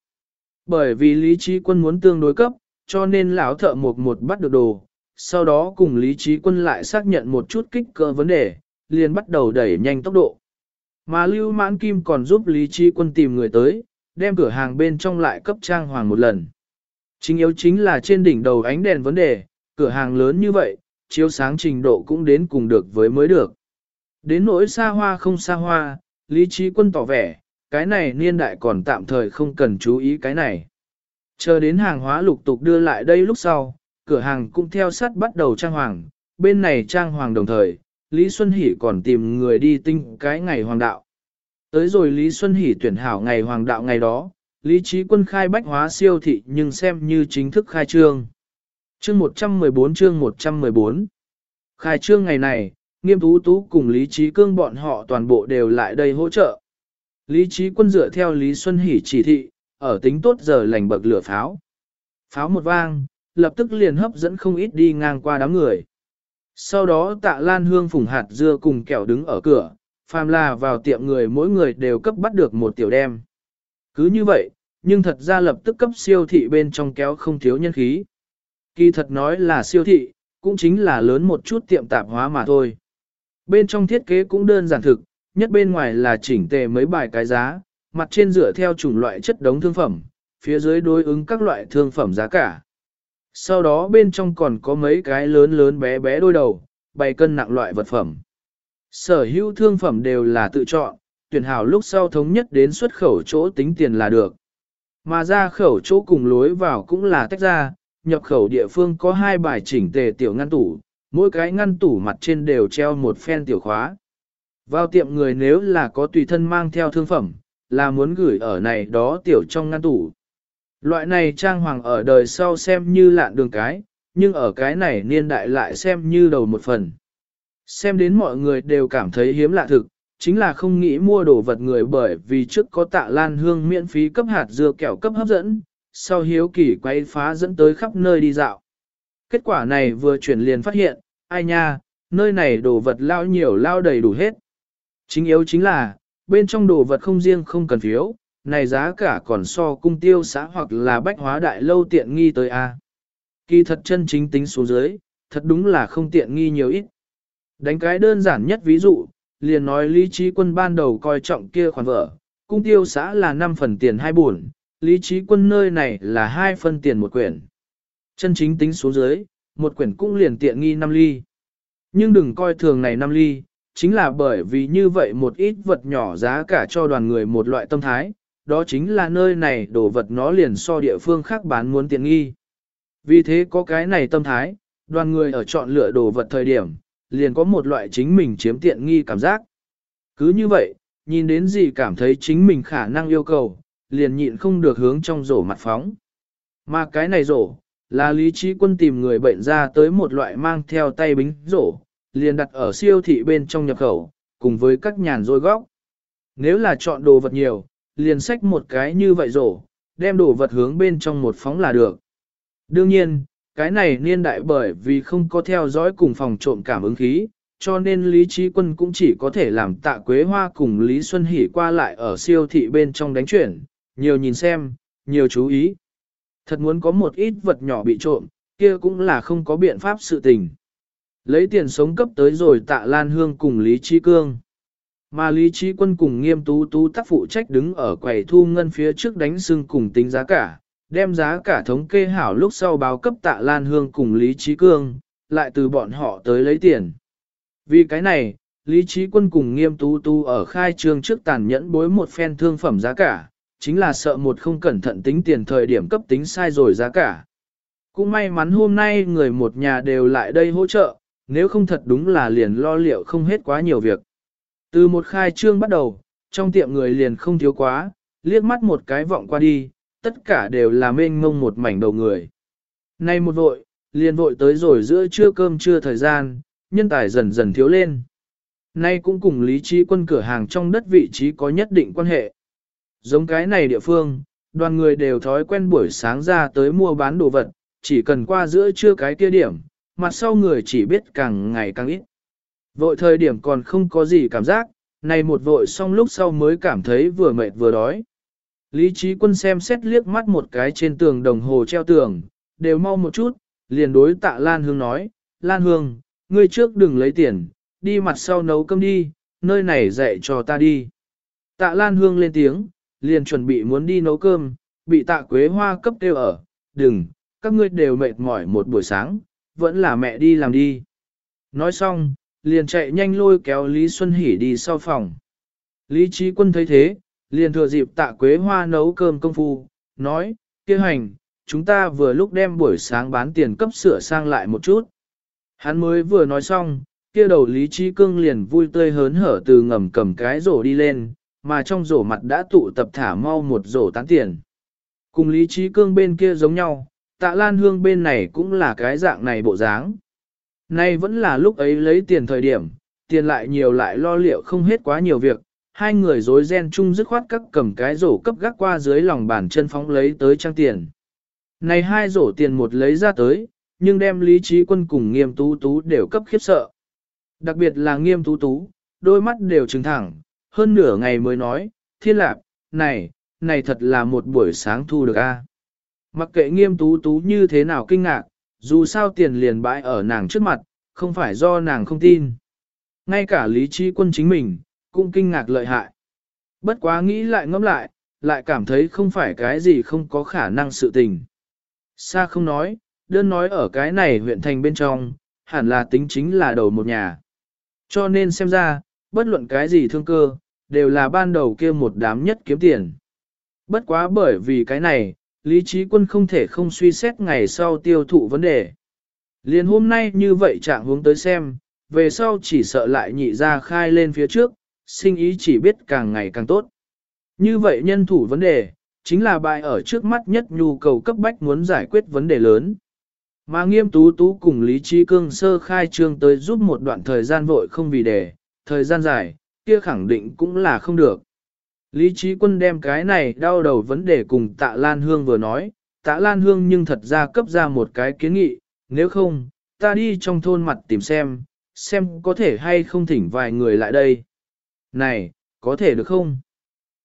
Bởi vì lý trí quân muốn tương đối cấp, cho nên lão thợ một một bắt được đồ, sau đó cùng lý trí quân lại xác nhận một chút kích cỡ vấn đề, liền bắt đầu đẩy nhanh tốc độ. Mà Lưu Mãn Kim còn giúp Lý Trí Quân tìm người tới, đem cửa hàng bên trong lại cấp trang hoàng một lần. Chính yếu chính là trên đỉnh đầu ánh đèn vấn đề, cửa hàng lớn như vậy, chiếu sáng trình độ cũng đến cùng được với mới được. Đến nỗi xa hoa không xa hoa, Lý Trí Quân tỏ vẻ, cái này niên đại còn tạm thời không cần chú ý cái này. Chờ đến hàng hóa lục tục đưa lại đây lúc sau, cửa hàng cũng theo sát bắt đầu trang hoàng, bên này trang hoàng đồng thời, Lý Xuân Hỷ còn tìm người đi tinh cái ngày hoàng đạo. Tới rồi Lý Xuân Hỷ tuyển hảo ngày hoàng đạo ngày đó, Lý Trí Quân khai bách hóa siêu thị nhưng xem như chính thức khai trương. Chương 114 chương 114 Khai trương ngày này, nghiêm tú tú cùng Lý Trí Cương bọn họ toàn bộ đều lại đây hỗ trợ. Lý Trí Quân dựa theo Lý Xuân Hỷ chỉ thị, ở tính tốt giờ lành bậc lửa pháo. Pháo một vang, lập tức liền hấp dẫn không ít đi ngang qua đám người. Sau đó tạ lan hương phùng hạt dưa cùng kẹo đứng ở cửa, phàm là vào tiệm người mỗi người đều cấp bắt được một tiểu đem. Cứ như vậy, nhưng thật ra lập tức cấp siêu thị bên trong kéo không thiếu nhân khí. Kỳ thật nói là siêu thị, cũng chính là lớn một chút tiệm tạp hóa mà thôi. Bên trong thiết kế cũng đơn giản thực, nhất bên ngoài là chỉnh tề mấy bài cái giá, mặt trên dựa theo chủng loại chất đống thương phẩm, phía dưới đối ứng các loại thương phẩm giá cả. Sau đó bên trong còn có mấy cái lớn lớn bé bé đôi đầu, bày cân nặng loại vật phẩm. Sở hữu thương phẩm đều là tự chọn, tuyển hảo lúc sau thống nhất đến xuất khẩu chỗ tính tiền là được. Mà ra khẩu chỗ cùng lối vào cũng là tách ra, nhập khẩu địa phương có hai bài chỉnh tề tiểu ngăn tủ, mỗi cái ngăn tủ mặt trên đều treo một phen tiểu khóa. Vào tiệm người nếu là có tùy thân mang theo thương phẩm, là muốn gửi ở này đó tiểu trong ngăn tủ. Loại này trang hoàng ở đời sau xem như lạn đường cái, nhưng ở cái này niên đại lại xem như đầu một phần. Xem đến mọi người đều cảm thấy hiếm lạ thực, chính là không nghĩ mua đồ vật người bởi vì trước có tạ lan hương miễn phí cấp hạt dưa kẹo cấp hấp dẫn, sau hiếu kỳ quay phá dẫn tới khắp nơi đi dạo. Kết quả này vừa chuyển liền phát hiện, ai nha, nơi này đồ vật lao nhiều lao đầy đủ hết. Chính yếu chính là, bên trong đồ vật không riêng không cần phiếu, này giá cả còn so cung tiêu xã hoặc là bách hóa đại lâu tiện nghi tới A. Kỳ thật chân chính tính xuống dưới, thật đúng là không tiện nghi nhiều ít. Đánh cái đơn giản nhất ví dụ, liền nói lý trí quân ban đầu coi trọng kia khoản vợ, cung tiêu xã là 5 phần tiền hai buồn, lý trí quân nơi này là hai phân tiền một quyển. Chân chính tính số dưới, một quyển cũng liền tiện nghi 5 ly. Nhưng đừng coi thường này 5 ly, chính là bởi vì như vậy một ít vật nhỏ giá cả cho đoàn người một loại tâm thái, đó chính là nơi này đồ vật nó liền so địa phương khác bán muốn tiện nghi. Vì thế có cái này tâm thái, đoàn người ở chọn lựa đồ vật thời điểm, liền có một loại chính mình chiếm tiện nghi cảm giác. Cứ như vậy, nhìn đến gì cảm thấy chính mình khả năng yêu cầu, liền nhịn không được hướng trong rổ mặt phóng. Mà cái này rổ, là lý trí quân tìm người bệnh ra tới một loại mang theo tay bính rổ, liền đặt ở siêu thị bên trong nhập khẩu, cùng với các nhàn rôi góc. Nếu là chọn đồ vật nhiều, liền xách một cái như vậy rổ, đem đồ vật hướng bên trong một phóng là được. Đương nhiên, cái này niên đại bởi vì không có theo dõi cùng phòng trộm cảm ứng khí, cho nên Lý Trí Quân cũng chỉ có thể làm tạ quế hoa cùng Lý Xuân Hỷ qua lại ở siêu thị bên trong đánh chuyển, nhiều nhìn xem, nhiều chú ý. Thật muốn có một ít vật nhỏ bị trộm, kia cũng là không có biện pháp sự tình. Lấy tiền sống cấp tới rồi tạ Lan Hương cùng Lý Trí Cương. Mà Lý Trí Quân cùng nghiêm tú tú tác phụ trách đứng ở quầy thu ngân phía trước đánh xương cùng tính giá cả, đem giá cả thống kê hảo lúc sau báo cấp tạ Lan Hương cùng Lý Trí Cương, lại từ bọn họ tới lấy tiền. Vì cái này, Lý Trí Quân cùng nghiêm tú tú ở khai trương trước tàn nhẫn bối một phen thương phẩm giá cả, chính là sợ một không cẩn thận tính tiền thời điểm cấp tính sai rồi giá cả. Cũng may mắn hôm nay người một nhà đều lại đây hỗ trợ, nếu không thật đúng là liền lo liệu không hết quá nhiều việc. Từ một khai trương bắt đầu, trong tiệm người liền không thiếu quá, liếc mắt một cái vọng qua đi, tất cả đều là mênh mông một mảnh đầu người. Nay một vội, liền vội tới rồi giữa trưa cơm trưa thời gian, nhân tài dần dần thiếu lên. Nay cũng cùng lý trí quân cửa hàng trong đất vị trí có nhất định quan hệ. Giống cái này địa phương, đoàn người đều thói quen buổi sáng ra tới mua bán đồ vật, chỉ cần qua giữa trưa cái kia điểm, mặt sau người chỉ biết càng ngày càng ít. Vội thời điểm còn không có gì cảm giác, này một vội xong lúc sau mới cảm thấy vừa mệt vừa đói. Lý trí quân xem xét liếc mắt một cái trên tường đồng hồ treo tường, đều mau một chút, liền đối tạ Lan Hương nói, Lan Hương, ngươi trước đừng lấy tiền, đi mặt sau nấu cơm đi, nơi này dạy cho ta đi. Tạ Lan Hương lên tiếng, liền chuẩn bị muốn đi nấu cơm, bị tạ quế hoa cấp tiêu ở, đừng, các ngươi đều mệt mỏi một buổi sáng, vẫn là mẹ đi làm đi. Nói xong, liền chạy nhanh lôi kéo Lý Xuân Hỷ đi sau phòng. Lý Trí Quân thấy thế, liền thừa dịp tạ quế hoa nấu cơm công phu, nói, kia hành, chúng ta vừa lúc đem buổi sáng bán tiền cấp sửa sang lại một chút. Hắn mới vừa nói xong, kia đầu Lý Trí Cương liền vui tươi hớn hở từ ngầm cầm cái rổ đi lên, mà trong rổ mặt đã tụ tập thả mau một rổ tán tiền. Cùng Lý Trí Cương bên kia giống nhau, tạ Lan Hương bên này cũng là cái dạng này bộ dáng. Nay vẫn là lúc ấy lấy tiền thời điểm, tiền lại nhiều lại lo liệu không hết quá nhiều việc, hai người dối ren chung dứt khoát các cầm cái rổ cấp gác qua dưới lòng bàn chân phóng lấy tới trang tiền. Này hai rổ tiền một lấy ra tới, nhưng đem lý trí quân cùng nghiêm tú tú đều cấp khiếp sợ. Đặc biệt là nghiêm tú tú, đôi mắt đều trừng thẳng, hơn nửa ngày mới nói, thiên lạc, này, này thật là một buổi sáng thu được a. Mặc kệ nghiêm tú tú như thế nào kinh ngạc, dù sao tiền liền bãi ở nàng trước mặt, không phải do nàng không tin. Ngay cả lý trí quân chính mình, cũng kinh ngạc lợi hại. Bất quá nghĩ lại ngẫm lại, lại cảm thấy không phải cái gì không có khả năng sự tình. xa không nói, đơn nói ở cái này huyện thành bên trong, hẳn là tính chính là đầu một nhà. Cho nên xem ra, bất luận cái gì thương cơ, đều là ban đầu kia một đám nhất kiếm tiền. Bất quá bởi vì cái này, Lý Trí Quân không thể không suy xét ngày sau tiêu thụ vấn đề. Liền hôm nay như vậy trạng hướng tới xem, về sau chỉ sợ lại nhị ra khai lên phía trước, sinh ý chỉ biết càng ngày càng tốt. Như vậy nhân thủ vấn đề, chính là bài ở trước mắt nhất nhu cầu cấp bách muốn giải quyết vấn đề lớn. Mà nghiêm tú tú cùng Lý Trí Cương sơ khai trương tới giúp một đoạn thời gian vội không vì đề, thời gian dài, kia khẳng định cũng là không được. Lý Trí Quân đem cái này đau đầu vấn đề cùng tạ Lan Hương vừa nói, tạ Lan Hương nhưng thật ra cấp ra một cái kiến nghị, nếu không, ta đi trong thôn mặt tìm xem, xem có thể hay không thỉnh vài người lại đây. Này, có thể được không?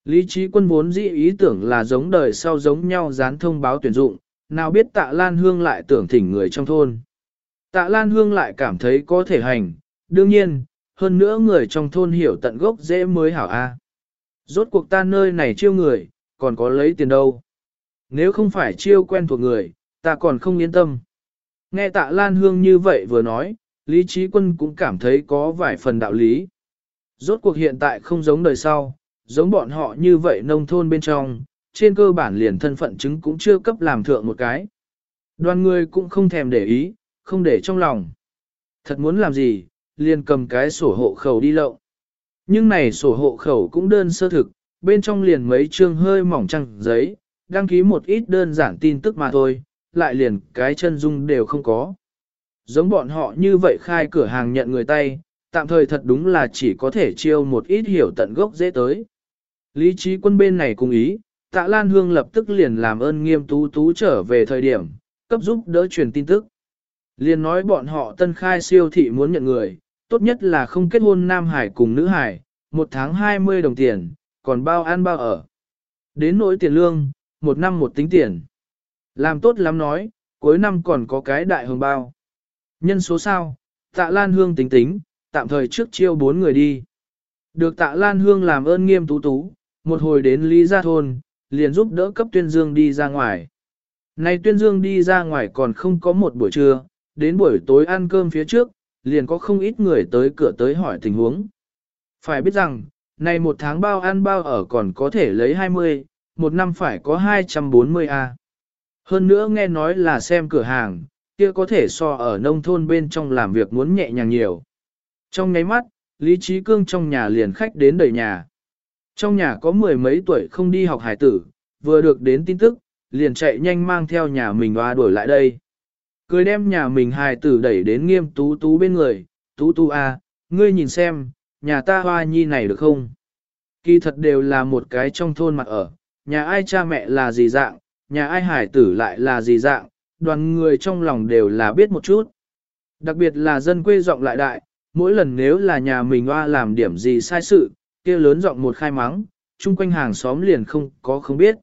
Lý trí quân vốn dĩ ý tưởng là giống đời sau giống nhau dán thông báo tuyển dụng, nào biết tạ Lan Hương lại tưởng thỉnh người trong thôn. Tạ Lan Hương lại cảm thấy có thể hành, đương nhiên, hơn nữa người trong thôn hiểu tận gốc dễ mới hảo a. Rốt cuộc ta nơi này chiêu người, còn có lấy tiền đâu. Nếu không phải chiêu quen thuộc người, ta còn không yên tâm. Nghe tạ Lan Hương như vậy vừa nói, Lý Trí Quân cũng cảm thấy có vài phần đạo lý. Rốt cuộc hiện tại không giống đời sau, giống bọn họ như vậy nông thôn bên trong, trên cơ bản liền thân phận chứng cũng chưa cấp làm thượng một cái. Đoàn người cũng không thèm để ý, không để trong lòng. Thật muốn làm gì, liền cầm cái sổ hộ khẩu đi lậu. Nhưng này sổ hộ khẩu cũng đơn sơ thực, bên trong liền mấy chương hơi mỏng trăng giấy, đăng ký một ít đơn giản tin tức mà thôi, lại liền cái chân dung đều không có. Giống bọn họ như vậy khai cửa hàng nhận người tay, tạm thời thật đúng là chỉ có thể chiêu một ít hiểu tận gốc dễ tới. Lý trí quân bên này cùng ý, tạ Lan Hương lập tức liền làm ơn nghiêm tú tú trở về thời điểm, cấp giúp đỡ truyền tin tức. Liền nói bọn họ tân khai siêu thị muốn nhận người, tốt nhất là không kết hôn Nam Hải cùng nữ Hải, một tháng 20 đồng tiền, còn bao ăn bao ở. Đến nỗi tiền lương, một năm một tính tiền. Làm tốt lắm nói, cuối năm còn có cái đại hồng bao. Nhân số sao, tạ Lan Hương tính tính, tạm thời trước chiêu bốn người đi. Được tạ Lan Hương làm ơn nghiêm tú tú, một hồi đến Lý Gia Thôn, liền giúp đỡ cấp tuyên dương đi ra ngoài. Này tuyên dương đi ra ngoài còn không có một buổi trưa, đến buổi tối ăn cơm phía trước, liền có không ít người tới cửa tới hỏi tình huống. Phải biết rằng, này một tháng bao ăn bao ở còn có thể lấy 20, một năm phải có 240 a. Hơn nữa nghe nói là xem cửa hàng, kia có thể so ở nông thôn bên trong làm việc muốn nhẹ nhàng nhiều. Trong nháy mắt, Lý Trí Cương trong nhà liền khách đến đầy nhà. Trong nhà có mười mấy tuổi không đi học hải tử, vừa được đến tin tức, liền chạy nhanh mang theo nhà mình hoa đuổi lại đây. Cười đem nhà mình hài tử đẩy đến nghiêm tú tú bên người, tú tú a, à, ngươi nhìn xem, nhà ta hoa nhi này được không? Kỳ thật đều là một cái trong thôn mặt ở, nhà ai cha mẹ là gì dạng, nhà ai hải tử lại là gì dạng, đoàn người trong lòng đều là biết một chút. Đặc biệt là dân quê giọng lại đại, mỗi lần nếu là nhà mình hoa làm điểm gì sai sự, kia lớn giọng một khai mắng, chung quanh hàng xóm liền không có không biết.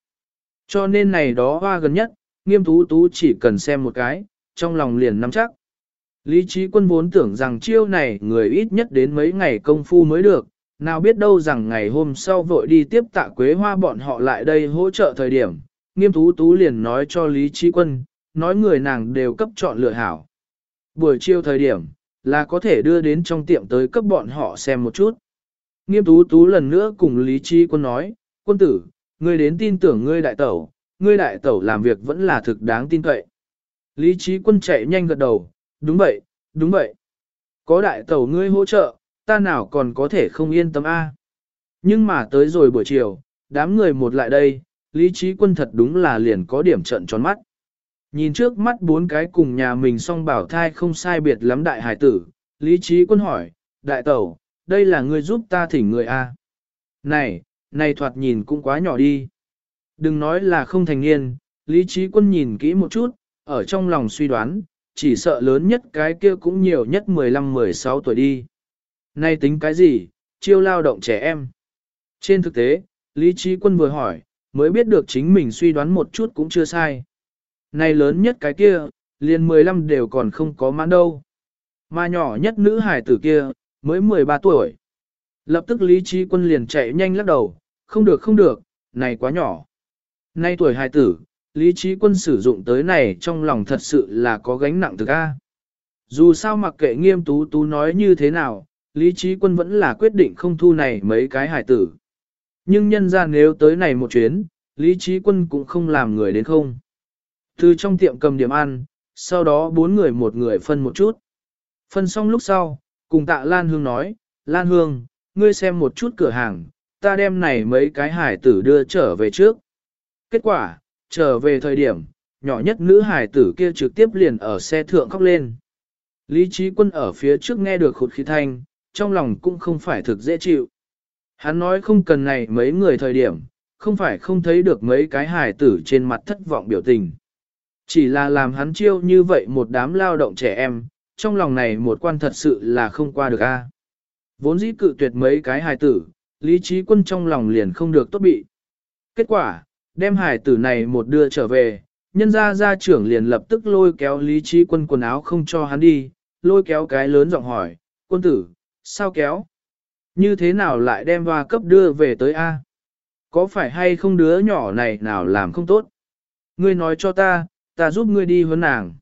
Cho nên này đó hoa gần nhất, nghiêm tú tú chỉ cần xem một cái, trong lòng liền nắm chắc. Lý trí quân vốn tưởng rằng chiêu này người ít nhất đến mấy ngày công phu mới được, nào biết đâu rằng ngày hôm sau vội đi tiếp tạ quế hoa bọn họ lại đây hỗ trợ thời điểm, nghiêm tú tú liền nói cho Lý Trí Quân, nói người nàng đều cấp chọn lựa hảo. Buổi chiều thời điểm, là có thể đưa đến trong tiệm tới cấp bọn họ xem một chút. Nghiêm tú tú lần nữa cùng Lý Trí Quân nói, quân tử, ngươi đến tin tưởng ngươi đại tẩu, ngươi đại tẩu làm việc vẫn là thực đáng tin cậy. Lý Trí Quân chạy nhanh gật đầu, đúng vậy, đúng vậy. Có đại tẩu ngươi hỗ trợ, ta nào còn có thể không yên tâm a. Nhưng mà tới rồi buổi chiều, đám người một lại đây, Lý Trí Quân thật đúng là liền có điểm trận tròn mắt. Nhìn trước mắt bốn cái cùng nhà mình song bảo thai không sai biệt lắm đại hải tử, Lý Trí Quân hỏi, đại tẩu, đây là ngươi giúp ta thỉnh người a? Này, này thoạt nhìn cũng quá nhỏ đi. Đừng nói là không thành niên, Lý Trí Quân nhìn kỹ một chút, ở trong lòng suy đoán, chỉ sợ lớn nhất cái kia cũng nhiều nhất 15-16 tuổi đi. Nay tính cái gì, chiêu lao động trẻ em. Trên thực tế, Lý Trí Quân vừa hỏi, mới biết được chính mình suy đoán một chút cũng chưa sai. nay lớn nhất cái kia, liền 15 đều còn không có mãn đâu. Mà nhỏ nhất nữ hải tử kia, mới 13 tuổi. Lập tức Lý Trí Quân liền chạy nhanh lắc đầu, không được không được, này quá nhỏ. Nay tuổi hải tử, Lý Trí Quân sử dụng tới này trong lòng thật sự là có gánh nặng thực a. Dù sao mặc kệ nghiêm tú tú nói như thế nào, Lý Trí Quân vẫn là quyết định không thu này mấy cái hải tử. Nhưng nhân ra nếu tới này một chuyến, Lý Trí Quân cũng không làm người đến không. Từ trong tiệm cầm điểm ăn, sau đó bốn người một người phân một chút. Phân xong lúc sau, cùng tạ Lan Hương nói, Lan Hương, ngươi xem một chút cửa hàng, ta đem này mấy cái hải tử đưa trở về trước. Kết quả, trở về thời điểm, nhỏ nhất nữ hải tử kia trực tiếp liền ở xe thượng khóc lên. Lý trí quân ở phía trước nghe được khụt khí thanh, trong lòng cũng không phải thực dễ chịu. Hắn nói không cần này mấy người thời điểm, không phải không thấy được mấy cái hài tử trên mặt thất vọng biểu tình. Chỉ là làm hắn chiêu như vậy một đám lao động trẻ em, trong lòng này một quan thật sự là không qua được a. Vốn dĩ cự tuyệt mấy cái hài tử, lý trí quân trong lòng liền không được tốt bị. Kết quả, đem hải tử này một đưa trở về, nhân gia gia trưởng liền lập tức lôi kéo lý trí quân quần áo không cho hắn đi, lôi kéo cái lớn giọng hỏi, quân tử, sao kéo? Như thế nào lại đem hoa cấp đưa về tới A? Có phải hay không đứa nhỏ này nào làm không tốt? Ngươi nói cho ta, ta giúp ngươi đi hơn nàng.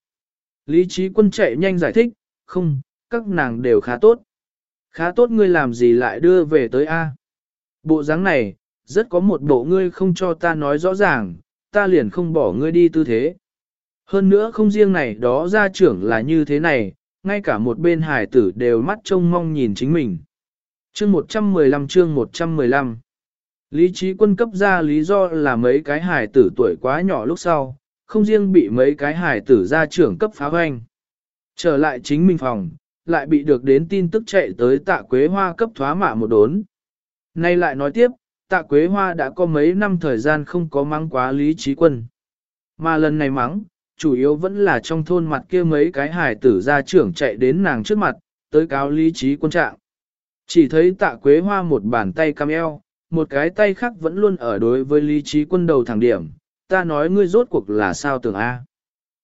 Lý trí quân chạy nhanh giải thích, không, các nàng đều khá tốt. Khá tốt ngươi làm gì lại đưa về tới A? Bộ dáng này, rất có một bộ ngươi không cho ta nói rõ ràng, ta liền không bỏ ngươi đi tư thế. Hơn nữa không riêng này đó gia trưởng là như thế này, ngay cả một bên hải tử đều mắt trông mong nhìn chính mình. Chương 115 chương 115 Lý trí quân cấp ra lý do là mấy cái hải tử tuổi quá nhỏ lúc sau, không riêng bị mấy cái hải tử ra trưởng cấp phá hoanh. Trở lại chính mình phòng, lại bị được đến tin tức chạy tới tạ quế hoa cấp thoá mạ một đốn. Nay lại nói tiếp, tạ quế hoa đã có mấy năm thời gian không có mắng quá lý trí quân. Mà lần này mắng, chủ yếu vẫn là trong thôn mặt kia mấy cái hải tử gia trưởng chạy đến nàng trước mặt, tới cáo lý trí quân trạng. Chỉ thấy tạ quế hoa một bàn tay cam eo, một cái tay khác vẫn luôn ở đối với lý trí quân đầu thẳng điểm, ta nói ngươi rốt cuộc là sao tưởng A.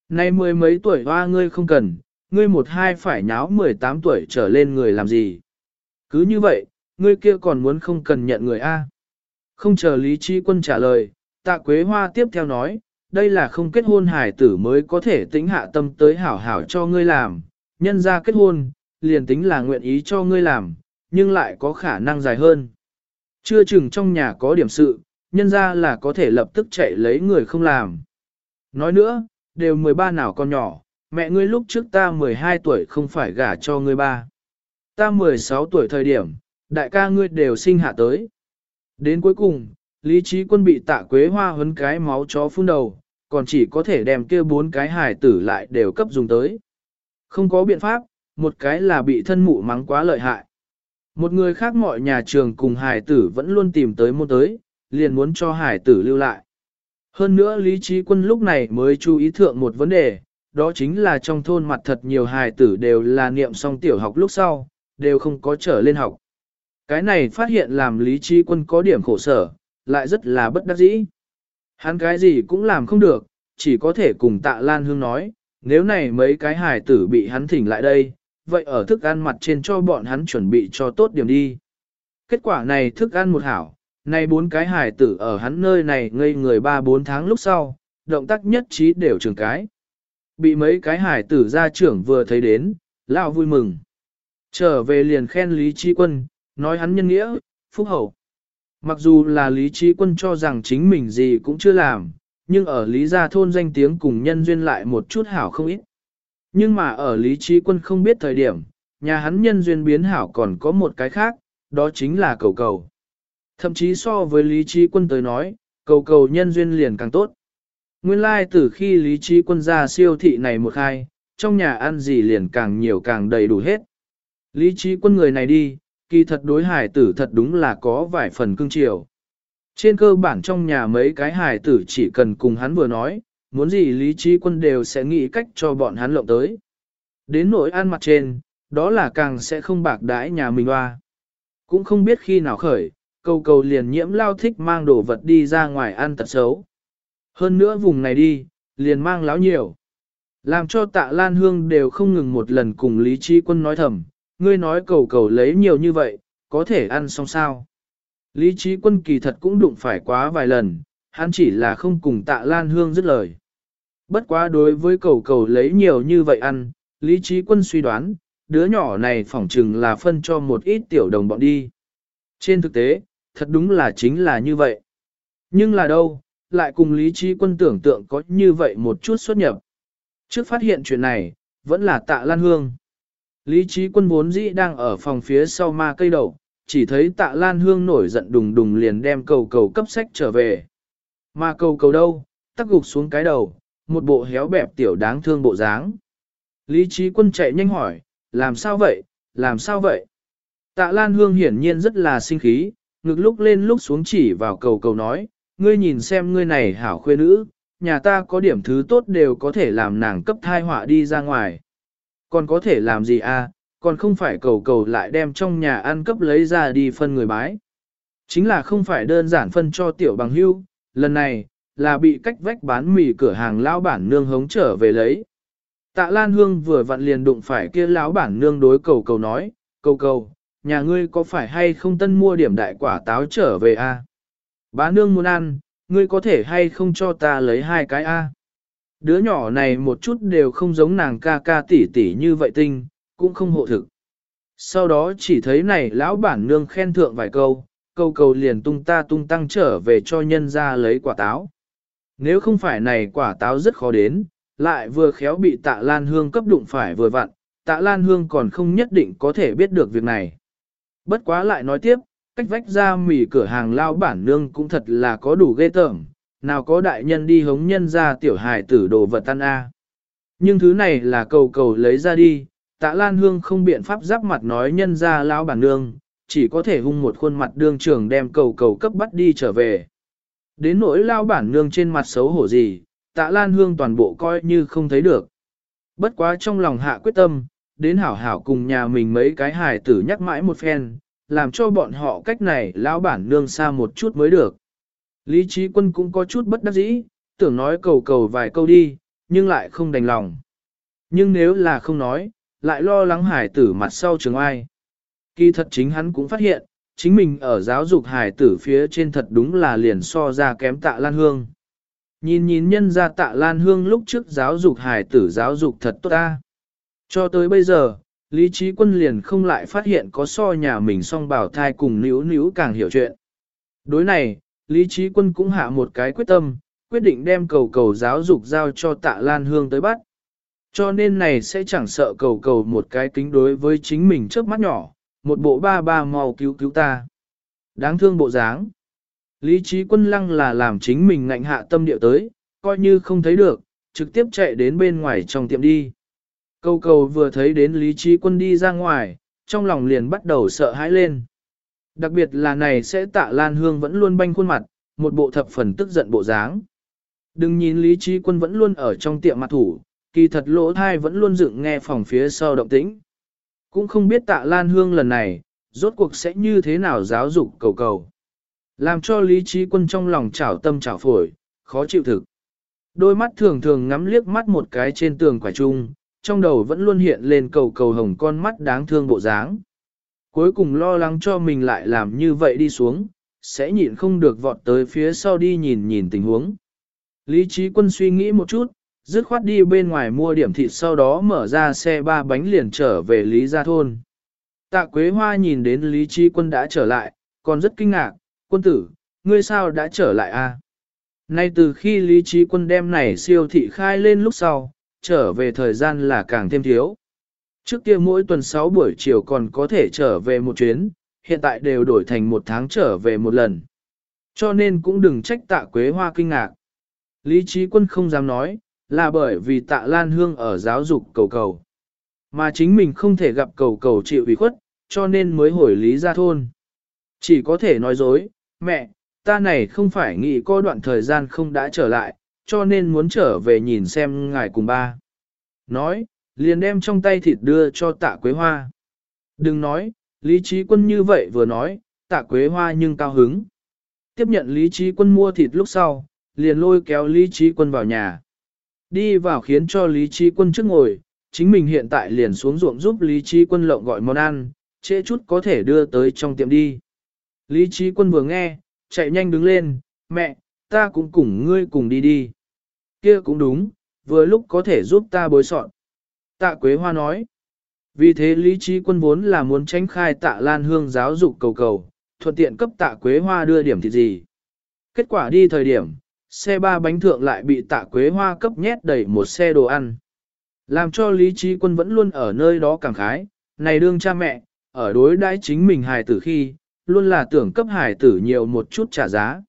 Nay mười mấy tuổi hoa ngươi không cần, ngươi một hai phải nháo 18 tuổi trở lên người làm gì. Cứ như vậy, ngươi kia còn muốn không cần nhận người A. Không chờ lý trí quân trả lời, tạ quế hoa tiếp theo nói, đây là không kết hôn hải tử mới có thể tính hạ tâm tới hảo hảo cho ngươi làm, nhân ra kết hôn, liền tính là nguyện ý cho ngươi làm, nhưng lại có khả năng dài hơn. Chưa chừng trong nhà có điểm sự, nhân ra là có thể lập tức chạy lấy người không làm. Nói nữa, đều 13 nào con nhỏ, mẹ ngươi lúc trước ta 12 tuổi không phải gả cho ngươi ba. Ta 16 tuổi thời điểm, đại ca ngươi đều sinh hạ tới. Đến cuối cùng, Lý trí quân bị tạ quế hoa hấn cái máu chó phun đầu, còn chỉ có thể đem kia bốn cái hài tử lại đều cấp dùng tới. Không có biện pháp, một cái là bị thân mụ mắng quá lợi hại. Một người khác mọi nhà trường cùng hài tử vẫn luôn tìm tới môn tới, liền muốn cho hài tử lưu lại. Hơn nữa Lý Trí Quân lúc này mới chú ý thượng một vấn đề, đó chính là trong thôn mặt thật nhiều hài tử đều là niệm xong tiểu học lúc sau, đều không có trở lên học. Cái này phát hiện làm Lý Trí Quân có điểm khổ sở, lại rất là bất đắc dĩ. Hắn cái gì cũng làm không được, chỉ có thể cùng tạ Lan Hương nói, nếu này mấy cái hài tử bị hắn thỉnh lại đây, vậy ở thức ăn mặt trên cho bọn hắn chuẩn bị cho tốt điểm đi. Kết quả này thức ăn một hảo, nay bốn cái hài tử ở hắn nơi này ngây người ba bốn tháng lúc sau, động tác nhất trí đều trường cái. Bị mấy cái hài tử gia trưởng vừa thấy đến, lao vui mừng. Trở về liền khen Lý Trí Quân, nói hắn nhân nghĩa, phúc hậu. Mặc dù là Lý Trí Quân cho rằng chính mình gì cũng chưa làm, nhưng ở Lý Gia Thôn danh tiếng cùng nhân duyên lại một chút hảo không ít. Nhưng mà ở Lý Trí Quân không biết thời điểm, nhà hắn nhân duyên biến hảo còn có một cái khác, đó chính là cầu cầu. Thậm chí so với Lý Trí Quân tới nói, cầu cầu nhân duyên liền càng tốt. Nguyên lai like từ khi Lý Trí Quân ra siêu thị này một hai, trong nhà ăn gì liền càng nhiều càng đầy đủ hết. Lý Trí Quân người này đi, kỳ thật đối hải tử thật đúng là có vài phần cưng chiều. Trên cơ bản trong nhà mấy cái hải tử chỉ cần cùng hắn vừa nói, muốn gì Lý Trí Quân đều sẽ nghĩ cách cho bọn hắn lộng tới. Đến nỗi ăn mặt trên, đó là càng sẽ không bạc đãi nhà mình hoa. Cũng không biết khi nào khởi, cầu cầu liền nhiễm lao thích mang đồ vật đi ra ngoài ăn tật xấu. Hơn nữa vùng này đi, liền mang láo nhiều. Làm cho tạ Lan Hương đều không ngừng một lần cùng Lý Trí Quân nói thầm, ngươi nói cầu cầu lấy nhiều như vậy, có thể ăn xong sao. Lý Trí Quân kỳ thật cũng đụng phải quá vài lần, hắn chỉ là không cùng tạ Lan Hương dứt lời. Bất quá đối với cầu cầu lấy nhiều như vậy ăn, Lý Trí Quân suy đoán, đứa nhỏ này phỏng chừng là phân cho một ít tiểu đồng bọn đi. Trên thực tế, thật đúng là chính là như vậy. Nhưng là đâu, lại cùng Lý Trí Quân tưởng tượng có như vậy một chút xuất nhập. Trước phát hiện chuyện này, vẫn là tạ Lan Hương. Lý Trí Quân vốn dĩ đang ở phòng phía sau ma cây đầu, chỉ thấy tạ Lan Hương nổi giận đùng đùng liền đem cầu cầu cấp sách trở về. Ma cầu cầu đâu, tắc gục xuống cái đầu, một bộ héo bẹp tiểu đáng thương bộ dáng. Lý trí quân chạy nhanh hỏi, làm sao vậy, làm sao vậy? Tạ Lan Hương hiển nhiên rất là sinh khí, ngực lúc lên lúc xuống chỉ vào cầu cầu nói, ngươi nhìn xem ngươi này hảo khuê nữ, nhà ta có điểm thứ tốt đều có thể làm nàng cấp thai họa đi ra ngoài. Còn có thể làm gì à, còn không phải cầu cầu lại đem trong nhà ăn cấp lấy ra đi phân người bái. Chính là không phải đơn giản phân cho tiểu bằng hưu, lần này, là bị cách vách bán mì cửa hàng lão bản nương hống trở về lấy. Tạ Lan Hương vừa vặn liền đụng phải kia lão bản nương đối cầu cầu nói, cầu cầu, nhà ngươi có phải hay không tân mua điểm đại quả táo trở về a? À? Bá nương muốn ăn, ngươi có thể hay không cho ta lấy hai cái a? Đứa nhỏ này một chút đều không giống nàng ca ca tỷ tỷ như vậy tinh, cũng không hộ thực. Sau đó chỉ thấy này lão bản nương khen thượng vài câu, câu cầu liền tung ta tung tăng trở về cho nhân ra lấy quả táo. Nếu không phải này quả táo rất khó đến, lại vừa khéo bị tạ Lan Hương cấp đụng phải vừa vặn, tạ Lan Hương còn không nhất định có thể biết được việc này. Bất quá lại nói tiếp, cách vách ra mỉ cửa hàng lao bản nương cũng thật là có đủ ghê tởm, nào có đại nhân đi hống nhân ra tiểu hài tử đồ vật tan A. Nhưng thứ này là cầu cầu lấy ra đi, tạ Lan Hương không biện pháp giáp mặt nói nhân ra lão bản nương, chỉ có thể hung một khuôn mặt đương trường đem cầu cầu cấp bắt đi trở về. Đến nỗi lao bản nương trên mặt xấu hổ gì, tạ Lan Hương toàn bộ coi như không thấy được. Bất quá trong lòng hạ quyết tâm, đến hảo hảo cùng nhà mình mấy cái hài tử nhắc mãi một phen, làm cho bọn họ cách này lão bản nương xa một chút mới được. Lý trí quân cũng có chút bất đắc dĩ, tưởng nói cầu cầu vài câu đi, nhưng lại không đành lòng. Nhưng nếu là không nói, lại lo lắng hải tử mặt sau trường ai. Kỳ thật chính hắn cũng phát hiện, chính mình ở giáo dục hải tử phía trên thật đúng là liền so ra kém tạ lan hương. Nhìn nhìn nhân ra tạ lan hương lúc trước giáo dục hải tử giáo dục thật tốt ta. Cho tới bây giờ, Lý Trí Quân liền không lại phát hiện có so nhà mình song bảo thai cùng níu níu càng hiểu chuyện. Đối này, Lý Trí Quân cũng hạ một cái quyết tâm, quyết định đem cầu cầu giáo dục giao cho tạ Lan Hương tới bắt. Cho nên này sẽ chẳng sợ cầu cầu một cái kính đối với chính mình trước mắt nhỏ, một bộ ba ba mau cứu cứu ta. Đáng thương bộ dáng. Lý trí quân lăng là làm chính mình ngạnh hạ tâm điệu tới, coi như không thấy được, trực tiếp chạy đến bên ngoài trong tiệm đi. Cầu cầu vừa thấy đến lý trí quân đi ra ngoài, trong lòng liền bắt đầu sợ hãi lên. Đặc biệt là này sẽ tạ Lan Hương vẫn luôn banh khuôn mặt, một bộ thập phần tức giận bộ dáng. Đừng nhìn lý trí quân vẫn luôn ở trong tiệm mặt thủ, kỳ thật lỗ thai vẫn luôn dựng nghe phòng phía sau động tĩnh. Cũng không biết tạ Lan Hương lần này, rốt cuộc sẽ như thế nào giáo dục cầu cầu. Làm cho lý trí quân trong lòng chảo tâm chảo phổi, khó chịu thực. Đôi mắt thường thường ngắm liếc mắt một cái trên tường quả trung, trong đầu vẫn luôn hiện lên cầu cầu hồng con mắt đáng thương bộ dáng. Cuối cùng lo lắng cho mình lại làm như vậy đi xuống, sẽ nhịn không được vọt tới phía sau đi nhìn nhìn tình huống. Lý trí quân suy nghĩ một chút, dứt khoát đi bên ngoài mua điểm thịt sau đó mở ra xe ba bánh liền trở về Lý Gia Thôn. Tạ Quế Hoa nhìn đến Lý Trí Quân đã trở lại, còn rất kinh ngạc, quân tử, ngươi sao đã trở lại a? Nay từ khi Lý Trí Quân đem này siêu thị khai lên lúc sau, trở về thời gian là càng thêm thiếu. Trước kia mỗi tuần 6 buổi chiều còn có thể trở về một chuyến, hiện tại đều đổi thành một tháng trở về một lần. Cho nên cũng đừng trách tạ Quế Hoa kinh ngạc. Lý Trí Quân không dám nói, là bởi vì tạ Lan Hương ở giáo dục cầu cầu. Mà chính mình không thể gặp cầu cầu chịu ủy khuất, cho nên mới hồi lý ra thôn. Chỉ có thể nói dối, mẹ, ta này không phải nghĩ có đoạn thời gian không đã trở lại, cho nên muốn trở về nhìn xem ngài cùng ba. Nói, liền đem trong tay thịt đưa cho tạ quế hoa. Đừng nói, lý trí quân như vậy vừa nói, tạ quế hoa nhưng cao hứng. Tiếp nhận lý trí quân mua thịt lúc sau, liền lôi kéo lý trí quân vào nhà. Đi vào khiến cho lý trí quân trước ngồi, chính mình hiện tại liền xuống ruộng giúp lý trí quân lộng gọi món ăn, trễ chút có thể đưa tới trong tiệm đi. Lý trí quân vừa nghe, chạy nhanh đứng lên, mẹ, ta cũng cùng ngươi cùng đi đi. Kia cũng đúng, vừa lúc có thể giúp ta bối soạn. Tạ Quế Hoa nói. Vì thế Lý Trí Quân vốn là muốn tránh khai tạ Lan Hương giáo dục cầu cầu, thuận tiện cấp tạ Quế Hoa đưa điểm thịt gì. Kết quả đi thời điểm, xe ba bánh thượng lại bị tạ Quế Hoa cấp nhét đầy một xe đồ ăn. Làm cho Lý Trí Quân vẫn luôn ở nơi đó cảm khái, này đương cha mẹ, ở đối đãi chính mình hài tử khi, luôn là tưởng cấp hài tử nhiều một chút trả giá.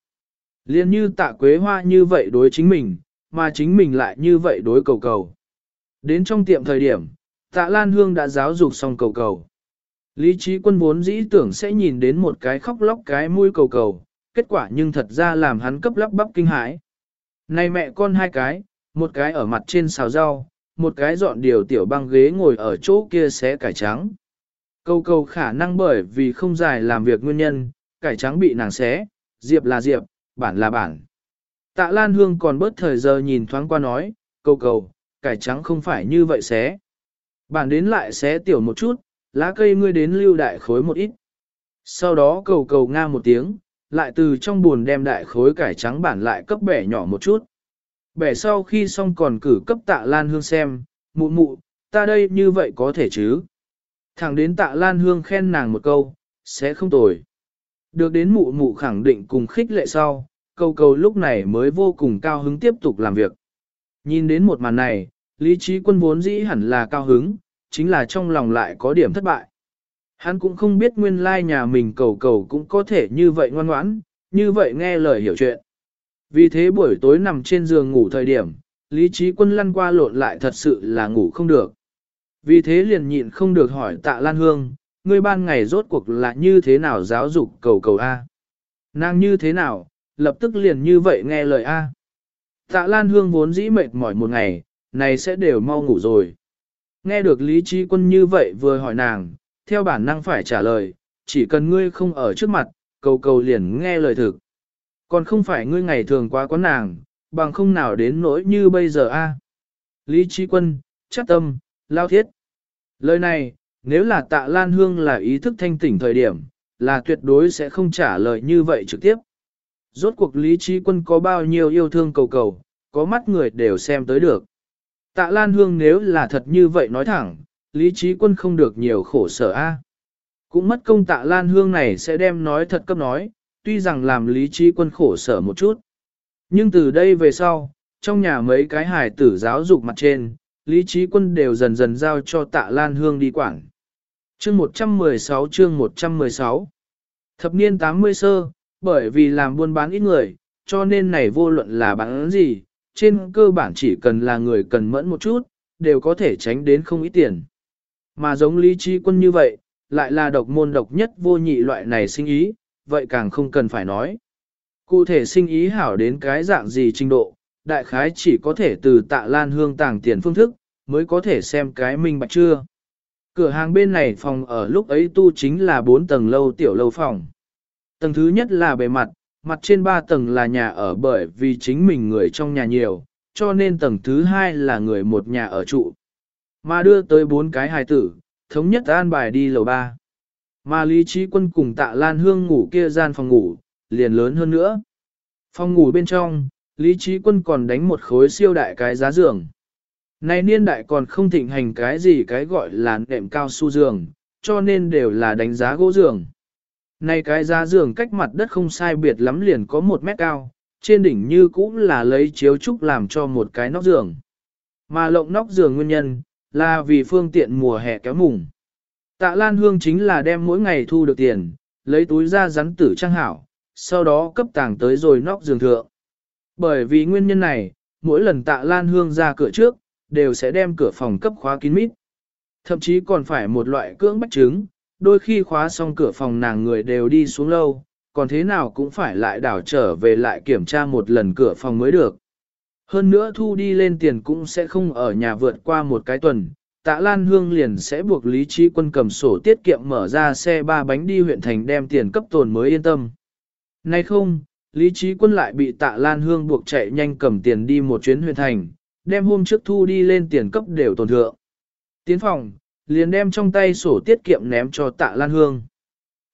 Liên như tạ Quế Hoa như vậy đối chính mình, mà chính mình lại như vậy đối cầu cầu. Đến trong tiệm thời điểm, tạ Lan Hương đã giáo dục xong cầu cầu. Lý trí quân vốn dĩ tưởng sẽ nhìn đến một cái khóc lóc cái mũi cầu cầu, kết quả nhưng thật ra làm hắn cấp lắp bắp kinh hãi. Này mẹ con hai cái, một cái ở mặt trên xào rau, một cái dọn điều tiểu băng ghế ngồi ở chỗ kia xé cải trắng. Cầu cầu khả năng bởi vì không dài làm việc nguyên nhân, cải trắng bị nàng xé, diệp là diệp, bản là bản. Tạ Lan Hương còn bớt thời giờ nhìn thoáng qua nói, cầu cầu, cải trắng không phải như vậy xé. Bản đến lại xé tiểu một chút, lá cây ngươi đến lưu đại khối một ít. Sau đó cầu cầu nga một tiếng, lại từ trong buồn đem đại khối cải trắng bản lại cấp bẻ nhỏ một chút. Bẻ sau khi xong còn cử cấp tạ Lan Hương xem, mụ mụ, ta đây như vậy có thể chứ? Thẳng đến tạ Lan Hương khen nàng một câu, sẽ không tồi. Được đến mụ mụ khẳng định cùng khích lệ sau, cầu cầu lúc này mới vô cùng cao hứng tiếp tục làm việc. Nhìn đến một màn này, lý trí quân vốn dĩ hẳn là cao hứng, chính là trong lòng lại có điểm thất bại. Hắn cũng không biết nguyên lai nhà mình cầu cầu cũng có thể như vậy ngoan ngoãn, như vậy nghe lời hiểu chuyện. Vì thế buổi tối nằm trên giường ngủ thời điểm, lý trí quân lăn qua lộn lại thật sự là ngủ không được. Vì thế liền nhịn không được hỏi tạ Lan Hương, ngươi ban ngày rốt cuộc là như thế nào giáo dục cầu cầu A. Nàng như thế nào, lập tức liền như vậy nghe lời A. Tạ Lan Hương vốn dĩ mệt mỏi một ngày, này sẽ đều mau ngủ rồi. Nghe được Lý Trí Quân như vậy vừa hỏi nàng, theo bản năng phải trả lời, chỉ cần ngươi không ở trước mặt, cầu cầu liền nghe lời thực. Còn không phải ngươi ngày thường quá quán nàng, bằng không nào đến nỗi như bây giờ a. Lý Trí Quân, chắc tâm, lao thiết. Lời này, nếu là tạ Lan Hương là ý thức thanh tỉnh thời điểm, là tuyệt đối sẽ không trả lời như vậy trực tiếp. Rốt cuộc Lý Trí Quân có bao nhiêu yêu thương cầu cầu, có mắt người đều xem tới được. Tạ Lan Hương nếu là thật như vậy nói thẳng, Lý Trí Quân không được nhiều khổ sở a. Cũng mất công Tạ Lan Hương này sẽ đem nói thật cấp nói, tuy rằng làm Lý Trí Quân khổ sở một chút. Nhưng từ đây về sau, trong nhà mấy cái hài tử giáo dục mặt trên, Lý Trí Quân đều dần dần giao cho Tạ Lan Hương đi quản. Chương 116 chương 116 Thập niên 80 sơ, bởi vì làm buôn bán ít người, cho nên này vô luận là bán gì, trên cơ bản chỉ cần là người cần mẫn một chút, đều có thể tránh đến không ít tiền. Mà giống lý trí quân như vậy, lại là độc môn độc nhất vô nhị loại này sinh ý, vậy càng không cần phải nói. Cụ thể sinh ý hảo đến cái dạng gì trình độ, đại khái chỉ có thể từ tạ lan hương tàng tiền phương thức, mới có thể xem cái minh bạch chưa. Cửa hàng bên này phòng ở lúc ấy tu chính là 4 tầng lâu tiểu lâu phòng. Tầng thứ nhất là bề mặt, mặt trên ba tầng là nhà ở bởi vì chính mình người trong nhà nhiều, cho nên tầng thứ hai là người một nhà ở trụ. Mà đưa tới bốn cái hài tử, thống nhất an bài đi lầu ba, Mà Lý Trí Quân cùng tạ Lan Hương ngủ kia gian phòng ngủ, liền lớn hơn nữa. Phòng ngủ bên trong, Lý Trí Quân còn đánh một khối siêu đại cái giá giường. Này niên đại còn không thịnh hành cái gì cái gọi là nệm cao su giường, cho nên đều là đánh giá gỗ giường. Này cái giá giường cách mặt đất không sai biệt lắm liền có một mét cao, trên đỉnh như cũng là lấy chiếu trúc làm cho một cái nóc giường. Mà lộng nóc giường nguyên nhân, là vì phương tiện mùa hè kéo mùng. Tạ Lan Hương chính là đem mỗi ngày thu được tiền, lấy túi ra rắn tử trang hảo, sau đó cấp tàng tới rồi nóc giường thượng. Bởi vì nguyên nhân này, mỗi lần tạ Lan Hương ra cửa trước, đều sẽ đem cửa phòng cấp khóa kín mít. Thậm chí còn phải một loại cưỡng bách chứng đôi khi khóa xong cửa phòng nàng người đều đi xuống lâu, còn thế nào cũng phải lại đảo trở về lại kiểm tra một lần cửa phòng mới được. Hơn nữa thu đi lên tiền cũng sẽ không ở nhà vượt qua một cái tuần, tạ Lan Hương liền sẽ buộc Lý Trí Quân cầm sổ tiết kiệm mở ra xe ba bánh đi huyện thành đem tiền cấp tồn mới yên tâm. Nay không, Lý Trí Quân lại bị tạ Lan Hương buộc chạy nhanh cầm tiền đi một chuyến huyện thành, đem hôm trước thu đi lên tiền cấp đều tồn thượng. Tiến phòng, liền đem trong tay sổ tiết kiệm ném cho tạ Lan Hương.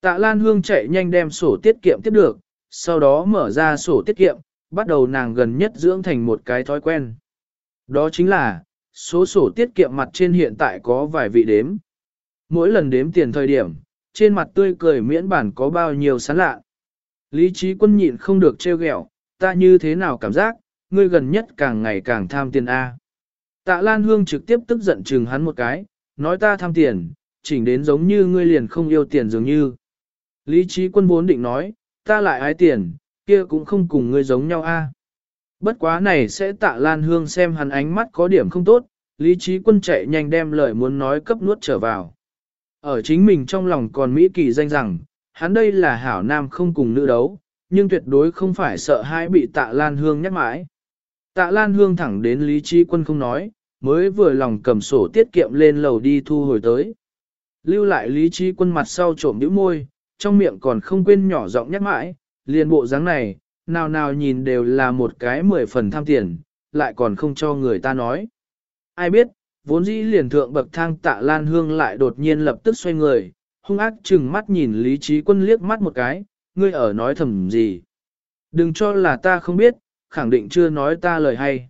Tạ Lan Hương chạy nhanh đem sổ tiết kiệm tiếp được, sau đó mở ra sổ tiết kiệm, bắt đầu nàng gần nhất dưỡng thành một cái thói quen. Đó chính là, số sổ tiết kiệm mặt trên hiện tại có vài vị đếm. Mỗi lần đếm tiền thời điểm, trên mặt tươi cười miễn bản có bao nhiêu sán lạ. Lý trí quân nhịn không được trêu ghẹo, ta như thế nào cảm giác, ngươi gần nhất càng ngày càng tham tiền A. Tạ Lan Hương trực tiếp tức giận chừng hắn một cái, nói ta tham tiền, chỉnh đến giống như ngươi liền không yêu tiền dường như. Lý trí quân vốn định nói, ta lại ái tiền, kia cũng không cùng ngươi giống nhau a. Bất quá này sẽ tạ Lan Hương xem hắn ánh mắt có điểm không tốt, lý trí quân chạy nhanh đem lời muốn nói cấp nuốt trở vào. Ở chính mình trong lòng còn Mỹ kỳ danh rằng, hắn đây là hảo nam không cùng nữ đấu, nhưng tuyệt đối không phải sợ hãi bị tạ Lan Hương nhắc mãi. Tạ Lan Hương thẳng đến lý trí quân không nói, mới vừa lòng cầm sổ tiết kiệm lên lầu đi thu hồi tới. Lưu lại lý trí quân mặt sau trộm nhíu môi, trong miệng còn không quên nhỏ giọng nhắc mãi, liền bộ dáng này, nào nào nhìn đều là một cái mười phần tham tiền, lại còn không cho người ta nói. Ai biết, vốn dĩ liền thượng bậc thang tạ lan hương lại đột nhiên lập tức xoay người, hung ác chừng mắt nhìn lý trí quân liếc mắt một cái, ngươi ở nói thầm gì. Đừng cho là ta không biết, khẳng định chưa nói ta lời hay.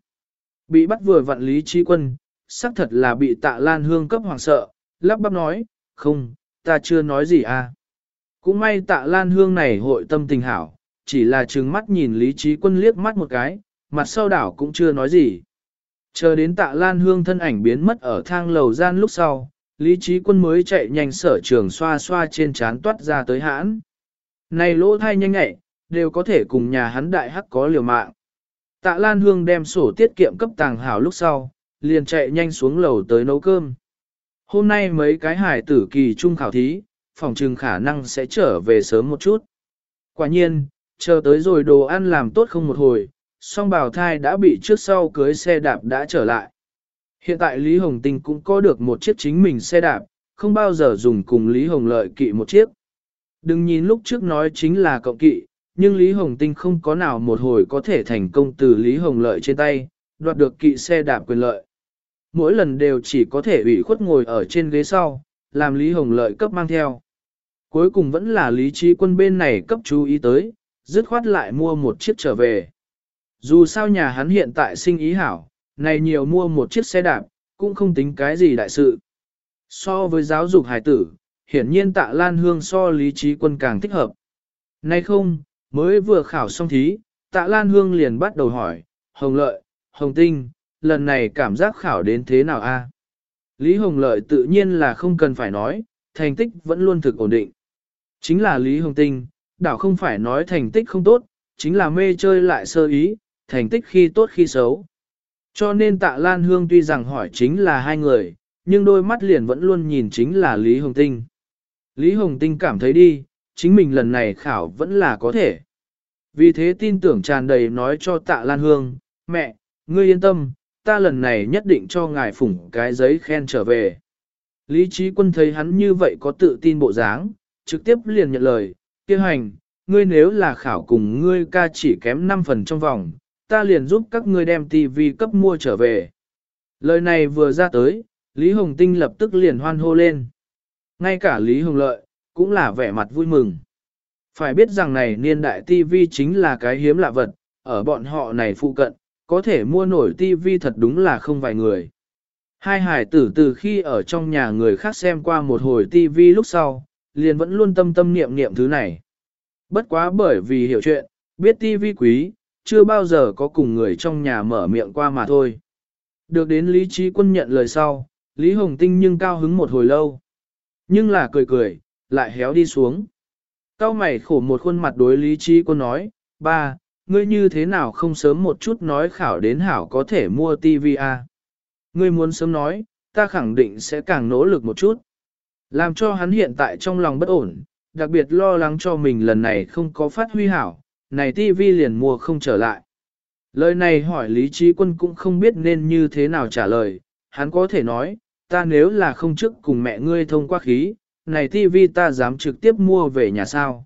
Bị bắt vừa vặn lý trí quân, xác thật là bị tạ lan hương cấp hoàng sợ, lắp bắp nói, không, ta chưa nói gì à. Cũng may tạ lan hương này hội tâm tình hảo, chỉ là trừng mắt nhìn Lý Trí Quân liếc mắt một cái, mặt sau đảo cũng chưa nói gì. Chờ đến tạ lan hương thân ảnh biến mất ở thang lầu gian lúc sau, Lý Trí Quân mới chạy nhanh sở trường xoa xoa trên trán toát ra tới hãn. Này lỗ thai nhanh nhẹ, đều có thể cùng nhà hắn đại hắc có liều mạng. Tạ Lan Hương đem sổ tiết kiệm cấp tàng hảo lúc sau, liền chạy nhanh xuống lầu tới nấu cơm. Hôm nay mấy cái hải tử kỳ trung khảo thí, phòng trừng khả năng sẽ trở về sớm một chút. Quả nhiên, chờ tới rồi đồ ăn làm tốt không một hồi, song bào thai đã bị trước sau cưới xe đạp đã trở lại. Hiện tại Lý Hồng Tinh cũng có được một chiếc chính mình xe đạp, không bao giờ dùng cùng Lý Hồng Lợi kỵ một chiếc. Đừng nhìn lúc trước nói chính là cộng kỵ, nhưng Lý Hồng Tinh không có nào một hồi có thể thành công từ Lý Hồng Lợi trên tay, đoạt được kỵ xe đạp quyền lợi. Mỗi lần đều chỉ có thể ủy khuất ngồi ở trên ghế sau, làm Lý Hồng Lợi cấp mang theo. Cuối cùng vẫn là lý trí quân bên này cấp chú ý tới, dứt khoát lại mua một chiếc trở về. Dù sao nhà hắn hiện tại sinh ý hảo, này nhiều mua một chiếc xe đạp, cũng không tính cái gì đại sự. So với giáo dục hải tử, hiển nhiên tạ Lan Hương so lý trí quân càng thích hợp. Nay không, mới vừa khảo xong thí, tạ Lan Hương liền bắt đầu hỏi, Hồng Lợi, Hồng Tinh, lần này cảm giác khảo đến thế nào a? Lý Hồng Lợi tự nhiên là không cần phải nói, thành tích vẫn luôn thực ổn định. Chính là Lý Hồng Tinh, đảo không phải nói thành tích không tốt, chính là mê chơi lại sơ ý, thành tích khi tốt khi xấu. Cho nên tạ Lan Hương tuy rằng hỏi chính là hai người, nhưng đôi mắt liền vẫn luôn nhìn chính là Lý Hồng Tinh. Lý Hồng Tinh cảm thấy đi, chính mình lần này khảo vẫn là có thể. Vì thế tin tưởng tràn đầy nói cho tạ Lan Hương, mẹ, ngươi yên tâm, ta lần này nhất định cho ngài phủng cái giấy khen trở về. Lý trí quân thấy hắn như vậy có tự tin bộ dáng, trực tiếp liền nhận lời, kêu hành, ngươi nếu là khảo cùng ngươi ca chỉ kém 5 phần trong vòng, ta liền giúp các ngươi đem tivi cấp mua trở về. Lời này vừa ra tới, Lý Hồng Tinh lập tức liền hoan hô lên. Ngay cả Lý Hồng Lợi, cũng là vẻ mặt vui mừng. Phải biết rằng này niên đại TV chính là cái hiếm lạ vật, ở bọn họ này phụ cận, có thể mua nổi TV thật đúng là không vài người. Hai hải tử từ khi ở trong nhà người khác xem qua một hồi TV lúc sau, liền vẫn luôn tâm tâm niệm niệm thứ này. Bất quá bởi vì hiểu chuyện, biết TV quý, chưa bao giờ có cùng người trong nhà mở miệng qua mà thôi. Được đến Lý Trí Quân nhận lời sau, Lý Hồng Tinh nhưng cao hứng một hồi lâu. Nhưng là cười cười, lại héo đi xuống. Cao mày khổ một khuôn mặt đối Lý Trí Quân nói, ba, ngươi như thế nào không sớm một chút nói khảo đến hảo có thể mua TV à? Ngươi muốn sớm nói, ta khẳng định sẽ càng nỗ lực một chút. Làm cho hắn hiện tại trong lòng bất ổn, đặc biệt lo lắng cho mình lần này không có phát huy hảo, này TV liền mua không trở lại. Lời này hỏi Lý Trí Quân cũng không biết nên như thế nào trả lời, hắn có thể nói, ta nếu là không trước cùng mẹ ngươi thông qua khí, này TV ta dám trực tiếp mua về nhà sao.